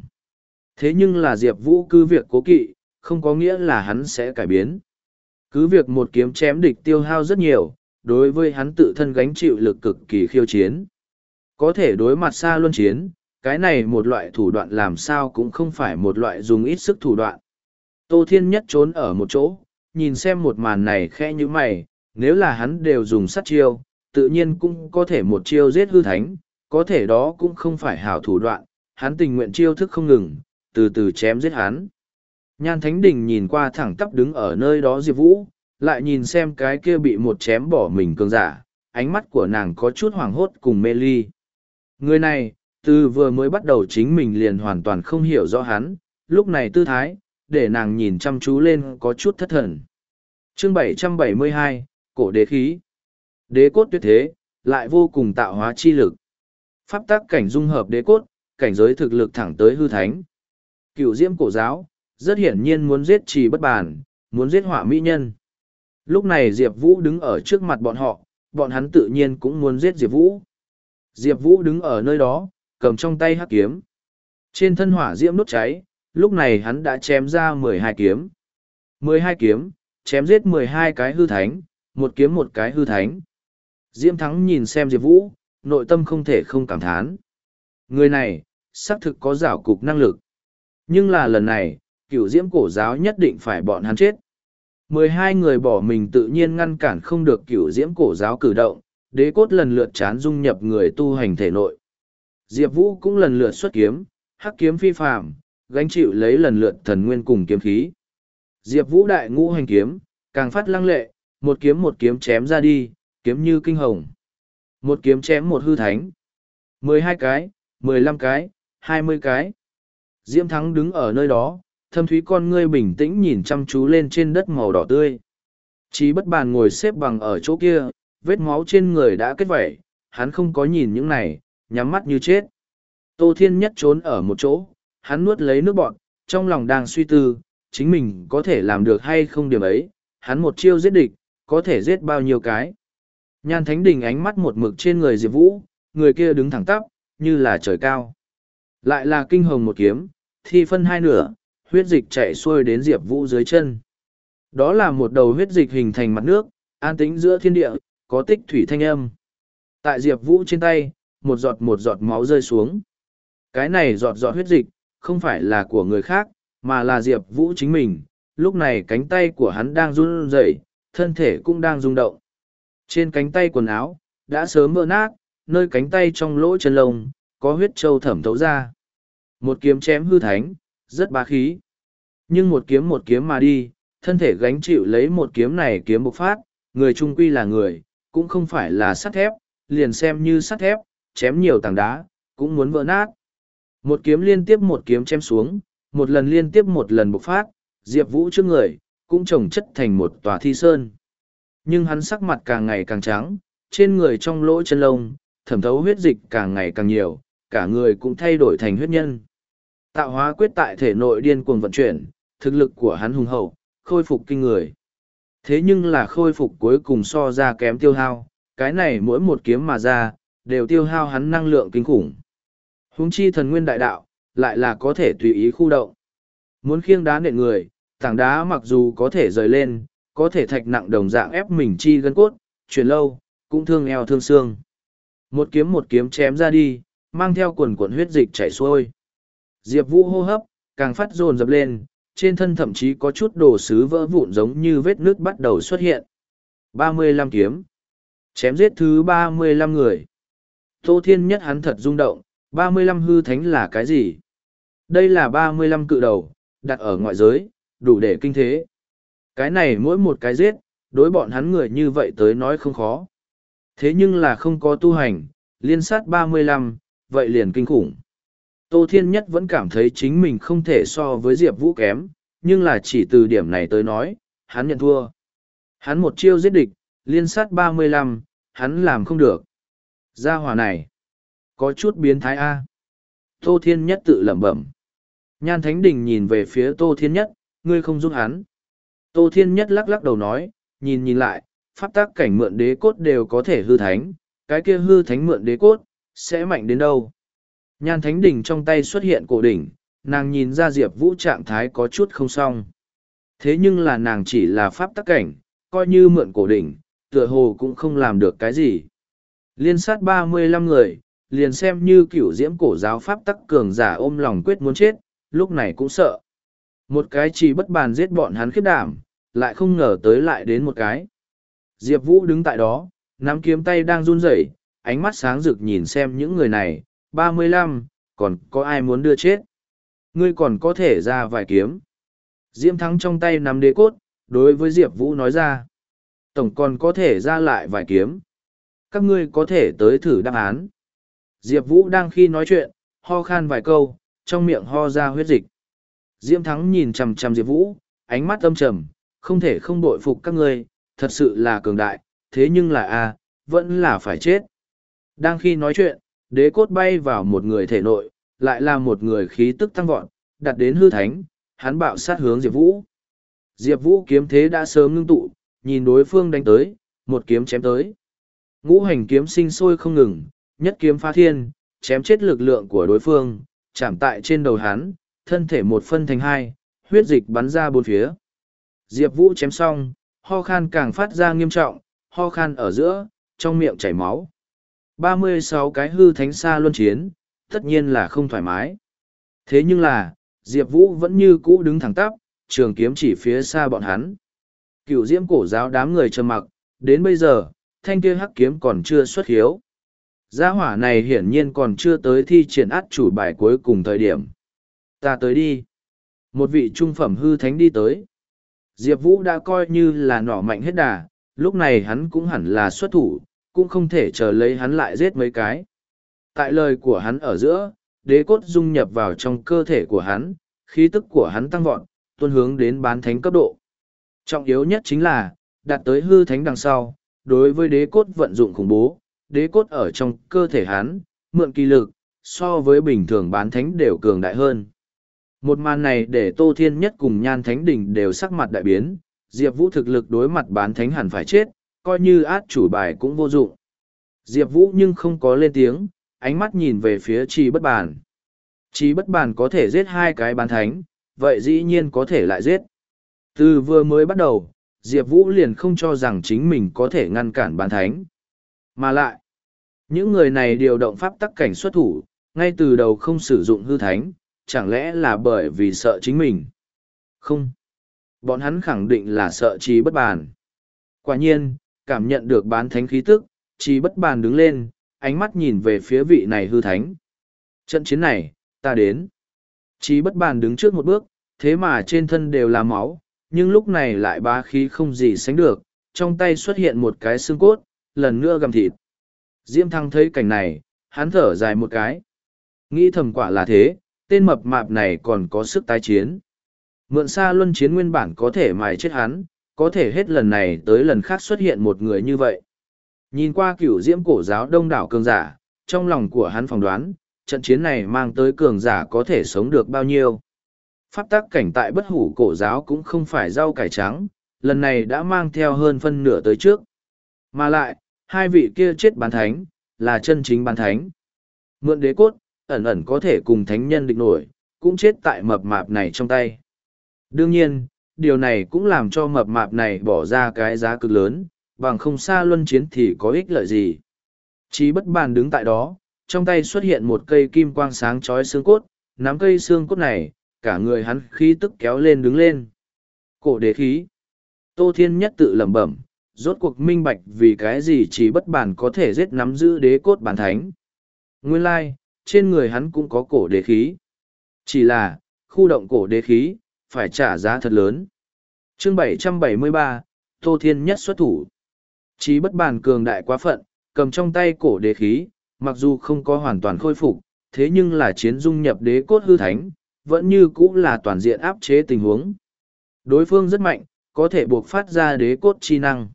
Thế nhưng là Diệp Vũ cứ việc cố kỵ, không có nghĩa là hắn sẽ cải biến. Cứ việc một kiếm chém địch tiêu hao rất nhiều, đối với hắn tự thân gánh chịu lực cực kỳ khiêu chiến. Có thể đối mặt xa luân chiến, cái này một loại thủ đoạn làm sao cũng không phải một loại dùng ít sức thủ đoạn. Tô Thiên Nhất trốn ở một chỗ, nhìn xem một màn này khẽ như mày, nếu là hắn đều dùng sát chiêu, tự nhiên cũng có thể một chiêu giết hư thánh, có thể đó cũng không phải hảo thủ đoạn, hắn tình nguyện chiêu thức không ngừng, từ từ chém giết hắn. Nhan Thánh Đình nhìn qua thẳng tắp đứng ở nơi đó Diệp Vũ, lại nhìn xem cái kia bị một chém bỏ mình cường giả, ánh mắt của nàng có chút hoảng hốt cùng mê ly. Người này, từ vừa mới bắt đầu chính mình liền hoàn toàn không hiểu rõ hắn, lúc này tư thái, để nàng nhìn chăm chú lên có chút thất thần. chương 772, Cổ đế khí. Đế cốt tuyệt thế, lại vô cùng tạo hóa chi lực. Pháp tác cảnh dung hợp đế cốt, cảnh giới thực lực thẳng tới hư thánh. Cựu diễm cổ giáo, rất hiển nhiên muốn giết trì bất bàn, muốn giết họa mỹ nhân. Lúc này Diệp Vũ đứng ở trước mặt bọn họ, bọn hắn tự nhiên cũng muốn giết Diệp Vũ. Diệp Vũ đứng ở nơi đó, cầm trong tay hắc kiếm. Trên thân hỏa diễm đốt cháy, lúc này hắn đã chém ra mười hai kiếm. mười hai kiếm, chém giết mười hai cái hư thánh, một kiếm một cái hư thánh. Diễm Thắng nhìn xem Diệp Vũ, nội tâm không thể không cảm thán. Người này, xác thực có rảo cục năng lực. Nhưng là lần này, cựu diễm cổ giáo nhất định phải bọn hắn chết mười hai người bỏ mình tự nhiên ngăn cản không được cựu diễm cổ giáo cử động, đế cốt lần lượt chán dung nhập người tu hành thể nội. Diệp Vũ cũng lần lượt xuất kiếm, hắc kiếm phi phàm, gánh chịu lấy lần lượt thần nguyên cùng kiếm khí. Diệp Vũ đại ngũ hành kiếm, càng phát lăng lệ, một kiếm một kiếm chém ra đi, kiếm như kinh hồng. Một kiếm chém một hư thánh. mười hai cái, mười lăm cái, hai mươi cái. Diễm Thắng đứng ở nơi đó, thâm thúy con ngươi bình tĩnh nhìn chăm chú lên trên đất màu đỏ tươi. Chí bất bàn ngồi xếp bằng ở chỗ kia, vết máu trên người đã kết vẩy, hắn không có nhìn những này, nhắm mắt như chết. Tô Thiên Nhất trốn ở một chỗ, hắn nuốt lấy nước bọn, trong lòng đang suy tư, chính mình có thể làm được hay không điểm ấy, hắn một chiêu giết địch, có thể giết bao nhiêu cái. Nhan Thánh Đình ánh mắt một mực trên người Diệp Vũ, người kia đứng thẳng tắp, như là trời cao. Lại là kinh hồng một kiếm, thi phân hai nửa, huyết dịch chạy xuôi đến Diệp Vũ dưới chân. Đó là một đầu huyết dịch hình thành mặt nước, an tĩnh giữa thiên địa, có tích thủy thanh âm. Tại Diệp Vũ trên tay, một giọt một giọt máu rơi xuống. Cái này giọt giọt huyết dịch, không phải là của người khác, mà là Diệp Vũ chính mình. Lúc này cánh tay của hắn đang run rẩy, thân thể cũng đang rung động. Trên cánh tay quần áo, đã sớm vỡ nát, nơi cánh tay trong lỗ chân lông, có huyết trâu thẩm thấu ra. Một kiếm chém hư thánh, rất bá khí. Nhưng một kiếm một kiếm mà đi, thân thể gánh chịu lấy một kiếm này kiếm bộc phát, người trung quy là người, cũng không phải là sắt thép, liền xem như sắt thép, chém nhiều tảng đá, cũng muốn vỡ nát. Một kiếm liên tiếp một kiếm chém xuống, một lần liên tiếp một lần bộc phát, Diệp Vũ trước người, cũng trồng chất thành một tòa thi sơn. Nhưng hắn sắc mặt càng ngày càng trắng, trên người trong lỗ chân lông, thẩm thấu huyết dịch càng ngày càng nhiều, cả người cũng thay đổi thành huyết nhân. Tạo hóa quyết tại thể nội điên cuồng vận chuyển, thực lực của hắn hùng hậu, khôi phục kinh người. Thế nhưng là khôi phục cuối cùng so ra kém tiêu hao, cái này mỗi một kiếm mà ra, đều tiêu hao hắn năng lượng kinh khủng. Húng chi thần nguyên đại đạo, lại là có thể tùy ý khu động. Muốn khiêng đá nện người, tảng đá mặc dù có thể rời lên, có thể thạch nặng đồng dạng ép mình chi gân cốt, chuyển lâu, cũng thương eo thương xương. Một kiếm một kiếm chém ra đi, mang theo quần quần huyết dịch chảy xuôi. Diệp Vũ hô hấp, càng phát dồn dập lên, trên thân thậm chí có chút đồ sứ vỡ vụn giống như vết nước bắt đầu xuất hiện. ba mươi lăm kiếm. Chém giết thứ ba mươi lăm người. Tô Thiên nhất hắn thật rung động, ba mươi lăm hư thánh là cái gì? Đây là ba mươi lăm cự đầu, đặt ở ngoại giới, đủ để kinh thế. Cái này mỗi một cái giết, đối bọn hắn người như vậy tới nói không khó. Thế nhưng là không có tu hành, liên sát ba mươi lăm, vậy liền kinh khủng. Tô Thiên Nhất vẫn cảm thấy chính mình không thể so với Diệp Vũ kém, nhưng là chỉ từ điểm này tới nói, hắn nhận thua. Hắn một chiêu giết địch, liên sát ba mươi lăm, hắn làm không được. Gia hỏa này, có chút biến thái A. Tô Thiên Nhất tự lẩm bẩm. Nhan Thánh Đình nhìn về phía Tô Thiên Nhất, ngươi không giúp hắn. Tô Thiên Nhất lắc lắc đầu nói, nhìn nhìn lại, pháp tác cảnh mượn đế cốt đều có thể hư thánh, cái kia hư thánh mượn đế cốt, sẽ mạnh đến đâu. Nhan Thánh Đình trong tay xuất hiện cổ đỉnh, nàng nhìn ra Diệp Vũ trạng thái có chút không xong. Thế nhưng là nàng chỉ là pháp tắc cảnh, coi như mượn cổ đỉnh, tựa hồ cũng không làm được cái gì. Liên sát ba mươi lăm người, liền xem như cửu diễm cổ giáo pháp tắc cường giả ôm lòng quyết muốn chết, lúc này cũng sợ. Một cái chỉ bất bàn giết bọn hắn khiếp đảm, lại không ngờ tới lại đến một cái. Diệp Vũ đứng tại đó, nắm kiếm tay đang run rẩy, ánh mắt sáng rực nhìn xem những người này, ba mươi lăm, còn có ai muốn đưa chết? Ngươi còn có thể ra vài kiếm. Diễm Thắng trong tay nắm đế cốt, đối với Diệp Vũ nói ra. Tổng còn có thể ra lại vài kiếm. Các ngươi có thể tới thử đáp án. Diệp Vũ đang khi nói chuyện, ho khan vài câu, trong miệng ho ra huyết dịch. Diễm Thắng nhìn chằm chằm Diệp Vũ, ánh mắt âm trầm, không thể không đội phục các ngươi, thật sự là cường đại, thế nhưng là a, vẫn là phải chết. Đang khi nói chuyện, đế cốt bay vào một người thể nội, lại là một người khí tức tăng vọt, đặt đến hư thánh, hắn bạo sát hướng Diệp Vũ. Diệp Vũ kiếm thế đã sớm ngưng tụ, nhìn đối phương đánh tới, một kiếm chém tới. Ngũ hành kiếm sinh sôi không ngừng, nhất kiếm phá thiên, chém chết lực lượng của đối phương, chạm tại trên đầu hắn, thân thể một phân thành hai, huyết dịch bắn ra bốn phía. Diệp Vũ chém xong, ho khan càng phát ra nghiêm trọng, ho khan ở giữa, trong miệng chảy máu ba mươi sáu cái hư thánh xa luân chiến, tất nhiên là không thoải mái. Thế nhưng là, Diệp Vũ vẫn như cũ đứng thẳng tắp, trường kiếm chỉ phía xa bọn hắn. Cựu diễm cổ giáo đám người trầm mặc, đến bây giờ, thanh kia hắc kiếm còn chưa xuất hiếu. Gia hỏa này hiển nhiên còn chưa tới thi triển át chủ bài cuối cùng thời điểm. Ta tới đi. Một vị trung phẩm hư thánh đi tới. Diệp Vũ đã coi như là nỏ mạnh hết đà, lúc này hắn cũng hẳn là xuất thủ, cũng không thể chờ lấy hắn lại giết mấy cái. Tại lời của hắn ở giữa, đế cốt dung nhập vào trong cơ thể của hắn, khí tức của hắn tăng vọt, tuân hướng đến bán thánh cấp độ. Trọng yếu nhất chính là, đạt tới hư thánh đằng sau, đối với đế cốt vận dụng khủng bố, đế cốt ở trong cơ thể hắn, mượn kỳ lực, so với bình thường bán thánh đều cường đại hơn. Một màn này để Tô Thiên Nhất cùng Nhan Thánh Đình đều sắc mặt đại biến, Diệp Vũ thực lực đối mặt bán thánh hẳn phải chết, coi như át chủ bài cũng vô dụng. Diệp Vũ nhưng không có lên tiếng, ánh mắt nhìn về phía Chi Bất Bàn. Chi Bất Bàn có thể giết hai cái bán thánh, vậy dĩ nhiên có thể lại giết. Từ vừa mới bắt đầu, Diệp Vũ liền không cho rằng chính mình có thể ngăn cản bán thánh. Mà lại, những người này điều động pháp tắc cảnh xuất thủ, ngay từ đầu không sử dụng hư thánh, chẳng lẽ là bởi vì sợ chính mình? Không. Bọn hắn khẳng định là sợ trí bất bàn. Quả nhiên, cảm nhận được bán thánh khí tức, chỉ bất bàn đứng lên, ánh mắt nhìn về phía vị này hư thánh. Trận chiến này, ta đến. Chỉ bất bàn đứng trước một bước, thế mà trên thân đều là máu, nhưng lúc này lại bá khí không gì sánh được, trong tay xuất hiện một cái xương cốt, lần nữa gầm thịt. Diêm thăng thấy cảnh này, hắn thở dài một cái. Nghĩ thầm quả là thế, tên mập mạp này còn có sức tái chiến. Mượn xa luân chiến nguyên bản có thể mài chết hắn, có thể hết lần này tới lần khác xuất hiện một người như vậy. Nhìn qua cửu diễm cổ giáo đông đảo cường giả, trong lòng của hắn phỏng đoán, trận chiến này mang tới cường giả có thể sống được bao nhiêu. Pháp tác cảnh tại bất hủ cổ giáo cũng không phải rau cải trắng, lần này đã mang theo hơn phân nửa tới trước. Mà lại, hai vị kia chết bán thánh, là chân chính bán thánh. Mượn đế cốt, ẩn ẩn có thể cùng thánh nhân địch nổi, cũng chết tại mập mạp này trong tay. Đương nhiên, điều này cũng làm cho mập mạp này bỏ ra cái giá cực lớn, bằng không xa luân chiến thì có ích lợi gì. Chí bất bàn đứng tại đó, trong tay xuất hiện một cây kim quang sáng chói xương cốt, nắm cây xương cốt này, cả người hắn khí tức kéo lên đứng lên. Cổ đế khí. Tô Thiên Nhất tự lẩm bẩm, rốt cuộc minh bạch vì cái gì chỉ bất bàn có thể giết nắm giữ đế cốt bản thánh. Nguyên lai, trên người hắn cũng có cổ đế khí. Chỉ là, khu động cổ đế khí, phải trả giá thật lớn. chương 773, Tô Thiên Nhất xuất thủ. Chí bất bàn cường đại quá phận, cầm trong tay cổ đế khí, mặc dù không có hoàn toàn khôi phục, thế nhưng là chiến dung nhập đế cốt hư thánh, vẫn như cũ là toàn diện áp chế tình huống. Đối phương rất mạnh, có thể buộc phát ra đế cốt chi năng.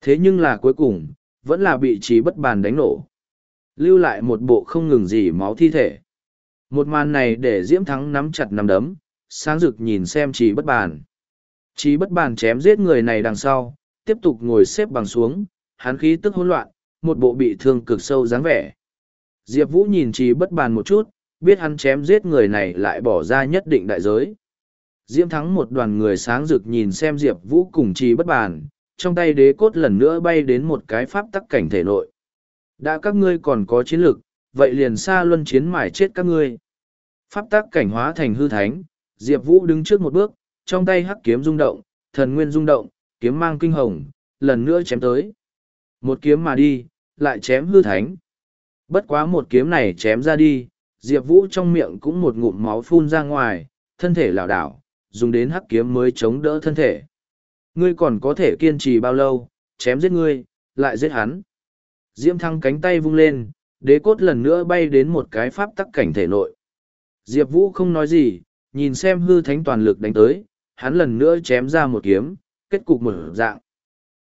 Thế nhưng là cuối cùng, vẫn là bị trí bất bàn đánh nổ. Lưu lại một bộ không ngừng gì máu thi thể. Một màn này để Diễm Thắng nắm chặt nắm đấm, sáng rực nhìn xem trí bất bàn. Trí bất bàn chém giết người này đằng sau, tiếp tục ngồi xếp bằng xuống, hắn khí tức hỗn loạn, một bộ bị thương cực sâu dáng vẻ. Diệp Vũ nhìn trí bất bàn một chút, biết hắn chém giết người này lại bỏ ra nhất định đại giới. Diễm thắng một đoàn người sáng rực nhìn xem Diệp Vũ cùng trì bất bàn, trong tay đế cốt lần nữa bay đến một cái pháp tắc cảnh thể nội. Đã các ngươi còn có chiến lực, vậy liền xa luân chiến mải chết các ngươi. Pháp tắc cảnh hóa thành hư thánh, Diệp Vũ đứng trước một bước, trong tay hắc kiếm rung động, thần nguyên rung động, kiếm mang kinh hồng, lần nữa chém tới. Một kiếm mà đi, lại chém hư thánh. Bất quá một kiếm này chém ra đi, Diệp Vũ trong miệng cũng một ngụm máu phun ra ngoài, thân thể lảo đảo, dùng đến hắc kiếm mới chống đỡ thân thể. Ngươi còn có thể kiên trì bao lâu, chém giết ngươi, lại giết hắn. Diễm thăng cánh tay vung lên, đế cốt lần nữa bay đến một cái pháp tắc cảnh thể nội. Diệp Vũ không nói gì, nhìn xem hư thánh toàn lực đánh tới, hắn lần nữa chém ra một kiếm, kết cục mở dạng.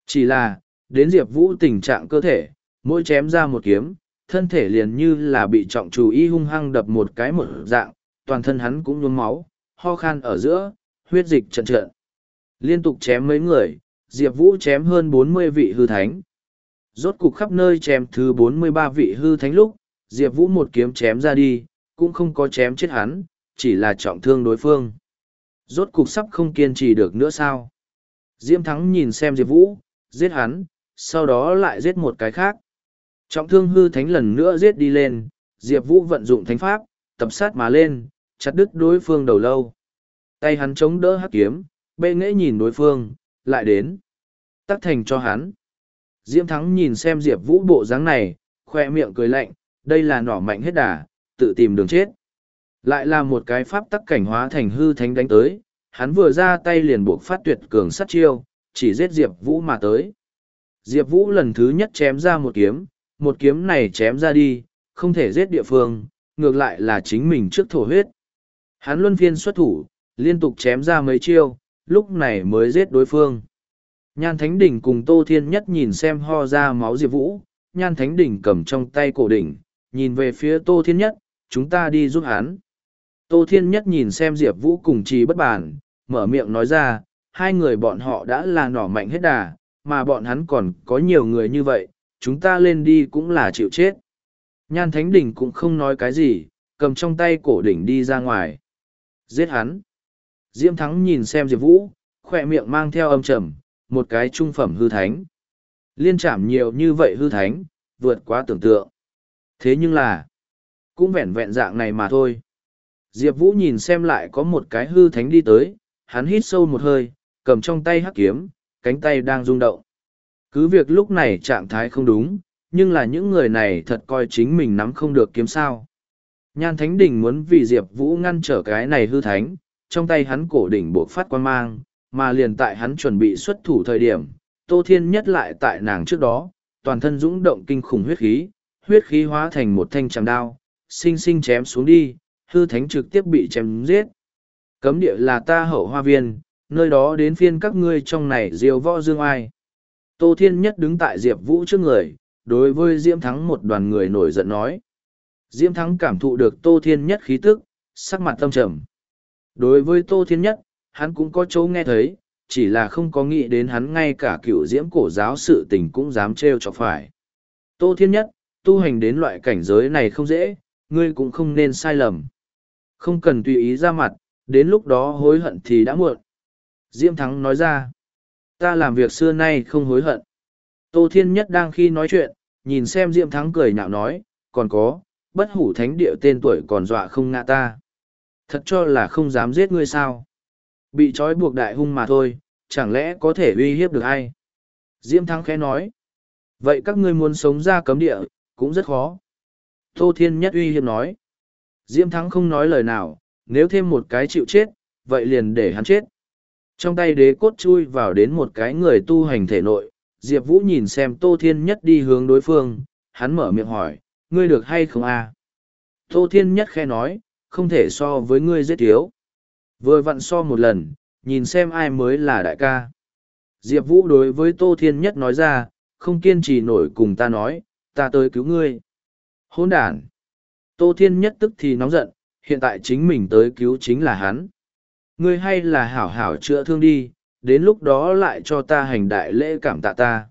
Chỉ là, đến Diệp Vũ tình trạng cơ thể, mỗi chém ra một kiếm, thân thể liền như là bị trọng chủ y hung hăng đập một cái một dạng, toàn thân hắn cũng nhuốm máu, ho khan ở giữa, huyết dịch trận trận. Liên tục chém mấy người, Diệp Vũ chém hơn bốn mươi vị hư thánh. Rốt cục khắp nơi chém thứ bốn mươi ba vị hư thánh lúc, Diệp Vũ một kiếm chém ra đi, cũng không có chém chết hắn, chỉ là trọng thương đối phương. Rốt cục sắp không kiên trì được nữa sao? Diêm Thắng nhìn xem Diệp Vũ, giết hắn, sau đó lại giết một cái khác. Trọng thương hư thánh lần nữa giết đi lên, Diệp Vũ vận dụng thánh pháp, tập sát mà lên, chặt đứt đối phương đầu lâu. Tay hắn chống đỡ hắc kiếm, bệ nghẽ nhìn đối phương, lại đến. Tắc thành cho hắn. Diễm Thắng nhìn xem Diệp Vũ bộ dáng này, khoe miệng cười lạnh, đây là nỏ mạnh hết đà, tự tìm đường chết. Lại là một cái pháp tắc cảnh hóa thành hư thánh đánh tới, hắn vừa ra tay liền buộc phát tuyệt cường sát chiêu, chỉ giết Diệp Vũ mà tới. Diệp Vũ lần thứ nhất chém ra một kiếm, một kiếm này chém ra đi, không thể giết địa phương, ngược lại là chính mình trước thổ huyết. Hắn luân phiên xuất thủ, liên tục chém ra mấy chiêu, lúc này mới giết đối phương. Nhan Thánh Đỉnh cùng Tô Thiên Nhất nhìn xem ho ra máu Diệp Vũ, Nhan Thánh Đỉnh cầm trong tay cổ đỉnh, nhìn về phía Tô Thiên Nhất, chúng ta đi giúp hắn. Tô Thiên Nhất nhìn xem Diệp Vũ cùng trì bất bản, mở miệng nói ra, hai người bọn họ đã là nỏ mạnh hết đà, mà bọn hắn còn có nhiều người như vậy, chúng ta lên đi cũng là chịu chết. Nhan Thánh Đỉnh cũng không nói cái gì, cầm trong tay cổ đỉnh đi ra ngoài. Giết hắn. Diễm Thắng nhìn xem Diệp Vũ, khỏe miệng mang theo âm trầm, một cái trung phẩm hư thánh. Liên chạm nhiều như vậy hư thánh, vượt quá tưởng tượng. Thế nhưng là, cũng vẹn vẹn dạng này mà thôi. Diệp Vũ nhìn xem lại có một cái hư thánh đi tới, hắn hít sâu một hơi, cầm trong tay hắc kiếm, cánh tay đang rung động. Cứ việc lúc này trạng thái không đúng, nhưng là những người này thật coi chính mình nắm không được kiếm sao. Nhan Thánh Đình muốn vì Diệp Vũ ngăn trở cái này hư thánh, trong tay hắn cổ đỉnh buộc phát quan mang, mà liền tại hắn chuẩn bị xuất thủ thời điểm, Tô Thiên nhất lại tại nàng trước đó, toàn thân dũng động kinh khủng huyết khí, huyết khí hóa thành một thanh tràm đao, xinh xinh chém xuống đi, hư thánh trực tiếp bị chém giết. Cấm địa là ta hậu hoa viên, nơi đó đến phiên các ngươi trong này diều võ dương ai. Tô Thiên Nhất đứng tại Diệp Vũ trước người, đối với Diễm Thắng một đoàn người nổi giận nói. Diễm Thắng cảm thụ được Tô Thiên Nhất khí tức, sắc mặt tâm trầm. Đối với Tô Thiên Nhất, hắn cũng có chỗ nghe thấy, chỉ là không có nghĩ đến hắn ngay cả cựu diễm cổ giáo sự tình cũng dám trêu cho phải. Tô Thiên Nhất, tu hành đến loại cảnh giới này không dễ, ngươi cũng không nên sai lầm. Không cần tùy ý ra mặt, đến lúc đó hối hận thì đã muộn. Diễm Thắng nói ra, ta làm việc xưa nay không hối hận. Tô Thiên Nhất đang khi nói chuyện, nhìn xem Diễm Thắng cười nhạo nói, còn có, bất hủ thánh địa tên tuổi còn dọa không ngã ta. Thật cho là không dám giết ngươi sao. Bị trói buộc đại hung mà thôi, chẳng lẽ có thể uy hiếp được ai? Diễm Thắng khẽ nói. Vậy các ngươi muốn sống ra cấm địa, cũng rất khó. Tô Thiên Nhất uy hiếp nói. Diễm Thắng không nói lời nào, nếu thêm một cái chịu chết, vậy liền để hắn chết. Trong tay đế cốt chui vào đến một cái người tu hành thể nội, Diệp Vũ nhìn xem Tô Thiên Nhất đi hướng đối phương, hắn mở miệng hỏi, ngươi được hay không a Tô Thiên Nhất khe nói, không thể so với ngươi giết thiếu. Vừa vặn so một lần, nhìn xem ai mới là đại ca. Diệp Vũ đối với Tô Thiên Nhất nói ra, không kiên trì nổi cùng ta nói, ta tới cứu ngươi. Hôn đàn. Tô Thiên Nhất tức thì nóng giận, hiện tại chính mình tới cứu chính là hắn. Ngươi hay là hảo hảo chữa thương đi, đến lúc đó lại cho ta hành đại lễ cảm tạ ta.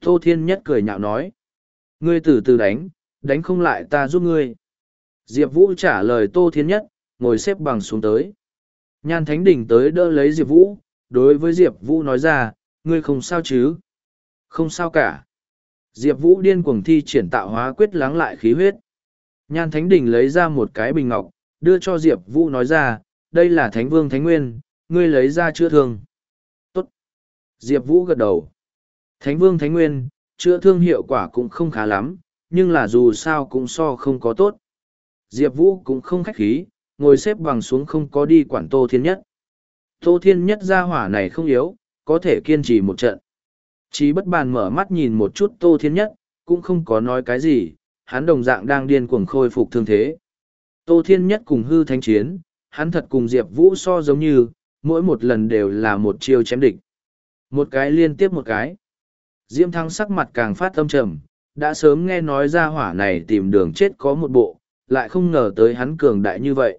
Tô Thiên Nhất cười nhạo nói. Ngươi từ từ đánh, đánh không lại ta giúp ngươi. Diệp Vũ trả lời Tô Thiên Nhất, ngồi xếp bằng xuống tới. Nhan Thánh Đình tới đỡ lấy Diệp Vũ, đối với Diệp Vũ nói ra, ngươi không sao chứ? Không sao cả. Diệp Vũ điên cuồng thi triển tạo hóa quyết lắng lại khí huyết. Nhan Thánh Đình lấy ra một cái bình ngọc, đưa cho Diệp Vũ nói ra, đây là Thánh Vương Thánh Nguyên, ngươi lấy ra chữa thương. Tốt. Diệp Vũ gật đầu. Thánh Vương Thánh Nguyên, chữa thương hiệu quả cũng không khá lắm, nhưng là dù sao cũng so không có tốt. Diệp Vũ cũng không khách khí, ngồi xếp bằng xuống không có đi quản Tô Thiên Nhất. Tô Thiên Nhất ra hỏa này không yếu, có thể kiên trì một trận. Chí bất bàn mở mắt nhìn một chút Tô Thiên Nhất, cũng không có nói cái gì, hắn đồng dạng đang điên cuồng khôi phục thương thế. Tô Thiên Nhất cùng hư thanh chiến, hắn thật cùng Diệp Vũ so giống như, mỗi một lần đều là một chiêu chém địch. Một cái liên tiếp một cái. Diễm Thăng sắc mặt càng phát âm trầm, đã sớm nghe nói ra hỏa này tìm đường chết có một bộ, lại không ngờ tới hắn cường đại như vậy.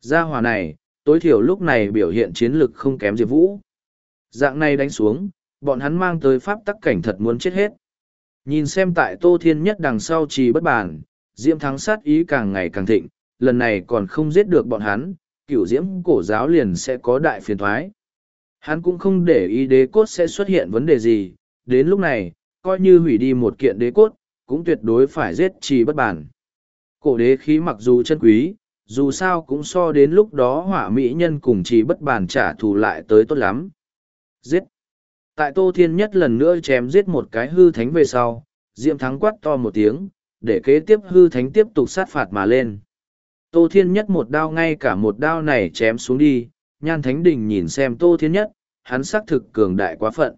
Gia hỏa này, tối thiểu lúc này biểu hiện chiến lực không kém Diệp Vũ. Dạng này đánh xuống, bọn hắn mang tới pháp tắc cảnh thật muốn chết hết. Nhìn xem tại Tô Thiên Nhất đằng sau trì bất bản, Diễm Thắng sát ý càng ngày càng thịnh, lần này còn không giết được bọn hắn, cửu Diễm cổ giáo liền sẽ có đại phiền thoái. Hắn cũng không để ý đế cốt sẽ xuất hiện vấn đề gì, đến lúc này, coi như hủy đi một kiện đế cốt, cũng tuyệt đối phải giết trì bất bản. Cổ đế khí mặc dù chân quý, dù sao cũng so đến lúc đó hỏa mỹ nhân cùng trì bất bản trả thù lại tới tốt lắm. Giết! Tại Tô Thiên Nhất lần nữa chém giết một cái hư thánh về sau, Diệm Thắng quát to một tiếng, để kế tiếp hư thánh tiếp tục sát phạt mà lên. Tô Thiên Nhất một đao ngay cả một đao này chém xuống đi, Nhan Thánh Đình nhìn xem Tô Thiên Nhất, hắn xác thực cường đại quá phận.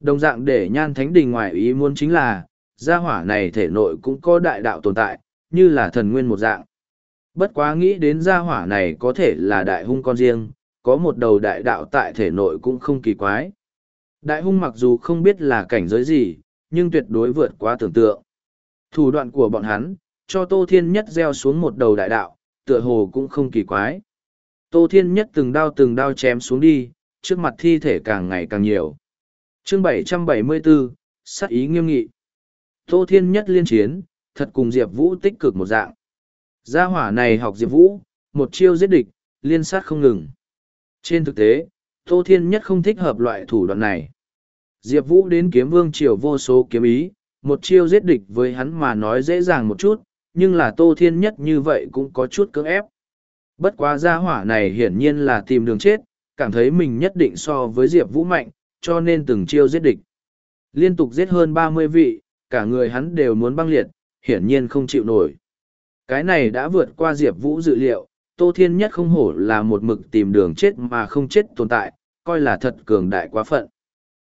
Đồng dạng để Nhan Thánh Đình ngoài ý muốn chính là, gia hỏa này thể nội cũng có đại đạo tồn tại, như là thần nguyên một dạng. Bất quá nghĩ đến gia hỏa này có thể là đại hung con riêng, có một đầu đại đạo tại thể nội cũng không kỳ quái. Đại hung mặc dù không biết là cảnh giới gì, nhưng tuyệt đối vượt quá tưởng tượng. Thủ đoạn của bọn hắn, cho Tô Thiên Nhất gieo xuống một đầu đại đạo, tựa hồ cũng không kỳ quái. Tô Thiên Nhất từng đao từng đao chém xuống đi, trước mặt thi thể càng ngày càng nhiều. chương 774, sát ý nghiêm nghị. Tô Thiên Nhất liên chiến, thật cùng Diệp Vũ tích cực một dạng. Gia hỏa này học Diệp Vũ, một chiêu giết địch, liên sát không ngừng. Trên thực tế, Tô Thiên Nhất không thích hợp loại thủ đoạn này. Diệp Vũ đến kiếm vương triều vô số kiếm ý, một chiêu giết địch với hắn mà nói dễ dàng một chút, nhưng là Tô Thiên Nhất như vậy cũng có chút cưỡng ép. Bất quá gia hỏa này hiển nhiên là tìm đường chết, cảm thấy mình nhất định so với Diệp Vũ mạnh, cho nên từng chiêu giết địch. Liên tục giết hơn ba mươi vị, cả người hắn đều muốn băng liệt, hiển nhiên không chịu nổi. Cái này đã vượt qua Diệp Vũ dự liệu, Tô Thiên Nhất không hổ là một mực tìm đường chết mà không chết tồn tại, coi là thật cường đại quá phận.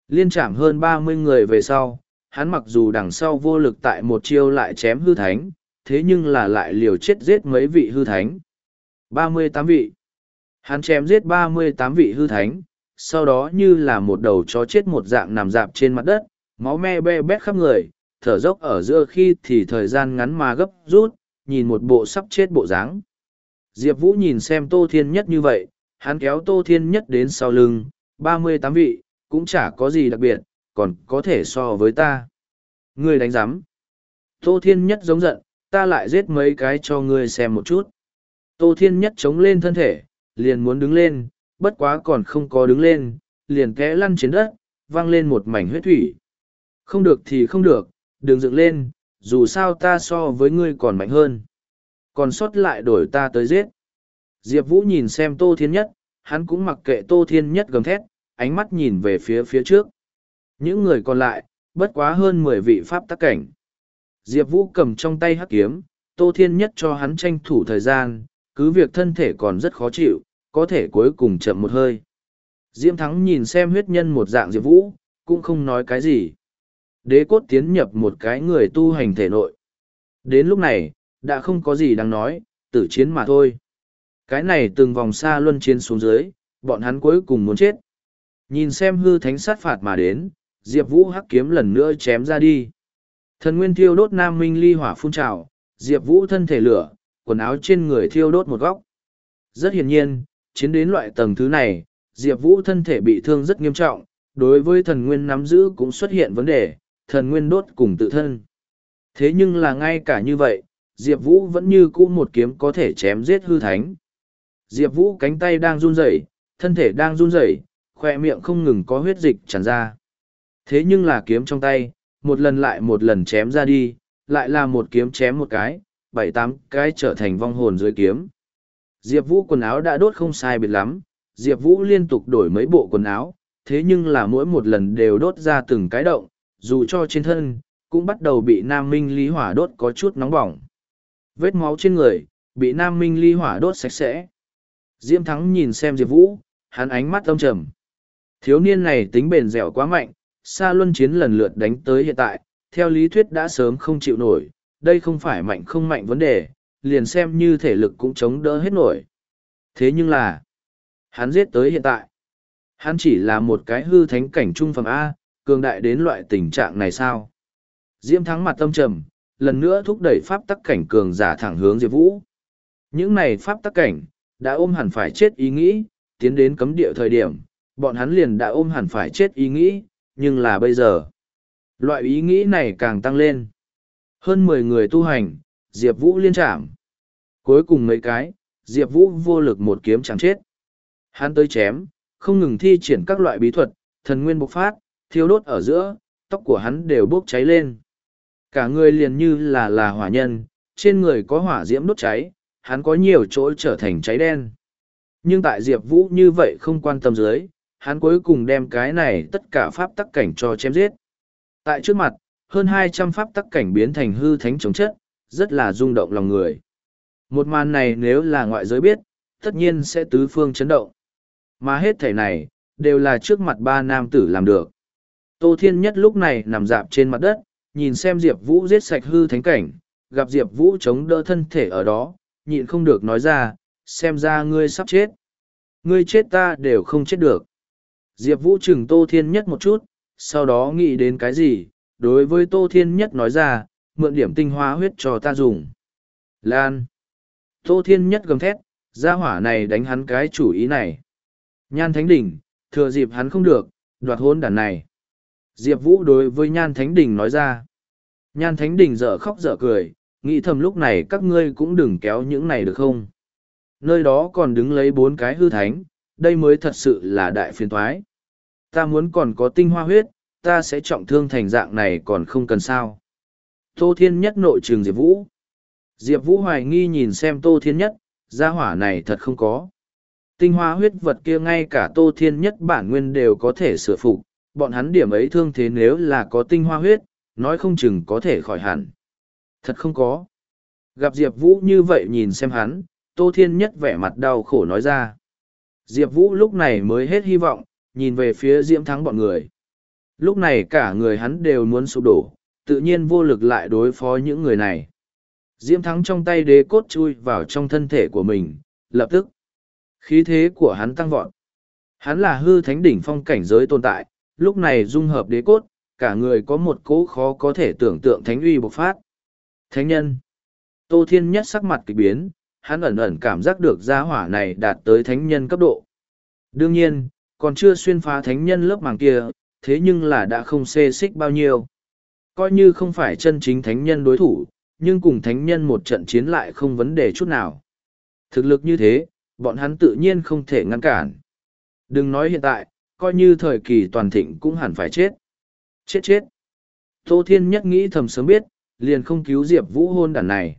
Liên chạm hơn ba mươi người về sau, hắn mặc dù đằng sau vô lực tại một chiêu lại chém hư thánh, thế nhưng là lại liều chết giết mấy vị hư thánh. ba mươi tám vị. Hắn chém giết ba mươi tám vị hư thánh, sau đó như là một đầu chó chết một dạng nằm dạp trên mặt đất, máu me be bét khắp người, thở dốc ở giữa khi thì thời gian ngắn mà gấp rút, nhìn một bộ sắp chết bộ dáng. Diệp Vũ nhìn xem Tô Thiên Nhất như vậy, hắn kéo Tô Thiên Nhất đến sau lưng, ba mươi tám vị, cũng chả có gì đặc biệt, còn có thể so với ta. Ngươi đánh giám. Tô Thiên Nhất giống giận, ta lại giết mấy cái cho ngươi xem một chút. Tô Thiên Nhất chống lên thân thể, liền muốn đứng lên, bất quá còn không có đứng lên, liền té lăn trên đất, văng lên một mảnh huyết thủy. Không được thì không được, đừng dựng lên, dù sao ta so với ngươi còn mạnh hơn. Còn sót lại đổi ta tới giết. Diệp Vũ nhìn xem Tô Thiên Nhất, hắn cũng mặc kệ Tô Thiên Nhất gầm thét, ánh mắt nhìn về phía phía trước. Những người còn lại, bất quá hơn mười vị pháp tắc cảnh. Diệp Vũ cầm trong tay hắc kiếm, Tô Thiên Nhất cho hắn tranh thủ thời gian, cứ việc thân thể còn rất khó chịu, có thể cuối cùng chậm một hơi. Diễm Thắng nhìn xem huyết nhân một dạng Diệp Vũ, cũng không nói cái gì. Đế cốt tiến nhập một cái người tu hành thể nội. Đến lúc này, đã không có gì đáng nói, tử chiến mà thôi. Cái này từng vòng xa luân chiến xuống dưới, bọn hắn cuối cùng muốn chết. Nhìn xem hư thánh sát phạt mà đến, Diệp Vũ hắc kiếm lần nữa chém ra đi. Thần nguyên thiêu đốt nam minh ly hỏa phun trào, Diệp Vũ thân thể lửa, quần áo trên người thiêu đốt một góc. Rất hiển nhiên, chiến đến loại tầng thứ này, Diệp Vũ thân thể bị thương rất nghiêm trọng, đối với thần nguyên nắm giữ cũng xuất hiện vấn đề, thần nguyên đốt cùng tự thân. Thế nhưng là ngay cả như vậy, Diệp Vũ vẫn như cũ một kiếm có thể chém giết hư thánh. Diệp Vũ cánh tay đang run rẩy, thân thể đang run rẩy, khoe miệng không ngừng có huyết dịch tràn ra. Thế nhưng là kiếm trong tay, một lần lại một lần chém ra đi, lại là một kiếm chém một cái, bảy tám cái trở thành vong hồn dưới kiếm. Diệp Vũ quần áo đã đốt không sai biệt lắm, Diệp Vũ liên tục đổi mấy bộ quần áo, thế nhưng là mỗi một lần đều đốt ra từng cái động, dù cho trên thân, cũng bắt đầu bị Nam Minh Lý Hỏa đốt có chút nóng bỏng. Vết máu trên người, bị Nam Minh Lý Hỏa đốt sạch sẽ. Diễm Thắng nhìn xem Diệp Vũ, hắn ánh mắt âm trầm. Thiếu niên này tính bền dẻo quá mạnh, xa Luân Chiến lần lượt đánh tới hiện tại, theo lý thuyết đã sớm không chịu nổi, đây không phải mạnh không mạnh vấn đề, liền xem như thể lực cũng chống đỡ hết nổi. Thế nhưng là, hắn giết tới hiện tại. Hắn chỉ là một cái hư thánh cảnh trung phẩm A, cường đại đến loại tình trạng này sao? Diễm thắng mặt tâm trầm, lần nữa thúc đẩy pháp tắc cảnh cường giả thẳng hướng Diệp Vũ. Những này pháp tắc cảnh, đã ôm hẳn phải chết ý nghĩ, tiến đến cấm địa thời điểm, bọn hắn liền đã ôm hẳn phải chết ý nghĩ, nhưng là bây giờ. Loại ý nghĩ này càng tăng lên. Hơn mười người tu hành, Diệp Vũ liên trảm. Cuối cùng mấy cái, Diệp Vũ vô lực một kiếm chẳng chết. Hắn tới chém, không ngừng thi triển các loại bí thuật, thần nguyên bộc phát, thiêu đốt ở giữa, tóc của hắn đều bốc cháy lên. Cả người liền như là là hỏa nhân, trên người có hỏa diễm đốt cháy, hắn có nhiều chỗ trở thành cháy đen. Nhưng tại Diệp Vũ như vậy không quan tâm dưới, hắn cuối cùng đem cái này tất cả pháp tắc cảnh cho chém giết. Tại trước mặt, hơn hai trăm pháp tắc cảnh biến thành hư thánh chống chất, rất là rung động lòng người. Một màn này nếu là ngoại giới biết, tất nhiên sẽ tứ phương chấn động. Mà hết thể này, đều là trước mặt ba nam tử làm được. Tô Thiên Nhất lúc này nằm dạp trên mặt đất, nhìn xem Diệp Vũ giết sạch hư thánh cảnh, gặp Diệp Vũ chống đỡ thân thể ở đó, nhịn không được nói ra, xem ra ngươi sắp chết. Ngươi chết ta đều không chết được. Diệp Vũ chừng Tô Thiên Nhất một chút, sau đó nghĩ đến cái gì, đối với Tô Thiên Nhất nói ra, mượn điểm tinh hoa huyết cho ta dùng. Lan. Tô Thiên Nhất gầm thét, gia hỏa này đánh hắn cái chủ ý này. Nhan Thánh Đình, thừa dịp hắn không được, đoạt hôn đàn này. Diệp Vũ đối với Nhan Thánh Đình nói ra. Nhan Thánh Đình dở khóc dở cười, nghĩ thầm lúc này các ngươi cũng đừng kéo những này được không. Nơi đó còn đứng lấy bốn cái hư thánh, đây mới thật sự là đại phiền thoái. Ta muốn còn có tinh hoa huyết, ta sẽ trọng thương thành dạng này còn không cần sao. Tô Thiên Nhất nội trường Diệp Vũ. Diệp Vũ hoài nghi nhìn xem Tô Thiên Nhất, gia hỏa này thật không có. Tinh hoa huyết vật kia ngay cả Tô Thiên Nhất bản nguyên đều có thể sửa phục, bọn hắn điểm ấy thương thế nếu là có tinh hoa huyết, nói không chừng có thể khỏi hẳn. Thật không có. Gặp Diệp Vũ như vậy nhìn xem hắn, Tô Thiên Nhất vẻ mặt đau khổ nói ra. Diệp Vũ lúc này mới hết hy vọng, nhìn về phía Diễm Thắng bọn người. Lúc này cả người hắn đều muốn sụp đổ, tự nhiên vô lực lại đối phó những người này. Diễm Thắng trong tay đế cốt chui vào trong thân thể của mình, lập tức. Khí thế của hắn tăng vọt. Hắn là hư thánh đỉnh phong cảnh giới tồn tại, lúc này dung hợp đế cốt, cả người có một cỗ khó có thể tưởng tượng thánh uy bộc phát. Thánh nhân. Tô Thiên Nhất sắc mặt kỳ biến, hắn ẩn ẩn cảm giác được gia hỏa này đạt tới thánh nhân cấp độ. Đương nhiên, còn chưa xuyên phá thánh nhân lớp màng kia, thế nhưng là đã không xê xích bao nhiêu. Coi như không phải chân chính thánh nhân đối thủ, nhưng cùng thánh nhân một trận chiến lại không vấn đề chút nào. Thực lực như thế, bọn hắn tự nhiên không thể ngăn cản. Đừng nói hiện tại, coi như thời kỳ toàn thịnh cũng hẳn phải chết. Chết chết. Tô Thiên Nhất nghĩ thầm sớm biết, liền không cứu Diệp Vũ hôn đàn này.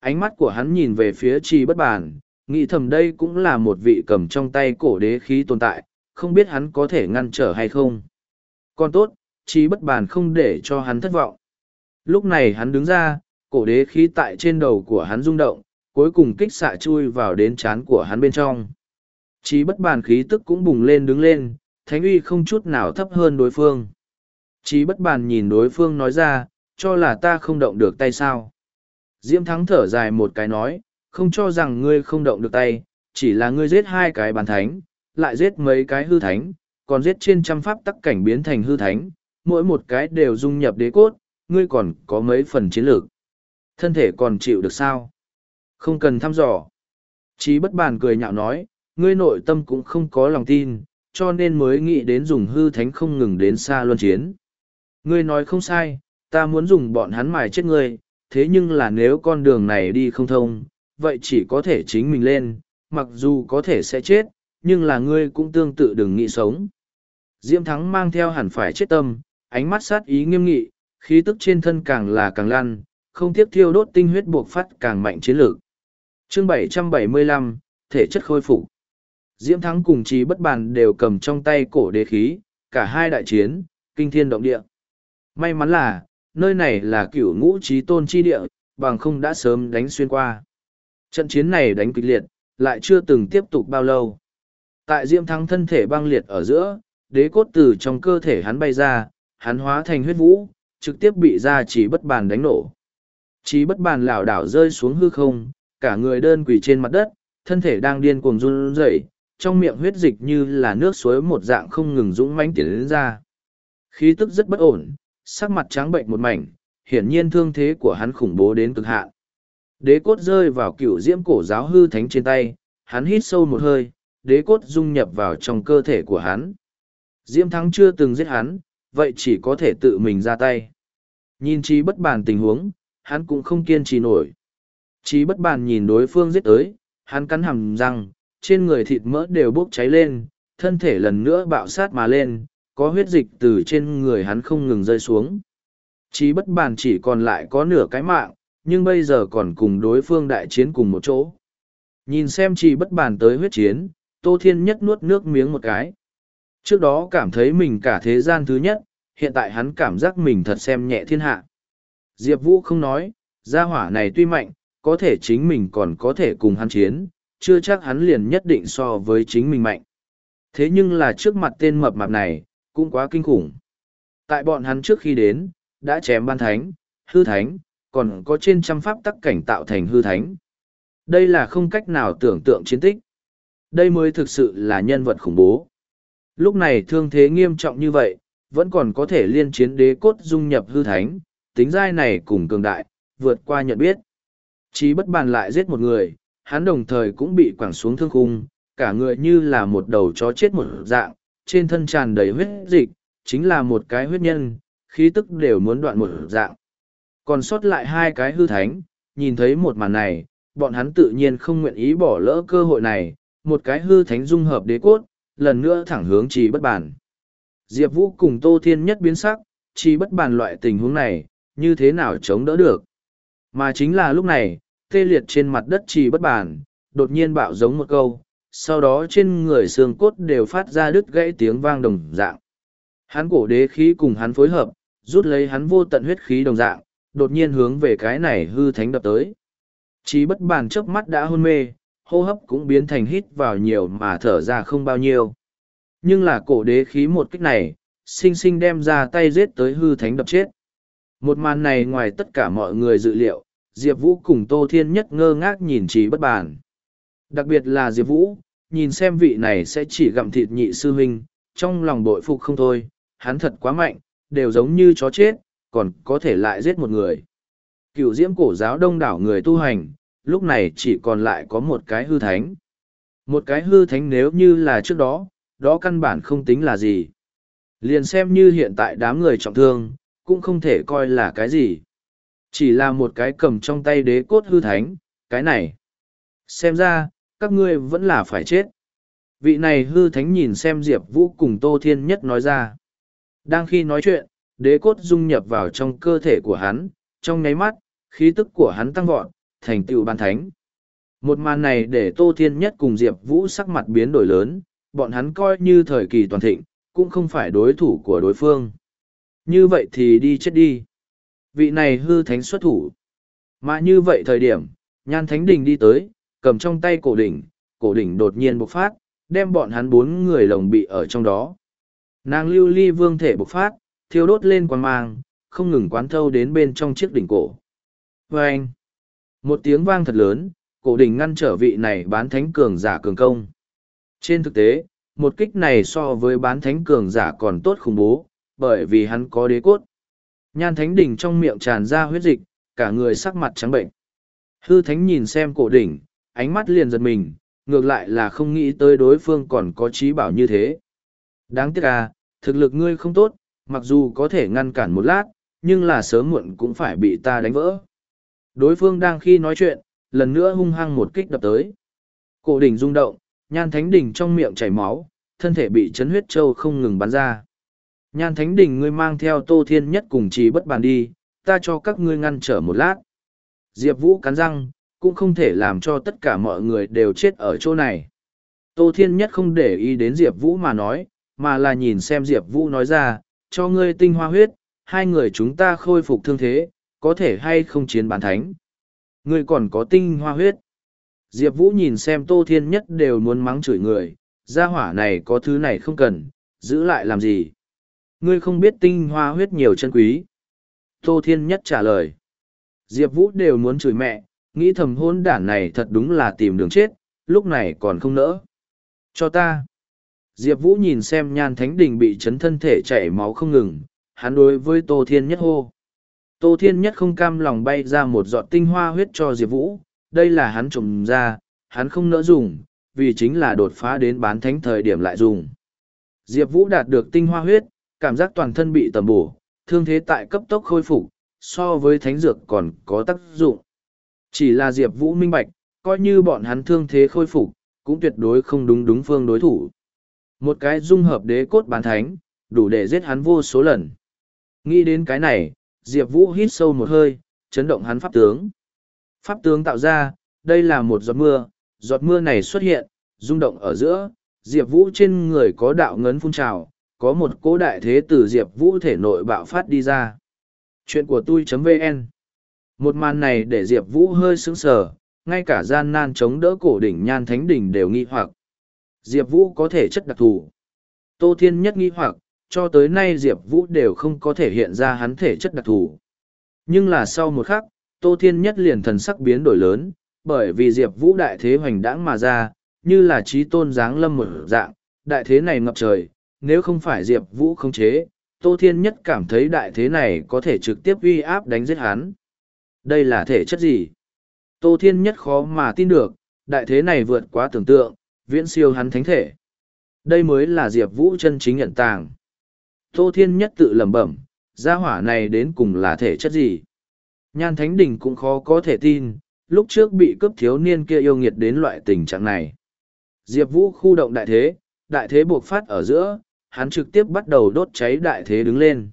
Ánh mắt của hắn nhìn về phía trì bất bàn, nghĩ thầm đây cũng là một vị cầm trong tay cổ đế khí tồn tại, không biết hắn có thể ngăn trở hay không. Còn tốt, trì bất bàn không để cho hắn thất vọng. Lúc này hắn đứng ra, cổ đế khí tại trên đầu của hắn rung động, cuối cùng kích xạ chui vào đến trán của hắn bên trong. Chí bất bàn khí tức cũng bùng lên đứng lên, thánh uy không chút nào thấp hơn đối phương. Chí bất bàn nhìn đối phương nói ra, cho là ta không động được tay sao. Diễm Thắng thở dài một cái nói, không cho rằng ngươi không động được tay, chỉ là ngươi giết hai cái bàn thánh, lại giết mấy cái hư thánh, còn giết trên trăm pháp tắc cảnh biến thành hư thánh, mỗi một cái đều dung nhập đế cốt, ngươi còn có mấy phần chiến lược. Thân thể còn chịu được sao? Không cần thăm dò. Chí bất bàn cười nhạo nói, ngươi nội tâm cũng không có lòng tin, cho nên mới nghĩ đến dùng hư thánh không ngừng đến xa luân chiến. Ngươi nói không sai, ta muốn dùng bọn hắn mài chết ngươi, thế nhưng là nếu con đường này đi không thông, vậy chỉ có thể chính mình lên, mặc dù có thể sẽ chết, nhưng là ngươi cũng tương tự đừng nghĩ sống. Diễm Thắng mang theo hẳn phải chết tâm, ánh mắt sát ý nghiêm nghị, khí tức trên thân càng là càng lăn, không tiếc thiêu đốt tinh huyết buộc phát càng mạnh chiến lược. Chương 775, thể chất khôi phục. Diễm Thắng cùng Trí Bất Bàn đều cầm trong tay cổ đế khí, cả hai đại chiến, kinh thiên động địa. May mắn là, nơi này là cửu ngũ trí tôn chi địa, bằng không đã sớm đánh xuyên qua. Trận chiến này đánh kịch liệt, lại chưa từng tiếp tục bao lâu. Tại Diễm Thắng thân thể băng liệt ở giữa, đế cốt từ trong cơ thể hắn bay ra, hắn hóa thành huyết vũ, trực tiếp bị ra chỉ bất bàn đánh nổ. Chỉ bất bàn lảo đảo rơi xuống hư không, cả người đơn quỳ trên mặt đất, thân thể đang điên cuồng run rẩy, trong miệng huyết dịch như là nước suối một dạng không ngừng dũng mãnh tiến ra. Khí tức rất bất ổn, sắc mặt trắng bệnh một mảnh, hiển nhiên thương thế của hắn khủng bố đến cực hạn. Đế cốt rơi vào cựu diễm cổ giáo hư thánh trên tay, hắn hít sâu một hơi, đế cốt dung nhập vào trong cơ thể của hắn. Diễm thắng chưa từng giết hắn, vậy chỉ có thể tự mình ra tay. Nhìn chi bất bàn tình huống, hắn cũng không kiên trì nổi. Trí bất bàn nhìn đối phương giết tới, hắn cắn hầm răng, trên người thịt mỡ đều bốc cháy lên, thân thể lần nữa bạo sát mà lên, có huyết dịch từ trên người hắn không ngừng rơi xuống. Chí bất bàn chỉ còn lại có nửa cái mạng, nhưng bây giờ còn cùng đối phương đại chiến cùng một chỗ. Nhìn xem chỉ bất bàn tới huyết chiến, Tô Thiên Nhất nuốt nước miếng một cái. Trước đó cảm thấy mình cả thế gian thứ nhất, hiện tại hắn cảm giác mình thật xem nhẹ thiên hạ. Diệp Vũ không nói, gia hỏa này tuy mạnh, có thể chính mình còn có thể cùng hắn chiến, chưa chắc hắn liền nhất định so với chính mình mạnh. Thế nhưng là trước mặt tên mập mạp này, cũng quá kinh khủng. Tại bọn hắn trước khi đến, đã chém ban thánh, hư thánh, còn có trên trăm pháp tắc cảnh tạo thành hư thánh. Đây là không cách nào tưởng tượng chiến tích. Đây mới thực sự là nhân vật khủng bố. Lúc này thương thế nghiêm trọng như vậy, vẫn còn có thể liên chiến đế cốt dung nhập hư thánh, tính giai này cùng cường đại, vượt qua nhận biết. Chí bất bàn lại giết một người, hắn đồng thời cũng bị quẳng xuống thương khung, cả người như là một đầu chó chết một dạng, trên thân tràn đầy huyết dịch, chính là một cái huyết nhân, khí tức đều muốn đoạn một dạng. Còn sót lại hai cái hư thánh, nhìn thấy một màn này, bọn hắn tự nhiên không nguyện ý bỏ lỡ cơ hội này, một cái hư thánh dung hợp đế cốt, lần nữa thẳng hướng trì bất bàn. Diệp Vũ cùng Tô Thiên nhất biến sắc, trì bất bàn loại tình huống này, như thế nào chống đỡ được. Mà chính là lúc này, tê liệt trên mặt đất trì bất bàn, đột nhiên bạo giống một câu, sau đó trên người xương cốt đều phát ra đứt gãy tiếng vang đồng dạng. Hắn cổ đế khí cùng hắn phối hợp, rút lấy hắn vô tận huyết khí đồng dạng, đột nhiên hướng về cái này hư thánh đập tới. Chí bất bàn trước mắt đã hôn mê, hô hấp cũng biến thành hít vào nhiều mà thở ra không bao nhiêu. Nhưng là cổ đế khí một kích này, sinh sinh đem ra tay giết tới hư thánh đập chết. Một màn này ngoài tất cả mọi người dự liệu, Diệp Vũ cùng Tô Thiên Nhất ngơ ngác nhìn trí bất bàn. Đặc biệt là Diệp Vũ, nhìn xem vị này sẽ chỉ gặm thịt nhị sư huynh, trong lòng bội phục không thôi, hắn thật quá mạnh, đều giống như chó chết, còn có thể lại giết một người. Cựu diễm cổ giáo đông đảo người tu hành, lúc này chỉ còn lại có một cái hư thánh. Một cái hư thánh nếu như là trước đó, đó căn bản không tính là gì. Liền xem như hiện tại đám người trọng thương, cũng không thể coi là cái gì. Chỉ là một cái cầm trong tay đế cốt hư thánh, cái này. Xem ra, các ngươi vẫn là phải chết. Vị này hư thánh nhìn xem Diệp Vũ cùng Tô Thiên Nhất nói ra. Đang khi nói chuyện, đế cốt dung nhập vào trong cơ thể của hắn, trong nháy mắt, khí tức của hắn tăng vọt, thành tựu ban thánh. Một màn này để Tô Thiên Nhất cùng Diệp Vũ sắc mặt biến đổi lớn, bọn hắn coi như thời kỳ toàn thịnh, cũng không phải đối thủ của đối phương. Như vậy thì đi chết đi. Vị này hư thánh xuất thủ. Mà như vậy thời điểm, nhan thánh đình đi tới, cầm trong tay cổ đỉnh, cổ đỉnh đột nhiên bộc phát, đem bọn hắn bốn người lồng bị ở trong đó. Nàng lưu ly vương thể bộc phát, thiêu đốt lên quán mang, không ngừng quán thâu đến bên trong chiếc đỉnh cổ. Và anh, một tiếng vang thật lớn, cổ đỉnh ngăn trở vị này bán thánh cường giả cường công. Trên thực tế, một kích này so với bán thánh cường giả còn tốt khủng bố, bởi vì hắn có đế cốt. Nhan thánh đỉnh trong miệng tràn ra huyết dịch, cả người sắc mặt trắng bệnh. Hư thánh nhìn xem cổ đỉnh, ánh mắt liền giật mình, ngược lại là không nghĩ tới đối phương còn có trí bảo như thế. Đáng tiếc à, thực lực ngươi không tốt, mặc dù có thể ngăn cản một lát, nhưng là sớm muộn cũng phải bị ta đánh vỡ. Đối phương đang khi nói chuyện, lần nữa hung hăng một kích đập tới. Cổ đỉnh rung động, nhan thánh đỉnh trong miệng chảy máu, thân thể bị chấn huyết châu không ngừng bắn ra. Nhan thánh đỉnh ngươi mang theo tô thiên nhất cùng trí bất bàn đi, ta cho các ngươi ngăn trở một lát. Diệp Vũ cắn răng, cũng không thể làm cho tất cả mọi người đều chết ở chỗ này. Tô Thiên Nhất không để ý đến Diệp Vũ mà nói, mà là nhìn xem Diệp Vũ nói ra, cho ngươi tinh hoa huyết, hai người chúng ta khôi phục thương thế, có thể hay không chiến bán thánh. Ngươi còn có tinh hoa huyết. Diệp Vũ nhìn xem Tô Thiên Nhất đều muốn mắng chửi người, gia hỏa này có thứ này không cần, giữ lại làm gì. Ngươi không biết tinh hoa huyết nhiều chân quý. Tô Thiên Nhất trả lời. Diệp Vũ đều muốn chửi mẹ, nghĩ thầm hôn đản này thật đúng là tìm đường chết, lúc này còn không nỡ. Cho ta. Diệp Vũ nhìn xem nhan thánh đình bị chấn thân thể chảy máu không ngừng, hắn đối với Tô Thiên Nhất hô. Tô Thiên Nhất không cam lòng bay ra một giọt tinh hoa huyết cho Diệp Vũ, đây là hắn trồng ra, hắn không nỡ dùng, vì chính là đột phá đến bán thánh thời điểm lại dùng. Diệp Vũ đạt được tinh hoa huyết, cảm giác toàn thân bị tầm bổ, thương thế tại cấp tốc khôi phục, so với thánh dược còn có tác dụng. Chỉ là Diệp Vũ minh bạch, coi như bọn hắn thương thế khôi phục, cũng tuyệt đối không đúng đúng phương đối thủ. Một cái dung hợp đế cốt bán thánh, đủ để giết hắn vô số lần. Nghĩ đến cái này, Diệp Vũ hít sâu một hơi, chấn động hắn pháp tướng. Pháp tướng tạo ra, đây là một giọt mưa, giọt mưa này xuất hiện, rung động ở giữa, Diệp Vũ trên người có đạo ngấn phun trào, có một cố đại thế từ Diệp Vũ thể nội bạo phát đi ra. Chuyện của tôi.vn một màn này để Diệp Vũ hơi sững sờ, ngay cả gian nan chống đỡ cổ đỉnh nhan thánh đỉnh đều nghi hoặc. Diệp Vũ có thể chất đặc thù. Tô Thiên nhất nghi hoặc, cho tới nay Diệp Vũ đều không có thể hiện ra hắn thể chất đặc thù. Nhưng là sau một khắc, Tô Thiên nhất liền thần sắc biến đổi lớn, bởi vì Diệp Vũ đại thế hoành đãng mà ra, như là trí tôn dáng lâm một dạng, đại thế này ngập trời, nếu không phải Diệp Vũ khống chế, Tô Thiên nhất cảm thấy đại thế này có thể trực tiếp uy áp đánh giết hắn. Đây là thể chất gì? Tô Thiên nhất khó mà tin được, đại thế này vượt quá tưởng tượng, viễn siêu hắn thánh thể. Đây mới là Diệp Vũ chân chính nhận tàng. Tô Thiên nhất tự lẩm bẩm, gia hỏa này đến cùng là thể chất gì? Nhan Thánh Đình cũng khó có thể tin, lúc trước bị cướp thiếu niên kia yêu nghiệt đến loại tình trạng này. Diệp Vũ khu động đại thế, đại thế buộc phát ở giữa, hắn trực tiếp bắt đầu đốt cháy đại thế đứng lên.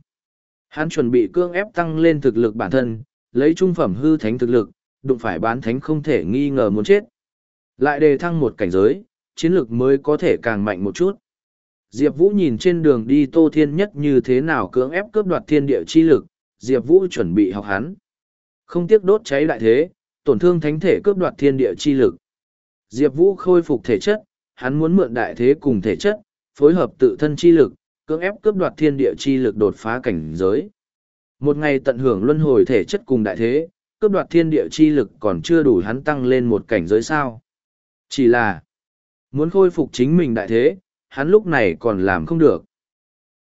Hắn chuẩn bị cương ép tăng lên thực lực bản thân, lấy trung phẩm hư thánh thực lực, đụng phải bán thánh không thể nghi ngờ muốn chết. Lại đề thăng một cảnh giới, chiến lực mới có thể càng mạnh một chút. Diệp Vũ nhìn trên đường đi Tô Thiên Nhất như thế nào cưỡng ép cướp đoạt thiên địa chi lực, Diệp Vũ chuẩn bị học hắn. Không tiếc đốt cháy đại thế, tổn thương thánh thể cướp đoạt thiên địa chi lực. Diệp Vũ khôi phục thể chất, hắn muốn mượn đại thế cùng thể chất, phối hợp tự thân chi lực, cưỡng ép cướp đoạt thiên địa chi lực đột phá cảnh giới. Một ngày tận hưởng luân hồi thể chất cùng đại thế, cướp đoạt thiên địa chi lực còn chưa đủ hắn tăng lên một cảnh giới sao. Chỉ là, muốn khôi phục chính mình đại thế, hắn lúc này còn làm không được.